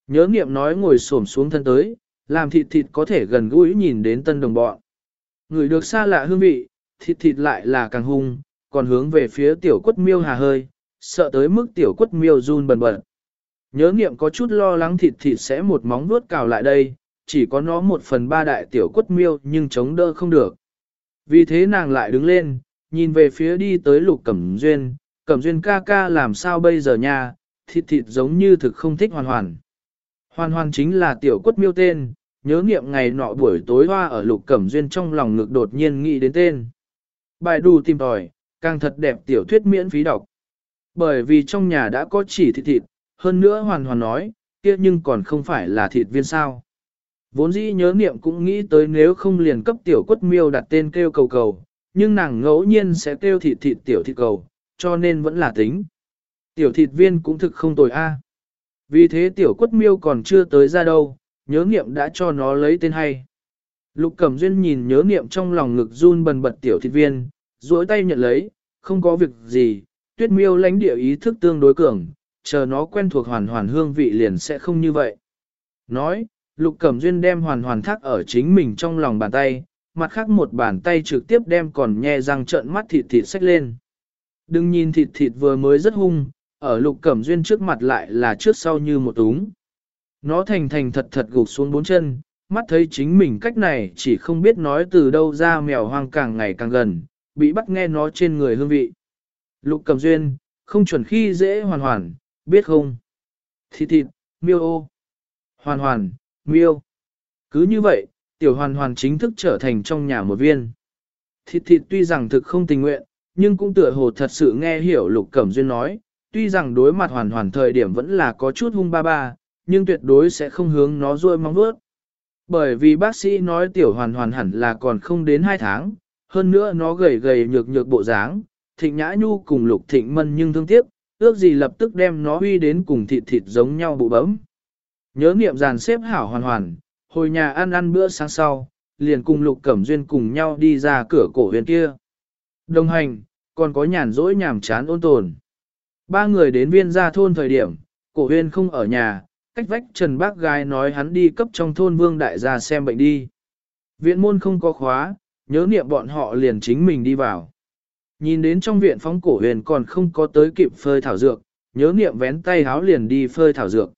Nhớ nghiệm nói ngồi xổm xuống thân tới, làm thịt thịt có thể gần gũi nhìn đến tân đồng bọn. Người được xa lạ hương vị, thịt thịt lại là càng hung, còn hướng về phía tiểu quất miêu hà hơi, sợ tới mức tiểu quất miêu run bần bật. Nhớ nghiệm có chút lo lắng thịt thịt sẽ một móng vuốt cào lại đây, chỉ có nó một phần ba đại tiểu quất miêu nhưng chống đỡ không được. Vì thế nàng lại đứng lên, nhìn về phía đi tới lục cẩm duyên, cẩm duyên ca ca làm sao bây giờ nha, thịt thịt giống như thực không thích hoàn hoàn. Hoàn hoàn chính là tiểu quất miêu tên, nhớ nghiệm ngày nọ buổi tối hoa ở lục cẩm duyên trong lòng ngực đột nhiên nghĩ đến tên. Bài đủ tìm tòi, càng thật đẹp tiểu thuyết miễn phí đọc. Bởi vì trong nhà đã có chỉ thịt thịt, hơn nữa hoàn hoàn nói, kia nhưng còn không phải là thịt viên sao. Vốn dĩ nhớ niệm cũng nghĩ tới nếu không liền cấp tiểu quất miêu đặt tên kêu cầu cầu, nhưng nàng ngẫu nhiên sẽ kêu thịt thịt tiểu thịt cầu, cho nên vẫn là tính. Tiểu thịt viên cũng thực không tồi a. Vì thế tiểu quất miêu còn chưa tới ra đâu, nhớ nghiệm đã cho nó lấy tên hay. Lục Cẩm Duyên nhìn nhớ niệm trong lòng ngực run bần bật tiểu thịt viên, duỗi tay nhận lấy, không có việc gì, tuyết miêu lãnh địa ý thức tương đối cường, chờ nó quen thuộc hoàn hoàn hương vị liền sẽ không như vậy. Nói, Lục Cẩm Duyên đem hoàn hoàn thác ở chính mình trong lòng bàn tay, mặt khác một bàn tay trực tiếp đem còn nhe răng trợn mắt thịt thịt xách lên. Đừng nhìn thịt thịt vừa mới rất hung, ở Lục Cẩm Duyên trước mặt lại là trước sau như một úng. Nó thành thành thật thật gục xuống bốn chân, mắt thấy chính mình cách này chỉ không biết nói từ đâu ra mèo hoang càng ngày càng gần, bị bắt nghe nó trên người hương vị. Lục Cẩm Duyên, không chuẩn khi dễ hoàn hoàn, biết không? Thịt thịt, miêu ô. Hoàn hoàn, miêu. Cứ như vậy, tiểu hoàn hoàn chính thức trở thành trong nhà một viên. Thịt thịt tuy rằng thực không tình nguyện, nhưng cũng tựa hồ thật sự nghe hiểu Lục Cẩm Duyên nói, tuy rằng đối mặt hoàn hoàn thời điểm vẫn là có chút hung ba ba, nhưng tuyệt đối sẽ không hướng nó ruôi mong vớt bởi vì bác sĩ nói tiểu hoàn hoàn hẳn là còn không đến 2 tháng, hơn nữa nó gầy gầy nhược nhược bộ dáng, thịnh nhã nhu cùng lục thịnh mân nhưng thương tiếc, ước gì lập tức đem nó huy đến cùng thịt thịt giống nhau bụ bấm. Nhớ niệm dàn xếp hảo hoàn hoàn, hồi nhà ăn ăn bữa sáng sau, liền cùng lục cẩm duyên cùng nhau đi ra cửa cổ huyền kia. Đồng hành, còn có nhàn rỗi nhàm chán ôn tồn. Ba người đến viên gia thôn thời điểm, cổ huyền không ở nhà, cách vách Trần Bác Gái nói hắn đi cấp trong thôn vương đại gia xem bệnh đi. Viện môn không có khóa, nhớ niệm bọn họ liền chính mình đi vào. Nhìn đến trong viện phóng cổ huyền còn không có tới kịp phơi thảo dược, nhớ niệm vén tay háo liền đi phơi thảo dược.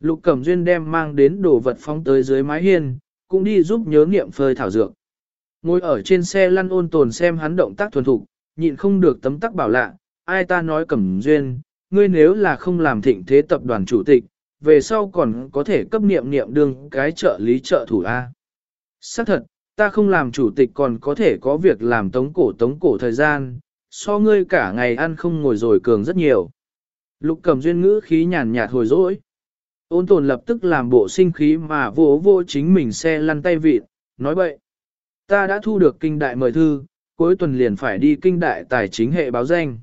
Lục Cẩm Duyên đem mang đến đồ vật phóng tới dưới mái hiên, cũng đi giúp nhớ niệm phơi thảo dược. Ngồi ở trên xe lăn ôn tồn xem hắn động tác thuần thục, nhịn không được tấm tắc bảo lạ, ai ta nói Cẩm Duyên, ngươi nếu là không làm thịnh thế tập đoàn chủ tịch, về sau còn có thể cấp niệm niệm đương cái trợ lý trợ thủ A. Xác thật, ta không làm chủ tịch còn có thể có việc làm tống cổ tống cổ thời gian, so ngươi cả ngày ăn không ngồi rồi cường rất nhiều. Lục cầm duyên ngữ khí nhàn nhạt hồi dỗi. Ôn tồn lập tức làm bộ sinh khí mà vỗ vô chính mình xe lăn tay vịt, nói bậy. Ta đã thu được kinh đại mời thư, cuối tuần liền phải đi kinh đại tài chính hệ báo danh.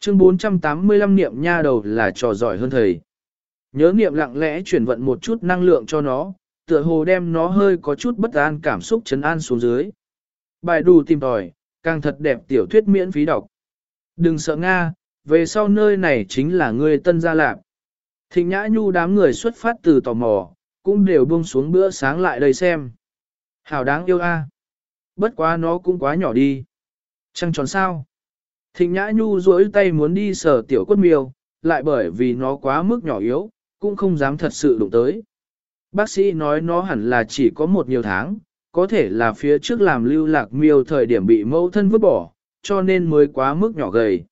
Chương 485 niệm nha đầu là trò giỏi hơn thầy. Nhớ niệm lặng lẽ chuyển vận một chút năng lượng cho nó, tựa hồ đem nó hơi có chút bất an cảm xúc chấn an xuống dưới. Bài đủ tìm tòi, càng thật đẹp tiểu thuyết miễn phí đọc. Đừng sợ Nga, về sau nơi này chính là ngươi tân gia lạc. Thịnh nhã nhu đám người xuất phát từ tò mò, cũng đều buông xuống bữa sáng lại đây xem. Hảo đáng yêu a. À. Bất quá nó cũng quá nhỏ đi. Trăng tròn sao? Thịnh nhã nhu duỗi tay muốn đi sờ tiểu quất miêu, lại bởi vì nó quá mức nhỏ yếu, cũng không dám thật sự đụng tới. Bác sĩ nói nó hẳn là chỉ có một nhiều tháng, có thể là phía trước làm lưu lạc miêu thời điểm bị mẫu thân vứt bỏ, cho nên mới quá mức nhỏ gầy.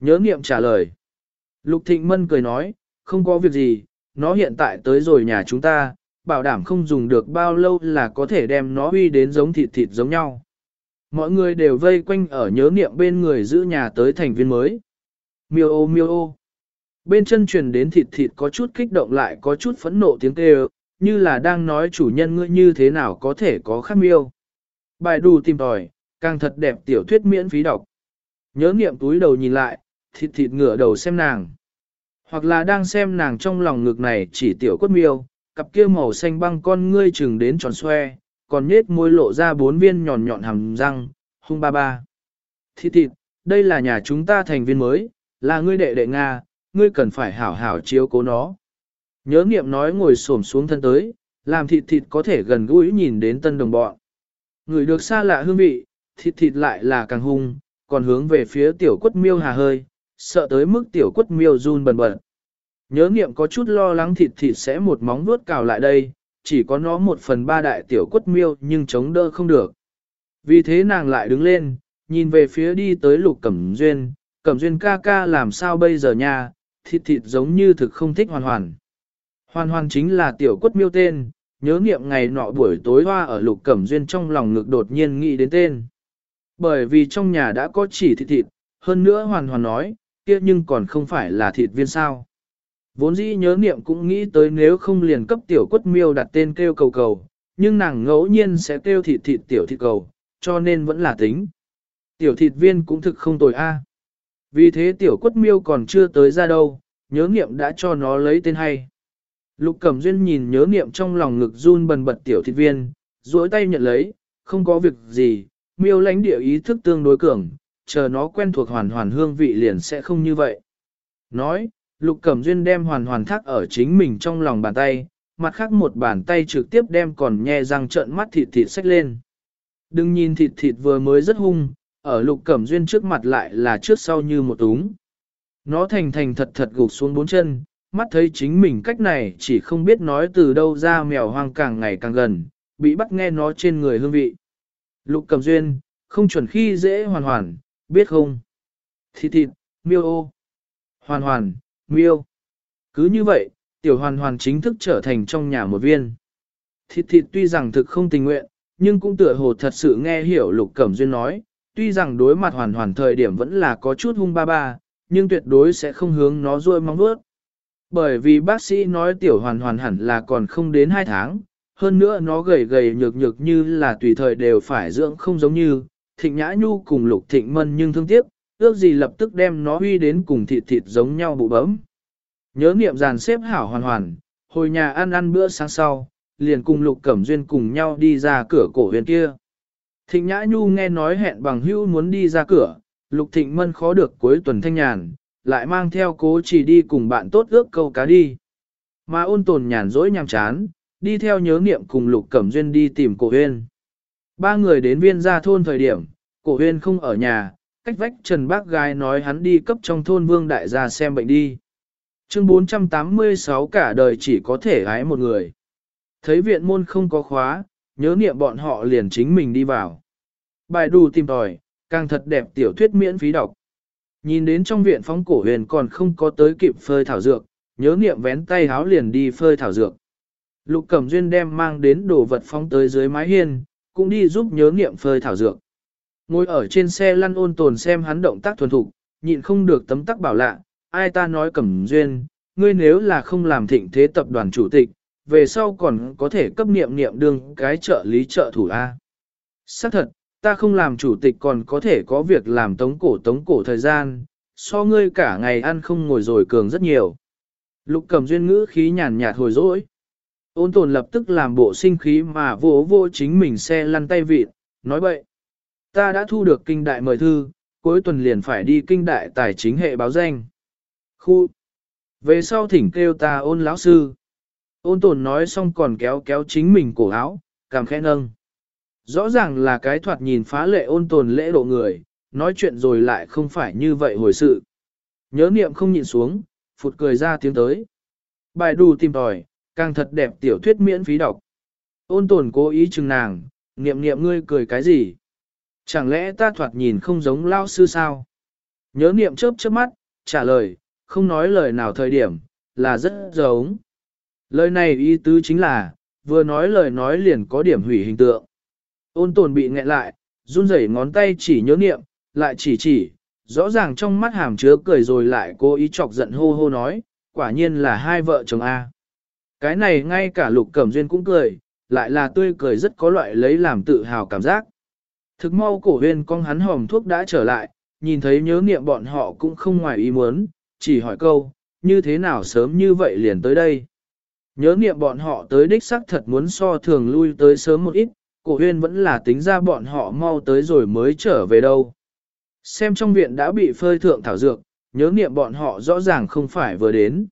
Nhớ nghiệm trả lời. Lục Thịnh Mân cười nói, không có việc gì, nó hiện tại tới rồi nhà chúng ta, bảo đảm không dùng được bao lâu là có thể đem nó uy đến giống thịt thịt giống nhau. Mọi người đều vây quanh ở nhớ niệm bên người giữ nhà tới thành viên mới. Miêu ô miêu ô. Bên chân truyền đến thịt thịt có chút kích động lại có chút phẫn nộ tiếng kêu, như là đang nói chủ nhân ngươi như thế nào có thể có khát miêu. Bài đù tìm tòi, càng thật đẹp tiểu thuyết miễn phí đọc. Nhớ nghiệm túi đầu nhìn lại, thịt thịt ngửa đầu xem nàng. Hoặc là đang xem nàng trong lòng ngực này chỉ tiểu cốt miêu, cặp kia màu xanh băng con ngươi chừng đến tròn xoe, còn nhết môi lộ ra bốn viên nhọn nhọn hàm răng, hung ba ba. Thịt thịt, đây là nhà chúng ta thành viên mới, là ngươi đệ đệ Nga, ngươi cần phải hảo hảo chiếu cố nó. Nhớ nghiệm nói ngồi xổm xuống thân tới, làm thịt thịt có thể gần gũi nhìn đến tân đồng bọn. Người được xa lạ hương vị, thịt thịt lại là càng hung, còn hướng về phía tiểu quất miêu hà hơi, sợ tới mức tiểu quất miêu run bần bật. Nhớ nghiệm có chút lo lắng thịt thịt sẽ một móng vuốt cào lại đây, chỉ có nó một phần ba đại tiểu quất miêu nhưng chống đỡ không được. Vì thế nàng lại đứng lên, nhìn về phía đi tới lục cẩm duyên, cẩm duyên ca ca làm sao bây giờ nha, thịt thịt giống như thực không thích hoàn hoàn. Hoàn hoàn chính là tiểu quất miêu tên, nhớ nghiệm ngày nọ buổi tối hoa ở lục cẩm duyên trong lòng ngực đột nhiên nghĩ đến tên. Bởi vì trong nhà đã có chỉ thịt thịt, hơn nữa hoàn hoàn nói, kia nhưng còn không phải là thịt viên sao. Vốn dĩ nhớ nghiệm cũng nghĩ tới nếu không liền cấp tiểu quất miêu đặt tên kêu cầu cầu, nhưng nàng ngẫu nhiên sẽ kêu thịt thịt tiểu thịt cầu, cho nên vẫn là tính. Tiểu thịt viên cũng thực không tồi a. Vì thế tiểu quất miêu còn chưa tới ra đâu, nhớ nghiệm đã cho nó lấy tên hay. Lục Cẩm Duyên nhìn nhớ nghiệm trong lòng ngực run bần bật tiểu thịt viên, duỗi tay nhận lấy, không có việc gì, miêu lãnh địa ý thức tương đối cường, chờ nó quen thuộc hoàn hoàn hương vị liền sẽ không như vậy. Nói, Lục Cẩm Duyên đem hoàn hoàn thác ở chính mình trong lòng bàn tay, mặt khác một bàn tay trực tiếp đem còn nhe răng trợn mắt thịt thịt xách lên. Đừng nhìn thịt thịt vừa mới rất hung, ở Lục Cẩm Duyên trước mặt lại là trước sau như một úng Nó thành thành thật thật gục xuống bốn chân, mắt thấy chính mình cách này chỉ không biết nói từ đâu ra mèo hoang càng ngày càng gần, bị bắt nghe nó trên người hương vị. Lục Cẩm Duyên, không chuẩn khi dễ hoàn hoàn, biết không? Thịt thịt, miêu ô. Hoàn hoàn, miêu. Cứ như vậy, tiểu hoàn hoàn chính thức trở thành trong nhà một viên. Thịt thịt tuy rằng thực không tình nguyện, nhưng cũng tựa hồ thật sự nghe hiểu lục cẩm duyên nói, tuy rằng đối mặt hoàn hoàn thời điểm vẫn là có chút hung ba ba, nhưng tuyệt đối sẽ không hướng nó ruôi mong vuốt. Bởi vì bác sĩ nói tiểu hoàn hoàn hẳn là còn không đến 2 tháng, hơn nữa nó gầy gầy nhược nhược như là tùy thời đều phải dưỡng không giống như, thịnh nhã nhu cùng lục thịnh mân nhưng thương tiếc, ước gì lập tức đem nó huy đến cùng thịt thịt giống nhau bụ bấm. Nhớ niệm dàn xếp hảo hoàn hoàn, hồi nhà ăn ăn bữa sáng sau, liền cùng lục cẩm duyên cùng nhau đi ra cửa cổ huyền kia. Thịnh nhã nhu nghe nói hẹn bằng hữu muốn đi ra cửa, lục thịnh mân khó được cuối tuần thanh nhàn, lại mang theo cố chỉ đi cùng bạn tốt ước câu cá đi. Mà ôn tồn nhàn rỗi nhàm chán, đi theo nhớ niệm cùng lục cẩm duyên đi tìm cổ huyên. Ba người đến viên gia thôn thời điểm, cổ huyên không ở nhà, cách vách Trần Bác Gái nói hắn đi cấp trong thôn vương đại gia xem bệnh đi. Chương 486 cả đời chỉ có thể gái một người. Thấy viện môn không có khóa, nhớ niệm bọn họ liền chính mình đi vào. Bài đù tìm tòi, càng thật đẹp tiểu thuyết miễn phí đọc. Nhìn đến trong viện phóng cổ huyền còn không có tới kịp phơi thảo dược, nhớ niệm vén tay háo liền đi phơi thảo dược. Lục Cẩm Duyên đem mang đến đồ vật phóng tới dưới mái hiên, cũng đi giúp nhớ niệm phơi thảo dược. Ngồi ở trên xe lăn ôn tồn xem hắn động tác thuần thục, nhịn không được tấm tắc bảo lạ, ai ta nói Cẩm Duyên, ngươi nếu là không làm thịnh thế tập đoàn chủ tịch, về sau còn có thể cấp niệm niệm đương cái trợ lý trợ thủ A. Xác thật, ta không làm chủ tịch còn có thể có việc làm tống cổ tống cổ thời gian, so ngươi cả ngày ăn không ngồi rồi cường rất nhiều. Lục cầm duyên ngữ khí nhàn nhạt hồi dỗi. Ôn tồn lập tức làm bộ sinh khí mà vô vô chính mình xe lăn tay vịt, nói bậy. Ta đã thu được kinh đại mời thư, cuối tuần liền phải đi kinh đại tài chính hệ báo danh. Khu. Về sau thỉnh kêu ta ôn lão sư. Ôn tồn nói xong còn kéo kéo chính mình cổ áo, cảm khẽ nâng. Rõ ràng là cái thoạt nhìn phá lệ ôn tồn lễ độ người, nói chuyện rồi lại không phải như vậy hồi sự. Nhớ niệm không nhịn xuống, phụt cười ra tiếng tới. Bài đù tìm tòi, càng thật đẹp tiểu thuyết miễn phí đọc. Ôn tồn cố ý chừng nàng, niệm niệm ngươi cười cái gì? Chẳng lẽ ta thoạt nhìn không giống lao sư sao? Nhớ niệm chớp chớp mắt, trả lời, không nói lời nào thời điểm, là rất giống. Lời này ý tứ chính là, vừa nói lời nói liền có điểm hủy hình tượng. Ôn tồn bị nghẹn lại, run rẩy ngón tay chỉ nhớ niệm, lại chỉ chỉ, rõ ràng trong mắt hàm chứa cười rồi lại cố ý chọc giận hô hô nói, quả nhiên là hai vợ chồng A. Cái này ngay cả lục cẩm duyên cũng cười, lại là tươi cười rất có loại lấy làm tự hào cảm giác. Thực mau cổ huyên con hắn hòm thuốc đã trở lại, nhìn thấy nhớ niệm bọn họ cũng không ngoài ý muốn, chỉ hỏi câu, như thế nào sớm như vậy liền tới đây. Nhớ niệm bọn họ tới đích xác thật muốn so thường lui tới sớm một ít, cổ huyên vẫn là tính ra bọn họ mau tới rồi mới trở về đâu. Xem trong viện đã bị phơi thượng thảo dược, nhớ niệm bọn họ rõ ràng không phải vừa đến.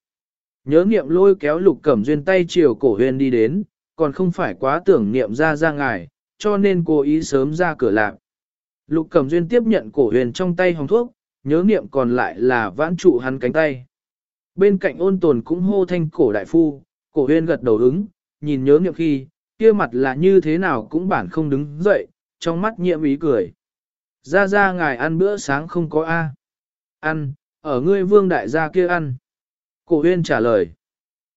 Nhớ niệm lôi kéo lục cẩm duyên tay chiều cổ huyên đi đến, còn không phải quá tưởng niệm ra ra ngài, cho nên cố ý sớm ra cửa lạc. Lục cẩm duyên tiếp nhận cổ huyền trong tay hồng thuốc, nhớ niệm còn lại là vãn trụ hắn cánh tay. Bên cạnh ôn tồn cũng hô thanh cổ đại phu, cổ Huyên gật đầu ứng, nhìn nhớ niệm khi, kia mặt là như thế nào cũng bản không đứng dậy, trong mắt nhiệm ý cười. Ra ra ngài ăn bữa sáng không có A. Ăn, ở ngươi vương đại gia kia ăn. Cổ huyên trả lời.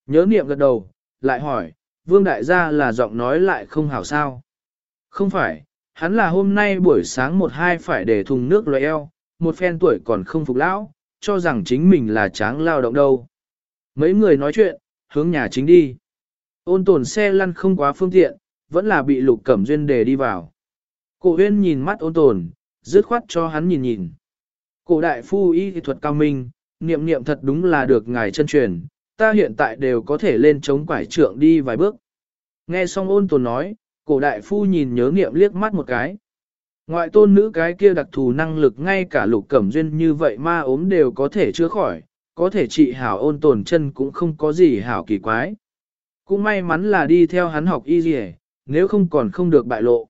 Nhớ niệm gật đầu, lại hỏi, vương đại gia là giọng nói lại không hảo sao. Không phải, hắn là hôm nay buổi sáng một hai phải để thùng nước loại eo, một phen tuổi còn không phục lão, cho rằng chính mình là tráng lao động đâu. Mấy người nói chuyện, hướng nhà chính đi. Ôn tồn xe lăn không quá phương tiện, vẫn là bị lục cẩm duyên đề đi vào. Cổ huyên nhìn mắt ôn tồn, dứt khoát cho hắn nhìn nhìn. Cổ đại phu y thuật cao minh, niệm niệm thật đúng là được ngài chân truyền, ta hiện tại đều có thể lên chống quải trượng đi vài bước. Nghe xong ôn tồn nói, cổ đại phu nhìn nhớ niệm liếc mắt một cái. Ngoại tôn nữ cái kia đặc thù năng lực ngay cả lục cẩm duyên như vậy ma ốm đều có thể chữa khỏi, có thể trị hảo ôn tồn chân cũng không có gì hảo kỳ quái. Cũng may mắn là đi theo hắn học y dì nếu không còn không được bại lộ.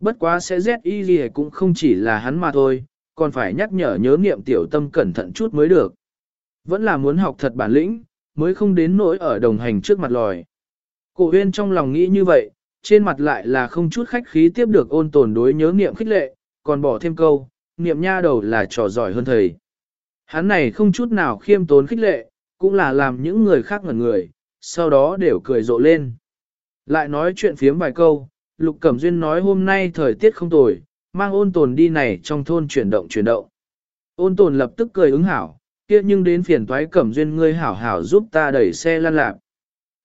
Bất quá sẽ rét y dì cũng không chỉ là hắn mà thôi, còn phải nhắc nhở nhớ niệm tiểu tâm cẩn thận chút mới được. Vẫn là muốn học thật bản lĩnh, mới không đến nỗi ở đồng hành trước mặt lòi. Cổ huyên trong lòng nghĩ như vậy, trên mặt lại là không chút khách khí tiếp được ôn tồn đối nhớ niệm khích lệ, còn bỏ thêm câu, niệm nha đầu là trò giỏi hơn thầy. Hắn này không chút nào khiêm tốn khích lệ, cũng là làm những người khác ngẩn người, sau đó đều cười rộ lên. Lại nói chuyện phiếm vài câu, Lục Cẩm Duyên nói hôm nay thời tiết không tồi, mang ôn tồn đi này trong thôn chuyển động chuyển động. Ôn tồn lập tức cười ứng hảo, kia nhưng đến phiền toái Cẩm Duyên ngươi hảo hảo giúp ta đẩy xe lan lạc.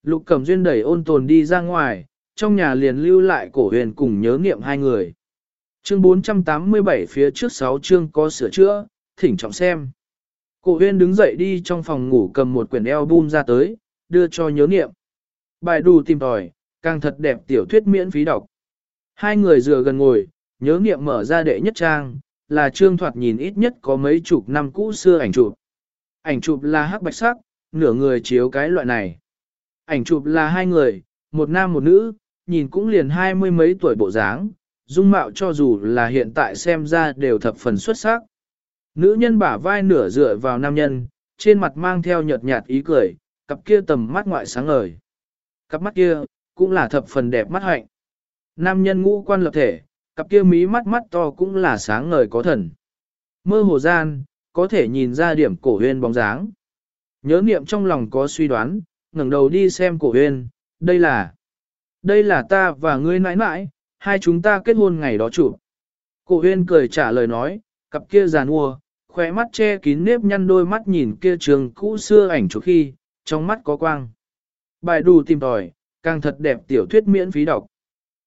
Lục Cẩm Duyên đẩy ôn tồn đi ra ngoài, trong nhà liền lưu lại cổ huyền cùng nhớ nghiệm hai người. Chương 487 phía trước 6 chương có sửa chữa, thỉnh trọng xem. Cổ huyên đứng dậy đi trong phòng ngủ cầm một quyển album ra tới, đưa cho nhớ nghiệm. Bài đủ tìm tòi, càng thật đẹp tiểu thuyết miễn phí đọc. Hai người dựa gần ngồi, nhớ nghiệm mở ra đệ nhất trang, là trương thoạt nhìn ít nhất có mấy chục năm cũ xưa ảnh chụp. Ảnh chụp là hắc bạch sắc, nửa người chiếu cái loại này. Ảnh chụp là hai người, một nam một nữ, nhìn cũng liền hai mươi mấy tuổi bộ dáng, dung mạo cho dù là hiện tại xem ra đều thập phần xuất sắc. Nữ nhân bả vai nửa dựa vào nam nhân, trên mặt mang theo nhợt nhạt ý cười, cặp kia tầm mắt ngoại sáng ngời. Cặp mắt kia, cũng là thập phần đẹp mắt hạnh. Nam nhân ngũ quan lập thể, cặp kia mí mắt mắt to cũng là sáng ngời có thần. Mơ hồ gian, có thể nhìn ra điểm cổ huyên bóng dáng. Nhớ niệm trong lòng có suy đoán, ngẩng đầu đi xem cổ huyên, đây là... Đây là ta và ngươi nãi nãi, hai chúng ta kết hôn ngày đó chụp. Cổ huyên cười trả lời nói, cặp kia giàn ua, khóe mắt che kín nếp nhăn đôi mắt nhìn kia trường cũ xưa ảnh chụp khi, trong mắt có quang. Bài đủ tìm tòi, càng thật đẹp tiểu thuyết miễn phí đọc.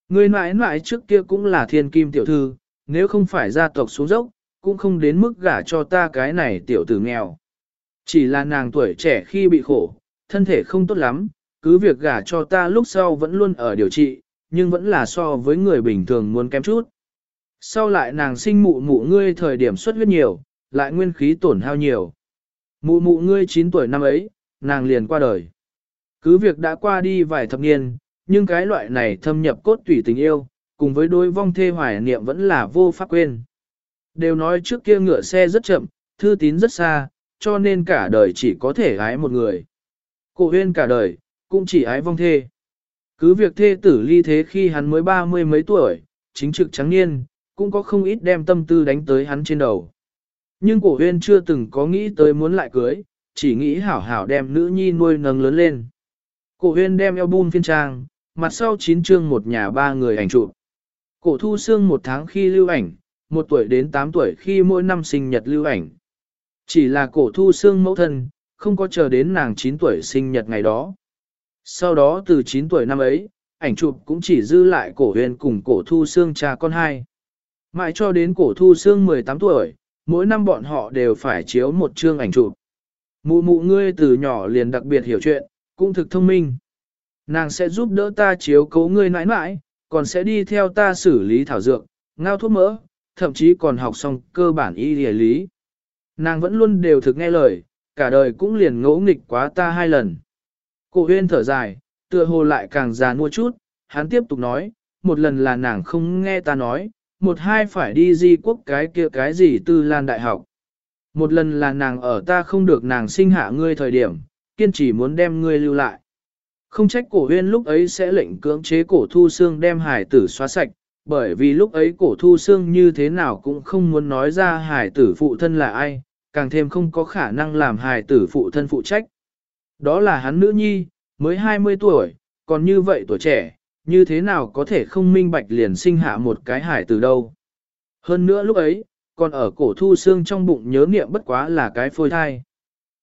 Người mãi mãi trước kia cũng là thiên kim tiểu thư, nếu không phải gia tộc xuống dốc, cũng không đến mức gả cho ta cái này tiểu tử nghèo. Chỉ là nàng tuổi trẻ khi bị khổ, thân thể không tốt lắm, cứ việc gả cho ta lúc sau vẫn luôn ở điều trị, nhưng vẫn là so với người bình thường muốn kém chút. Sau lại nàng sinh mụ mụ ngươi thời điểm xuất huyết nhiều, lại nguyên khí tổn hao nhiều. Mụ mụ ngươi 9 tuổi năm ấy, nàng liền qua đời. Cứ việc đã qua đi vài thập niên, nhưng cái loại này thâm nhập cốt tủy tình yêu, cùng với đôi vong thê hoài niệm vẫn là vô pháp quên. Đều nói trước kia ngựa xe rất chậm, thư tín rất xa, cho nên cả đời chỉ có thể ái một người. Cổ huyên cả đời, cũng chỉ ái vong thê. Cứ việc thê tử ly thế khi hắn mới ba mươi mấy tuổi, chính trực trắng niên, cũng có không ít đem tâm tư đánh tới hắn trên đầu. Nhưng cổ huyên chưa từng có nghĩ tới muốn lại cưới, chỉ nghĩ hảo hảo đem nữ nhi nuôi nâng lớn lên. Cổ huyên đem album phiên trang, mặt sau chín chương một nhà ba người ảnh chụp. Cổ thu xương một tháng khi lưu ảnh, một tuổi đến tám tuổi khi mỗi năm sinh nhật lưu ảnh. Chỉ là cổ thu xương mẫu thân, không có chờ đến nàng 9 tuổi sinh nhật ngày đó. Sau đó từ 9 tuổi năm ấy, ảnh chụp cũng chỉ dư lại cổ huyền cùng cổ thu xương cha con hai. Mãi cho đến cổ thu xương 18 tuổi, mỗi năm bọn họ đều phải chiếu một chương ảnh chụp. Mụ mụ ngươi từ nhỏ liền đặc biệt hiểu chuyện, cũng thực thông minh. Nàng sẽ giúp đỡ ta chiếu cố ngươi nãi nãi, còn sẽ đi theo ta xử lý thảo dược, ngao thuốc mỡ, thậm chí còn học xong cơ bản y lý lý. Nàng vẫn luôn đều thực nghe lời, cả đời cũng liền ngỗ nghịch quá ta hai lần. Cổ huyên thở dài, tựa hồ lại càng già mua chút, hắn tiếp tục nói, một lần là nàng không nghe ta nói, một hai phải đi di quốc cái kia cái gì tư lan đại học. Một lần là nàng ở ta không được nàng sinh hạ ngươi thời điểm, kiên trì muốn đem ngươi lưu lại. Không trách cổ huyên lúc ấy sẽ lệnh cưỡng chế cổ thu xương đem hải tử xóa sạch, bởi vì lúc ấy cổ thu xương như thế nào cũng không muốn nói ra hải tử phụ thân là ai, càng thêm không có khả năng làm hải tử phụ thân phụ trách. Đó là hắn nữ nhi, mới 20 tuổi, còn như vậy tuổi trẻ, như thế nào có thể không minh bạch liền sinh hạ một cái hải tử đâu. Hơn nữa lúc ấy, còn ở cổ thu xương trong bụng nhớ niệm bất quá là cái phôi thai.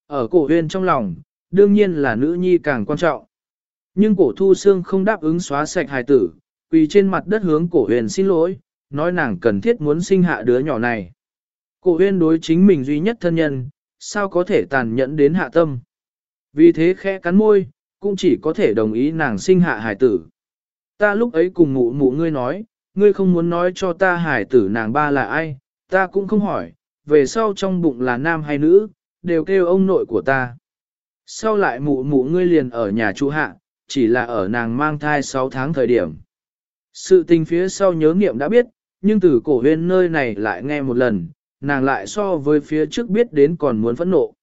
Ở cổ huyên trong lòng, đương nhiên là nữ nhi càng quan trọng. Nhưng cổ thu xương không đáp ứng xóa sạch hài tử, quỳ trên mặt đất hướng cổ huyền xin lỗi, nói nàng cần thiết muốn sinh hạ đứa nhỏ này. Cổ huyền đối chính mình duy nhất thân nhân, sao có thể tàn nhẫn đến hạ tâm. Vì thế khẽ cắn môi, cũng chỉ có thể đồng ý nàng sinh hạ hải tử. Ta lúc ấy cùng mụ mụ ngươi nói, ngươi không muốn nói cho ta hải tử nàng ba là ai, ta cũng không hỏi, về sau trong bụng là nam hay nữ, đều kêu ông nội của ta. Sau lại mụ mụ ngươi liền ở nhà chú hạ, chỉ là ở nàng mang thai 6 tháng thời điểm. Sự tình phía sau nhớ nghiệm đã biết, nhưng từ cổ huyên nơi này lại nghe một lần, nàng lại so với phía trước biết đến còn muốn phẫn nộ.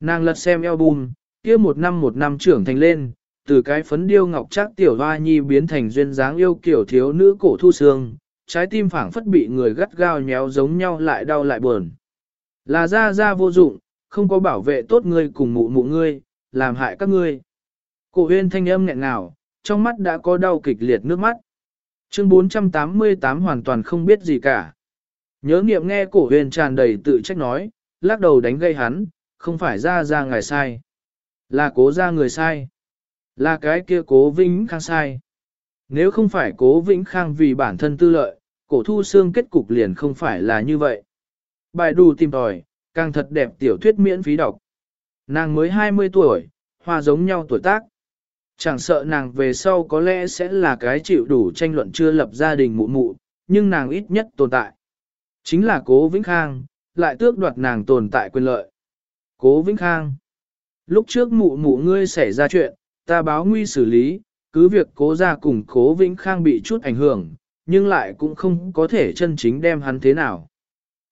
Nàng lật xem album, kia một năm một năm trưởng thành lên, từ cái phấn điêu ngọc trác tiểu hoa nhi biến thành duyên dáng yêu kiểu thiếu nữ cổ thu xương, trái tim phảng phất bị người gắt gao nhéo giống nhau lại đau lại buồn. Là ra ra vô dụng, không có bảo vệ tốt ngươi cùng mụ mụ ngươi, làm hại các ngươi. Cổ huyên thanh âm nghẹn ngào, trong mắt đã có đau kịch liệt nước mắt. Chương 488 hoàn toàn không biết gì cả. Nhớ nghiệm nghe cổ huyền tràn đầy tự trách nói, lắc đầu đánh gây hắn, không phải ra ra ngài sai. Là cố ra người sai. Là cái kia cố Vĩnh Khang sai. Nếu không phải cố Vĩnh Khang vì bản thân tư lợi, cổ thu xương kết cục liền không phải là như vậy. Bài đù tìm tòi, càng thật đẹp tiểu thuyết miễn phí đọc. Nàng mới 20 tuổi, hoa giống nhau tuổi tác. Chẳng sợ nàng về sau có lẽ sẽ là cái chịu đủ tranh luận chưa lập gia đình mụ mụ, nhưng nàng ít nhất tồn tại. Chính là cố Vĩnh Khang, lại tước đoạt nàng tồn tại quyền lợi. Cố Vĩnh Khang. Lúc trước mụ mụ ngươi xảy ra chuyện, ta báo nguy xử lý, cứ việc cố ra cùng cố Vĩnh Khang bị chút ảnh hưởng, nhưng lại cũng không có thể chân chính đem hắn thế nào.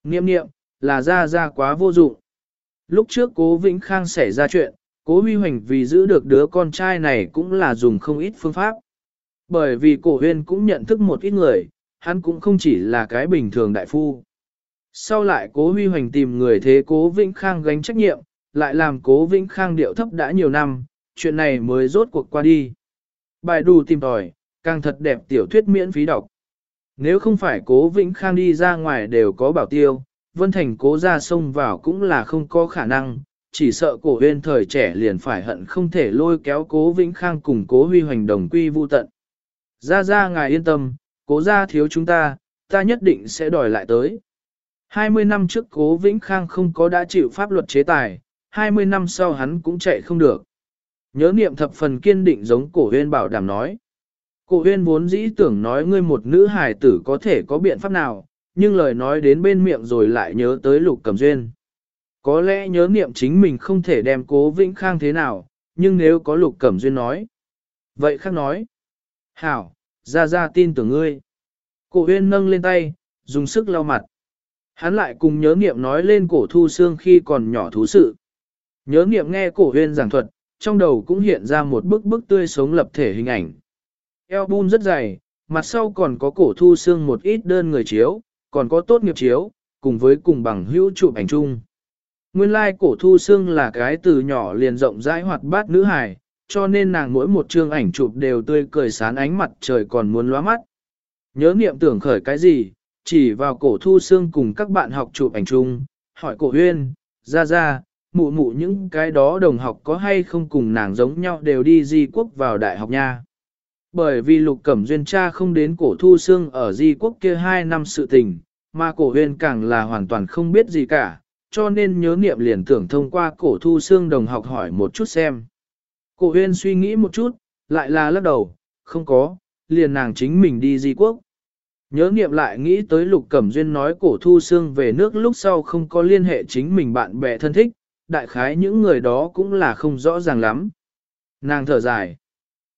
Niệm niệm, là ra ra quá vô dụng. Lúc trước cố Vĩnh Khang xảy ra chuyện, cố huy hoành vì giữ được đứa con trai này cũng là dùng không ít phương pháp. Bởi vì cổ huyên cũng nhận thức một ít người, hắn cũng không chỉ là cái bình thường đại phu. Sau lại cố huy hoành tìm người thế cố Vĩnh Khang gánh trách nhiệm, lại làm cố Vĩnh Khang điệu thấp đã nhiều năm, chuyện này mới rốt cuộc qua đi. Bài đủ tìm tòi, càng thật đẹp tiểu thuyết miễn phí đọc. Nếu không phải cố Vĩnh Khang đi ra ngoài đều có bảo tiêu, Vân Thành cố ra sông vào cũng là không có khả năng, chỉ sợ cổ huyên thời trẻ liền phải hận không thể lôi kéo cố Vĩnh Khang cùng cố huy hoành đồng quy vu tận. Ra ra ngài yên tâm, cố ra thiếu chúng ta, ta nhất định sẽ đòi lại tới. 20 năm trước cố Vĩnh Khang không có đã chịu pháp luật chế tài, 20 năm sau hắn cũng chạy không được. Nhớ niệm thập phần kiên định giống cổ huyên bảo đảm nói. Cổ huyên vốn dĩ tưởng nói ngươi một nữ hài tử có thể có biện pháp nào, nhưng lời nói đến bên miệng rồi lại nhớ tới lục cầm duyên. Có lẽ nhớ niệm chính mình không thể đem cố Vĩnh Khang thế nào, nhưng nếu có lục cẩm duyên nói. Vậy khác nói. Hảo, ra ra tin tưởng ngươi. Cổ huyên nâng lên tay, dùng sức lau mặt. Hắn lại cùng nhớ niệm nói lên cổ thu xương khi còn nhỏ thú sự. Nhớ niệm nghe cổ huyên giảng thuật, trong đầu cũng hiện ra một bức bức tươi sống lập thể hình ảnh. Album rất dày, mặt sau còn có cổ thu xương một ít đơn người chiếu, còn có tốt nghiệp chiếu, cùng với cùng bằng hữu chụp ảnh chung. Nguyên lai like cổ thu xương là cái từ nhỏ liền rộng rãi hoạt bát nữ hài, cho nên nàng mỗi một chương ảnh chụp đều tươi cười sán ánh mặt trời còn muốn lóa mắt. Nhớ niệm tưởng khởi cái gì, chỉ vào cổ thu xương cùng các bạn học chụp ảnh chung, hỏi cổ huyên, ra ra, mụ mụ những cái đó đồng học có hay không cùng nàng giống nhau đều đi di quốc vào đại học nha. Bởi vì lục cẩm duyên cha không đến cổ thu xương ở di quốc kia hai năm sự tình, mà cổ huyền càng là hoàn toàn không biết gì cả, cho nên nhớ niệm liền tưởng thông qua cổ thu xương đồng học hỏi một chút xem. Cổ huyền suy nghĩ một chút, lại là lắc đầu, không có, liền nàng chính mình đi di quốc. Nhớ niệm lại nghĩ tới Lục Cẩm Duyên nói cổ thu xương về nước lúc sau không có liên hệ chính mình bạn bè thân thích, đại khái những người đó cũng là không rõ ràng lắm. Nàng thở dài.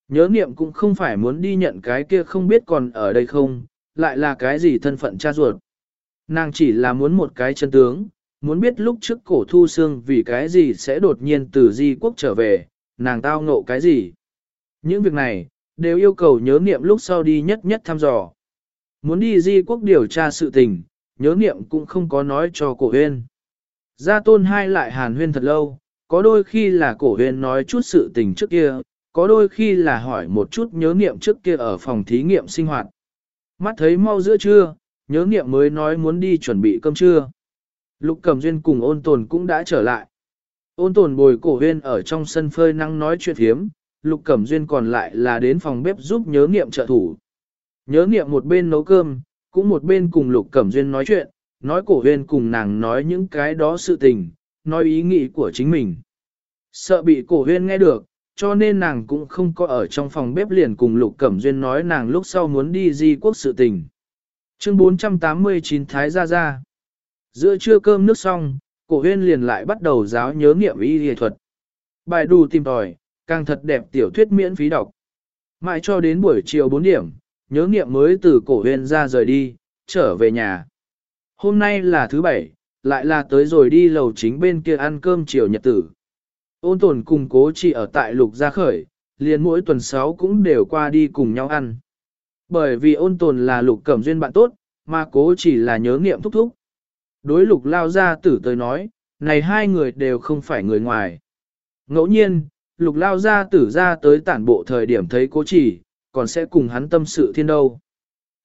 Nhớ niệm cũng không phải muốn đi nhận cái kia không biết còn ở đây không, lại là cái gì thân phận cha ruột. Nàng chỉ là muốn một cái chân tướng, muốn biết lúc trước cổ thu xương vì cái gì sẽ đột nhiên từ di quốc trở về, nàng tao ngộ cái gì. Những việc này, đều yêu cầu nhớ niệm lúc sau đi nhất nhất thăm dò. Muốn đi di quốc điều tra sự tình, nhớ niệm cũng không có nói cho cổ huyên. Gia tôn hai lại hàn huyên thật lâu, có đôi khi là cổ huyên nói chút sự tình trước kia, có đôi khi là hỏi một chút nhớ niệm trước kia ở phòng thí nghiệm sinh hoạt. Mắt thấy mau giữa trưa, nhớ niệm mới nói muốn đi chuẩn bị cơm trưa. Lục Cẩm Duyên cùng ôn tồn cũng đã trở lại. Ôn tồn bồi cổ huyên ở trong sân phơi nắng nói chuyện hiếm, Lục Cẩm Duyên còn lại là đến phòng bếp giúp nhớ niệm trợ thủ. Nhớ niệm một bên nấu cơm, cũng một bên cùng Lục Cẩm Duyên nói chuyện, nói cổ huyên cùng nàng nói những cái đó sự tình, nói ý nghĩ của chính mình. Sợ bị cổ huyên nghe được, cho nên nàng cũng không có ở trong phòng bếp liền cùng Lục Cẩm Duyên nói nàng lúc sau muốn đi di quốc sự tình. Chương 489 Thái Gia Gia Giữa trưa cơm nước xong, cổ huyên liền lại bắt đầu giáo nhớ nghiệm y y thuật. Bài đủ tìm tòi, càng thật đẹp tiểu thuyết miễn phí đọc. Mãi cho đến buổi chiều 4 điểm, nhớ nghiệm mới từ cổ huyên ra rời đi, trở về nhà. Hôm nay là thứ bảy, lại là tới rồi đi lầu chính bên kia ăn cơm chiều nhật tử. Ôn tồn cùng cố chỉ ở tại lục gia khởi, liền mỗi tuần sáu cũng đều qua đi cùng nhau ăn. Bởi vì ôn tồn là lục cẩm duyên bạn tốt, mà cố chỉ là nhớ nghiệm thúc thúc. Đối lục lao gia tử tới nói, này hai người đều không phải người ngoài. Ngẫu nhiên, lục lao gia tử ra tới tản bộ thời điểm thấy cố chỉ, còn sẽ cùng hắn tâm sự thiên đâu.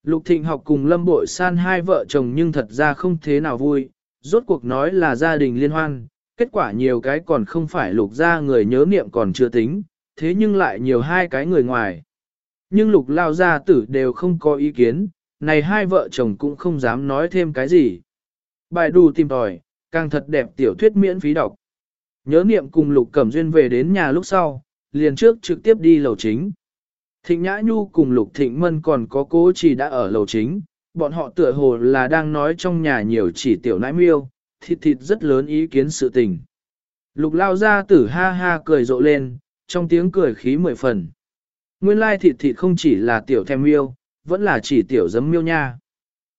Lục thịnh học cùng lâm bội san hai vợ chồng nhưng thật ra không thế nào vui, rốt cuộc nói là gia đình liên hoan, kết quả nhiều cái còn không phải lục gia người nhớ niệm còn chưa tính, thế nhưng lại nhiều hai cái người ngoài. Nhưng lục lao gia tử đều không có ý kiến, này hai vợ chồng cũng không dám nói thêm cái gì. Bài đù tìm tòi, càng thật đẹp tiểu thuyết miễn phí đọc. Nhớ niệm cùng Lục Cẩm Duyên về đến nhà lúc sau, liền trước trực tiếp đi lầu chính. Thịnh Nhã Nhu cùng Lục Thịnh Mân còn có cố chỉ đã ở lầu chính, bọn họ tựa hồ là đang nói trong nhà nhiều chỉ tiểu nãi miêu, thịt thịt rất lớn ý kiến sự tình. Lục lao ra tử ha ha cười rộ lên, trong tiếng cười khí mười phần. Nguyên lai thịt thịt không chỉ là tiểu thèm miêu, vẫn là chỉ tiểu giấm miêu nha.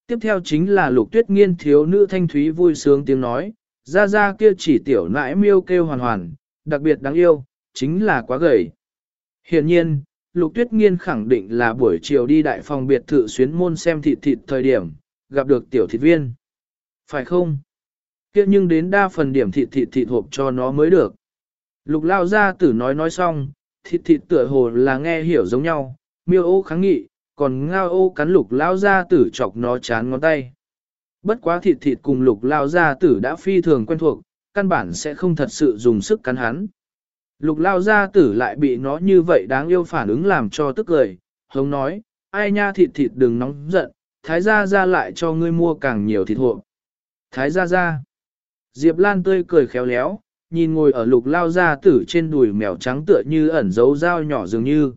Tiếp theo chính là lục tuyết nghiên thiếu nữ thanh thúy vui sướng tiếng nói, ra ra kia chỉ tiểu nãi miêu kêu hoàn hoàn, đặc biệt đáng yêu, chính là quá gầy. Hiện nhiên, lục tuyết nghiên khẳng định là buổi chiều đi đại phòng biệt thự xuyến môn xem thịt thịt thời điểm, gặp được tiểu thịt viên. Phải không? kia nhưng đến đa phần điểm thịt thịt thịt hộp cho nó mới được. Lục lao ra tử nói nói xong, thịt thịt tựa hồ là nghe hiểu giống nhau, miêu ô kháng nghị, còn ngao ô cắn lục lao ra tử chọc nó chán ngón tay. Bất quá thịt thịt cùng lục lao gia tử đã phi thường quen thuộc, căn bản sẽ không thật sự dùng sức cắn hắn. Lục lao gia tử lại bị nó như vậy đáng yêu phản ứng làm cho tức cười, hống nói, ai nha thịt thịt đừng nóng giận, thái gia ra lại cho ngươi mua càng nhiều thịt hộ. Thái gia ra. Diệp Lan tươi cười khéo léo, nhìn ngồi ở lục lao gia tử trên đùi mèo trắng tựa như ẩn dấu dao nhỏ dường như.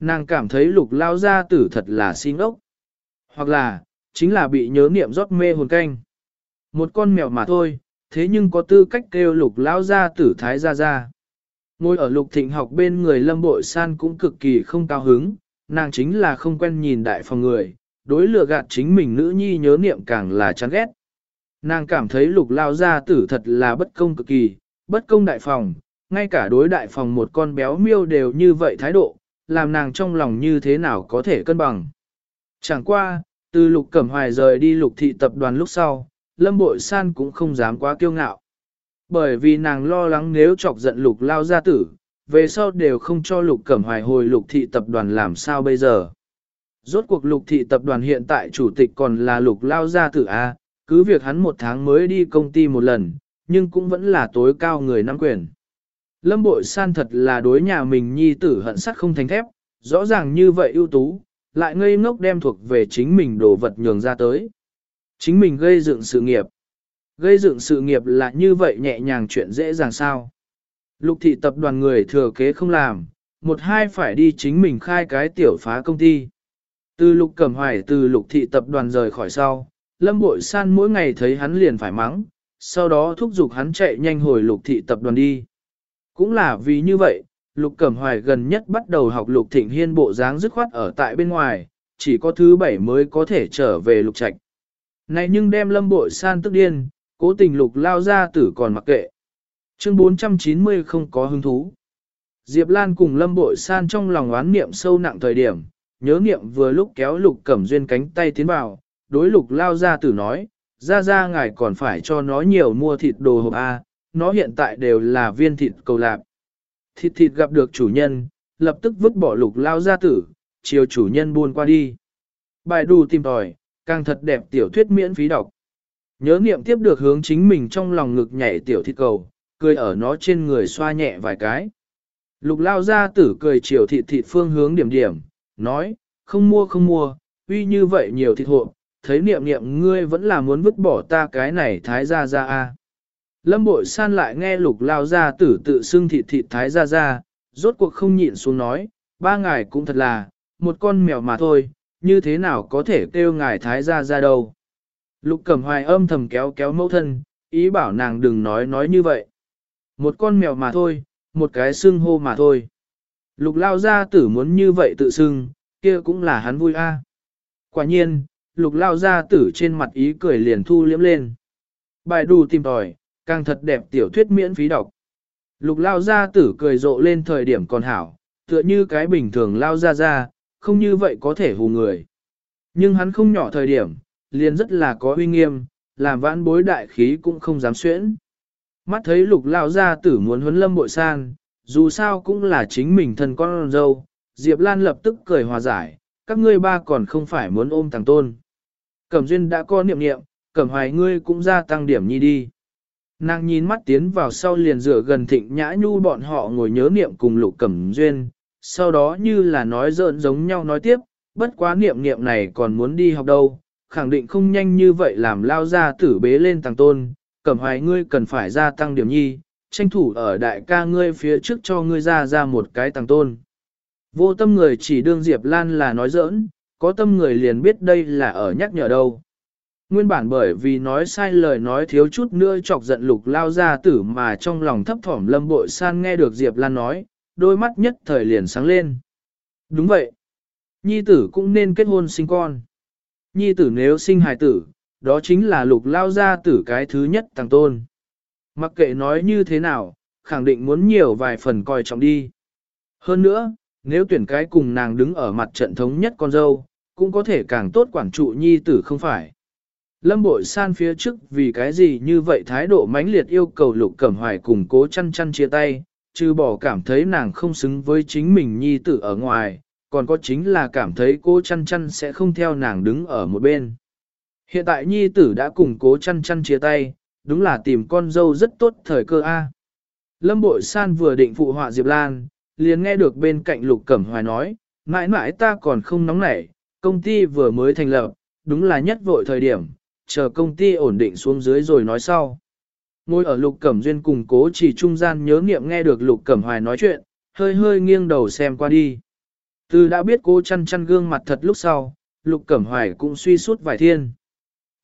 Nàng cảm thấy lục lao gia tử thật là xin ốc. Hoặc là, chính là bị nhớ niệm rót mê hồn canh. Một con mèo mà thôi, thế nhưng có tư cách kêu lục lão gia tử thái gia gia. Ngồi ở lục thịnh học bên người lâm bội san cũng cực kỳ không cao hứng, nàng chính là không quen nhìn đại phòng người, đối lừa gạt chính mình nữ nhi nhớ niệm càng là chán ghét. Nàng cảm thấy lục lao gia tử thật là bất công cực kỳ, bất công đại phòng, ngay cả đối đại phòng một con béo miêu đều như vậy thái độ, làm nàng trong lòng như thế nào có thể cân bằng. Chẳng qua, từ lục cẩm hoài rời đi lục thị tập đoàn lúc sau, lâm bội san cũng không dám quá kiêu ngạo. Bởi vì nàng lo lắng nếu chọc giận lục lao gia tử, về sau đều không cho lục cẩm hoài hồi lục thị tập đoàn làm sao bây giờ. Rốt cuộc lục thị tập đoàn hiện tại chủ tịch còn là lục lao gia tử A, cứ việc hắn một tháng mới đi công ty một lần, nhưng cũng vẫn là tối cao người nắm quyền. Lâm bội san thật là đối nhà mình nhi tử hận sắt không thành thép, rõ ràng như vậy ưu tú, lại ngây ngốc đem thuộc về chính mình đồ vật nhường ra tới. Chính mình gây dựng sự nghiệp. Gây dựng sự nghiệp là như vậy nhẹ nhàng chuyện dễ dàng sao. Lục thị tập đoàn người thừa kế không làm, một hai phải đi chính mình khai cái tiểu phá công ty. Từ lục cẩm hoài từ lục thị tập đoàn rời khỏi sau, lâm bội san mỗi ngày thấy hắn liền phải mắng, sau đó thúc giục hắn chạy nhanh hồi lục thị tập đoàn đi. Cũng là vì như vậy, Lục Cẩm Hoài gần nhất bắt đầu học Lục Thịnh Hiên bộ dáng dứt khoát ở tại bên ngoài, chỉ có thứ bảy mới có thể trở về Lục Trạch. Này nhưng đem lâm bội san tức điên, cố tình Lục lao ra tử còn mặc kệ. Chương 490 không có hứng thú. Diệp Lan cùng lâm bội san trong lòng oán niệm sâu nặng thời điểm, nhớ niệm vừa lúc kéo Lục Cẩm Duyên cánh tay tiến vào, đối Lục lao ra tử nói, ra ra ngài còn phải cho nó nhiều mua thịt đồ hộp A, nó hiện tại đều là viên thịt cầu lạp thịt thịt gặp được chủ nhân, lập tức vứt bỏ lục lao ra tử, chiều chủ nhân buôn qua đi. Bài đù tìm tòi, càng thật đẹp tiểu thuyết miễn phí đọc. Nhớ niệm tiếp được hướng chính mình trong lòng ngực nhảy tiểu thịt cầu, cười ở nó trên người xoa nhẹ vài cái. Lục lao gia tử cười chiều thịt thịt phương hướng điểm điểm, nói, không mua không mua, uy như vậy nhiều thịt hộp, thấy niệm niệm ngươi vẫn là muốn vứt bỏ ta cái này thái ra ra a. lâm bội san lại nghe lục lao ra tử tự xưng thịt thịt thái ra ra, rốt cuộc không nhịn xuống nói, ba ngài cũng thật là, một con mèo mà thôi, như thế nào có thể kêu ngài thái ra ra đâu. Lục cẩm hoài âm thầm kéo kéo mẫu thân, ý bảo nàng đừng nói nói như vậy. Một con mèo mà thôi, một cái xưng hô mà thôi. Lục lao gia tử muốn như vậy tự xưng, kia cũng là hắn vui a. Quả nhiên, lục lao gia tử trên mặt ý cười liền thu liếm lên. Bài đù tìm tòi, càng thật đẹp tiểu thuyết miễn phí đọc. Lục lao gia tử cười rộ lên thời điểm còn hảo, tựa như cái bình thường lao ra ra, không như vậy có thể hù người. Nhưng hắn không nhỏ thời điểm, liền rất là có uy nghiêm, làm vãn bối đại khí cũng không dám xuyễn. Mắt thấy lục lao gia tử muốn huấn lâm bội san, dù sao cũng là chính mình thân con dâu, Diệp Lan lập tức cười hòa giải, các ngươi ba còn không phải muốn ôm thằng tôn. Cẩm duyên đã có niệm niệm, cẩm hoài ngươi cũng ra tăng điểm nhi đi. Nàng nhìn mắt tiến vào sau liền rửa gần thịnh nhã nhu bọn họ ngồi nhớ niệm cùng lục cẩm duyên, sau đó như là nói dợn giống nhau nói tiếp, bất quá niệm niệm này còn muốn đi học đâu, khẳng định không nhanh như vậy làm lao ra tử bế lên tàng tôn, cẩm hoài ngươi cần phải gia tăng điểm nhi, tranh thủ ở đại ca ngươi phía trước cho ngươi ra ra một cái tàng tôn. Vô tâm người chỉ đương Diệp Lan là nói giỡn, có tâm người liền biết đây là ở nhắc nhở đâu. Nguyên bản bởi vì nói sai lời nói thiếu chút nữa chọc giận lục lao ra tử mà trong lòng thấp thỏm lâm bội san nghe được Diệp Lan nói, đôi mắt nhất thời liền sáng lên. Đúng vậy. Nhi tử cũng nên kết hôn sinh con. Nhi tử nếu sinh hài tử, đó chính là lục lao gia tử cái thứ nhất tàng tôn. Mặc kệ nói như thế nào, khẳng định muốn nhiều vài phần coi trọng đi. Hơn nữa, nếu tuyển cái cùng nàng đứng ở mặt trận thống nhất con dâu, cũng có thể càng tốt quản trụ nhi tử không phải. Lâm bội san phía trước vì cái gì như vậy thái độ mãnh liệt yêu cầu lục cẩm hoài cùng cố chăn chăn chia tay, trừ bỏ cảm thấy nàng không xứng với chính mình nhi tử ở ngoài, còn có chính là cảm thấy cô chăn chăn sẽ không theo nàng đứng ở một bên. Hiện tại nhi tử đã cùng cố chăn chăn chia tay, đúng là tìm con dâu rất tốt thời cơ A. Lâm bội san vừa định phụ họa Diệp Lan, liền nghe được bên cạnh lục cẩm hoài nói, mãi mãi ta còn không nóng nảy, công ty vừa mới thành lập, đúng là nhất vội thời điểm, chờ công ty ổn định xuống dưới rồi nói sau. Ngồi ở lục cẩm duyên cùng cố chỉ trung gian nhớ nghiệm nghe được lục cẩm hoài nói chuyện, hơi hơi nghiêng đầu xem qua đi. Từ đã biết cô chăn chăn gương mặt thật lúc sau, lục cẩm hoài cũng suy suốt vài thiên.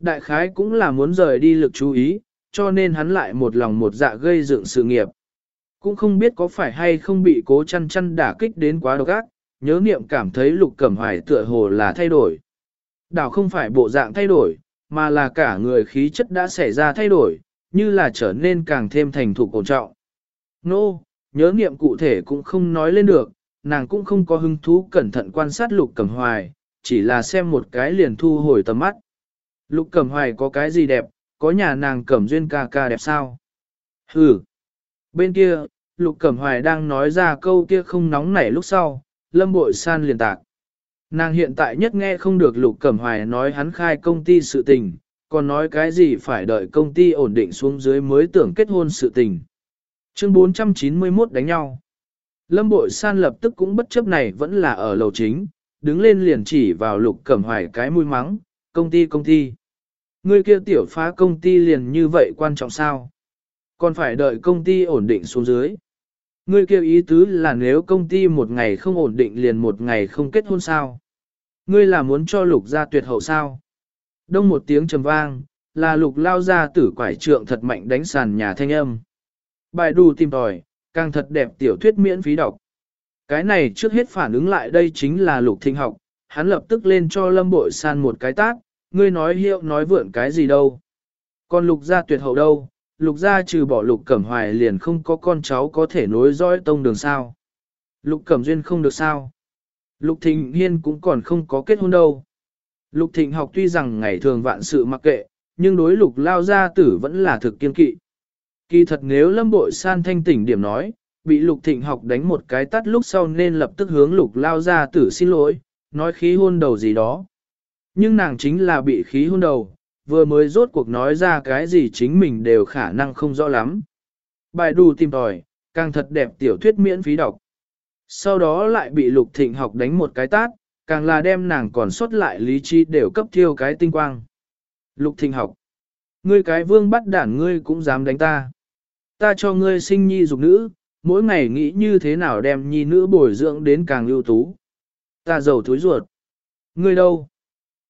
Đại khái cũng là muốn rời đi lực chú ý, cho nên hắn lại một lòng một dạ gây dựng sự nghiệp. Cũng không biết có phải hay không bị cố chăn chăn đả kích đến quá độc ác, nhớ niệm cảm thấy lục cẩm hoài tựa hồ là thay đổi. Đảo không phải bộ dạng thay đổi, mà là cả người khí chất đã xảy ra thay đổi, như là trở nên càng thêm thành thục cổ trọng. Nô, no, nhớ niệm cụ thể cũng không nói lên được, nàng cũng không có hứng thú cẩn thận quan sát lục cẩm hoài, chỉ là xem một cái liền thu hồi tầm mắt. Lục cẩm hoài có cái gì đẹp, có nhà nàng cẩm duyên ca ca đẹp sao? Hừ. Bên kia, lục cẩm hoài đang nói ra câu kia không nóng nảy lúc sau, lâm bội san liền tạc. Nàng hiện tại nhất nghe không được lục cẩm hoài nói hắn khai công ty sự tình, còn nói cái gì phải đợi công ty ổn định xuống dưới mới tưởng kết hôn sự tình. Chương 491 đánh nhau. Lâm bội san lập tức cũng bất chấp này vẫn là ở lầu chính, đứng lên liền chỉ vào lục cẩm hoài cái mũi mắng, công ty công ty. người kia tiểu phá công ty liền như vậy quan trọng sao? Còn phải đợi công ty ổn định xuống dưới. Người kia ý tứ là nếu công ty một ngày không ổn định liền một ngày không kết hôn sao? Ngươi là muốn cho lục ra tuyệt hậu sao? Đông một tiếng trầm vang, là lục lao ra tử quải trượng thật mạnh đánh sàn nhà thanh âm. Bài đù tìm tòi, càng thật đẹp tiểu thuyết miễn phí đọc. Cái này trước hết phản ứng lại đây chính là lục thinh học, hắn lập tức lên cho lâm bội san một cái tác, ngươi nói hiệu nói vượn cái gì đâu. Còn lục gia tuyệt hậu đâu, lục gia trừ bỏ lục cẩm hoài liền không có con cháu có thể nối dõi tông đường sao. Lục cẩm duyên không được sao. Lục thịnh hiên cũng còn không có kết hôn đâu. Lục thịnh học tuy rằng ngày thường vạn sự mặc kệ, nhưng đối lục lao gia tử vẫn là thực kiên kỵ. Kỳ thật nếu lâm bội san thanh tỉnh điểm nói, bị lục thịnh học đánh một cái tắt lúc sau nên lập tức hướng lục lao ra tử xin lỗi, nói khí hôn đầu gì đó. Nhưng nàng chính là bị khí hôn đầu, vừa mới rốt cuộc nói ra cái gì chính mình đều khả năng không rõ lắm. Bài đù tìm tòi, càng thật đẹp tiểu thuyết miễn phí đọc. Sau đó lại bị lục thịnh học đánh một cái tát, càng là đem nàng còn xuất lại lý trí đều cấp thiêu cái tinh quang. Lục thịnh học. Ngươi cái vương bắt đản ngươi cũng dám đánh ta ta cho ngươi sinh nhi dục nữ, mỗi ngày nghĩ như thế nào đem nhi nữ bồi dưỡng đến càng ưu tú. Ta giàu túi ruột. Ngươi đâu?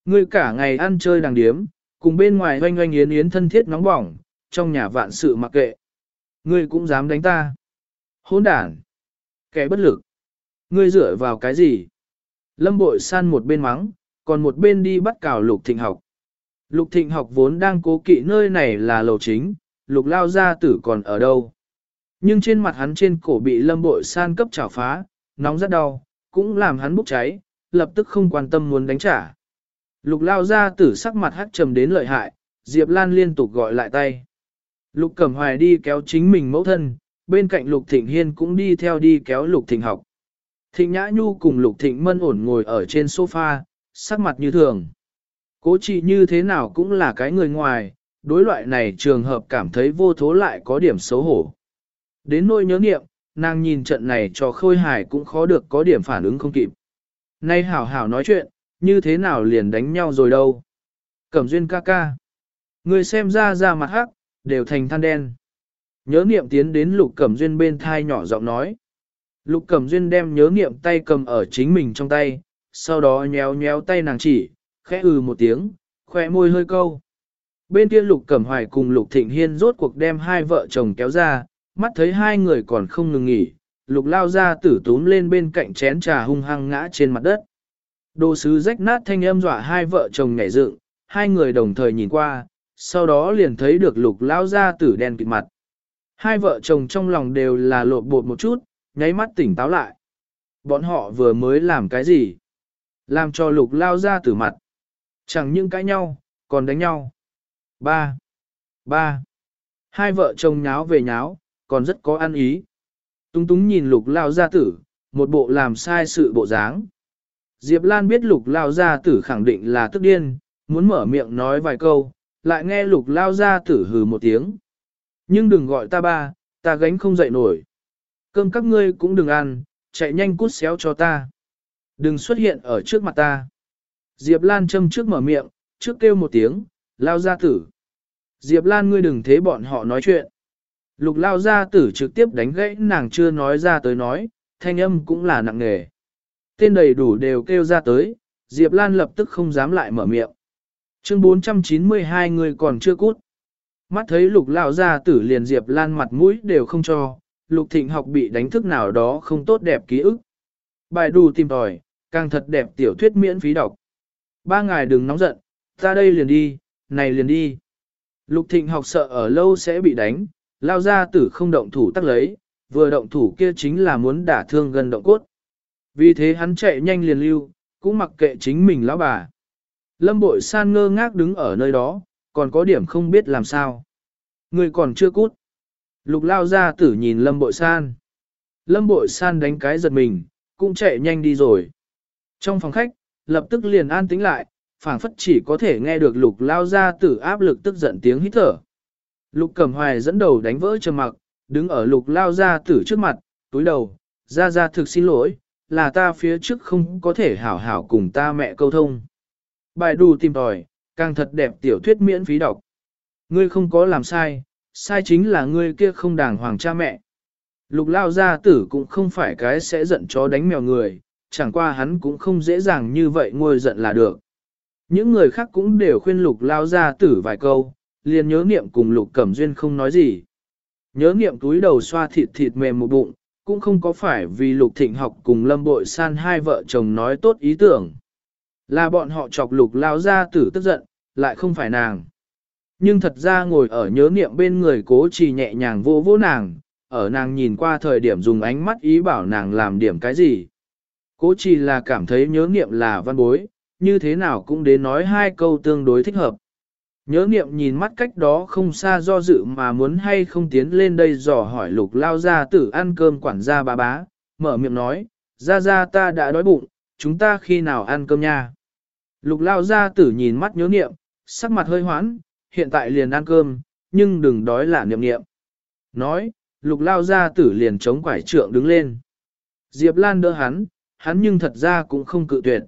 Ngươi cả ngày ăn chơi đàng điếm, cùng bên ngoài oanh oanh yến yến thân thiết nóng bỏng, trong nhà vạn sự mặc kệ. Ngươi cũng dám đánh ta. Hỗn đản. Kẻ bất lực. Ngươi dựa vào cái gì? Lâm bội san một bên mắng, còn một bên đi bắt cào lục thịnh học. Lục thịnh học vốn đang cố kỵ nơi này là lầu chính, lục lao gia tử còn ở đâu. Nhưng trên mặt hắn trên cổ bị lâm bội san cấp chảo phá, nóng rất đau, cũng làm hắn bốc cháy, lập tức không quan tâm muốn đánh trả. Lục lao gia tử sắc mặt hắc trầm đến lợi hại, Diệp Lan liên tục gọi lại tay. Lục Cẩm Hoài đi kéo chính mình mẫu thân, bên cạnh Lục Thịnh Hiên cũng đi theo đi kéo Lục Thịnh học. Thịnh Nhã Nhu cùng Lục Thịnh Mân ổn ngồi ở trên sofa, sắc mặt như thường. Cố trị như thế nào cũng là cái người ngoài, đối loại này trường hợp cảm thấy vô thố lại có điểm xấu hổ. Đến nỗi nhớ nghiệm, nàng nhìn trận này cho khôi hài cũng khó được có điểm phản ứng không kịp. Nay hảo hảo nói chuyện, như thế nào liền đánh nhau rồi đâu. Cẩm duyên ca ca. Người xem ra ra mặt hắc, đều thành than đen. Nhớ nghiệm tiến đến lục cẩm duyên bên thai nhỏ giọng nói. Lục cẩm duyên đem nhớ nghiệm tay cầm ở chính mình trong tay, sau đó nhéo nhéo tay nàng chỉ, khẽ ừ một tiếng, khoe môi hơi câu. Bên kia lục cẩm hoài cùng lục thịnh hiên rốt cuộc đem hai vợ chồng kéo ra, mắt thấy hai người còn không ngừng nghỉ, lục lao ra tử túm lên bên cạnh chén trà hung hăng ngã trên mặt đất. Đồ sứ rách nát thanh âm dọa hai vợ chồng nhảy dựng, hai người đồng thời nhìn qua, sau đó liền thấy được lục lao ra tử đen kịt mặt. Hai vợ chồng trong lòng đều là lộp bột một chút, nháy mắt tỉnh táo lại. Bọn họ vừa mới làm cái gì? Làm cho lục lao ra tử mặt. Chẳng những cãi nhau, còn đánh nhau. Ba. Ba. Hai vợ chồng nháo về nháo, còn rất có ăn ý. Tung túng nhìn lục lao gia tử, một bộ làm sai sự bộ dáng. Diệp Lan biết lục lao gia tử khẳng định là tức điên, muốn mở miệng nói vài câu, lại nghe lục lao gia tử hừ một tiếng. Nhưng đừng gọi ta ba, ta gánh không dậy nổi. Cơm các ngươi cũng đừng ăn, chạy nhanh cút xéo cho ta. Đừng xuất hiện ở trước mặt ta. Diệp Lan châm trước mở miệng, trước kêu một tiếng, lao gia tử. Diệp Lan ngươi đừng thế bọn họ nói chuyện. Lục lao gia tử trực tiếp đánh gãy nàng chưa nói ra tới nói, thanh âm cũng là nặng nề. Tên đầy đủ đều kêu ra tới, Diệp Lan lập tức không dám lại mở miệng. Chương 492 người còn chưa cút. Mắt thấy lục lao gia tử liền Diệp Lan mặt mũi đều không cho, lục thịnh học bị đánh thức nào đó không tốt đẹp ký ức. Bài đù tìm tòi, càng thật đẹp tiểu thuyết miễn phí đọc. Ba ngài đừng nóng giận, ta đây liền đi, này liền đi. Lục thịnh học sợ ở lâu sẽ bị đánh, lao ra tử không động thủ tắc lấy, vừa động thủ kia chính là muốn đả thương gần động cốt. Vì thế hắn chạy nhanh liền lưu, cũng mặc kệ chính mình lão bà. Lâm bội san ngơ ngác đứng ở nơi đó, còn có điểm không biết làm sao. Người còn chưa cút. Lục lao ra tử nhìn lâm bội san. Lâm bội san đánh cái giật mình, cũng chạy nhanh đi rồi. Trong phòng khách, lập tức liền an tĩnh lại, phảng phất chỉ có thể nghe được lục lao ra tử áp lực tức giận tiếng hít thở. Lục Cẩm Hoài dẫn đầu đánh vỡ trầm mặc, đứng ở lục lao ra tử trước mặt, túi đầu, ra ra thực xin lỗi, là ta phía trước không có thể hảo hảo cùng ta mẹ câu thông. Bài đù tìm tòi, càng thật đẹp tiểu thuyết miễn phí đọc. Ngươi không có làm sai, sai chính là ngươi kia không đàng hoàng cha mẹ. Lục lao gia tử cũng không phải cái sẽ giận chó đánh mèo người, chẳng qua hắn cũng không dễ dàng như vậy ngôi giận là được. Những người khác cũng đều khuyên lục lao gia tử vài câu, liền nhớ niệm cùng lục cẩm duyên không nói gì. Nhớ niệm túi đầu xoa thịt thịt mềm một bụng, cũng không có phải vì lục thịnh học cùng lâm bội san hai vợ chồng nói tốt ý tưởng. Là bọn họ chọc lục lao ra tử tức giận, lại không phải nàng. Nhưng thật ra ngồi ở nhớ niệm bên người cố trì nhẹ nhàng vô vô nàng, ở nàng nhìn qua thời điểm dùng ánh mắt ý bảo nàng làm điểm cái gì. Cố trì là cảm thấy nhớ niệm là văn bối, như thế nào cũng đến nói hai câu tương đối thích hợp. Nhớ niệm nhìn mắt cách đó không xa do dự mà muốn hay không tiến lên đây dò hỏi lục lao ra tử ăn cơm quản gia bà bá, mở miệng nói, ra ra ta đã đói bụng, chúng ta khi nào ăn cơm nha. Lục lao ra tử nhìn mắt nhớ niệm, sắc mặt hơi hoãn, hiện tại liền ăn cơm, nhưng đừng đói là niệm niệm. Nói, lục lao ra tử liền chống quải trượng đứng lên. Diệp Lan đỡ hắn, hắn nhưng thật ra cũng không cự tuyệt.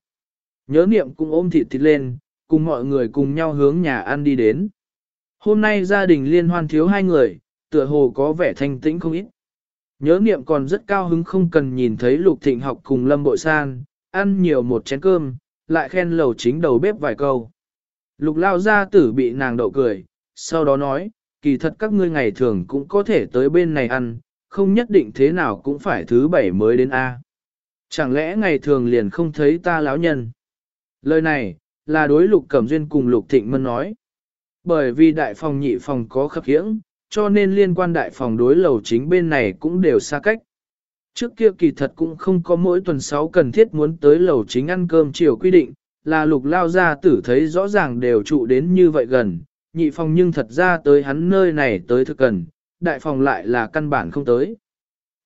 Nhớ niệm cũng ôm thịt thịt lên, cùng mọi người cùng nhau hướng nhà ăn đi đến. Hôm nay gia đình liên hoan thiếu hai người, tựa hồ có vẻ thanh tĩnh không ít. Nhớ niệm còn rất cao hứng không cần nhìn thấy lục thịnh học cùng lâm bội san, ăn nhiều một chén cơm, lại khen lầu chính đầu bếp vài câu. Lục lao gia tử bị nàng đậu cười, sau đó nói, kỳ thật các ngươi ngày thường cũng có thể tới bên này ăn, không nhất định thế nào cũng phải thứ bảy mới đến A. Chẳng lẽ ngày thường liền không thấy ta lão nhân? Lời này, là đối lục cẩm duyên cùng lục thịnh mân nói. Bởi vì đại phòng nhị phòng có khập hiễng, cho nên liên quan đại phòng đối lầu chính bên này cũng đều xa cách. Trước kia kỳ thật cũng không có mỗi tuần 6 cần thiết muốn tới lầu chính ăn cơm chiều quy định, là lục lao ra tử thấy rõ ràng đều trụ đến như vậy gần, nhị phòng nhưng thật ra tới hắn nơi này tới thực cần, đại phòng lại là căn bản không tới.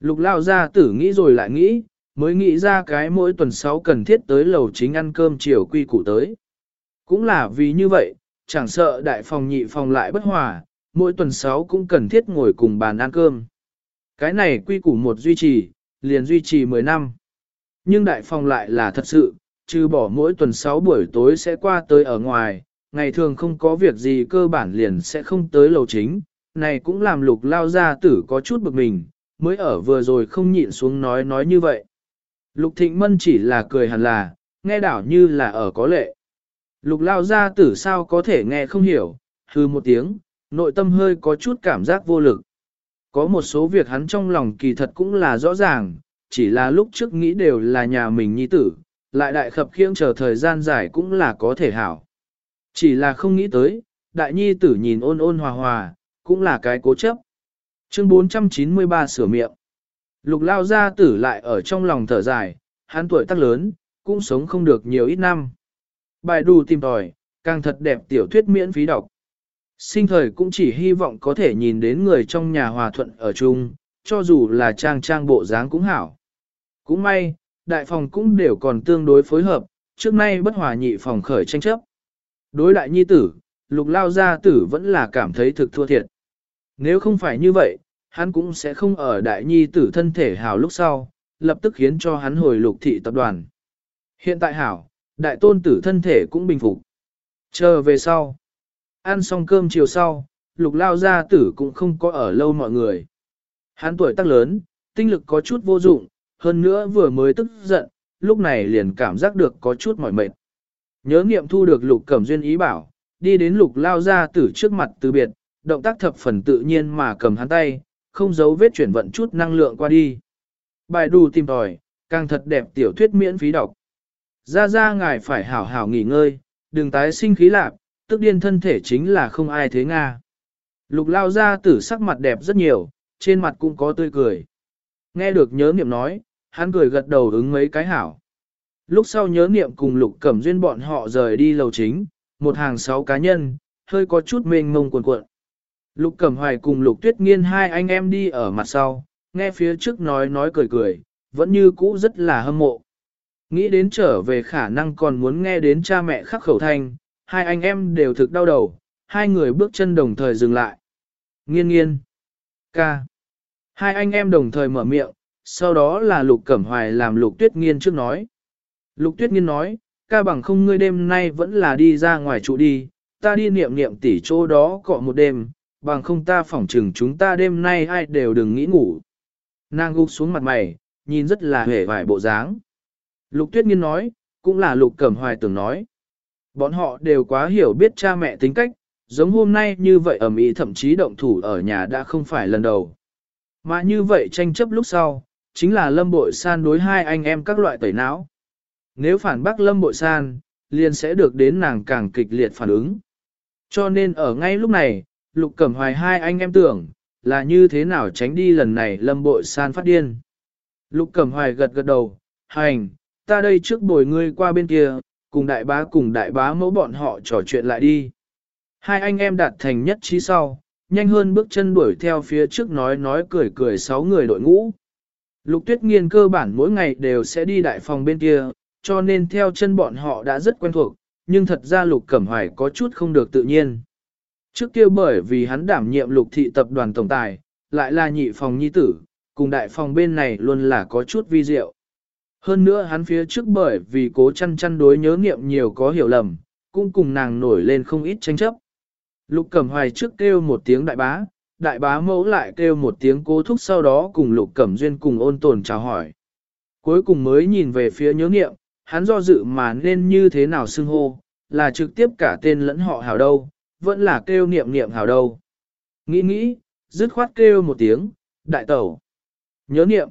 Lục lao ra tử nghĩ rồi lại nghĩ, mới nghĩ ra cái mỗi tuần 6 cần thiết tới lầu chính ăn cơm chiều quy củ tới. Cũng là vì như vậy, chẳng sợ đại phòng nhị phòng lại bất hòa, mỗi tuần 6 cũng cần thiết ngồi cùng bàn ăn cơm. Cái này quy củ một duy trì, liền duy trì 10 năm. Nhưng đại phòng lại là thật sự, trừ bỏ mỗi tuần 6 buổi tối sẽ qua tới ở ngoài, ngày thường không có việc gì cơ bản liền sẽ không tới lầu chính, này cũng làm lục lao gia tử có chút bực mình, mới ở vừa rồi không nhịn xuống nói nói như vậy. Lục thịnh mân chỉ là cười hẳn là, nghe đảo như là ở có lệ. Lục lao gia tử sao có thể nghe không hiểu, hư một tiếng, nội tâm hơi có chút cảm giác vô lực. Có một số việc hắn trong lòng kỳ thật cũng là rõ ràng, chỉ là lúc trước nghĩ đều là nhà mình nhi tử, lại đại khập khiễng chờ thời gian dài cũng là có thể hảo. Chỉ là không nghĩ tới, đại nhi tử nhìn ôn ôn hòa hòa, cũng là cái cố chấp. Chương 493 sửa miệng. Lục lao gia tử lại ở trong lòng thở dài, hắn tuổi tác lớn, cũng sống không được nhiều ít năm. Bài đù tìm tòi, càng thật đẹp tiểu thuyết miễn phí đọc. Sinh thời cũng chỉ hy vọng có thể nhìn đến người trong nhà hòa thuận ở chung, cho dù là trang trang bộ dáng cũng hảo. Cũng may, đại phòng cũng đều còn tương đối phối hợp, trước nay bất hòa nhị phòng khởi tranh chấp. Đối đại nhi tử, lục lao gia tử vẫn là cảm thấy thực thua thiệt. Nếu không phải như vậy, hắn cũng sẽ không ở đại nhi tử thân thể hảo lúc sau, lập tức khiến cho hắn hồi lục thị tập đoàn. Hiện tại hảo, đại tôn tử thân thể cũng bình phục. Chờ về sau. Ăn xong cơm chiều sau, lục lao gia tử cũng không có ở lâu mọi người. Hắn tuổi tác lớn, tinh lực có chút vô dụng, hơn nữa vừa mới tức giận, lúc này liền cảm giác được có chút mỏi mệt. Nhớ nghiệm thu được lục cẩm duyên ý bảo, đi đến lục lao gia tử trước mặt từ biệt, động tác thập phần tự nhiên mà cầm hắn tay, không giấu vết chuyển vận chút năng lượng qua đi. Bài đủ tìm tòi, càng thật đẹp tiểu thuyết miễn phí đọc. Ra ra ngài phải hảo hảo nghỉ ngơi, đừng tái sinh khí lạc, tức điên thân thể chính là không ai thế Nga. Lục lao ra tử sắc mặt đẹp rất nhiều, trên mặt cũng có tươi cười. Nghe được nhớ niệm nói, hắn cười gật đầu ứng mấy cái hảo. Lúc sau nhớ niệm cùng lục cẩm duyên bọn họ rời đi lầu chính, một hàng sáu cá nhân, hơi có chút mênh mông cuộn cuộn. Lục cẩm hoài cùng lục tuyết nghiên hai anh em đi ở mặt sau, nghe phía trước nói nói cười cười, vẫn như cũ rất là hâm mộ. Nghĩ đến trở về khả năng còn muốn nghe đến cha mẹ khắc khẩu thanh, hai anh em đều thực đau đầu, hai người bước chân đồng thời dừng lại. Nghiên nghiên. Ca. Hai anh em đồng thời mở miệng, sau đó là lục cẩm hoài làm lục tuyết nghiên trước nói. Lục tuyết nghiên nói, ca bằng không ngươi đêm nay vẫn là đi ra ngoài trụ đi, ta đi niệm niệm tỉ chỗ đó cọ một đêm, bằng không ta phỏng chừng chúng ta đêm nay ai đều đừng nghĩ ngủ. Nàng gục xuống mặt mày, nhìn rất là hề vải bộ dáng. Lục tuyết nghiên nói, cũng là lục cẩm hoài tưởng nói. Bọn họ đều quá hiểu biết cha mẹ tính cách, giống hôm nay như vậy ở Mỹ thậm chí động thủ ở nhà đã không phải lần đầu. Mà như vậy tranh chấp lúc sau, chính là lâm bội san đối hai anh em các loại tẩy não. Nếu phản bác lâm bội san, liền sẽ được đến nàng càng kịch liệt phản ứng. Cho nên ở ngay lúc này, lục cẩm hoài hai anh em tưởng, là như thế nào tránh đi lần này lâm bội san phát điên. Lục cẩm hoài gật gật đầu, hành, ta đây trước bồi ngươi qua bên kia, cùng đại bá cùng đại bá mẫu bọn họ trò chuyện lại đi. Hai anh em đạt thành nhất trí sau, nhanh hơn bước chân đuổi theo phía trước nói nói cười cười sáu người đội ngũ. Lục tuyết nghiên cơ bản mỗi ngày đều sẽ đi đại phòng bên kia, cho nên theo chân bọn họ đã rất quen thuộc, nhưng thật ra lục cẩm hoài có chút không được tự nhiên. Trước kia bởi vì hắn đảm nhiệm lục thị tập đoàn tổng tài, lại là nhị phòng nhi tử, cùng đại phòng bên này luôn là có chút vi diệu. Hơn nữa hắn phía trước bởi vì cố chăn chăn đối nhớ nghiệm nhiều có hiểu lầm, cũng cùng nàng nổi lên không ít tranh chấp. Lục Cẩm Hoài trước kêu một tiếng đại bá, đại bá mẫu lại kêu một tiếng cố thúc sau đó cùng lục cẩm duyên cùng ôn tồn chào hỏi. Cuối cùng mới nhìn về phía nhớ nghiệm, hắn do dự mà nên như thế nào xưng hô, là trực tiếp cả tên lẫn họ hảo đâu, vẫn là kêu niệm niệm hảo đâu. Nghĩ nghĩ, dứt khoát kêu một tiếng, đại tẩu. Nhớ niệm.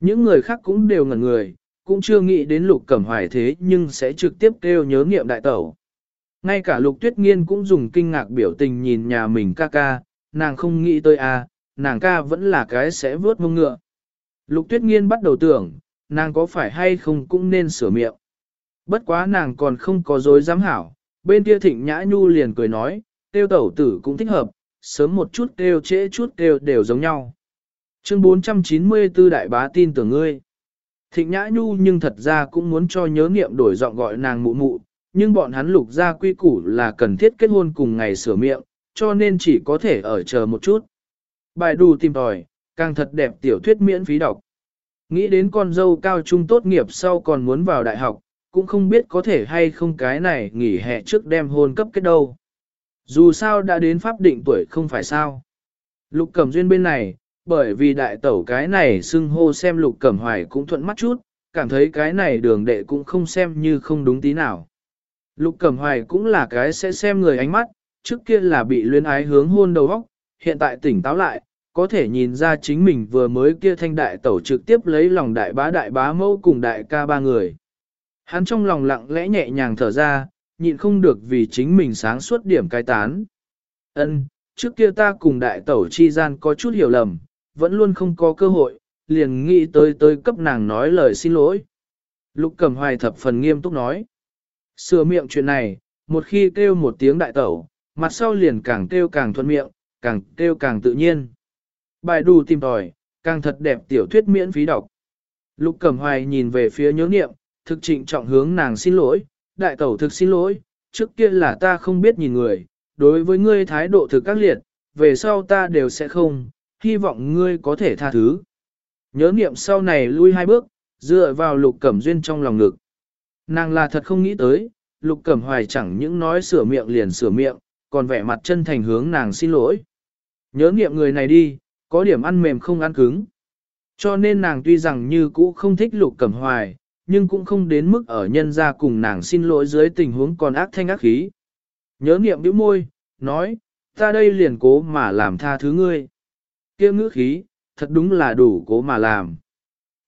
Những người khác cũng đều ngẩn người, cũng chưa nghĩ đến lục cẩm hoài thế nhưng sẽ trực tiếp kêu nhớ niệm đại tẩu. Ngay cả lục tuyết nghiên cũng dùng kinh ngạc biểu tình nhìn nhà mình ca ca, nàng không nghĩ tới à, nàng ca vẫn là cái sẽ vớt mông ngựa. Lục tuyết nghiên bắt đầu tưởng, nàng có phải hay không cũng nên sửa miệng. Bất quá nàng còn không có dối dám hảo, bên kia thịnh nhã nhu liền cười nói, tiêu tẩu tử cũng thích hợp, sớm một chút kêu trễ chút kêu đều giống nhau. Chương 494 đại bá tin tưởng ngươi. Thịnh Nhã Nhu nhưng thật ra cũng muốn cho nhớ nghiệm đổi giọng gọi nàng mụ mụ, nhưng bọn hắn lục ra quy củ là cần thiết kết hôn cùng ngày sửa miệng, cho nên chỉ có thể ở chờ một chút. Bài đù tìm tòi, càng thật đẹp tiểu thuyết miễn phí đọc. Nghĩ đến con dâu cao trung tốt nghiệp sau còn muốn vào đại học, cũng không biết có thể hay không cái này nghỉ hè trước đem hôn cấp kết đâu. Dù sao đã đến pháp định tuổi không phải sao. Lục Cẩm Duyên bên này, bởi vì đại tẩu cái này xưng hô xem Lục Cẩm Hoài cũng thuận mắt chút, cảm thấy cái này đường đệ cũng không xem như không đúng tí nào. Lục Cẩm Hoài cũng là cái sẽ xem người ánh mắt, trước kia là bị luyến ái hướng hôn đầu óc, hiện tại tỉnh táo lại, có thể nhìn ra chính mình vừa mới kia thanh đại tẩu trực tiếp lấy lòng đại bá đại bá mẫu cùng đại ca ba người. Hắn trong lòng lặng lẽ nhẹ nhàng thở ra, nhịn không được vì chính mình sáng suốt điểm cai tán. Ân, trước kia ta cùng đại tẩu chi gian có chút hiểu lầm, vẫn luôn không có cơ hội, liền nghĩ tới tới cấp nàng nói lời xin lỗi. Lục Cẩm Hoài thập phần nghiêm túc nói. Sửa miệng chuyện này, một khi kêu một tiếng đại tẩu, mặt sau liền càng kêu càng thuận miệng, càng kêu càng tự nhiên. Bài đù tìm tòi, càng thật đẹp tiểu thuyết miễn phí đọc. Lục Cẩm Hoài nhìn về phía nhớ nghiệm, thực trịnh trọng hướng nàng xin lỗi, đại tẩu thực xin lỗi, trước kia là ta không biết nhìn người, đối với ngươi thái độ thực các liệt, về sau ta đều sẽ không, hy vọng ngươi có thể tha thứ. Nhớ niệm sau này lui hai bước, dựa vào lục cẩm duyên trong lòng ngực. Nàng là thật không nghĩ tới, lục cẩm hoài chẳng những nói sửa miệng liền sửa miệng, còn vẻ mặt chân thành hướng nàng xin lỗi. Nhớ niệm người này đi, có điểm ăn mềm không ăn cứng. Cho nên nàng tuy rằng như cũ không thích lục cẩm hoài, nhưng cũng không đến mức ở nhân ra cùng nàng xin lỗi dưới tình huống còn ác thanh ác khí. Nhớ niệm bĩu môi, nói, ta đây liền cố mà làm tha thứ ngươi. kia ngữ khí, thật đúng là đủ cố mà làm.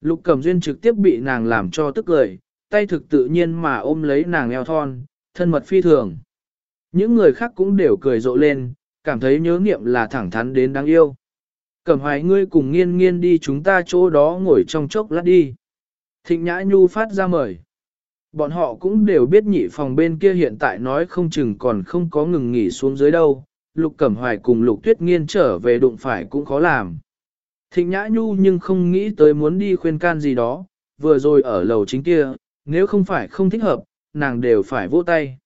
Lục Cẩm Duyên trực tiếp bị nàng làm cho tức cười, tay thực tự nhiên mà ôm lấy nàng eo thon, thân mật phi thường. Những người khác cũng đều cười rộ lên, cảm thấy nhớ nghiệm là thẳng thắn đến đáng yêu. Cẩm hoài ngươi cùng nghiên nghiên đi chúng ta chỗ đó ngồi trong chốc lát đi. Thịnh Nhã Nhu phát ra mời. Bọn họ cũng đều biết nhị phòng bên kia hiện tại nói không chừng còn không có ngừng nghỉ xuống dưới đâu. Lục Cẩm Hoài cùng Lục Tuyết Nghiên trở về đụng phải cũng khó làm. Thịnh Nhã Nhu nhưng không nghĩ tới muốn đi khuyên can gì đó, vừa rồi ở lầu chính kia, nếu không phải không thích hợp, nàng đều phải vỗ tay.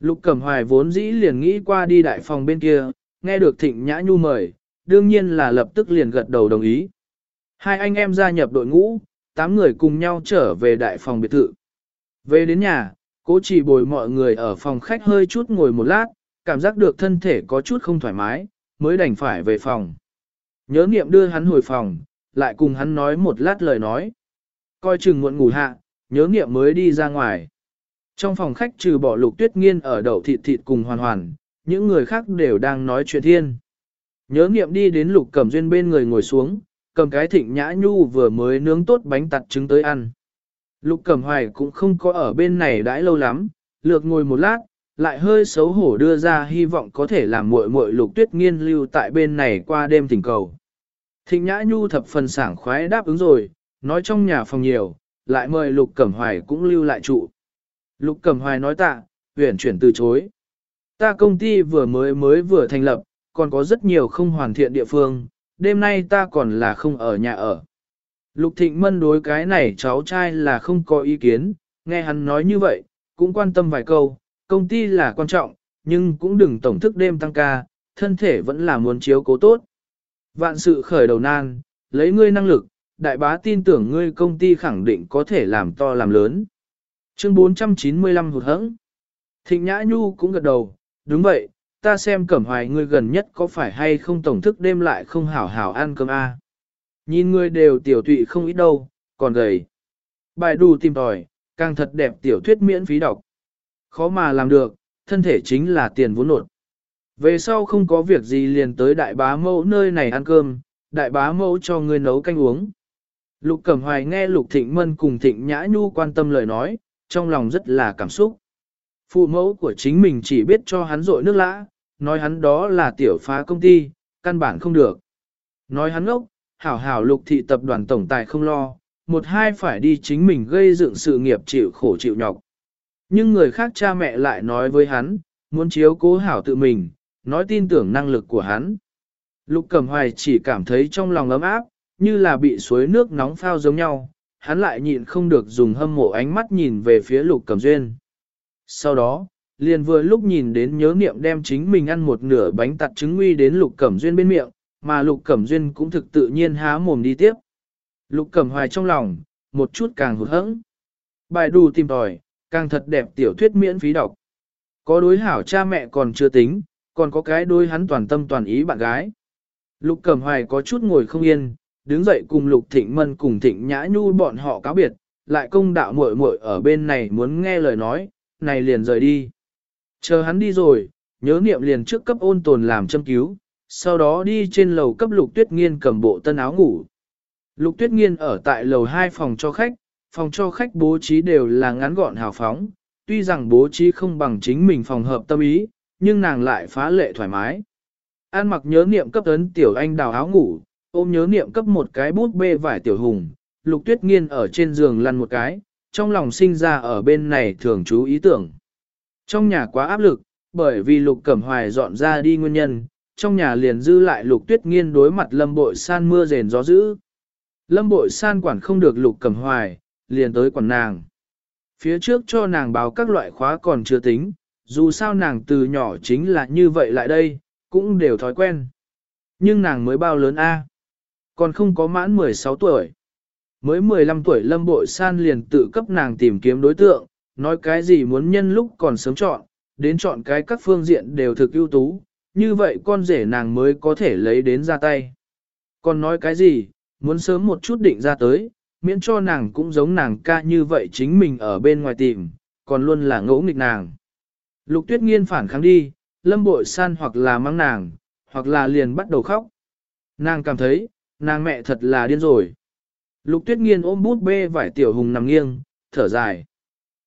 Lục Cẩm Hoài vốn dĩ liền nghĩ qua đi đại phòng bên kia, nghe được Thịnh Nhã Nhu mời, đương nhiên là lập tức liền gật đầu đồng ý. Hai anh em gia nhập đội ngũ, tám người cùng nhau trở về đại phòng biệt thự. Về đến nhà, cố chỉ bồi mọi người ở phòng khách hơi chút ngồi một lát, cảm giác được thân thể có chút không thoải mái, mới đành phải về phòng. Nhớ niệm đưa hắn hồi phòng, lại cùng hắn nói một lát lời nói. Coi chừng muộn ngủ hạ, nhớ niệm mới đi ra ngoài. Trong phòng khách trừ bỏ lục tuyết nghiên ở đậu thịt thịt cùng hoàn hoàn, những người khác đều đang nói chuyện thiên. Nhớ niệm đi đến lục cẩm duyên bên người ngồi xuống, cầm cái thịnh nhã nhu vừa mới nướng tốt bánh tặt trứng tới ăn. Lục Cẩm Hoài cũng không có ở bên này đãi lâu lắm, lược ngồi một lát, lại hơi xấu hổ đưa ra hy vọng có thể làm muội muội Lục Tuyết Nghiên lưu tại bên này qua đêm tình cầu. Thịnh Nhã Nhu thập phần sảng khoái đáp ứng rồi, nói trong nhà phòng nhiều, lại mời Lục Cẩm Hoài cũng lưu lại trụ. Lục Cẩm Hoài nói tạ, huyền chuyển từ chối. Ta công ty vừa mới mới vừa thành lập, còn có rất nhiều không hoàn thiện địa phương, đêm nay ta còn là không ở nhà ở. Lục Thịnh Mân đối cái này cháu trai là không có ý kiến, nghe hắn nói như vậy, cũng quan tâm vài câu, công ty là quan trọng, nhưng cũng đừng tổng thức đêm tăng ca, thân thể vẫn là muốn chiếu cố tốt. Vạn sự khởi đầu nan, lấy ngươi năng lực, đại bá tin tưởng ngươi công ty khẳng định có thể làm to làm lớn. Chương 495 hụt hẫng. Thịnh Nhã Nhu cũng gật đầu, đúng vậy, ta xem cẩm hoài ngươi gần nhất có phải hay không tổng thức đêm lại không hảo hảo ăn cơm a à. Nhìn ngươi đều tiểu tụy không ít đâu, còn gầy. Bài đù tìm tòi, càng thật đẹp tiểu thuyết miễn phí đọc. Khó mà làm được, thân thể chính là tiền vốn nột. Về sau không có việc gì liền tới đại bá mẫu nơi này ăn cơm, đại bá mẫu cho ngươi nấu canh uống. Lục Cẩm Hoài nghe Lục Thịnh Mân cùng Thịnh Nhã Nhu quan tâm lời nói, trong lòng rất là cảm xúc. Phụ mẫu của chính mình chỉ biết cho hắn rội nước lã, nói hắn đó là tiểu phá công ty, căn bản không được. Nói hắn ngốc, hảo hảo lục thị tập đoàn tổng tài không lo, một hai phải đi chính mình gây dựng sự nghiệp chịu khổ chịu nhọc. Nhưng người khác cha mẹ lại nói với hắn, muốn chiếu cố hảo tự mình, nói tin tưởng năng lực của hắn. Lục Cẩm Hoài chỉ cảm thấy trong lòng ấm áp, như là bị suối nước nóng phao giống nhau, hắn lại nhịn không được dùng hâm mộ ánh mắt nhìn về phía Lục Cẩm Duyên. Sau đó, liền vừa lúc nhìn đến nhớ niệm đem chính mình ăn một nửa bánh tặt trứng nguy đến Lục Cẩm Duyên bên miệng, mà Lục Cẩm Duyên cũng thực tự nhiên há mồm đi tiếp. Lục Cẩm Hoài trong lòng, một chút càng hụt hẫng. Bài đù tìm tòi, càng thật đẹp tiểu thuyết miễn phí đọc. Có đối hảo cha mẹ còn chưa tính, còn có cái đôi hắn toàn tâm toàn ý bạn gái. Lục Cẩm Hoài có chút ngồi không yên, đứng dậy cùng Lục Thịnh Mân cùng Thịnh Nhã Nhu bọn họ cáo biệt, lại công đạo muội muội ở bên này muốn nghe lời nói, này liền rời đi. Chờ hắn đi rồi, nhớ niệm liền trước cấp ôn tồn làm châm cứu, sau đó đi trên lầu cấp Lục Tuyết Nghiên cầm bộ tân áo ngủ. Lục Tuyết Nghiên ở tại lầu 2 phòng cho khách, phòng cho khách bố trí đều là ngắn gọn hào phóng, tuy rằng bố trí không bằng chính mình phòng hợp tâm ý, nhưng nàng lại phá lệ thoải mái. An mặc nhớ niệm cấp ấn tiểu anh đào áo ngủ, ôm nhớ niệm cấp một cái bút bê vải tiểu hùng, lục tuyết nghiên ở trên giường lăn một cái, trong lòng sinh ra ở bên này thường chú ý tưởng. Trong nhà quá áp lực, bởi vì lục cẩm hoài dọn ra đi nguyên nhân, trong nhà liền dư lại lục tuyết nghiên đối mặt lâm bội san mưa rền gió dữ. Lâm bội san quản không được lục cẩm hoài, liền tới quản nàng. Phía trước cho nàng báo các loại khóa còn chưa tính, dù sao nàng từ nhỏ chính là như vậy lại đây, cũng đều thói quen. Nhưng nàng mới bao lớn A. Còn không có mãn 16 tuổi. Mới 15 tuổi lâm bội san liền tự cấp nàng tìm kiếm đối tượng, nói cái gì muốn nhân lúc còn sớm chọn, đến chọn cái các phương diện đều thực ưu tú, như vậy con rể nàng mới có thể lấy đến ra tay. Còn nói cái gì, muốn sớm một chút định ra tới, miễn cho nàng cũng giống nàng ca như vậy chính mình ở bên ngoài tìm, còn luôn là ngỗ nghịch nàng. Lục tuyết nghiên phản kháng đi, lâm bội san hoặc là mang nàng, hoặc là liền bắt đầu khóc. Nàng cảm thấy, nàng mẹ thật là điên rồi. Lục tuyết nghiên ôm bút bê vải tiểu hùng nằm nghiêng, thở dài.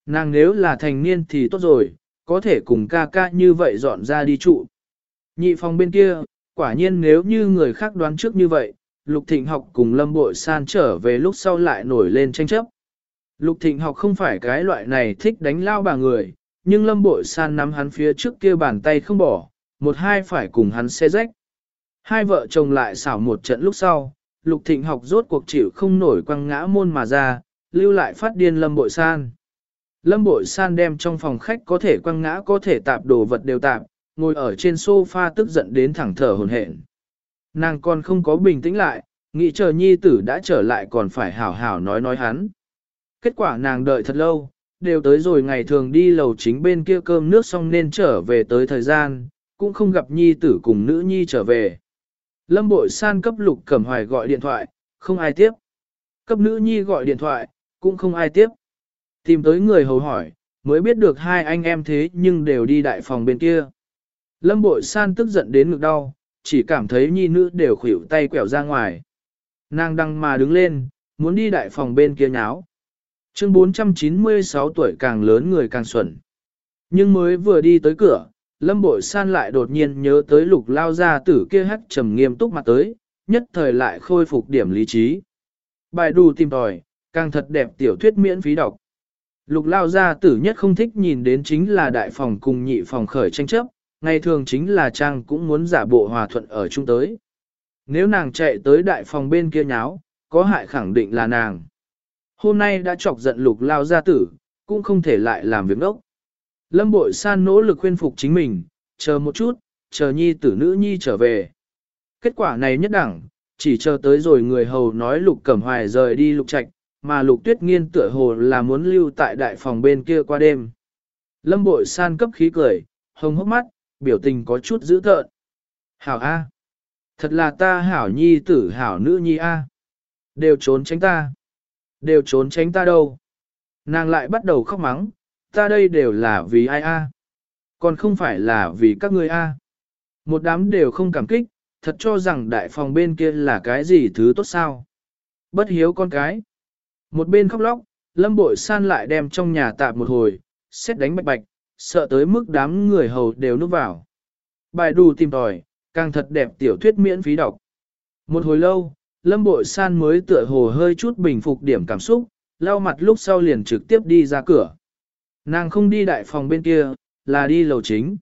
Nàng nếu là thành niên thì tốt rồi, có thể cùng ca ca như vậy dọn ra đi trụ. Nhị phòng bên kia, quả nhiên nếu như người khác đoán trước như vậy, Lục Thịnh học cùng Lâm Bội San trở về lúc sau lại nổi lên tranh chấp. Lục Thịnh học không phải cái loại này thích đánh lao bà người, nhưng Lâm Bội San nắm hắn phía trước kia bàn tay không bỏ, một hai phải cùng hắn xe rách. Hai vợ chồng lại xảo một trận lúc sau, Lục Thịnh học rốt cuộc chịu không nổi quăng ngã môn mà ra, lưu lại phát điên Lâm Bội San. Lâm Bội San đem trong phòng khách có thể quăng ngã có thể tạp đồ vật đều tạp, ngồi ở trên sofa tức giận đến thẳng thở hồn hển. Nàng còn không có bình tĩnh lại, nghĩ chờ nhi tử đã trở lại còn phải hảo hảo nói nói hắn. Kết quả nàng đợi thật lâu, đều tới rồi ngày thường đi lầu chính bên kia cơm nước xong nên trở về tới thời gian, cũng không gặp nhi tử cùng nữ nhi trở về. Lâm bội san cấp lục cẩm hoài gọi điện thoại, không ai tiếp. Cấp nữ nhi gọi điện thoại, cũng không ai tiếp. Tìm tới người hầu hỏi, mới biết được hai anh em thế nhưng đều đi đại phòng bên kia. Lâm bội san tức giận đến ngực đau, chỉ cảm thấy nhi nữ đều khỉu tay quẹo ra ngoài. Nàng đăng mà đứng lên, muốn đi đại phòng bên kia nháo. Chương 496 tuổi càng lớn người càng xuẩn. Nhưng mới vừa đi tới cửa, Lâm Bội San lại đột nhiên nhớ tới lục lao ra tử kia hắc trầm nghiêm túc mặt tới, nhất thời lại khôi phục điểm lý trí. Bài đù tìm tòi, càng thật đẹp tiểu thuyết miễn phí đọc. Lục lao gia tử nhất không thích nhìn đến chính là đại phòng cùng nhị phòng khởi tranh chấp, ngày thường chính là Trang cũng muốn giả bộ hòa thuận ở chung tới. Nếu nàng chạy tới đại phòng bên kia nháo, có hại khẳng định là nàng. Hôm nay đã chọc giận lục lao gia tử, cũng không thể lại làm việc ốc. Lâm bội san nỗ lực khuyên phục chính mình, chờ một chút, chờ nhi tử nữ nhi trở về. Kết quả này nhất đẳng, chỉ chờ tới rồi người hầu nói lục cẩm hoài rời đi lục trạch, mà lục tuyết nghiên tựa hồ là muốn lưu tại đại phòng bên kia qua đêm. Lâm bội san cấp khí cười, hồng hốc mắt, biểu tình có chút dữ tợn. Hảo A. Thật là ta hảo nhi tử hảo nữ nhi A. Đều trốn tránh ta. Đều trốn tránh ta đâu. Nàng lại bắt đầu khóc mắng, ta đây đều là vì ai A. Còn không phải là vì các ngươi A. Một đám đều không cảm kích, thật cho rằng đại phòng bên kia là cái gì thứ tốt sao. Bất hiếu con cái. Một bên khóc lóc, lâm bội san lại đem trong nhà tạp một hồi, xét đánh bạch bạch, sợ tới mức đám người hầu đều núp vào. Bài đù tìm tòi, càng thật đẹp tiểu thuyết miễn phí đọc. Một hồi lâu, lâm bội san mới tựa hồ hơi chút bình phục điểm cảm xúc, lau mặt lúc sau liền trực tiếp đi ra cửa. Nàng không đi đại phòng bên kia, là đi lầu chính.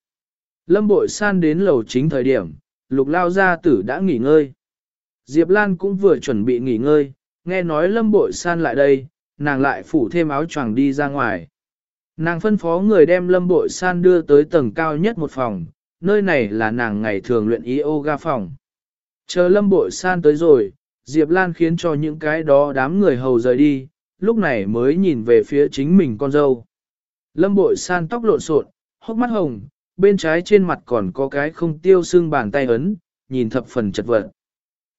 Lâm bội san đến lầu chính thời điểm, lục lao gia tử đã nghỉ ngơi. Diệp Lan cũng vừa chuẩn bị nghỉ ngơi, nghe nói lâm bội san lại đây, nàng lại phủ thêm áo choàng đi ra ngoài. Nàng phân phó người đem lâm bội san đưa tới tầng cao nhất một phòng, nơi này là nàng ngày thường luyện yoga phòng. Chờ lâm bội san tới rồi, Diệp Lan khiến cho những cái đó đám người hầu rời đi, lúc này mới nhìn về phía chính mình con dâu. Lâm bội san tóc lộn xộn, hốc mắt hồng, bên trái trên mặt còn có cái không tiêu xương bàn tay ấn, nhìn thập phần chật vật.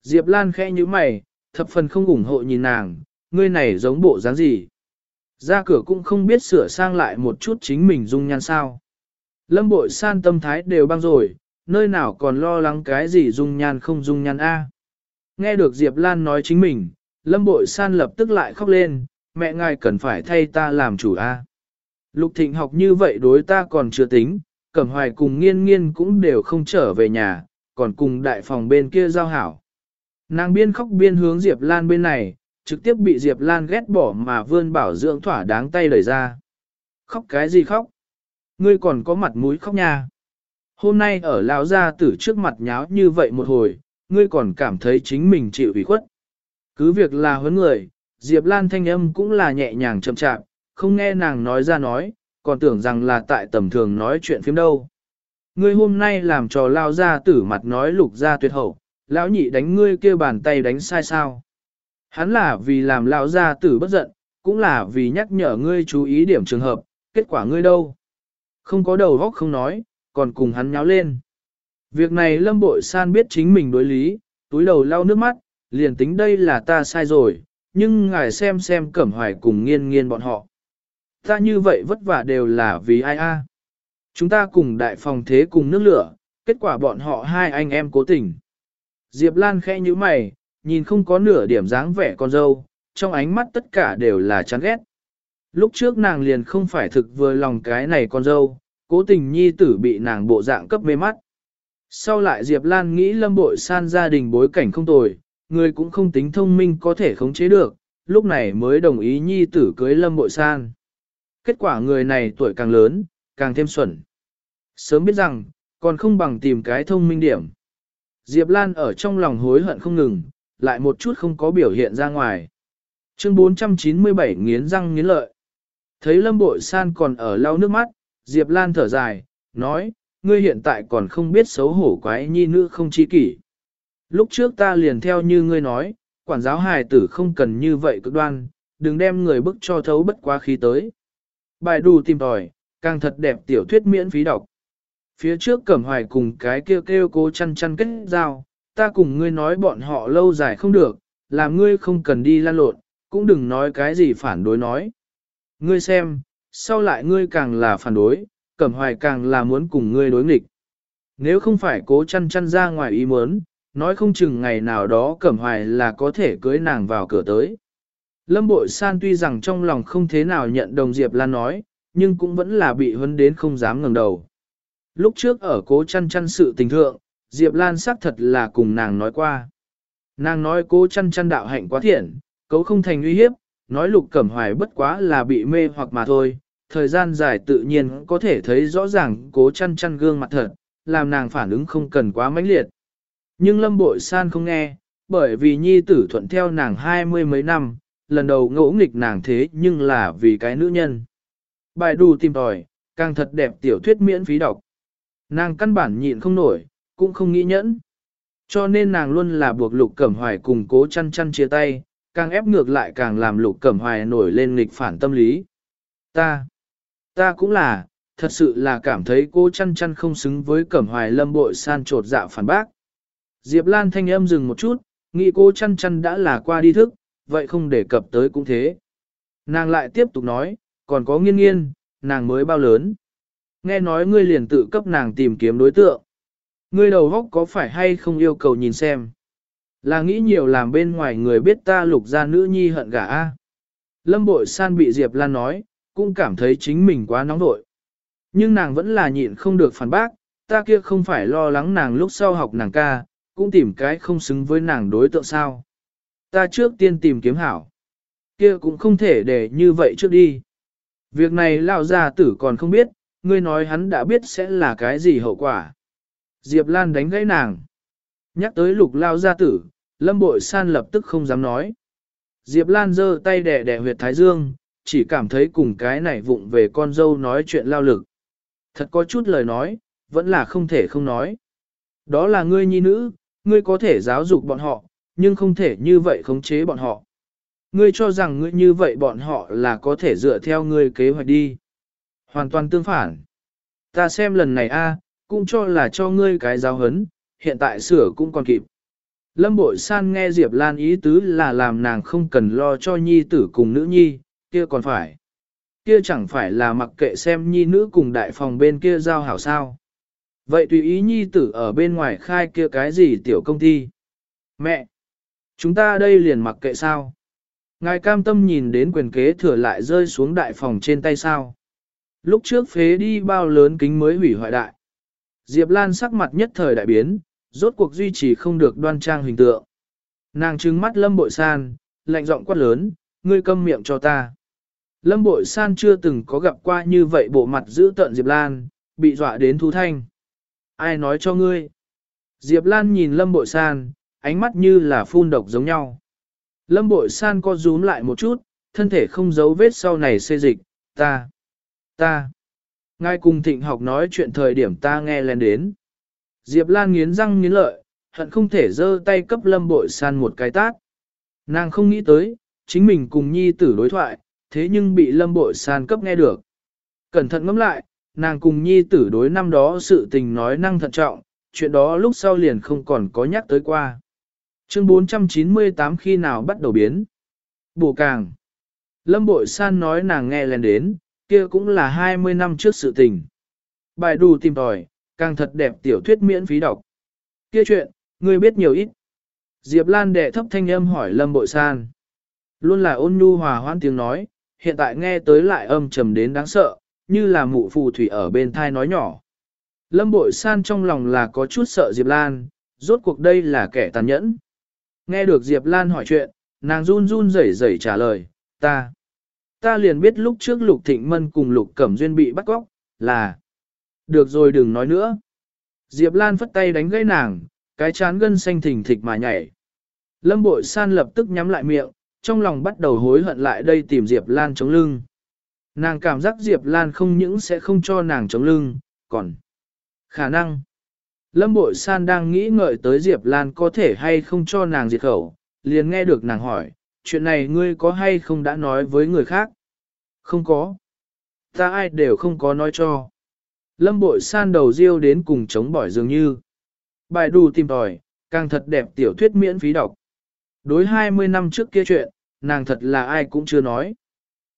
Diệp Lan khẽ như mày, thập phần không ủng hộ nhìn nàng, ngươi này giống bộ dáng gì. Ra cửa cũng không biết sửa sang lại một chút chính mình dung nhan sao. Lâm bội san tâm thái đều băng rồi, nơi nào còn lo lắng cái gì dung nhan không dung nhan A. Nghe được Diệp Lan nói chính mình, lâm bội san lập tức lại khóc lên, mẹ ngài cần phải thay ta làm chủ A. Lục thịnh học như vậy đối ta còn chưa tính, cẩm hoài cùng nghiên nghiên cũng đều không trở về nhà, còn cùng đại phòng bên kia giao hảo. Nàng biên khóc biên hướng Diệp Lan bên này, trực tiếp bị Diệp Lan ghét bỏ mà vươn bảo dưỡng thỏa đáng tay lời ra. Khóc cái gì khóc? Ngươi còn có mặt mũi khóc nha. Hôm nay ở lão gia tử trước mặt nháo như vậy một hồi, ngươi còn cảm thấy chính mình chịu ủy khuất. Cứ việc là huấn người, Diệp Lan thanh âm cũng là nhẹ nhàng chậm chạp, không nghe nàng nói ra nói, còn tưởng rằng là tại tầm thường nói chuyện phim đâu. Ngươi hôm nay làm trò lao ra tử mặt nói lục ra tuyệt hậu, lão nhị đánh ngươi kêu bàn tay đánh sai sao. Hắn là vì làm lão gia tử bất giận, cũng là vì nhắc nhở ngươi chú ý điểm trường hợp, kết quả ngươi đâu. Không có đầu góc không nói, còn cùng hắn nháo lên. Việc này lâm bội san biết chính mình đối lý, túi đầu lau nước mắt, liền tính đây là ta sai rồi, nhưng ngài xem xem cẩm hoài cùng nghiên nghiên bọn họ. Ta như vậy vất vả đều là vì ai a? Chúng ta cùng đại phòng thế cùng nước lửa, kết quả bọn họ hai anh em cố tình. Diệp Lan khẽ như mày, nhìn không có nửa điểm dáng vẻ con dâu, trong ánh mắt tất cả đều là chán ghét. Lúc trước nàng liền không phải thực vừa lòng cái này con dâu, cố tình nhi tử bị nàng bộ dạng cấp mê mắt. Sau lại Diệp Lan nghĩ lâm bội san gia đình bối cảnh không tồi, người cũng không tính thông minh có thể khống chế được, lúc này mới đồng ý nhi tử cưới lâm bội san. Kết quả người này tuổi càng lớn, càng thêm xuẩn. Sớm biết rằng, còn không bằng tìm cái thông minh điểm. Diệp Lan ở trong lòng hối hận không ngừng, lại một chút không có biểu hiện ra ngoài. Chương 497 nghiến răng nghiến lợi. Thấy Lâm Bội San còn ở lau nước mắt, Diệp Lan thở dài, nói, ngươi hiện tại còn không biết xấu hổ quái nhi nữ không chi kỷ. Lúc trước ta liền theo như ngươi nói, quản giáo hài tử không cần như vậy cực đoan, đừng đem người bức cho thấu bất quá khí tới. Bài đù tìm tòi, càng thật đẹp tiểu thuyết miễn phí đọc. Phía trước cẩm hoài cùng cái kêu kêu cố chăn chăn kết giao, ta cùng ngươi nói bọn họ lâu dài không được, làm ngươi không cần đi lan lộn, cũng đừng nói cái gì phản đối nói. Ngươi xem, sau lại ngươi càng là phản đối, cẩm hoài càng là muốn cùng ngươi đối nghịch. Nếu không phải cố chăn chăn ra ngoài ý muốn, nói không chừng ngày nào đó cẩm hoài là có thể cưới nàng vào cửa tới. Lâm bội san tuy rằng trong lòng không thế nào nhận đồng Diệp Lan nói, nhưng cũng vẫn là bị huấn đến không dám ngẩng đầu. Lúc trước ở cố chăn chăn sự tình thượng, Diệp Lan xác thật là cùng nàng nói qua. Nàng nói cố chăn chăn đạo hạnh quá thiện, cấu không thành uy hiếp, nói lục cẩm hoài bất quá là bị mê hoặc mà thôi. Thời gian dài tự nhiên có thể thấy rõ ràng cố chăn chăn gương mặt thật, làm nàng phản ứng không cần quá mãnh liệt. Nhưng lâm bội san không nghe, bởi vì nhi tử thuận theo nàng hai mươi mấy năm, lần đầu ngỗ nghịch nàng thế nhưng là vì cái nữ nhân. Bài đù tìm tòi, càng thật đẹp tiểu thuyết miễn phí đọc. Nàng căn bản nhịn không nổi, cũng không nghĩ nhẫn. Cho nên nàng luôn là buộc lục cẩm hoài cùng cố chăn chăn chia tay, càng ép ngược lại càng làm lục cẩm hoài nổi lên nghịch phản tâm lý. Ta, ta cũng là, thật sự là cảm thấy cô chăn chăn không xứng với cẩm hoài lâm bội san trột dạ phản bác. Diệp Lan thanh âm dừng một chút, nghĩ cô chăn chăn đã là qua đi thức, vậy không đề cập tới cũng thế. Nàng lại tiếp tục nói, còn có nghiên nghiên, nàng mới bao lớn. Nghe nói ngươi liền tự cấp nàng tìm kiếm đối tượng. Ngươi đầu góc có phải hay không yêu cầu nhìn xem. Là nghĩ nhiều làm bên ngoài người biết ta lục ra nữ nhi hận gả a. Lâm bội san bị Diệp Lan nói, cũng cảm thấy chính mình quá nóng nội. Nhưng nàng vẫn là nhịn không được phản bác, ta kia không phải lo lắng nàng lúc sau học nàng ca, cũng tìm cái không xứng với nàng đối tượng sao. Ta trước tiên tìm kiếm hảo. Kia cũng không thể để như vậy trước đi. Việc này lão gia tử còn không biết, ngươi nói hắn đã biết sẽ là cái gì hậu quả. Diệp Lan đánh gãy nàng. Nhắc tới lục lao gia tử, lâm bội san lập tức không dám nói. Diệp Lan giơ tay đẻ đẻ huyệt thái dương, chỉ cảm thấy cùng cái này vụng về con dâu nói chuyện lao lực. Thật có chút lời nói, vẫn là không thể không nói. Đó là ngươi nhi nữ, ngươi có thể giáo dục bọn họ, nhưng không thể như vậy khống chế bọn họ. Ngươi cho rằng ngươi như vậy bọn họ là có thể dựa theo ngươi kế hoạch đi. Hoàn toàn tương phản. Ta xem lần này a, cũng cho là cho ngươi cái giáo hấn, hiện tại sửa cũng còn kịp. Lâm Bội San nghe Diệp Lan ý tứ là làm nàng không cần lo cho nhi tử cùng nữ nhi, kia còn phải. Kia chẳng phải là mặc kệ xem nhi nữ cùng đại phòng bên kia giao hảo sao. Vậy tùy ý nhi tử ở bên ngoài khai kia cái gì tiểu công ty. Mẹ! Chúng ta đây liền mặc kệ sao? Ngài cam tâm nhìn đến quyền kế thừa lại rơi xuống đại phòng trên tay sao. Lúc trước phế đi bao lớn kính mới hủy hoại đại. Diệp Lan sắc mặt nhất thời đại biến, rốt cuộc duy trì không được đoan trang hình tượng. Nàng trừng mắt lâm bội san, lạnh giọng quát lớn, ngươi câm miệng cho ta. Lâm bội san chưa từng có gặp qua như vậy bộ mặt giữ tận Diệp Lan, bị dọa đến thu thanh. Ai nói cho ngươi? Diệp Lan nhìn lâm bội san, ánh mắt như là phun độc giống nhau. Lâm bội san co rúm lại một chút, thân thể không giấu vết sau này xê dịch, ta, ta. Ngài cùng thịnh học nói chuyện thời điểm ta nghe lên đến. Diệp Lan nghiến răng nghiến lợi, hận không thể giơ tay cấp lâm bội san một cái tát. Nàng không nghĩ tới, chính mình cùng nhi tử đối thoại, thế nhưng bị lâm bội san cấp nghe được. Cẩn thận ngẫm lại, nàng cùng nhi tử đối năm đó sự tình nói năng thận trọng, chuyện đó lúc sau liền không còn có nhắc tới qua. Chương 498 khi nào bắt đầu biến? Bổ càng. Lâm Bội San nói nàng nghe lên đến, kia cũng là 20 năm trước sự tình. Bài đủ tìm tòi, càng thật đẹp tiểu thuyết miễn phí đọc. Kia chuyện, ngươi biết nhiều ít. Diệp Lan đệ thấp thanh âm hỏi Lâm Bội San. Luôn là ôn nhu hòa hoan tiếng nói, hiện tại nghe tới lại âm trầm đến đáng sợ, như là mụ phù thủy ở bên thai nói nhỏ. Lâm Bội San trong lòng là có chút sợ Diệp Lan, rốt cuộc đây là kẻ tàn nhẫn. Nghe được Diệp Lan hỏi chuyện, nàng run run rẩy rẩy trả lời, ta. Ta liền biết lúc trước Lục Thịnh Mân cùng Lục Cẩm Duyên bị bắt cóc, là. Được rồi đừng nói nữa. Diệp Lan phất tay đánh gãy nàng, cái chán gân xanh thình thịch mà nhảy. Lâm Bội San lập tức nhắm lại miệng, trong lòng bắt đầu hối hận lại đây tìm Diệp Lan chống lưng. Nàng cảm giác Diệp Lan không những sẽ không cho nàng chống lưng, còn khả năng. Lâm Bội San đang nghĩ ngợi tới Diệp Lan có thể hay không cho nàng diệt khẩu, liền nghe được nàng hỏi, chuyện này ngươi có hay không đã nói với người khác? Không có. Ta ai đều không có nói cho. Lâm Bội San đầu riêu đến cùng chống bỏi dường như. Bài đù tìm tòi, càng thật đẹp tiểu thuyết miễn phí đọc. Đối 20 năm trước kia chuyện, nàng thật là ai cũng chưa nói.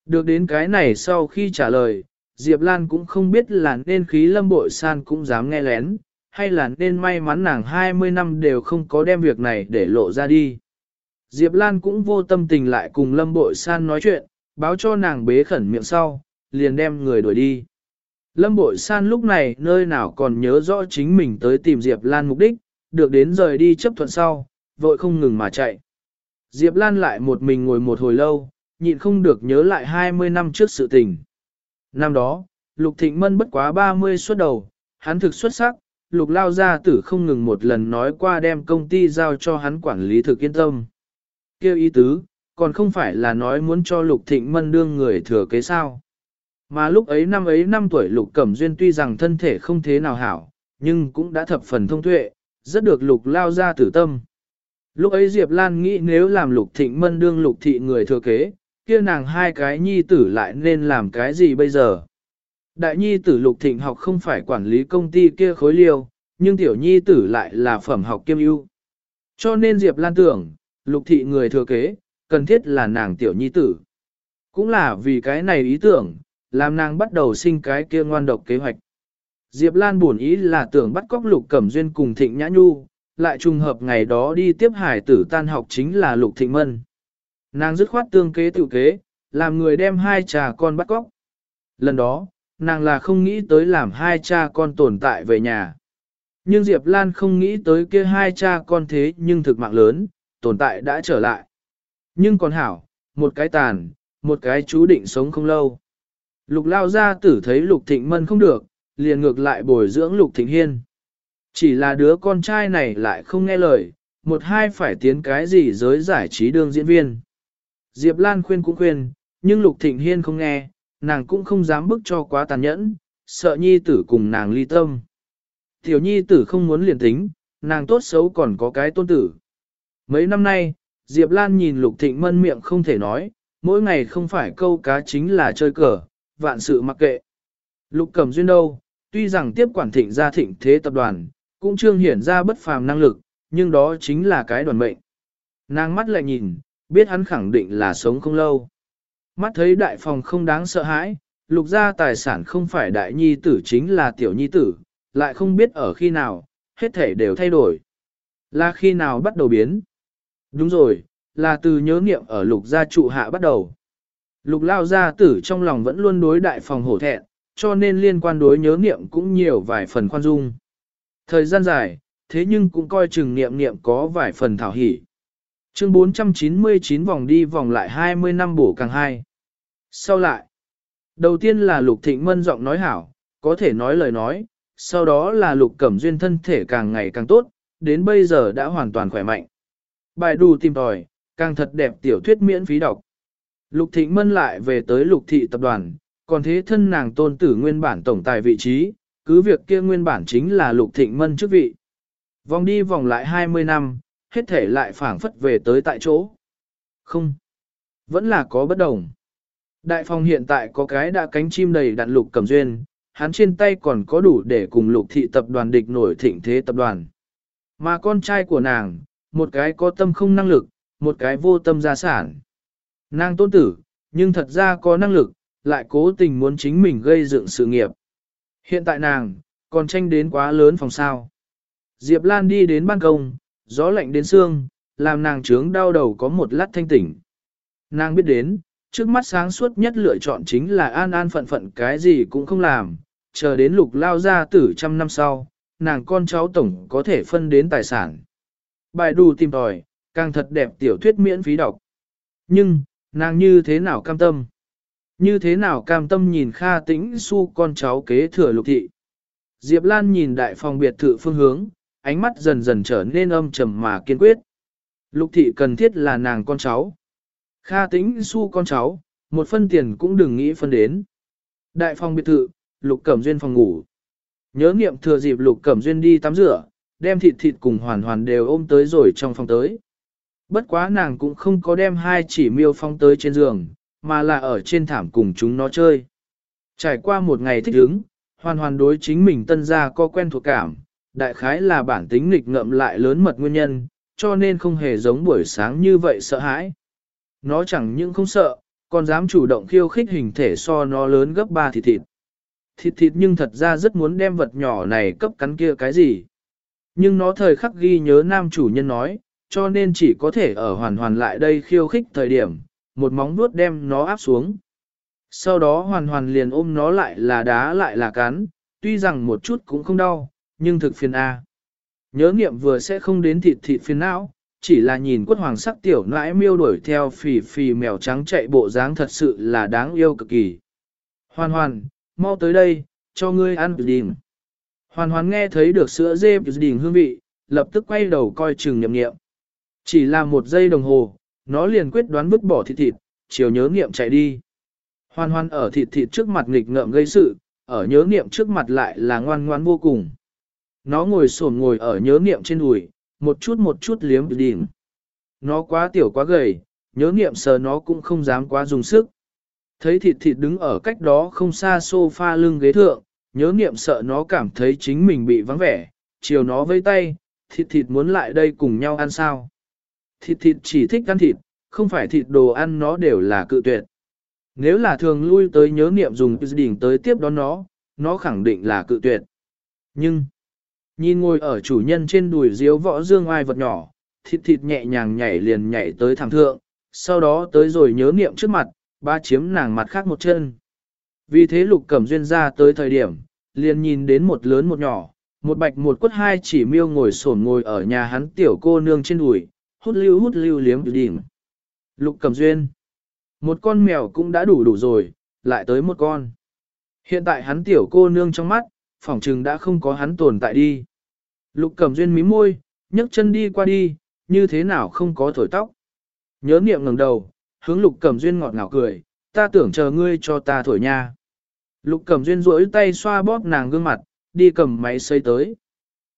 Được đến cái này sau khi trả lời, Diệp Lan cũng không biết là nên khí lâm bội san cũng dám nghe lén, hay là nên may mắn nàng 20 năm đều không có đem việc này để lộ ra đi. Diệp Lan cũng vô tâm tình lại cùng lâm bội san nói chuyện, báo cho nàng bế khẩn miệng sau, liền đem người đuổi đi. Lâm bội san lúc này nơi nào còn nhớ rõ chính mình tới tìm Diệp Lan mục đích, được đến rời đi chấp thuận sau, vội không ngừng mà chạy. Diệp Lan lại một mình ngồi một hồi lâu, nhịn không được nhớ lại 20 năm trước sự tình. Năm đó, Lục Thịnh Mân bất quá 30 xuất đầu, hắn thực xuất sắc, Lục Lao Gia Tử không ngừng một lần nói qua đem công ty giao cho hắn quản lý thực yên tâm. Kêu ý tứ, còn không phải là nói muốn cho Lục Thịnh Mân đương người thừa kế sao. Mà lúc ấy năm ấy năm tuổi Lục Cẩm Duyên tuy rằng thân thể không thế nào hảo, nhưng cũng đã thập phần thông tuệ, rất được Lục Lao Gia Tử tâm. Lúc ấy Diệp Lan nghĩ nếu làm Lục Thịnh Mân đương Lục Thị người thừa kế, kia nàng hai cái nhi tử lại nên làm cái gì bây giờ? Đại nhi tử lục thịnh học không phải quản lý công ty kia khối liêu, nhưng tiểu nhi tử lại là phẩm học kiêm ưu. Cho nên Diệp Lan tưởng, lục thị người thừa kế, cần thiết là nàng tiểu nhi tử. Cũng là vì cái này ý tưởng, làm nàng bắt đầu sinh cái kia ngoan độc kế hoạch. Diệp Lan buồn ý là tưởng bắt cóc lục cẩm duyên cùng thịnh nhã nhu, lại trùng hợp ngày đó đi tiếp hải tử tan học chính là lục thịnh mân. Nàng dứt khoát tương kế tự kế, làm người đem hai trà con bắt cóc. Lần đó, nàng là không nghĩ tới làm hai cha con tồn tại về nhà. Nhưng Diệp Lan không nghĩ tới kia hai cha con thế nhưng thực mạng lớn, tồn tại đã trở lại. Nhưng còn hảo, một cái tàn, một cái chú định sống không lâu. Lục lao ra tử thấy lục thịnh mân không được, liền ngược lại bồi dưỡng lục thịnh hiên. Chỉ là đứa con trai này lại không nghe lời, một hai phải tiến cái gì giới giải trí đương diễn viên. Diệp Lan khuyên cũng khuyên, nhưng lục thịnh hiên không nghe, nàng cũng không dám bức cho quá tàn nhẫn, sợ nhi tử cùng nàng ly tâm. Tiểu nhi tử không muốn liền tính, nàng tốt xấu còn có cái tôn tử. Mấy năm nay, Diệp Lan nhìn Lục Thịnh Mân miệng không thể nói, mỗi ngày không phải câu cá chính là chơi cờ, vạn sự mặc kệ. Lục Cẩm Duyên đâu, tuy rằng tiếp quản thịnh gia thịnh thế tập đoàn, cũng trương hiển ra bất phàm năng lực, nhưng đó chính là cái đoàn mệnh. Nàng mắt lại nhìn, biết hắn khẳng định là sống không lâu. Mắt thấy đại phòng không đáng sợ hãi, lục gia tài sản không phải đại nhi tử chính là tiểu nhi tử, lại không biết ở khi nào, hết thể đều thay đổi. Là khi nào bắt đầu biến? Đúng rồi, là từ nhớ niệm ở lục gia trụ hạ bắt đầu. Lục lao gia tử trong lòng vẫn luôn đối đại phòng hổ thẹn, cho nên liên quan đối nhớ niệm cũng nhiều vài phần khoan dung. Thời gian dài, thế nhưng cũng coi chừng niệm niệm có vài phần thảo hỉ. Chương 499 vòng đi vòng lại 20 năm bổ càng hai. Sau lại, đầu tiên là Lục Thịnh Mân giọng nói hảo, có thể nói lời nói, sau đó là Lục Cẩm Duyên thân thể càng ngày càng tốt, đến bây giờ đã hoàn toàn khỏe mạnh. Bài đù tìm tòi, càng thật đẹp tiểu thuyết miễn phí đọc. Lục Thịnh Mân lại về tới Lục Thị Tập đoàn, còn thế thân nàng tôn tử nguyên bản tổng tài vị trí, cứ việc kia nguyên bản chính là Lục Thịnh Mân chức vị. Vòng đi vòng lại 20 năm, hết thể lại phảng phất về tới tại chỗ. Không, vẫn là có bất đồng. Đại phòng hiện tại có cái đã cánh chim đầy đạn lục cầm duyên, hắn trên tay còn có đủ để cùng lục thị tập đoàn địch nổi thịnh thế tập đoàn. Mà con trai của nàng, một cái có tâm không năng lực, một cái vô tâm gia sản. Nàng tôn tử, nhưng thật ra có năng lực, lại cố tình muốn chính mình gây dựng sự nghiệp. Hiện tại nàng, còn tranh đến quá lớn phòng sao. Diệp Lan đi đến ban công, gió lạnh đến xương, làm nàng trướng đau đầu có một lát thanh tỉnh. Nàng biết đến, trước mắt sáng suốt nhất lựa chọn chính là an an phận phận cái gì cũng không làm, chờ đến lục lao ra tử trăm năm sau, nàng con cháu tổng có thể phân đến tài sản. Bài đù tìm tòi, càng thật đẹp tiểu thuyết miễn phí đọc. Nhưng, nàng như thế nào cam tâm? Như thế nào cam tâm nhìn Kha Tĩnh su con cháu kế thừa lục thị? Diệp Lan nhìn đại phòng biệt thự phương hướng, ánh mắt dần dần trở nên âm trầm mà kiên quyết. Lục thị cần thiết là nàng con cháu. Kha Tĩnh su con cháu, một phân tiền cũng đừng nghĩ phân đến. Đại phòng biệt thự, Lục Cẩm Duyên phòng ngủ. Nhớ nghiệm thừa dịp Lục Cẩm Duyên đi tắm rửa, đem thịt thịt cùng hoàn hoàn đều ôm tới rồi trong phòng tới. Bất quá nàng cũng không có đem hai chỉ miêu phong tới trên giường, mà là ở trên thảm cùng chúng nó chơi. Trải qua một ngày thích ứng, hoàn hoàn đối chính mình tân gia có quen thuộc cảm, đại khái là bản tính nghịch ngợm lại lớn mật nguyên nhân, cho nên không hề giống buổi sáng như vậy sợ hãi. Nó chẳng những không sợ, còn dám chủ động khiêu khích hình thể so nó lớn gấp ba thịt thịt. Thịt thịt nhưng thật ra rất muốn đem vật nhỏ này cấp cắn kia cái gì. Nhưng nó thời khắc ghi nhớ nam chủ nhân nói, cho nên chỉ có thể ở hoàn hoàn lại đây khiêu khích thời điểm, một móng vuốt đem nó áp xuống. Sau đó hoàn hoàn liền ôm nó lại là đá lại là cắn, tuy rằng một chút cũng không đau, nhưng thực phiền A. Nhớ nghiệm vừa sẽ không đến thịt thịt phiền não, chỉ là nhìn quất hoàng sắc tiểu nãi miêu đuổi theo phì phì mèo trắng chạy bộ dáng thật sự là đáng yêu cực kỳ. Hoàn hoàn, mau tới đây, cho ngươi ăn đình. Hoàn hoàn nghe thấy được sữa dê đình hương vị, lập tức quay đầu coi chừng nhậm nghiệm. Chỉ là một giây đồng hồ, nó liền quyết đoán vứt bỏ thịt thịt, chiều nhớ nghiệm chạy đi. Hoàn hoàn ở thịt thịt trước mặt nghịch ngợm gây sự, ở nhớ nghiệm trước mặt lại là ngoan ngoan vô cùng. Nó ngồi xổm ngồi ở nhớ niệm trên đùi, một chút một chút liếm đỉnh. Nó quá tiểu quá gầy, nhớ niệm sờ nó cũng không dám quá dùng sức. Thấy thịt thịt đứng ở cách đó không xa sofa lưng ghế thượng, nhớ niệm sợ nó cảm thấy chính mình bị vắng vẻ, chiều nó vây tay, thịt thịt muốn lại đây cùng nhau ăn sao. Thịt thịt chỉ thích ăn thịt, không phải thịt đồ ăn nó đều là cự tuyệt. Nếu là thường lui tới nhớ niệm dùng đỉnh tới tiếp đón nó, nó khẳng định là cự tuyệt. Nhưng, nhìn ngồi ở chủ nhân trên đùi diếu võ dương ai vật nhỏ, thịt thịt nhẹ nhàng nhảy liền nhảy tới thảm thượng, sau đó tới rồi nhớ niệm trước mặt, ba chiếm nàng mặt khác một chân. Vì thế lục cẩm duyên ra tới thời điểm, liền nhìn đến một lớn một nhỏ, một bạch một quất hai chỉ miêu ngồi sổn ngồi ở nhà hắn tiểu cô nương trên đùi, hút lưu hút lưu liếm đỉnh. Lục cẩm duyên. Một con mèo cũng đã đủ đủ rồi, lại tới một con. Hiện tại hắn tiểu cô nương trong mắt, phỏng trừng đã không có hắn tồn tại đi. Lục cẩm duyên mí môi, nhấc chân đi qua đi, như thế nào không có thổi tóc. Nhớ niệm ngẩng đầu, hướng lục cẩm duyên ngọt ngào cười, ta tưởng chờ ngươi cho ta thổi nha. Lục cẩm duyên rỗi tay xoa bóp nàng gương mặt, đi cầm máy sấy tới.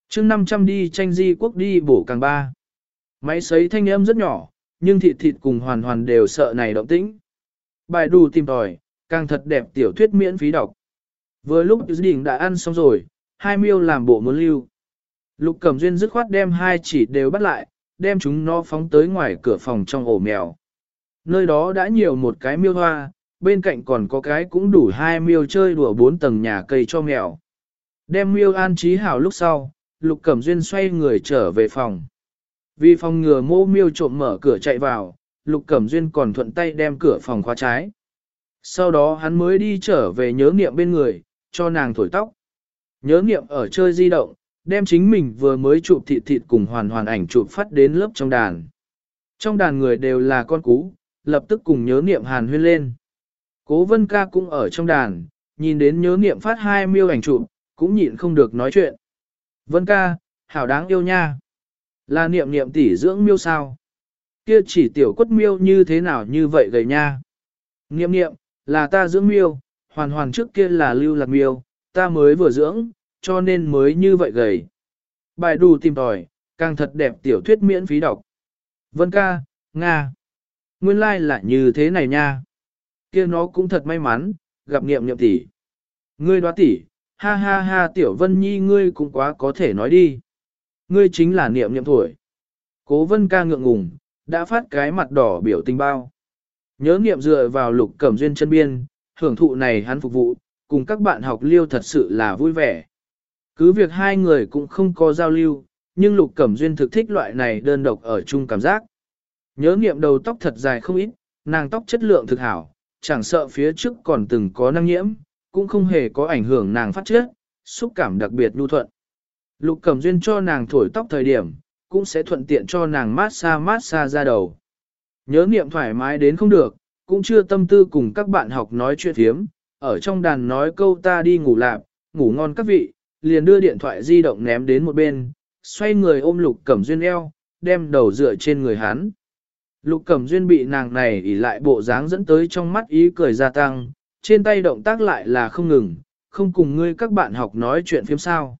chương 500 đi tranh di quốc đi bổ càng ba. Máy sấy thanh âm rất nhỏ, nhưng thịt thịt cùng hoàn hoàn đều sợ này động tĩnh. Bài đù tìm tòi, càng thật đẹp tiểu thuyết miễn phí đọc. Vừa lúc đỉnh đã ăn xong rồi, hai miêu làm bộ muốn lưu. Lục cẩm duyên dứt khoát đem hai chỉ đều bắt lại, đem chúng nó phóng tới ngoài cửa phòng trong ổ mèo. Nơi đó đã nhiều một cái miêu hoa, bên cạnh còn có cái cũng đủ hai miêu chơi đùa bốn tầng nhà cây cho mèo. Đem miêu an trí hảo lúc sau, lục cẩm duyên xoay người trở về phòng. Vì phòng ngừa mô miêu trộm mở cửa chạy vào, lục cẩm duyên còn thuận tay đem cửa phòng khóa trái. Sau đó hắn mới đi trở về nhớ niệm bên người, cho nàng thổi tóc. Nhớ niệm ở chơi di động, đem chính mình vừa mới chụp thịt thịt cùng hoàn hoàn ảnh chụp phát đến lớp trong đàn. Trong đàn người đều là con cú, lập tức cùng nhớ niệm hàn huyên lên. Cố vân ca cũng ở trong đàn, nhìn đến nhớ niệm phát hai miêu ảnh chụp, cũng nhịn không được nói chuyện. Vân ca, hảo đáng yêu nha. Là niệm niệm tỷ dưỡng miêu sao? Kia chỉ tiểu quất miêu như thế nào như vậy gầy nha? Niệm niệm, là ta dưỡng miêu, hoàn hoàn trước kia là lưu lạc miêu, ta mới vừa dưỡng, cho nên mới như vậy gầy. Bài đủ tìm tòi, càng thật đẹp tiểu thuyết miễn phí đọc. Vân ca, Nga. Nguyên lai like là như thế này nha. Kia nó cũng thật may mắn, gặp niệm niệm tỷ. Ngươi đoá tỷ, ha ha ha tiểu vân nhi ngươi cũng quá có thể nói đi. Ngươi chính là niệm niệm tuổi. Cố vân ca ngượng ngùng, đã phát cái mặt đỏ biểu tình bao. Nhớ niệm dựa vào lục cẩm duyên chân biên, hưởng thụ này hắn phục vụ, cùng các bạn học liêu thật sự là vui vẻ. Cứ việc hai người cũng không có giao lưu, nhưng lục cẩm duyên thực thích loại này đơn độc ở chung cảm giác. Nhớ niệm đầu tóc thật dài không ít, nàng tóc chất lượng thực hảo, chẳng sợ phía trước còn từng có năng nhiễm, cũng không hề có ảnh hưởng nàng phát chất, xúc cảm đặc biệt nhu thuận. Lục Cẩm Duyên cho nàng thổi tóc thời điểm, cũng sẽ thuận tiện cho nàng mát xa mát xa ra đầu. Nhớ niệm thoải mái đến không được, cũng chưa tâm tư cùng các bạn học nói chuyện thiếm, ở trong đàn nói câu ta đi ngủ lạp, ngủ ngon các vị, liền đưa điện thoại di động ném đến một bên, xoay người ôm Lục Cẩm Duyên eo, đem đầu dựa trên người hắn. Lục Cẩm Duyên bị nàng này ỉ lại bộ dáng dẫn tới trong mắt ý cười gia tăng, trên tay động tác lại là không ngừng, không cùng ngươi các bạn học nói chuyện phiếm sao.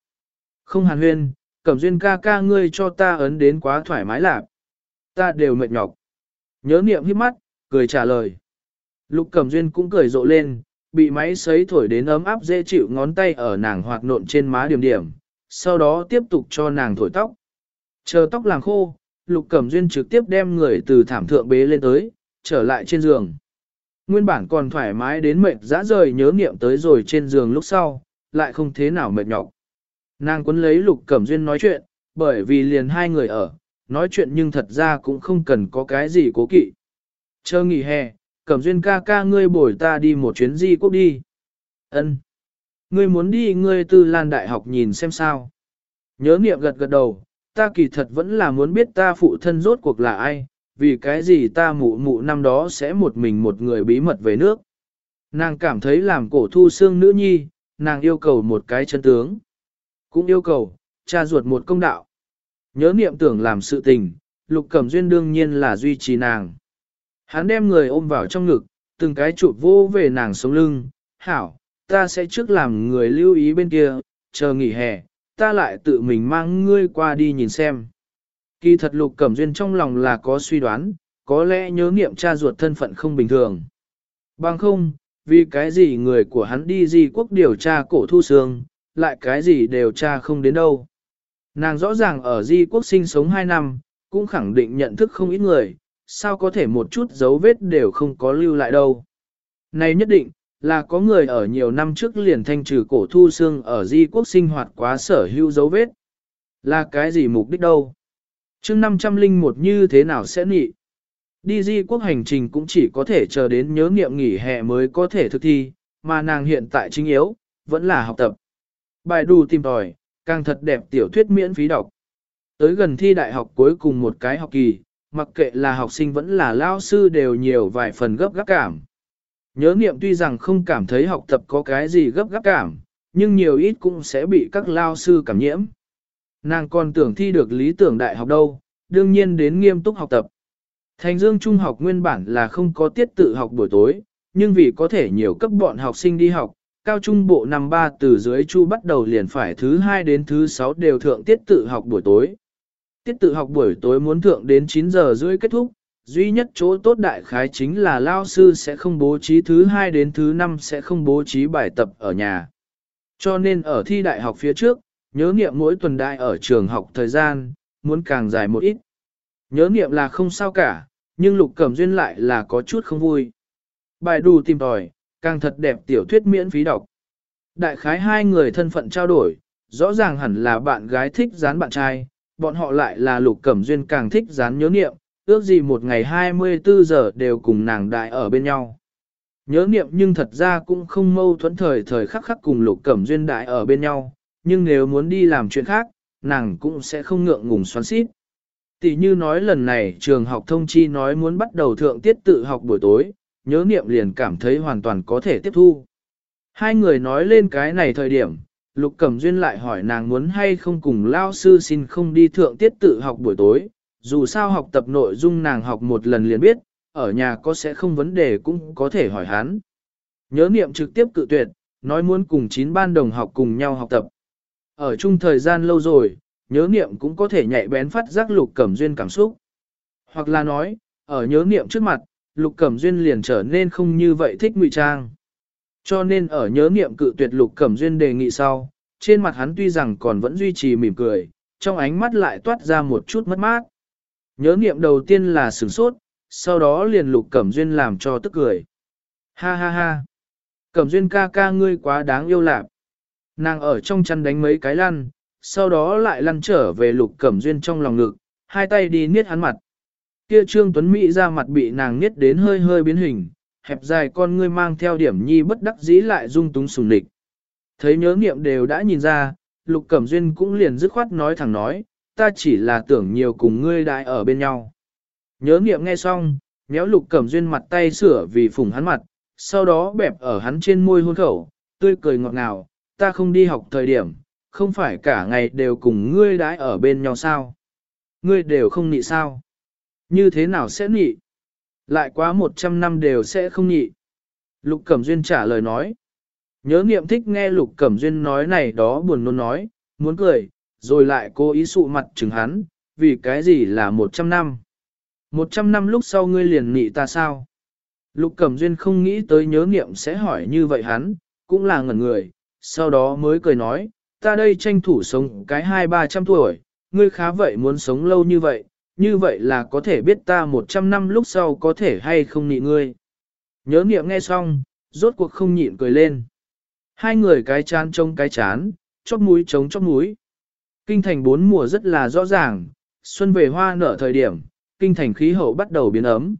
Không hàn huyên, cẩm duyên ca ca ngươi cho ta ấn đến quá thoải mái lạc. Ta đều mệt nhọc. Nhớ niệm hít mắt, cười trả lời. Lục cẩm duyên cũng cười rộ lên, bị máy sấy thổi đến ấm áp dễ chịu ngón tay ở nàng hoạt nộn trên má điểm điểm, sau đó tiếp tục cho nàng thổi tóc. Chờ tóc làng khô, Lục Cẩm Duyên trực tiếp đem người từ thảm thượng bế lên tới, trở lại trên giường. Nguyên bản còn thoải mái đến mệt dã rời nhớ niệm tới rồi trên giường lúc sau, lại không thế nào mệt nhọc. Nàng quấn lấy Lục Cẩm Duyên nói chuyện, bởi vì liền hai người ở, nói chuyện nhưng thật ra cũng không cần có cái gì cố kỵ. Chờ nghỉ hè, Cẩm Duyên ca ca ngươi bồi ta đi một chuyến di quốc đi. Ân, Ngươi muốn đi ngươi tư lan đại học nhìn xem sao. Nhớ niệm gật gật đầu, ta kỳ thật vẫn là muốn biết ta phụ thân rốt cuộc là ai, vì cái gì ta mụ mụ năm đó sẽ một mình một người bí mật về nước. Nàng cảm thấy làm cổ thu xương nữ nhi, nàng yêu cầu một cái chân tướng. Cũng yêu cầu, cha ruột một công đạo. Nhớ niệm tưởng làm sự tình, lục cẩm duyên đương nhiên là duy trì nàng. Hắn đem người ôm vào trong ngực, từng cái chụp vô về nàng sống lưng, hảo, ta sẽ trước làm người lưu ý bên kia, chờ nghỉ hè, ta lại tự mình mang ngươi qua đi nhìn xem. Kỳ thật lục cẩm duyên trong lòng là có suy đoán, có lẽ nhớ niệm cha ruột thân phận không bình thường. Bằng không, vì cái gì người của hắn đi di quốc điều tra cổ thu xương, lại cái gì đều tra không đến đâu. Nàng rõ ràng ở di quốc sinh sống 2 năm, cũng khẳng định nhận thức không ít người, sao có thể một chút dấu vết đều không có lưu lại đâu. Này nhất định, là có người ở nhiều năm trước liền thanh trừ cổ thu xương ở di quốc sinh hoạt quá sở hữu dấu vết. Là cái gì mục đích đâu? chương 501 như thế nào sẽ nị? Đi di quốc hành trình cũng chỉ có thể chờ đến nhớ nghiệm nghỉ hè mới có thể thực thi, mà nàng hiện tại chính yếu, vẫn là học tập. Bài đù tìm tòi, càng thật đẹp tiểu thuyết miễn phí đọc. Tới gần thi đại học cuối cùng một cái học kỳ, mặc kệ là học sinh vẫn là lao sư đều nhiều vài phần gấp gáp cảm. Nhớ niệm tuy rằng không cảm thấy học tập có cái gì gấp gáp cảm, nhưng nhiều ít cũng sẽ bị các lao sư cảm nhiễm. Nàng còn tưởng thi được lý tưởng đại học đâu, đương nhiên đến nghiêm túc học tập. Thành Dương Trung học nguyên bản là không có tiết tự học buổi tối, nhưng vì có thể nhiều cấp bọn học sinh đi học, cao trung bộ năm ba từ dưới chu bắt đầu liền phải thứ hai đến thứ sáu đều thượng tiết tự học buổi tối. Tiết tự học buổi tối muốn thượng đến 9 giờ rưỡi kết thúc, duy nhất chỗ tốt đại khái chính là lao sư sẽ không bố trí thứ hai đến thứ năm sẽ không bố trí bài tập ở nhà. Cho nên ở thi đại học phía trước, nhớ nghiệm mỗi tuần đại ở trường học thời gian, muốn càng dài một ít. Nhớ nghiệm là không sao cả, nhưng lục cẩm duyên lại là có chút không vui. Bài đủ tìm tòi, càng thật đẹp tiểu thuyết miễn phí đọc. Đại khái hai người thân phận trao đổi, rõ ràng hẳn là bạn gái thích dán bạn trai, bọn họ lại là lục cẩm duyên càng thích dán nhớ niệm, ước gì một ngày 24 giờ đều cùng nàng đại ở bên nhau. Nhớ niệm nhưng thật ra cũng không mâu thuẫn thời thời khắc khắc cùng lục cẩm duyên đại ở bên nhau, nhưng nếu muốn đi làm chuyện khác, nàng cũng sẽ không ngượng ngùng xoắn xít. Tỷ như nói lần này trường học thông chi nói muốn bắt đầu thượng tiết tự học buổi tối, nhớ niệm liền cảm thấy hoàn toàn có thể tiếp thu. Hai người nói lên cái này thời điểm, Lục Cẩm Duyên lại hỏi nàng muốn hay không cùng lao sư xin không đi thượng tiết tự học buổi tối, dù sao học tập nội dung nàng học một lần liền biết, ở nhà có sẽ không vấn đề cũng có thể hỏi hắn. Nhớ niệm trực tiếp cự tuyệt, nói muốn cùng chín ban đồng học cùng nhau học tập. Ở chung thời gian lâu rồi, nhớ niệm cũng có thể nhạy bén phát giác lục cẩm duyên cảm xúc. Hoặc là nói, ở nhớ niệm trước mặt, lục cẩm duyên liền trở nên không như vậy thích ngụy trang. Cho nên ở nhớ niệm cự tuyệt lục cẩm duyên đề nghị sau, trên mặt hắn tuy rằng còn vẫn duy trì mỉm cười, trong ánh mắt lại toát ra một chút mất mát. Nhớ niệm đầu tiên là sửng sốt, sau đó liền lục cẩm duyên làm cho tức cười. Ha ha ha! Cẩm duyên ca ca ngươi quá đáng yêu lạc. Nàng ở trong chăn đánh mấy cái lăn, sau đó lại lăn trở về lục cẩm duyên trong lòng ngực, hai tay đi niết hắn mặt. Kia trương tuấn Mỹ ra mặt bị nàng niết đến hơi hơi biến hình, hẹp dài con ngươi mang theo điểm nhi bất đắc dĩ lại dung túng sùng địch. Thấy nhớ nghiệm đều đã nhìn ra, lục cẩm duyên cũng liền dứt khoát nói thẳng nói, ta chỉ là tưởng nhiều cùng ngươi đại ở bên nhau. Nhớ nghiệm nghe xong, méo lục cẩm duyên mặt tay sửa vì phủng hắn mặt, sau đó bẹp ở hắn trên môi hôn khẩu, tươi cười ngọt ngào, ta không đi học thời điểm, không phải cả ngày đều cùng ngươi đãi ở bên nhau sao? Ngươi đều không nị sao? Như thế nào sẽ nị? Lại quá 100 năm đều sẽ không nhị. Lục Cẩm Duyên trả lời nói. Nhớ niệm thích nghe Lục Cẩm Duyên nói này đó buồn nôn nói, muốn cười, rồi lại cố ý sụ mặt chừng hắn, vì cái gì là 100 năm? 100 năm lúc sau ngươi liền nị ta sao? Lục Cẩm Duyên không nghĩ tới nhớ niệm sẽ hỏi như vậy hắn, cũng là ngẩn người, sau đó mới cười nói, ta đây tranh thủ sống cái hai ba trăm tuổi, ngươi khá vậy muốn sống lâu như vậy, như vậy là có thể biết ta một trăm năm lúc sau có thể hay không nị ngươi. Nhớ niệm nghe xong, rốt cuộc không nhịn cười lên. Hai người cái chán trông cái chán, chóp mũi trống chóp mũi. Kinh thành bốn mùa rất là rõ ràng, xuân về hoa nở thời điểm, kinh thành khí hậu bắt đầu biến ấm.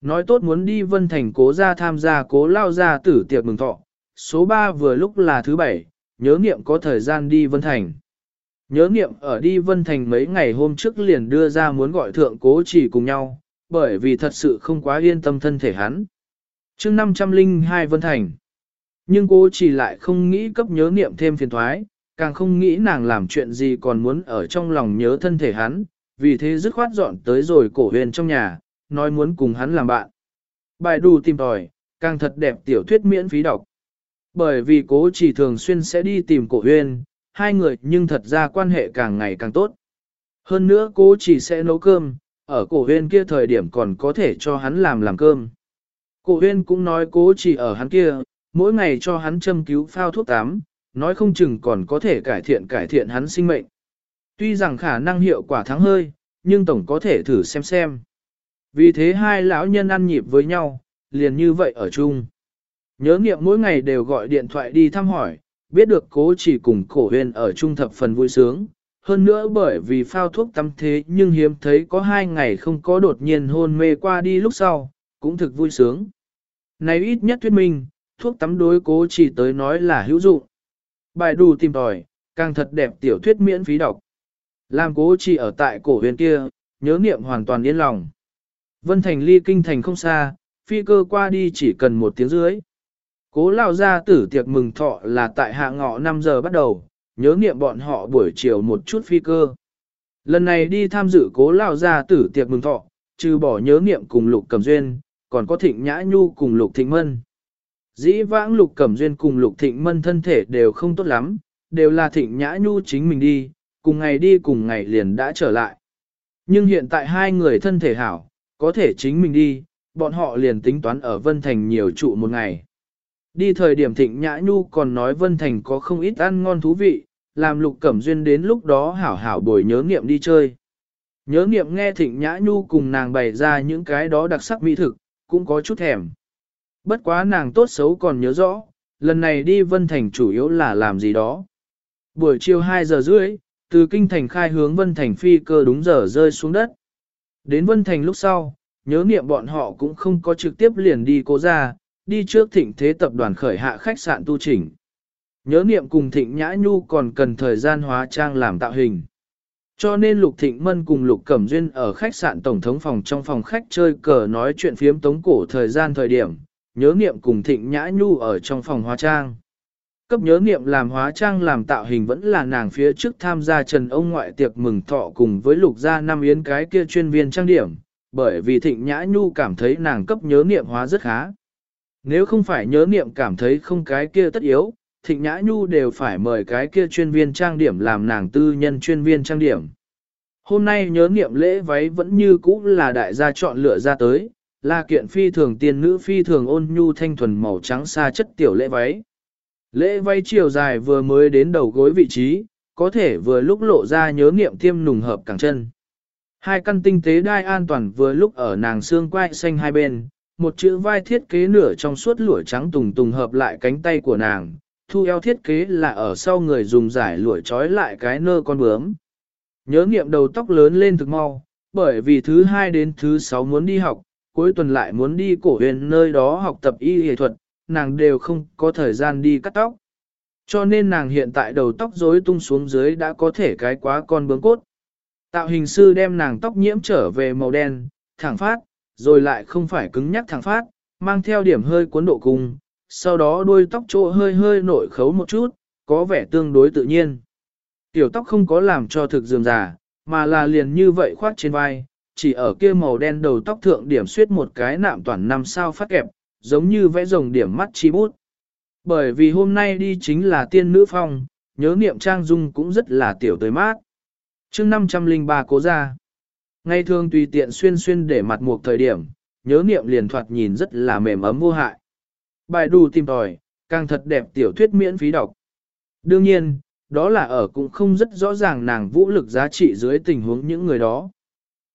Nói tốt muốn đi vân thành cố ra tham gia cố lao ra tử tiệc mừng thọ, số 3 vừa lúc là thứ bảy, nhớ niệm có thời gian đi Vân Thành. Nhớ niệm ở đi Vân Thành mấy ngày hôm trước liền đưa ra muốn gọi thượng cố chỉ cùng nhau, bởi vì thật sự không quá yên tâm thân thể hắn. chương 502 Vân Thành. Nhưng cô chỉ lại không nghĩ cấp nhớ niệm thêm phiền thoái, càng không nghĩ nàng làm chuyện gì còn muốn ở trong lòng nhớ thân thể hắn, vì thế dứt khoát dọn tới rồi cổ huyền trong nhà, nói muốn cùng hắn làm bạn. Bài đù tìm tòi, càng thật đẹp tiểu thuyết miễn phí đọc. Bởi vì cố chỉ thường xuyên sẽ đi tìm cổ Huyền hai người nhưng thật ra quan hệ càng ngày càng tốt. Hơn nữa cố chỉ sẽ nấu cơm, ở cổ huyên kia thời điểm còn có thể cho hắn làm làm cơm. Cổ huyên cũng nói cố chỉ ở hắn kia, mỗi ngày cho hắn châm cứu phao thuốc tắm, nói không chừng còn có thể cải thiện cải thiện hắn sinh mệnh. Tuy rằng khả năng hiệu quả thắng hơi, nhưng tổng có thể thử xem xem. Vì thế hai lão nhân ăn nhịp với nhau, liền như vậy ở chung. Nhớ nghiệm mỗi ngày đều gọi điện thoại đi thăm hỏi, biết được cố chỉ cùng cổ huyền ở chung thập phần vui sướng. Hơn nữa bởi vì phao thuốc tắm thế nhưng hiếm thấy có hai ngày không có đột nhiên hôn mê qua đi lúc sau, cũng thực vui sướng. Này ít nhất thuyết minh, thuốc tắm đối cố chỉ tới nói là hữu dụng. Bài đủ tìm tòi, càng thật đẹp tiểu thuyết miễn phí đọc. Làm cố chỉ ở tại cổ huyền kia, nhớ niệm hoàn toàn yên lòng. Vân Thành ly kinh thành không xa, phi cơ qua đi chỉ cần một tiếng dưới. Cố lao ra tử tiệc mừng thọ là tại hạ ngọ 5 giờ bắt đầu, nhớ niệm bọn họ buổi chiều một chút phi cơ. Lần này đi tham dự cố lao ra tử tiệc mừng thọ, trừ bỏ nhớ niệm cùng lục cẩm duyên, còn có thịnh nhã nhu cùng lục thịnh mân. Dĩ vãng lục cẩm duyên cùng lục thịnh mân thân thể đều không tốt lắm, đều là thịnh nhã nhu chính mình đi, cùng ngày đi cùng ngày liền đã trở lại. Nhưng hiện tại hai người thân thể hảo, có thể chính mình đi, bọn họ liền tính toán ở Vân Thành nhiều trụ một ngày. Đi thời điểm thịnh nhã nhu còn nói Vân Thành có không ít ăn ngon thú vị, làm lục cẩm duyên đến lúc đó hảo hảo bồi nhớ nghiệm đi chơi. Nhớ nghiệm nghe thịnh nhã nhu cùng nàng bày ra những cái đó đặc sắc mỹ thực, cũng có chút thèm. Bất quá nàng tốt xấu còn nhớ rõ, lần này đi Vân Thành chủ yếu là làm gì đó. Buổi chiều 2 giờ rưỡi, từ kinh thành khai hướng Vân Thành phi cơ đúng giờ rơi xuống đất. Đến Vân Thành lúc sau, nhớ niệm bọn họ cũng không có trực tiếp liền đi cố ra, đi trước thịnh thế tập đoàn khởi hạ khách sạn tu chỉnh. Nhớ niệm cùng thịnh nhã nhu còn cần thời gian hóa trang làm tạo hình. Cho nên Lục Thịnh Mân cùng Lục Cẩm Duyên ở khách sạn Tổng thống phòng trong phòng khách chơi cờ nói chuyện phiếm tống cổ thời gian thời điểm, nhớ niệm cùng Thịnh Nhã Nhu ở trong phòng hóa trang. Cấp nhớ niệm làm hóa trang làm tạo hình vẫn là nàng phía trước tham gia trần ông ngoại tiệc mừng thọ cùng với Lục gia Nam yến cái kia chuyên viên trang điểm, bởi vì Thịnh Nhã Nhu cảm thấy nàng cấp nhớ niệm hóa rất khá. Nếu không phải nhớ niệm cảm thấy không cái kia tất yếu, Thịnh Nhã Nhu đều phải mời cái kia chuyên viên trang điểm làm nàng tư nhân chuyên viên trang điểm. Hôm nay nhớ niệm lễ váy vẫn như cũ là đại gia chọn lựa ra tới, là kiện phi thường tiên nữ phi thường ôn nhu thanh thuần màu trắng xa chất tiểu lễ váy. Lễ váy chiều dài vừa mới đến đầu gối vị trí, có thể vừa lúc lộ ra nhớ niệm tiêm nùng hợp cẳng chân. Hai căn tinh tế đai an toàn vừa lúc ở nàng xương quai xanh hai bên, một chữ vai thiết kế nửa trong suốt lũa trắng tùng tùng hợp lại cánh tay của nàng, thu eo thiết kế là ở sau người dùng giải lũa trói lại cái nơ con bướm. Nhớ nghiệm đầu tóc lớn lên thực mau, bởi vì thứ hai đến thứ sáu muốn đi học, cuối tuần lại muốn đi cổ huyền nơi đó học tập y y thuật, nàng đều không có thời gian đi cắt tóc. Cho nên nàng hiện tại đầu tóc rối tung xuống dưới đã có thể cái quá con bướm cốt. Tạo hình sư đem nàng tóc nhiễm trở về màu đen, thẳng phát, rồi lại không phải cứng nhắc thẳng phát, mang theo điểm hơi cuốn độ cùng, sau đó đuôi tóc chỗ hơi hơi nổi khấu một chút, có vẻ tương đối tự nhiên. Tiểu tóc không có làm cho thực dường giả, mà là liền như vậy khoát trên vai, chỉ ở kia màu đen đầu tóc thượng điểm suyết một cái nạm toàn năm sao phát kẹp, giống như vẽ rồng điểm mắt chi bút. Bởi vì hôm nay đi chính là tiên nữ phong, nhớ niệm trang dung cũng rất là tiểu tới mát. chương 503 cố ra. Ngày thường tùy tiện xuyên xuyên để mặt một thời điểm, nhớ niệm liền thoạt nhìn rất là mềm ấm vô hại. Bài đù tìm tòi, càng thật đẹp tiểu thuyết miễn phí đọc. Đương nhiên, đó là ở cũng không rất rõ ràng nàng vũ lực giá trị dưới tình huống những người đó.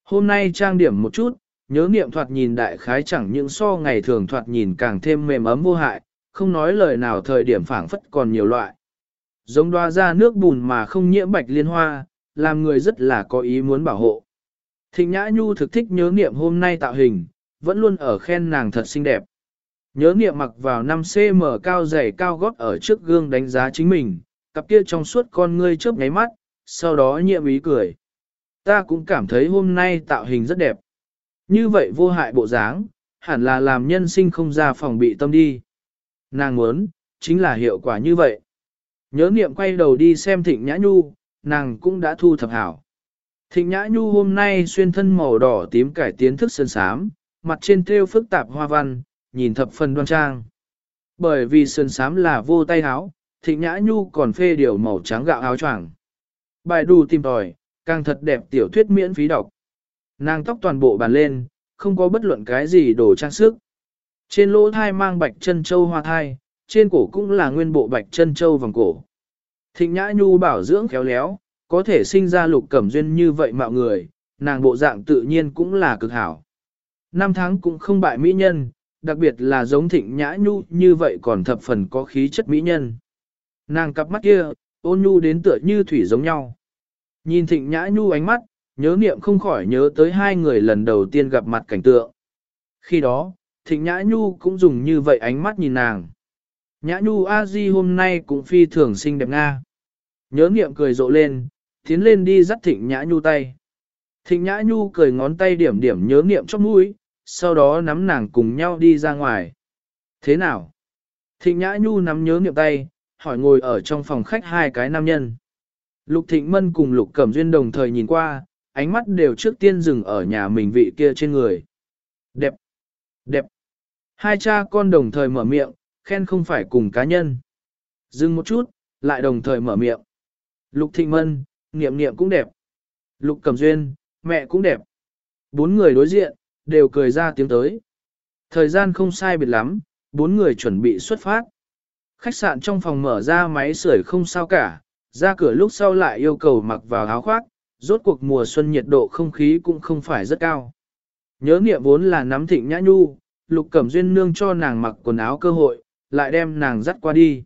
Hôm nay trang điểm một chút, nhớ niệm thoạt nhìn đại khái chẳng những so ngày thường thoạt nhìn càng thêm mềm ấm vô hại, không nói lời nào thời điểm phảng phất còn nhiều loại. Giống đoa ra nước bùn mà không nhiễm bạch liên hoa, làm người rất là có ý muốn bảo hộ. Thịnh Nhã Nhu thực thích nhớ niệm hôm nay tạo hình, vẫn luôn ở khen nàng thật xinh đẹp. Nhớ niệm mặc vào 5cm cao dày cao gót ở trước gương đánh giá chính mình, cặp kia trong suốt con ngươi chớp nháy mắt, sau đó nhiệm ý cười. Ta cũng cảm thấy hôm nay tạo hình rất đẹp. Như vậy vô hại bộ dáng, hẳn là làm nhân sinh không ra phòng bị tâm đi. Nàng muốn, chính là hiệu quả như vậy. Nhớ niệm quay đầu đi xem thịnh nhã nhu, nàng cũng đã thu thập hảo. Thịnh nhã nhu hôm nay xuyên thân màu đỏ tím cải tiến thức sơn sám, mặt trên thêu phức tạp hoa văn, nhìn thập phần đoan trang. Bởi vì sơn sám là vô tay áo, thịnh nhã nhu còn phê điều màu trắng gạo áo choàng. Bài đủ tìm tòi, càng thật đẹp tiểu thuyết miễn phí đọc. Nàng tóc toàn bộ bàn lên, không có bất luận cái gì đồ trang sức. Trên lỗ thai mang bạch chân châu hoa thai, trên cổ cũng là nguyên bộ bạch chân châu vòng cổ. Thịnh Nhã Nhu bảo dưỡng khéo léo, có thể sinh ra lục cẩm duyên như vậy mạo người, nàng bộ dạng tự nhiên cũng là cực hảo. Năm tháng cũng không bại mỹ nhân, đặc biệt là giống thịnh nhã nhu như vậy còn thập phần có khí chất mỹ nhân. Nàng cặp mắt kia, ôn nhu đến tựa như thủy giống nhau. Nhìn thịnh nhã nhu ánh mắt, nhớ niệm không khỏi nhớ tới hai người lần đầu tiên gặp mặt cảnh tượng. Khi đó, thịnh nhã nhu cũng dùng như vậy ánh mắt nhìn nàng. Nhã nhu a di hôm nay cũng phi thường xinh đẹp nga. Nhớ niệm cười rộ lên, tiến lên đi dắt thịnh nhã nhu tay. Thịnh nhã nhu cười ngón tay điểm điểm nhớ niệm chóp mũi, sau đó nắm nàng cùng nhau đi ra ngoài. Thế nào? Thịnh nhã nhu nắm nhớ niệm tay, hỏi ngồi ở trong phòng khách hai cái nam nhân. Lục Thịnh Mân cùng Lục Cẩm Duyên đồng thời nhìn qua, ánh mắt đều trước tiên dừng ở nhà mình vị kia trên người. Đẹp! Đẹp! Hai cha con đồng thời mở miệng, khen không phải cùng cá nhân. Dừng một chút, lại đồng thời mở miệng. Lục Thịnh Mân, niệm niệm cũng đẹp. Lục Cẩm Duyên, mẹ cũng đẹp. Bốn người đối diện, đều cười ra tiếng tới. Thời gian không sai biệt lắm, bốn người chuẩn bị xuất phát. Khách sạn trong phòng mở ra máy sưởi không sao cả, ra cửa lúc sau lại yêu cầu mặc vào áo khoác, rốt cuộc mùa xuân nhiệt độ không khí cũng không phải rất cao. Nhớ niệm vốn là nắm thịnh nhã nhu, lục cẩm duyên nương cho nàng mặc quần áo cơ hội, lại đem nàng dắt qua đi.